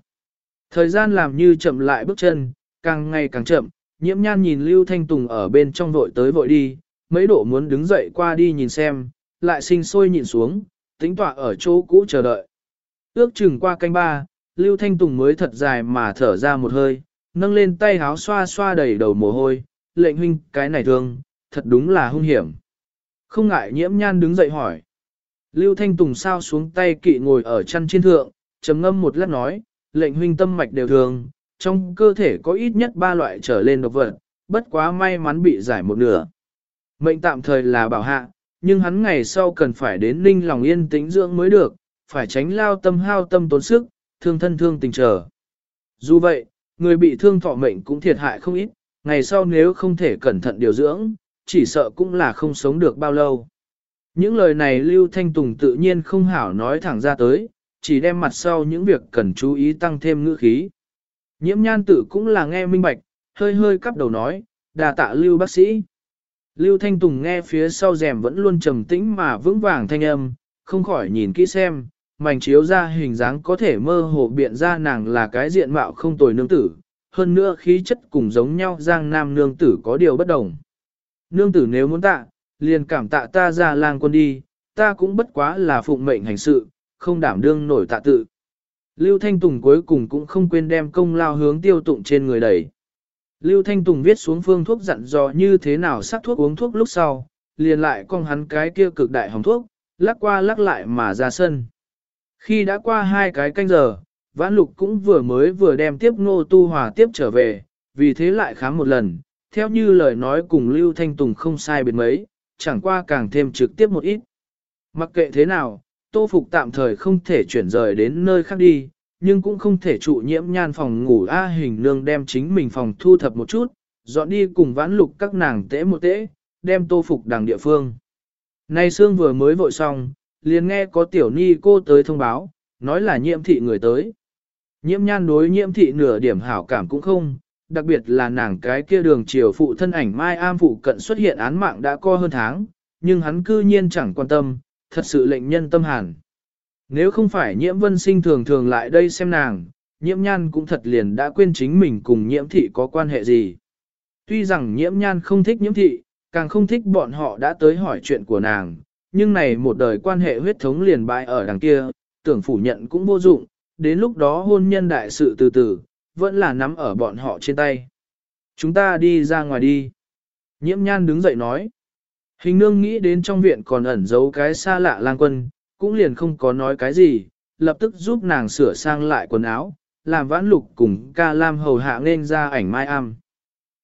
Thời gian làm như chậm lại bước chân, càng ngày càng chậm, nhiễm nhan nhìn Lưu Thanh Tùng ở bên trong vội tới vội đi, mấy độ muốn đứng dậy qua đi nhìn xem, lại sinh sôi nhìn xuống, tính tọa ở chỗ cũ chờ đợi. Ước chừng qua canh ba, Lưu Thanh Tùng mới thật dài mà thở ra một hơi, nâng lên tay háo xoa xoa đầy đầu mồ hôi, lệnh huynh cái này thương, thật đúng là hung hiểm. Không ngại nhiễm nhan đứng dậy hỏi. Lưu Thanh Tùng sao xuống tay kỵ ngồi ở chăn trên thượng, trầm ngâm một lát nói, lệnh huynh tâm mạch đều thường, trong cơ thể có ít nhất ba loại trở lên độc vật, bất quá may mắn bị giải một nửa. Mệnh tạm thời là bảo hạ, nhưng hắn ngày sau cần phải đến ninh lòng yên tĩnh dưỡng mới được, phải tránh lao tâm hao tâm tốn sức, thương thân thương tình trở. Dù vậy, người bị thương thọ mệnh cũng thiệt hại không ít, ngày sau nếu không thể cẩn thận điều dưỡng, chỉ sợ cũng là không sống được bao lâu. Những lời này Lưu Thanh Tùng tự nhiên không hảo nói thẳng ra tới, chỉ đem mặt sau những việc cần chú ý tăng thêm ngữ khí. Nhiễm nhan tử cũng là nghe minh bạch, hơi hơi cắp đầu nói, đà tạ Lưu bác sĩ. Lưu Thanh Tùng nghe phía sau rèm vẫn luôn trầm tĩnh mà vững vàng thanh âm, không khỏi nhìn kỹ xem, mảnh chiếu ra hình dáng có thể mơ hồ biện ra nàng là cái diện mạo không tồi nương tử, hơn nữa khí chất cùng giống nhau giang nam nương tử có điều bất đồng. Nương tử nếu muốn tạ, liền cảm tạ ta ra lang quân đi, ta cũng bất quá là phụng mệnh hành sự, không đảm đương nổi tạ tự. Lưu Thanh Tùng cuối cùng cũng không quên đem công lao hướng tiêu tụng trên người đẩy. Lưu Thanh Tùng viết xuống phương thuốc dặn dò như thế nào sắc thuốc uống thuốc lúc sau, liền lại con hắn cái kia cực đại hồng thuốc, lắc qua lắc lại mà ra sân. Khi đã qua hai cái canh giờ, Vãn Lục cũng vừa mới vừa đem tiếp Ngô Tu Hòa tiếp trở về, vì thế lại khám một lần, theo như lời nói cùng Lưu Thanh Tùng không sai biệt mấy, chẳng qua càng thêm trực tiếp một ít. Mặc kệ thế nào, Tô Phục tạm thời không thể chuyển rời đến nơi khác đi, nhưng cũng không thể trụ nhiễm nhan phòng ngủ A hình nương đem chính mình phòng thu thập một chút, dọn đi cùng vãn lục các nàng tễ một tễ, đem Tô Phục đằng địa phương. Nay Sương vừa mới vội xong, liền nghe có tiểu ni cô tới thông báo, nói là nhiễm thị người tới. Nhiễm nhan đối nhiễm thị nửa điểm hảo cảm cũng không, đặc biệt là nàng cái kia đường chiều phụ thân ảnh Mai Am phụ cận xuất hiện án mạng đã co hơn tháng, nhưng hắn cư nhiên chẳng quan tâm, thật sự lệnh nhân tâm hàn. Nếu không phải nhiễm vân sinh thường thường lại đây xem nàng, nhiễm nhan cũng thật liền đã quên chính mình cùng nhiễm thị có quan hệ gì. Tuy rằng nhiễm nhan không thích nhiễm thị, càng không thích bọn họ đã tới hỏi chuyện của nàng, nhưng này một đời quan hệ huyết thống liền bại ở đằng kia, tưởng phủ nhận cũng vô dụng, đến lúc đó hôn nhân đại sự từ từ, vẫn là nắm ở bọn họ trên tay. Chúng ta đi ra ngoài đi. Nhiễm nhan đứng dậy nói. Hình nương nghĩ đến trong viện còn ẩn giấu cái xa lạ lang quân, cũng liền không có nói cái gì, lập tức giúp nàng sửa sang lại quần áo, làm vãn lục cùng ca lam hầu hạ nên ra ảnh mai am.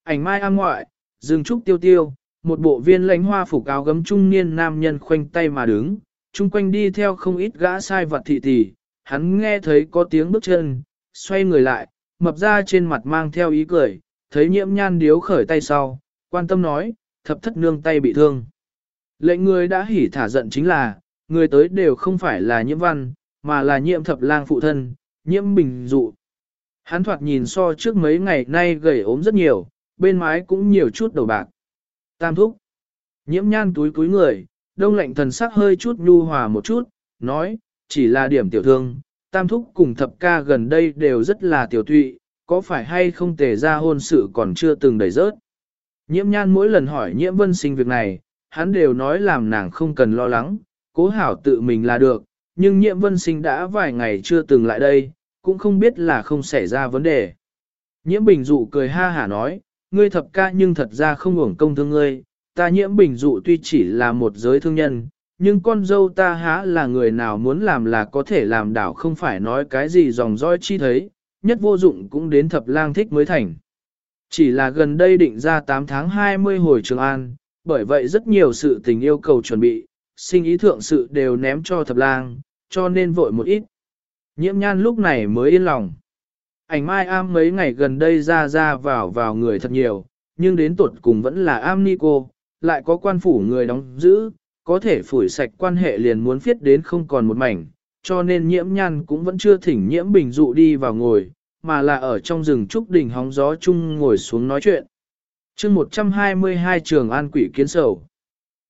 Ảnh mai am ngoại, dừng trúc tiêu tiêu, một bộ viên lãnh hoa phục áo gấm trung niên nam nhân khoanh tay mà đứng, chung quanh đi theo không ít gã sai vật thị tỷ, hắn nghe thấy có tiếng bước chân, xoay người lại, mập ra trên mặt mang theo ý cười, thấy nhiễm nhan điếu khởi tay sau, quan tâm nói, thập thất nương tay bị thương. Lệnh người đã hỉ thả giận chính là, người tới đều không phải là nhiễm văn, mà là nhiễm thập lang phụ thân, nhiễm bình dụ. Hắn thoạt nhìn so trước mấy ngày nay gầy ốm rất nhiều, bên mái cũng nhiều chút đầu bạc. Tam thúc. Nhiễm nhan túi túi người, đông lạnh thần sắc hơi chút nhu hòa một chút, nói, chỉ là điểm tiểu thương, tam thúc cùng thập ca gần đây đều rất là tiểu tụy, có phải hay không tề ra hôn sự còn chưa từng đầy rớt. Nhiễm nhan mỗi lần hỏi nhiễm vân sinh việc này, hắn đều nói làm nàng không cần lo lắng, cố hảo tự mình là được, nhưng nhiễm vân sinh đã vài ngày chưa từng lại đây, cũng không biết là không xảy ra vấn đề. Nhiễm bình dụ cười ha hả nói, ngươi thập ca nhưng thật ra không uổng công thương ngươi, ta nhiễm bình dụ tuy chỉ là một giới thương nhân, nhưng con dâu ta há là người nào muốn làm là có thể làm đảo không phải nói cái gì dòng dõi chi thấy, nhất vô dụng cũng đến thập lang thích mới thành. Chỉ là gần đây định ra 8 tháng 20 hồi Trường An, bởi vậy rất nhiều sự tình yêu cầu chuẩn bị, sinh ý thượng sự đều ném cho thập lang, cho nên vội một ít. Nhiễm nhan lúc này mới yên lòng. Ảnh mai am mấy ngày gần đây ra ra vào vào người thật nhiều, nhưng đến tuột cùng vẫn là am ni cô, lại có quan phủ người đóng giữ, có thể phủi sạch quan hệ liền muốn viết đến không còn một mảnh, cho nên nhiễm nhan cũng vẫn chưa thỉnh nhiễm bình dụ đi vào ngồi, mà là ở trong rừng trúc đỉnh hóng gió chung ngồi xuống nói chuyện. chương 122 trường an quỷ kiến sầu.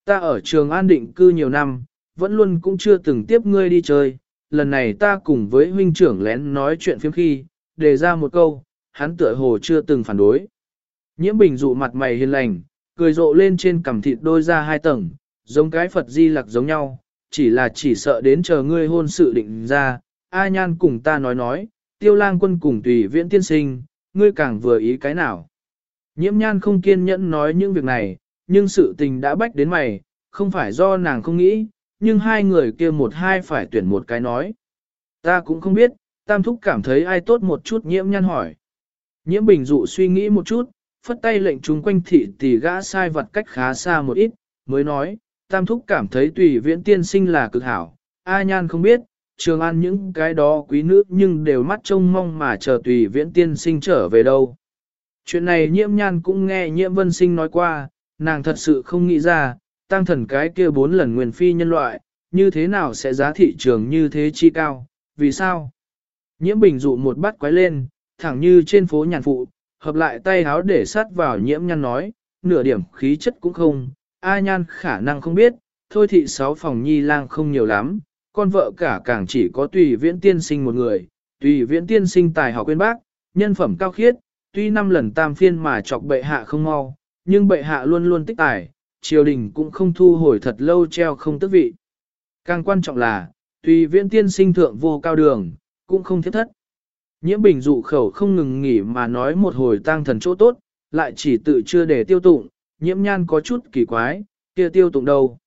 Ta ở trường an định cư nhiều năm, vẫn luôn cũng chưa từng tiếp ngươi đi chơi, lần này ta cùng với huynh trưởng lén nói chuyện phiếm khi, đề ra một câu, hắn tựa hồ chưa từng phản đối. Nhiễm bình dụ mặt mày hiền lành, cười rộ lên trên cằm thịt đôi ra hai tầng, giống cái Phật di lặc giống nhau, chỉ là chỉ sợ đến chờ ngươi hôn sự định ra, A Nhan cùng ta nói nói, tiêu lang quân cùng tùy viễn tiên sinh, ngươi càng vừa ý cái nào. Nhiễm nhan không kiên nhẫn nói những việc này, nhưng sự tình đã bách đến mày, không phải do nàng không nghĩ, nhưng hai người kia một hai phải tuyển một cái nói. Ta cũng không biết, tam thúc cảm thấy ai tốt một chút nhiễm nhan hỏi. Nhiễm bình dụ suy nghĩ một chút, phất tay lệnh chúng quanh thị tỷ gã sai vật cách khá xa một ít, mới nói, tam thúc cảm thấy tùy viễn tiên sinh là cực hảo, A nhan không biết, trường an những cái đó quý nữ nhưng đều mắt trông mong mà chờ tùy viễn tiên sinh trở về đâu. Chuyện này nhiễm nhan cũng nghe nhiễm vân sinh nói qua, nàng thật sự không nghĩ ra, tăng thần cái kia bốn lần nguyên phi nhân loại, như thế nào sẽ giá thị trường như thế chi cao, vì sao? Nhiễm bình dụ một bát quái lên, thẳng như trên phố nhàn phụ, hợp lại tay háo để sát vào nhiễm nhan nói, nửa điểm khí chất cũng không, A nhan khả năng không biết, thôi thị sáu phòng nhi lang không nhiều lắm, con vợ cả càng chỉ có tùy viễn tiên sinh một người, tùy viễn tiên sinh tài học quên bác, nhân phẩm cao khiết, tuy năm lần tam phiên mà chọc bệ hạ không mau, nhưng bệ hạ luôn luôn tích tài, triều đình cũng không thu hồi thật lâu treo không tức vị. Càng quan trọng là, tùy viễn tiên sinh thượng vô cao đường, cũng không thiết thất. Nhiễm bình dụ khẩu không ngừng nghỉ mà nói một hồi tăng thần chỗ tốt, lại chỉ tự chưa để tiêu tụng, nhiễm nhan có chút kỳ quái, kia tiêu tụng đâu.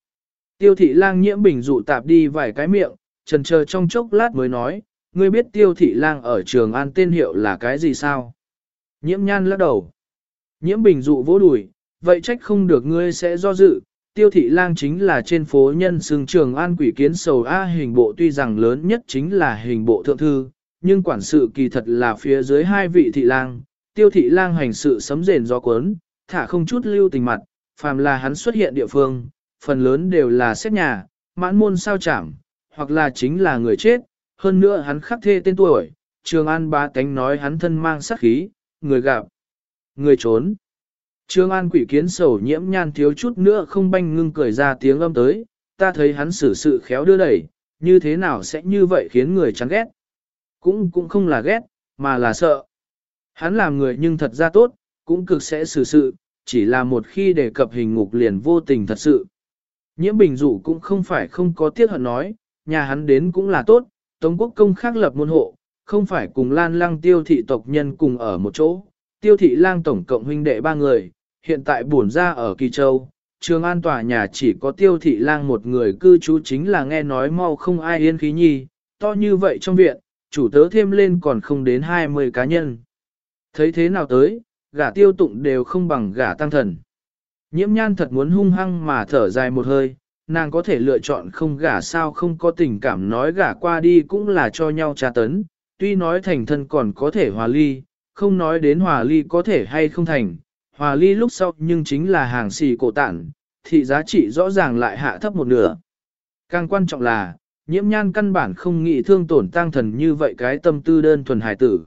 Tiêu thị lang nhiễm bình dụ tạp đi vài cái miệng, trần chờ trong chốc lát mới nói, ngươi biết tiêu thị lang ở trường an tên hiệu là cái gì sao? Nhiễm nhan lắc đầu. Nhiễm bình dụ vỗ đùi, vậy trách không được ngươi sẽ do dự, tiêu thị lang chính là trên phố nhân xương trường an quỷ kiến sầu A hình bộ tuy rằng lớn nhất chính là hình bộ thượng thư, nhưng quản sự kỳ thật là phía dưới hai vị thị lang, tiêu thị lang hành sự sấm rền do cuốn, thả không chút lưu tình mặt, phàm là hắn xuất hiện địa phương, phần lớn đều là xét nhà, mãn môn sao chảm, hoặc là chính là người chết, hơn nữa hắn khắc thê tên tuổi, trường an ba tánh nói hắn thân mang sát khí, người gặp, người trốn. Trương An quỷ kiến sầu nhiễm nhan thiếu chút nữa không banh ngưng cười ra tiếng âm tới, ta thấy hắn xử sự khéo đưa đẩy, như thế nào sẽ như vậy khiến người chán ghét. Cũng cũng không là ghét, mà là sợ. Hắn làm người nhưng thật ra tốt, cũng cực sẽ xử sự, chỉ là một khi đề cập hình ngục liền vô tình thật sự. Nhiễm bình dụ cũng không phải không có tiếc hận nói, nhà hắn đến cũng là tốt, Tống quốc công khác lập môn hộ, không phải cùng lan lăng tiêu thị tộc nhân cùng ở một chỗ. Tiêu thị lang tổng cộng huynh đệ ba người, hiện tại bổn ra ở Kỳ Châu, trường an tòa nhà chỉ có tiêu thị lang một người cư trú chính là nghe nói mau không ai yên khí nhi, to như vậy trong viện, chủ tớ thêm lên còn không đến 20 cá nhân. Thấy thế nào tới, gả tiêu tụng đều không bằng gả tăng thần. Nhiễm nhan thật muốn hung hăng mà thở dài một hơi, nàng có thể lựa chọn không gả sao không có tình cảm nói gả qua đi cũng là cho nhau tra tấn, tuy nói thành thân còn có thể hòa ly, không nói đến hòa ly có thể hay không thành, hòa ly lúc sau nhưng chính là hàng xì cổ tản, thì giá trị rõ ràng lại hạ thấp một nửa. Càng quan trọng là, nhiễm nhan căn bản không nghĩ thương tổn tăng thần như vậy cái tâm tư đơn thuần hài tử.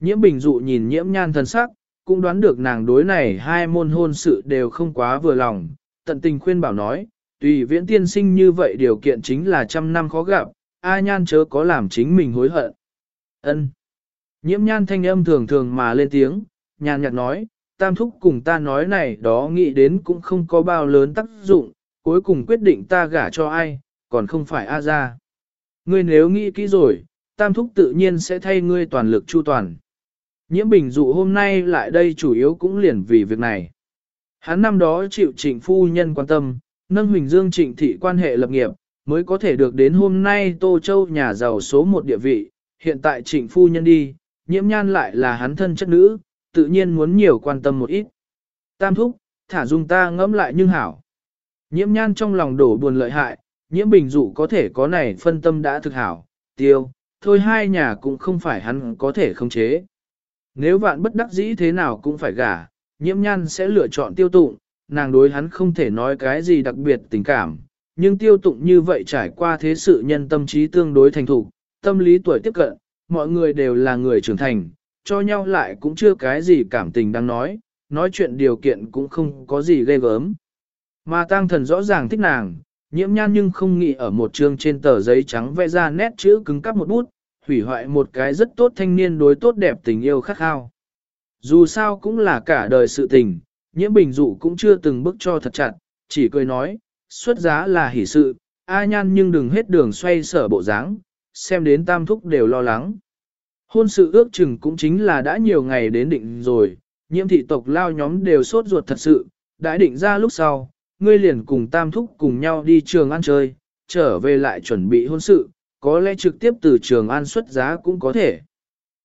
Nhiễm bình dụ nhìn nhiễm nhan thần sắc, cũng đoán được nàng đối này hai môn hôn sự đều không quá vừa lòng, tận tình khuyên bảo nói, tùy viễn tiên sinh như vậy điều kiện chính là trăm năm khó gặp, a nhan chớ có làm chính mình hối hận. ân Nhiễm nhan thanh âm thường thường mà lên tiếng, nhàn nhạt nói, tam thúc cùng ta nói này đó nghĩ đến cũng không có bao lớn tác dụng, cuối cùng quyết định ta gả cho ai, còn không phải A ra. Ngươi nếu nghĩ kỹ rồi, tam thúc tự nhiên sẽ thay ngươi toàn lực chu toàn. Nhiễm bình dụ hôm nay lại đây chủ yếu cũng liền vì việc này. Hắn năm đó chịu trịnh phu nhân quan tâm, nâng huỳnh dương trịnh thị quan hệ lập nghiệp, mới có thể được đến hôm nay Tô Châu nhà giàu số một địa vị, hiện tại trịnh phu nhân đi, nhiễm nhan lại là hắn thân chất nữ, tự nhiên muốn nhiều quan tâm một ít. Tam thúc, thả dung ta ngẫm lại nhưng hảo. Nhiễm nhan trong lòng đổ buồn lợi hại, nhiễm bình dụ có thể có này phân tâm đã thực hảo, tiêu, thôi hai nhà cũng không phải hắn có thể khống chế. Nếu vạn bất đắc dĩ thế nào cũng phải gả, nhiễm nhan sẽ lựa chọn tiêu tụng, nàng đối hắn không thể nói cái gì đặc biệt tình cảm, nhưng tiêu tụng như vậy trải qua thế sự nhân tâm trí tương đối thành thục, tâm lý tuổi tiếp cận, mọi người đều là người trưởng thành, cho nhau lại cũng chưa cái gì cảm tình đang nói, nói chuyện điều kiện cũng không có gì ghê gớm. Mà tăng thần rõ ràng thích nàng, nhiễm nhan nhưng không nghĩ ở một chương trên tờ giấy trắng vẽ ra nét chữ cứng cắp một bút, hủy hoại một cái rất tốt thanh niên đối tốt đẹp tình yêu khắc khao. Dù sao cũng là cả đời sự tình, nhiễm bình dụ cũng chưa từng bước cho thật chặt, chỉ cười nói, xuất giá là hỷ sự, A nhan nhưng đừng hết đường xoay sở bộ dáng, xem đến tam thúc đều lo lắng. Hôn sự ước chừng cũng chính là đã nhiều ngày đến định rồi, nhiễm thị tộc lao nhóm đều sốt ruột thật sự, đã định ra lúc sau, ngươi liền cùng tam thúc cùng nhau đi trường ăn chơi, trở về lại chuẩn bị hôn sự, có lẽ trực tiếp từ trường an xuất giá cũng có thể.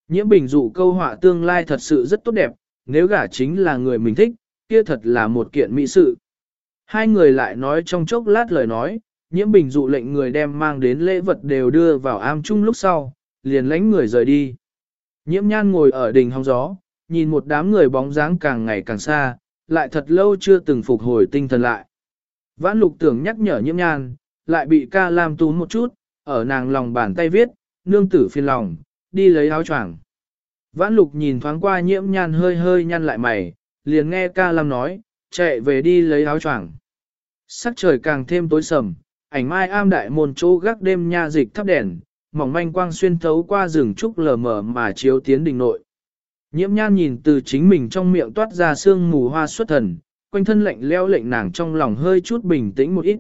Nhiễm bình dụ câu họa tương lai thật sự rất tốt đẹp, nếu gả chính là người mình thích, kia thật là một kiện mỹ sự. Hai người lại nói trong chốc lát lời nói, nhiễm bình dụ lệnh người đem mang đến lễ vật đều đưa vào am chung lúc sau, liền lánh người rời đi. Nhiễm nhan ngồi ở đỉnh hóng gió, nhìn một đám người bóng dáng càng ngày càng xa, lại thật lâu chưa từng phục hồi tinh thần lại. Vãn lục tưởng nhắc nhở nhiễm nhan, lại bị ca lam túm một chút, ở nàng lòng bàn tay viết, nương tử phiền lòng, đi lấy áo choàng. Vãn lục nhìn thoáng qua nhiễm nhan hơi hơi nhăn lại mày, liền nghe ca lam nói, chạy về đi lấy áo choàng. Sắc trời càng thêm tối sầm, ảnh mai am đại môn chỗ gác đêm nha dịch thắp đèn, mỏng manh quang xuyên thấu qua rừng trúc lờ mờ mà chiếu tiến đình nội. Nhiễm nhan nhìn từ chính mình trong miệng toát ra sương mù hoa xuất thần, quanh thân lạnh leo lệnh nàng trong lòng hơi chút bình tĩnh một ít.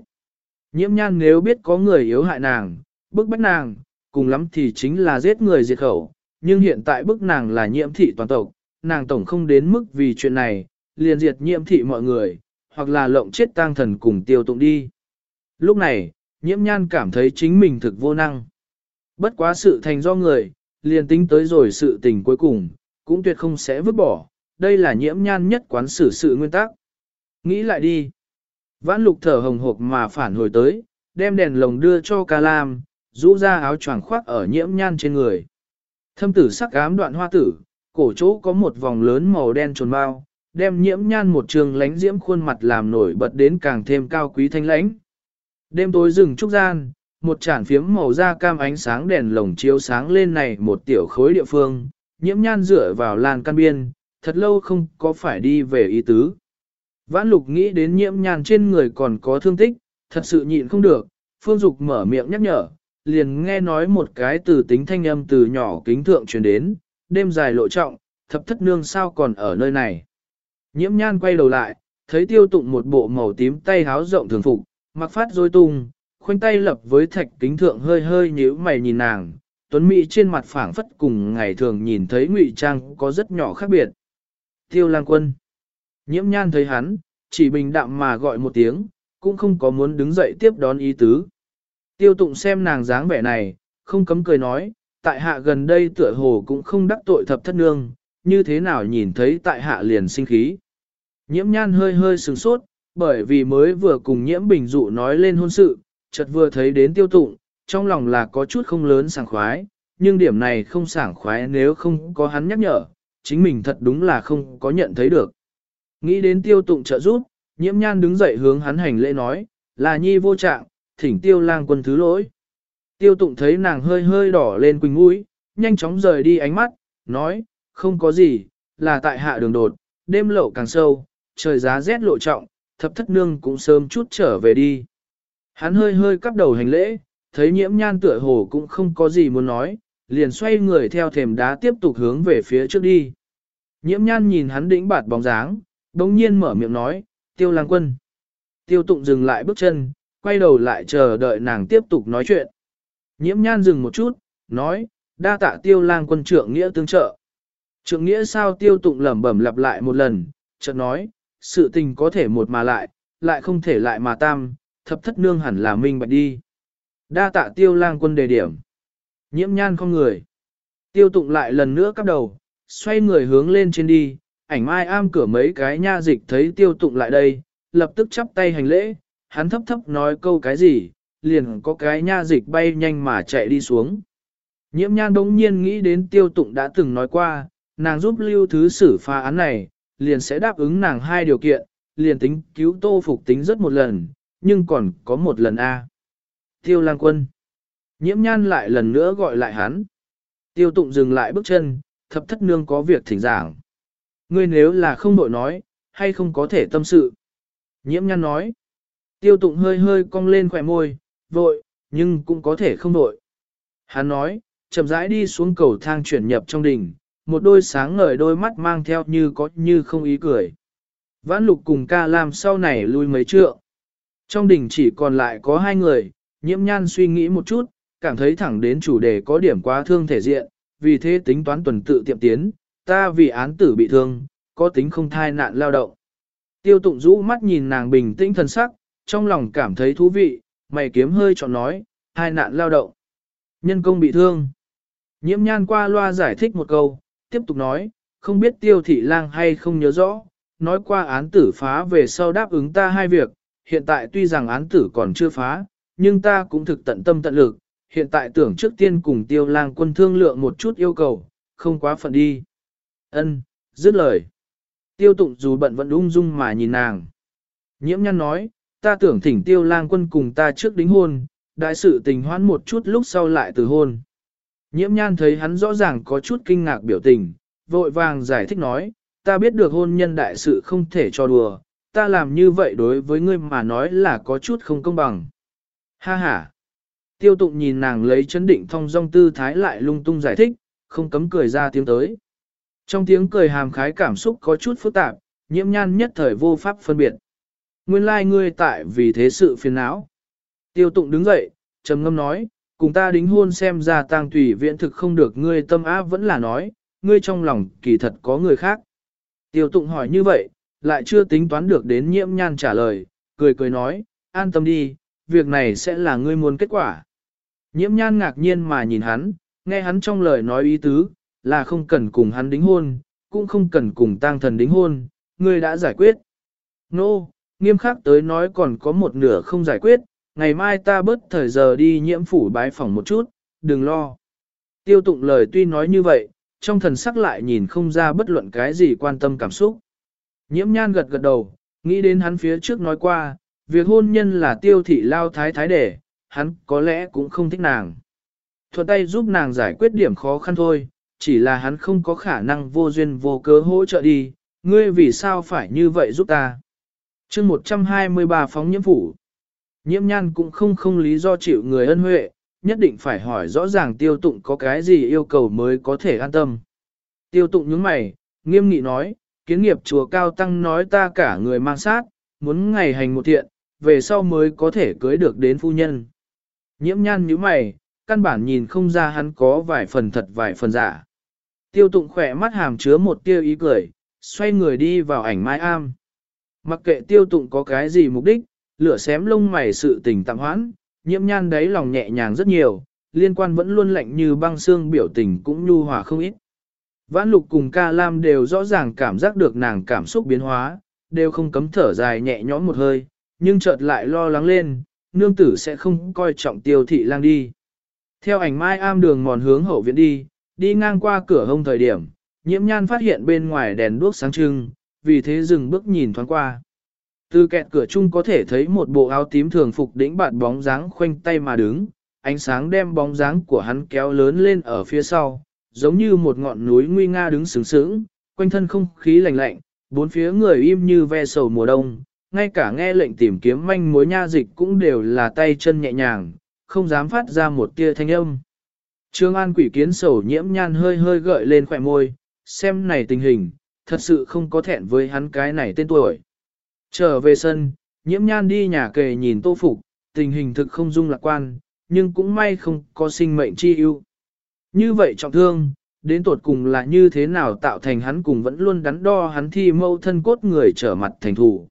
Nhiễm nhan nếu biết có người yếu hại nàng, bức bách nàng, cùng lắm thì chính là giết người diệt khẩu, nhưng hiện tại bức nàng là nhiễm thị toàn tộc, nàng tổng không đến mức vì chuyện này, liền diệt nhiễm thị mọi người, hoặc là lộng chết tang thần cùng tiêu tụng đi. Lúc này, nhiễm nhan cảm thấy chính mình thực vô năng. Bất quá sự thành do người, liền tính tới rồi sự tình cuối cùng, cũng tuyệt không sẽ vứt bỏ, đây là nhiễm nhan nhất quán xử sự nguyên tắc. Nghĩ lại đi. Vãn lục thở hồng hộc mà phản hồi tới, đem đèn lồng đưa cho ca lam, rũ ra áo choàng khoác ở nhiễm nhan trên người. Thâm tử sắc ám đoạn hoa tử, cổ chỗ có một vòng lớn màu đen trồn bao, đem nhiễm nhan một trường lánh diễm khuôn mặt làm nổi bật đến càng thêm cao quý thanh lãnh. Đêm tối rừng trúc gian, một chản phiếm màu da cam ánh sáng đèn lồng chiếu sáng lên này một tiểu khối địa phương, nhiễm nhan dựa vào làn căn biên, thật lâu không có phải đi về ý tứ. Vãn lục nghĩ đến nhiễm nhan trên người còn có thương tích, thật sự nhịn không được, phương dục mở miệng nhắc nhở, liền nghe nói một cái từ tính thanh âm từ nhỏ kính thượng truyền đến, đêm dài lộ trọng, thập thất nương sao còn ở nơi này. Nhiễm nhan quay đầu lại, thấy tiêu tụng một bộ màu tím tay háo rộng thường phục, mặc phát dôi tung, khoanh tay lập với thạch kính thượng hơi hơi nhíu mày nhìn nàng, tuấn mỹ trên mặt phảng phất cùng ngày thường nhìn thấy ngụy trang có rất nhỏ khác biệt. Tiêu lang quân. Nhiễm nhan thấy hắn, chỉ bình đạm mà gọi một tiếng, cũng không có muốn đứng dậy tiếp đón ý tứ. Tiêu tụng xem nàng dáng vẻ này, không cấm cười nói, tại hạ gần đây tựa hồ cũng không đắc tội thập thất nương, như thế nào nhìn thấy tại hạ liền sinh khí. Nhiễm nhan hơi hơi sừng sốt, bởi vì mới vừa cùng nhiễm bình dụ nói lên hôn sự, chợt vừa thấy đến tiêu tụng, trong lòng là có chút không lớn sảng khoái, nhưng điểm này không sảng khoái nếu không có hắn nhắc nhở, chính mình thật đúng là không có nhận thấy được. Nghĩ đến tiêu tụng trợ giúp, nhiễm nhan đứng dậy hướng hắn hành lễ nói, là nhi vô trạng, thỉnh tiêu lang quân thứ lỗi. Tiêu tụng thấy nàng hơi hơi đỏ lên quỳnh mũi, nhanh chóng rời đi ánh mắt, nói, không có gì, là tại hạ đường đột, đêm lộ càng sâu, trời giá rét lộ trọng, thập thất nương cũng sớm chút trở về đi. Hắn hơi hơi cắp đầu hành lễ, thấy nhiễm nhan tựa hồ cũng không có gì muốn nói, liền xoay người theo thềm đá tiếp tục hướng về phía trước đi. Nhiễm nhan nhìn hắn đĩnh bạt bóng dáng, đồng nhiên mở miệng nói, tiêu lang quân. Tiêu tụng dừng lại bước chân, quay đầu lại chờ đợi nàng tiếp tục nói chuyện. Nhiễm nhan dừng một chút, nói, đa tạ tiêu lang quân trưởng nghĩa tương trợ. Trưởng nghĩa sao tiêu tụng lẩm bẩm lặp lại một lần, chợt nói, sự tình có thể một mà lại, lại không thể lại mà tam, thập thất nương hẳn là minh bạch đi. Đa tạ tiêu lang quân đề điểm. Nhiễm nhan không người. Tiêu tụng lại lần nữa cắp đầu, xoay người hướng lên trên đi, ảnh mai am cửa mấy cái nha dịch thấy tiêu tụng lại đây, lập tức chắp tay hành lễ, hắn thấp thấp nói câu cái gì, liền có cái nha dịch bay nhanh mà chạy đi xuống. Nhiễm nhan đống nhiên nghĩ đến tiêu tụng đã từng nói qua, nàng giúp lưu thứ xử phá án này, liền sẽ đáp ứng nàng hai điều kiện, liền tính cứu tô phục tính rất một lần, nhưng còn có một lần A. Tiêu lang quân. Nhiễm nhan lại lần nữa gọi lại hắn. Tiêu tụng dừng lại bước chân, thập thất nương có việc thỉnh giảng. Ngươi nếu là không đội nói, hay không có thể tâm sự. Nhiễm nhan nói. Tiêu tụng hơi hơi cong lên khỏe môi, vội, nhưng cũng có thể không vội. Hắn nói, chậm rãi đi xuống cầu thang chuyển nhập trong đình, một đôi sáng ngời đôi mắt mang theo như có như không ý cười. Vãn lục cùng ca làm sau này lui mấy trượng. Trong đình chỉ còn lại có hai người, nhiễm nhan suy nghĩ một chút, cảm thấy thẳng đến chủ đề có điểm quá thương thể diện, vì thế tính toán tuần tự tiệm tiến, ta vì án tử bị thương, có tính không thai nạn lao động. Tiêu tụng rũ mắt nhìn nàng bình tĩnh thần sắc, trong lòng cảm thấy thú vị, mày kiếm hơi chọn nói, hai nạn lao động. Nhân công bị thương. Nhiễm nhan qua loa giải thích một câu, tiếp tục nói, không biết tiêu thị lang hay không nhớ rõ, nói qua án tử phá về sau đáp ứng ta hai việc, hiện tại tuy rằng án tử còn chưa phá, nhưng ta cũng thực tận tâm tận lực, hiện tại tưởng trước tiên cùng tiêu lang quân thương lượng một chút yêu cầu, không quá phận đi. Ân, dứt lời. Tiêu tụng dù bận vẫn ung dung mà nhìn nàng. Nhiễm nhăn nói, ta tưởng thỉnh tiêu lang quân cùng ta trước đính hôn, đại sự tình hoãn một chút lúc sau lại từ hôn. Nhiễm nhan thấy hắn rõ ràng có chút kinh ngạc biểu tình, vội vàng giải thích nói, ta biết được hôn nhân đại sự không thể cho đùa, ta làm như vậy đối với ngươi mà nói là có chút không công bằng. Ha ha! Tiêu tụng nhìn nàng lấy chấn định thông dong tư thái lại lung tung giải thích, không cấm cười ra tiếng tới. Trong tiếng cười hàm khái cảm xúc có chút phức tạp, nhiễm nhan nhất thời vô pháp phân biệt. Nguyên lai like ngươi tại vì thế sự phiền não. Tiêu tụng đứng dậy, trầm ngâm nói, cùng ta đính hôn xem ra tang tùy viện thực không được ngươi tâm áp vẫn là nói, ngươi trong lòng kỳ thật có người khác. Tiêu tụng hỏi như vậy, lại chưa tính toán được đến nhiễm nhan trả lời, cười cười nói, an tâm đi, việc này sẽ là ngươi muốn kết quả. Nhiễm nhan ngạc nhiên mà nhìn hắn, nghe hắn trong lời nói ý tứ, là không cần cùng hắn đính hôn, cũng không cần cùng tang thần đính hôn, ngươi đã giải quyết. Nô, no, nghiêm khắc tới nói còn có một nửa không giải quyết, ngày mai ta bớt thời giờ đi nhiễm phủ bái phòng một chút, đừng lo. Tiêu tụng lời tuy nói như vậy, trong thần sắc lại nhìn không ra bất luận cái gì quan tâm cảm xúc. Nhiễm nhan gật gật đầu, nghĩ đến hắn phía trước nói qua, việc hôn nhân là tiêu thị lao thái thái để, hắn có lẽ cũng không thích nàng. Thuận tay giúp nàng giải quyết điểm khó khăn thôi, chỉ là hắn không có khả năng vô duyên vô cớ hỗ trợ đi, ngươi vì sao phải như vậy giúp ta chương 123 phóng nhiễm phủ. Nhiễm nhan cũng không không lý do chịu người ân huệ, nhất định phải hỏi rõ ràng tiêu tụng có cái gì yêu cầu mới có thể an tâm. Tiêu tụng nhướng mày, nghiêm nghị nói, kiến nghiệp chùa cao tăng nói ta cả người mang sát, muốn ngày hành một thiện, về sau mới có thể cưới được đến phu nhân. Nhiễm nhan nhíu mày, căn bản nhìn không ra hắn có vài phần thật vài phần giả. Tiêu tụng khỏe mắt hàm chứa một tia ý cười, xoay người đi vào ảnh mai am. Mặc kệ tiêu tụng có cái gì mục đích, lửa xém lông mày sự tình tạm hoãn, nhiễm nhan đáy lòng nhẹ nhàng rất nhiều, liên quan vẫn luôn lạnh như băng xương biểu tình cũng nhu hòa không ít. Vãn lục cùng ca lam đều rõ ràng cảm giác được nàng cảm xúc biến hóa, đều không cấm thở dài nhẹ nhõm một hơi, nhưng chợt lại lo lắng lên, nương tử sẽ không coi trọng tiêu thị lang đi. Theo ảnh mai am đường mòn hướng hậu viện đi, đi ngang qua cửa hông thời điểm, nhiễm nhan phát hiện bên ngoài đèn đuốc sáng trưng, vì thế dừng bước nhìn thoáng qua. Từ kẹt cửa chung có thể thấy một bộ áo tím thường phục đĩnh bạn bóng dáng khoanh tay mà đứng, ánh sáng đem bóng dáng của hắn kéo lớn lên ở phía sau, giống như một ngọn núi nguy nga đứng sướng sướng, quanh thân không khí lạnh lạnh, bốn phía người im như ve sầu mùa đông, ngay cả nghe lệnh tìm kiếm manh mối nha dịch cũng đều là tay chân nhẹ nhàng, không dám phát ra một tia thanh âm. Trương An quỷ kiến sầu nhiễm nhan hơi hơi gợi lên khỏe môi, xem này tình hình, thật sự không có thẹn với hắn cái này tên tuổi. Trở về sân, nhiễm nhan đi nhà kề nhìn tô phục, tình hình thực không dung lạc quan, nhưng cũng may không có sinh mệnh chi ưu. Như vậy trọng thương, đến tột cùng là như thế nào tạo thành hắn cùng vẫn luôn đắn đo hắn thi mâu thân cốt người trở mặt thành thủ.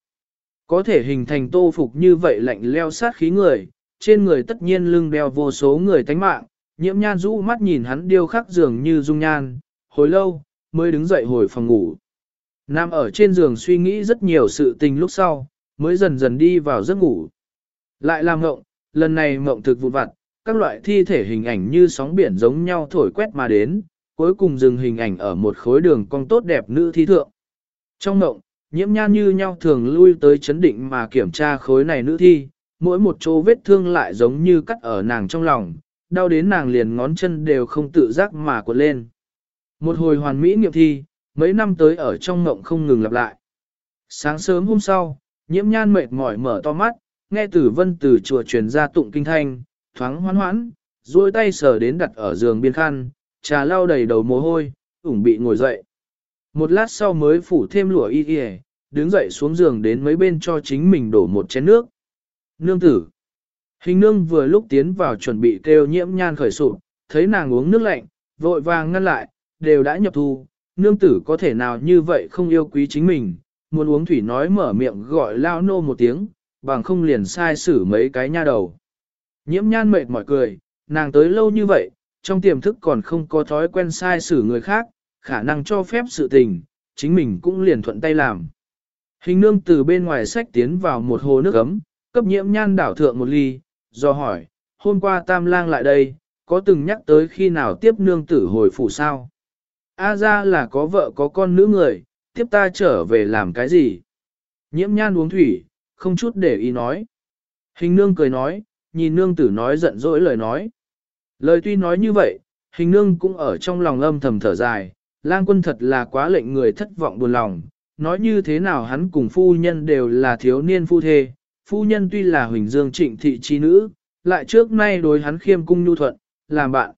Có thể hình thành tô phục như vậy lạnh leo sát khí người, trên người tất nhiên lưng đeo vô số người tánh mạng, nhiễm nhan rũ mắt nhìn hắn điêu khắc dường như dung nhan, hồi lâu, mới đứng dậy hồi phòng ngủ. Nam ở trên giường suy nghĩ rất nhiều sự tình lúc sau, mới dần dần đi vào giấc ngủ. Lại làm ngộng, lần này ngộng thực vụn vặt, các loại thi thể hình ảnh như sóng biển giống nhau thổi quét mà đến, cuối cùng dừng hình ảnh ở một khối đường cong tốt đẹp nữ thi thượng. Trong ngộng, nhiễm nhan như nhau thường lui tới chấn định mà kiểm tra khối này nữ thi, mỗi một chỗ vết thương lại giống như cắt ở nàng trong lòng, đau đến nàng liền ngón chân đều không tự giác mà cuộn lên. Một hồi hoàn mỹ nghiệp thi, mấy năm tới ở trong mộng không ngừng lặp lại. Sáng sớm hôm sau, nhiễm nhan mệt mỏi mở to mắt, nghe tử vân từ chùa truyền ra tụng kinh thanh, thoáng hoan hoãn, duỗi tay sờ đến đặt ở giường biên khăn, trà lau đầy đầu mồ hôi, ủng bị ngồi dậy. Một lát sau mới phủ thêm lụa y y, đứng dậy xuống giường đến mấy bên cho chính mình đổ một chén nước. Nương tử. Hình nương vừa lúc tiến vào chuẩn bị kêu nhiễm nhan khởi sụp, thấy nàng uống nước lạnh, vội vàng ngăn lại, đều đã nhập thu, nương tử có thể nào như vậy không yêu quý chính mình, muốn uống thủy nói mở miệng gọi lao nô một tiếng, bằng không liền sai xử mấy cái nha đầu. Nhiễm nhan mệt mỏi cười, nàng tới lâu như vậy, trong tiềm thức còn không có thói quen sai xử người khác, khả năng cho phép sự tình, chính mình cũng liền thuận tay làm. Hình nương từ bên ngoài sách tiến vào một hồ nước ấm, cấp nhiễm nhan đảo thượng một ly, do hỏi, hôm qua tam lang lại đây, có từng nhắc tới khi nào tiếp nương tử hồi phủ sao? A ra là có vợ có con nữ người, tiếp ta trở về làm cái gì? Nhiễm nhan uống thủy, không chút để ý nói. Hình nương cười nói, nhìn nương tử nói giận dỗi lời nói. Lời tuy nói như vậy, hình nương cũng ở trong lòng âm thầm thở dài, lang quân thật là quá lệnh người thất vọng buồn lòng, nói như thế nào hắn cùng phu nhân đều là thiếu niên phu thê, phu nhân tuy là huỳnh dương trịnh thị chi nữ, lại trước nay đối hắn khiêm cung nhu thuận, làm bạn.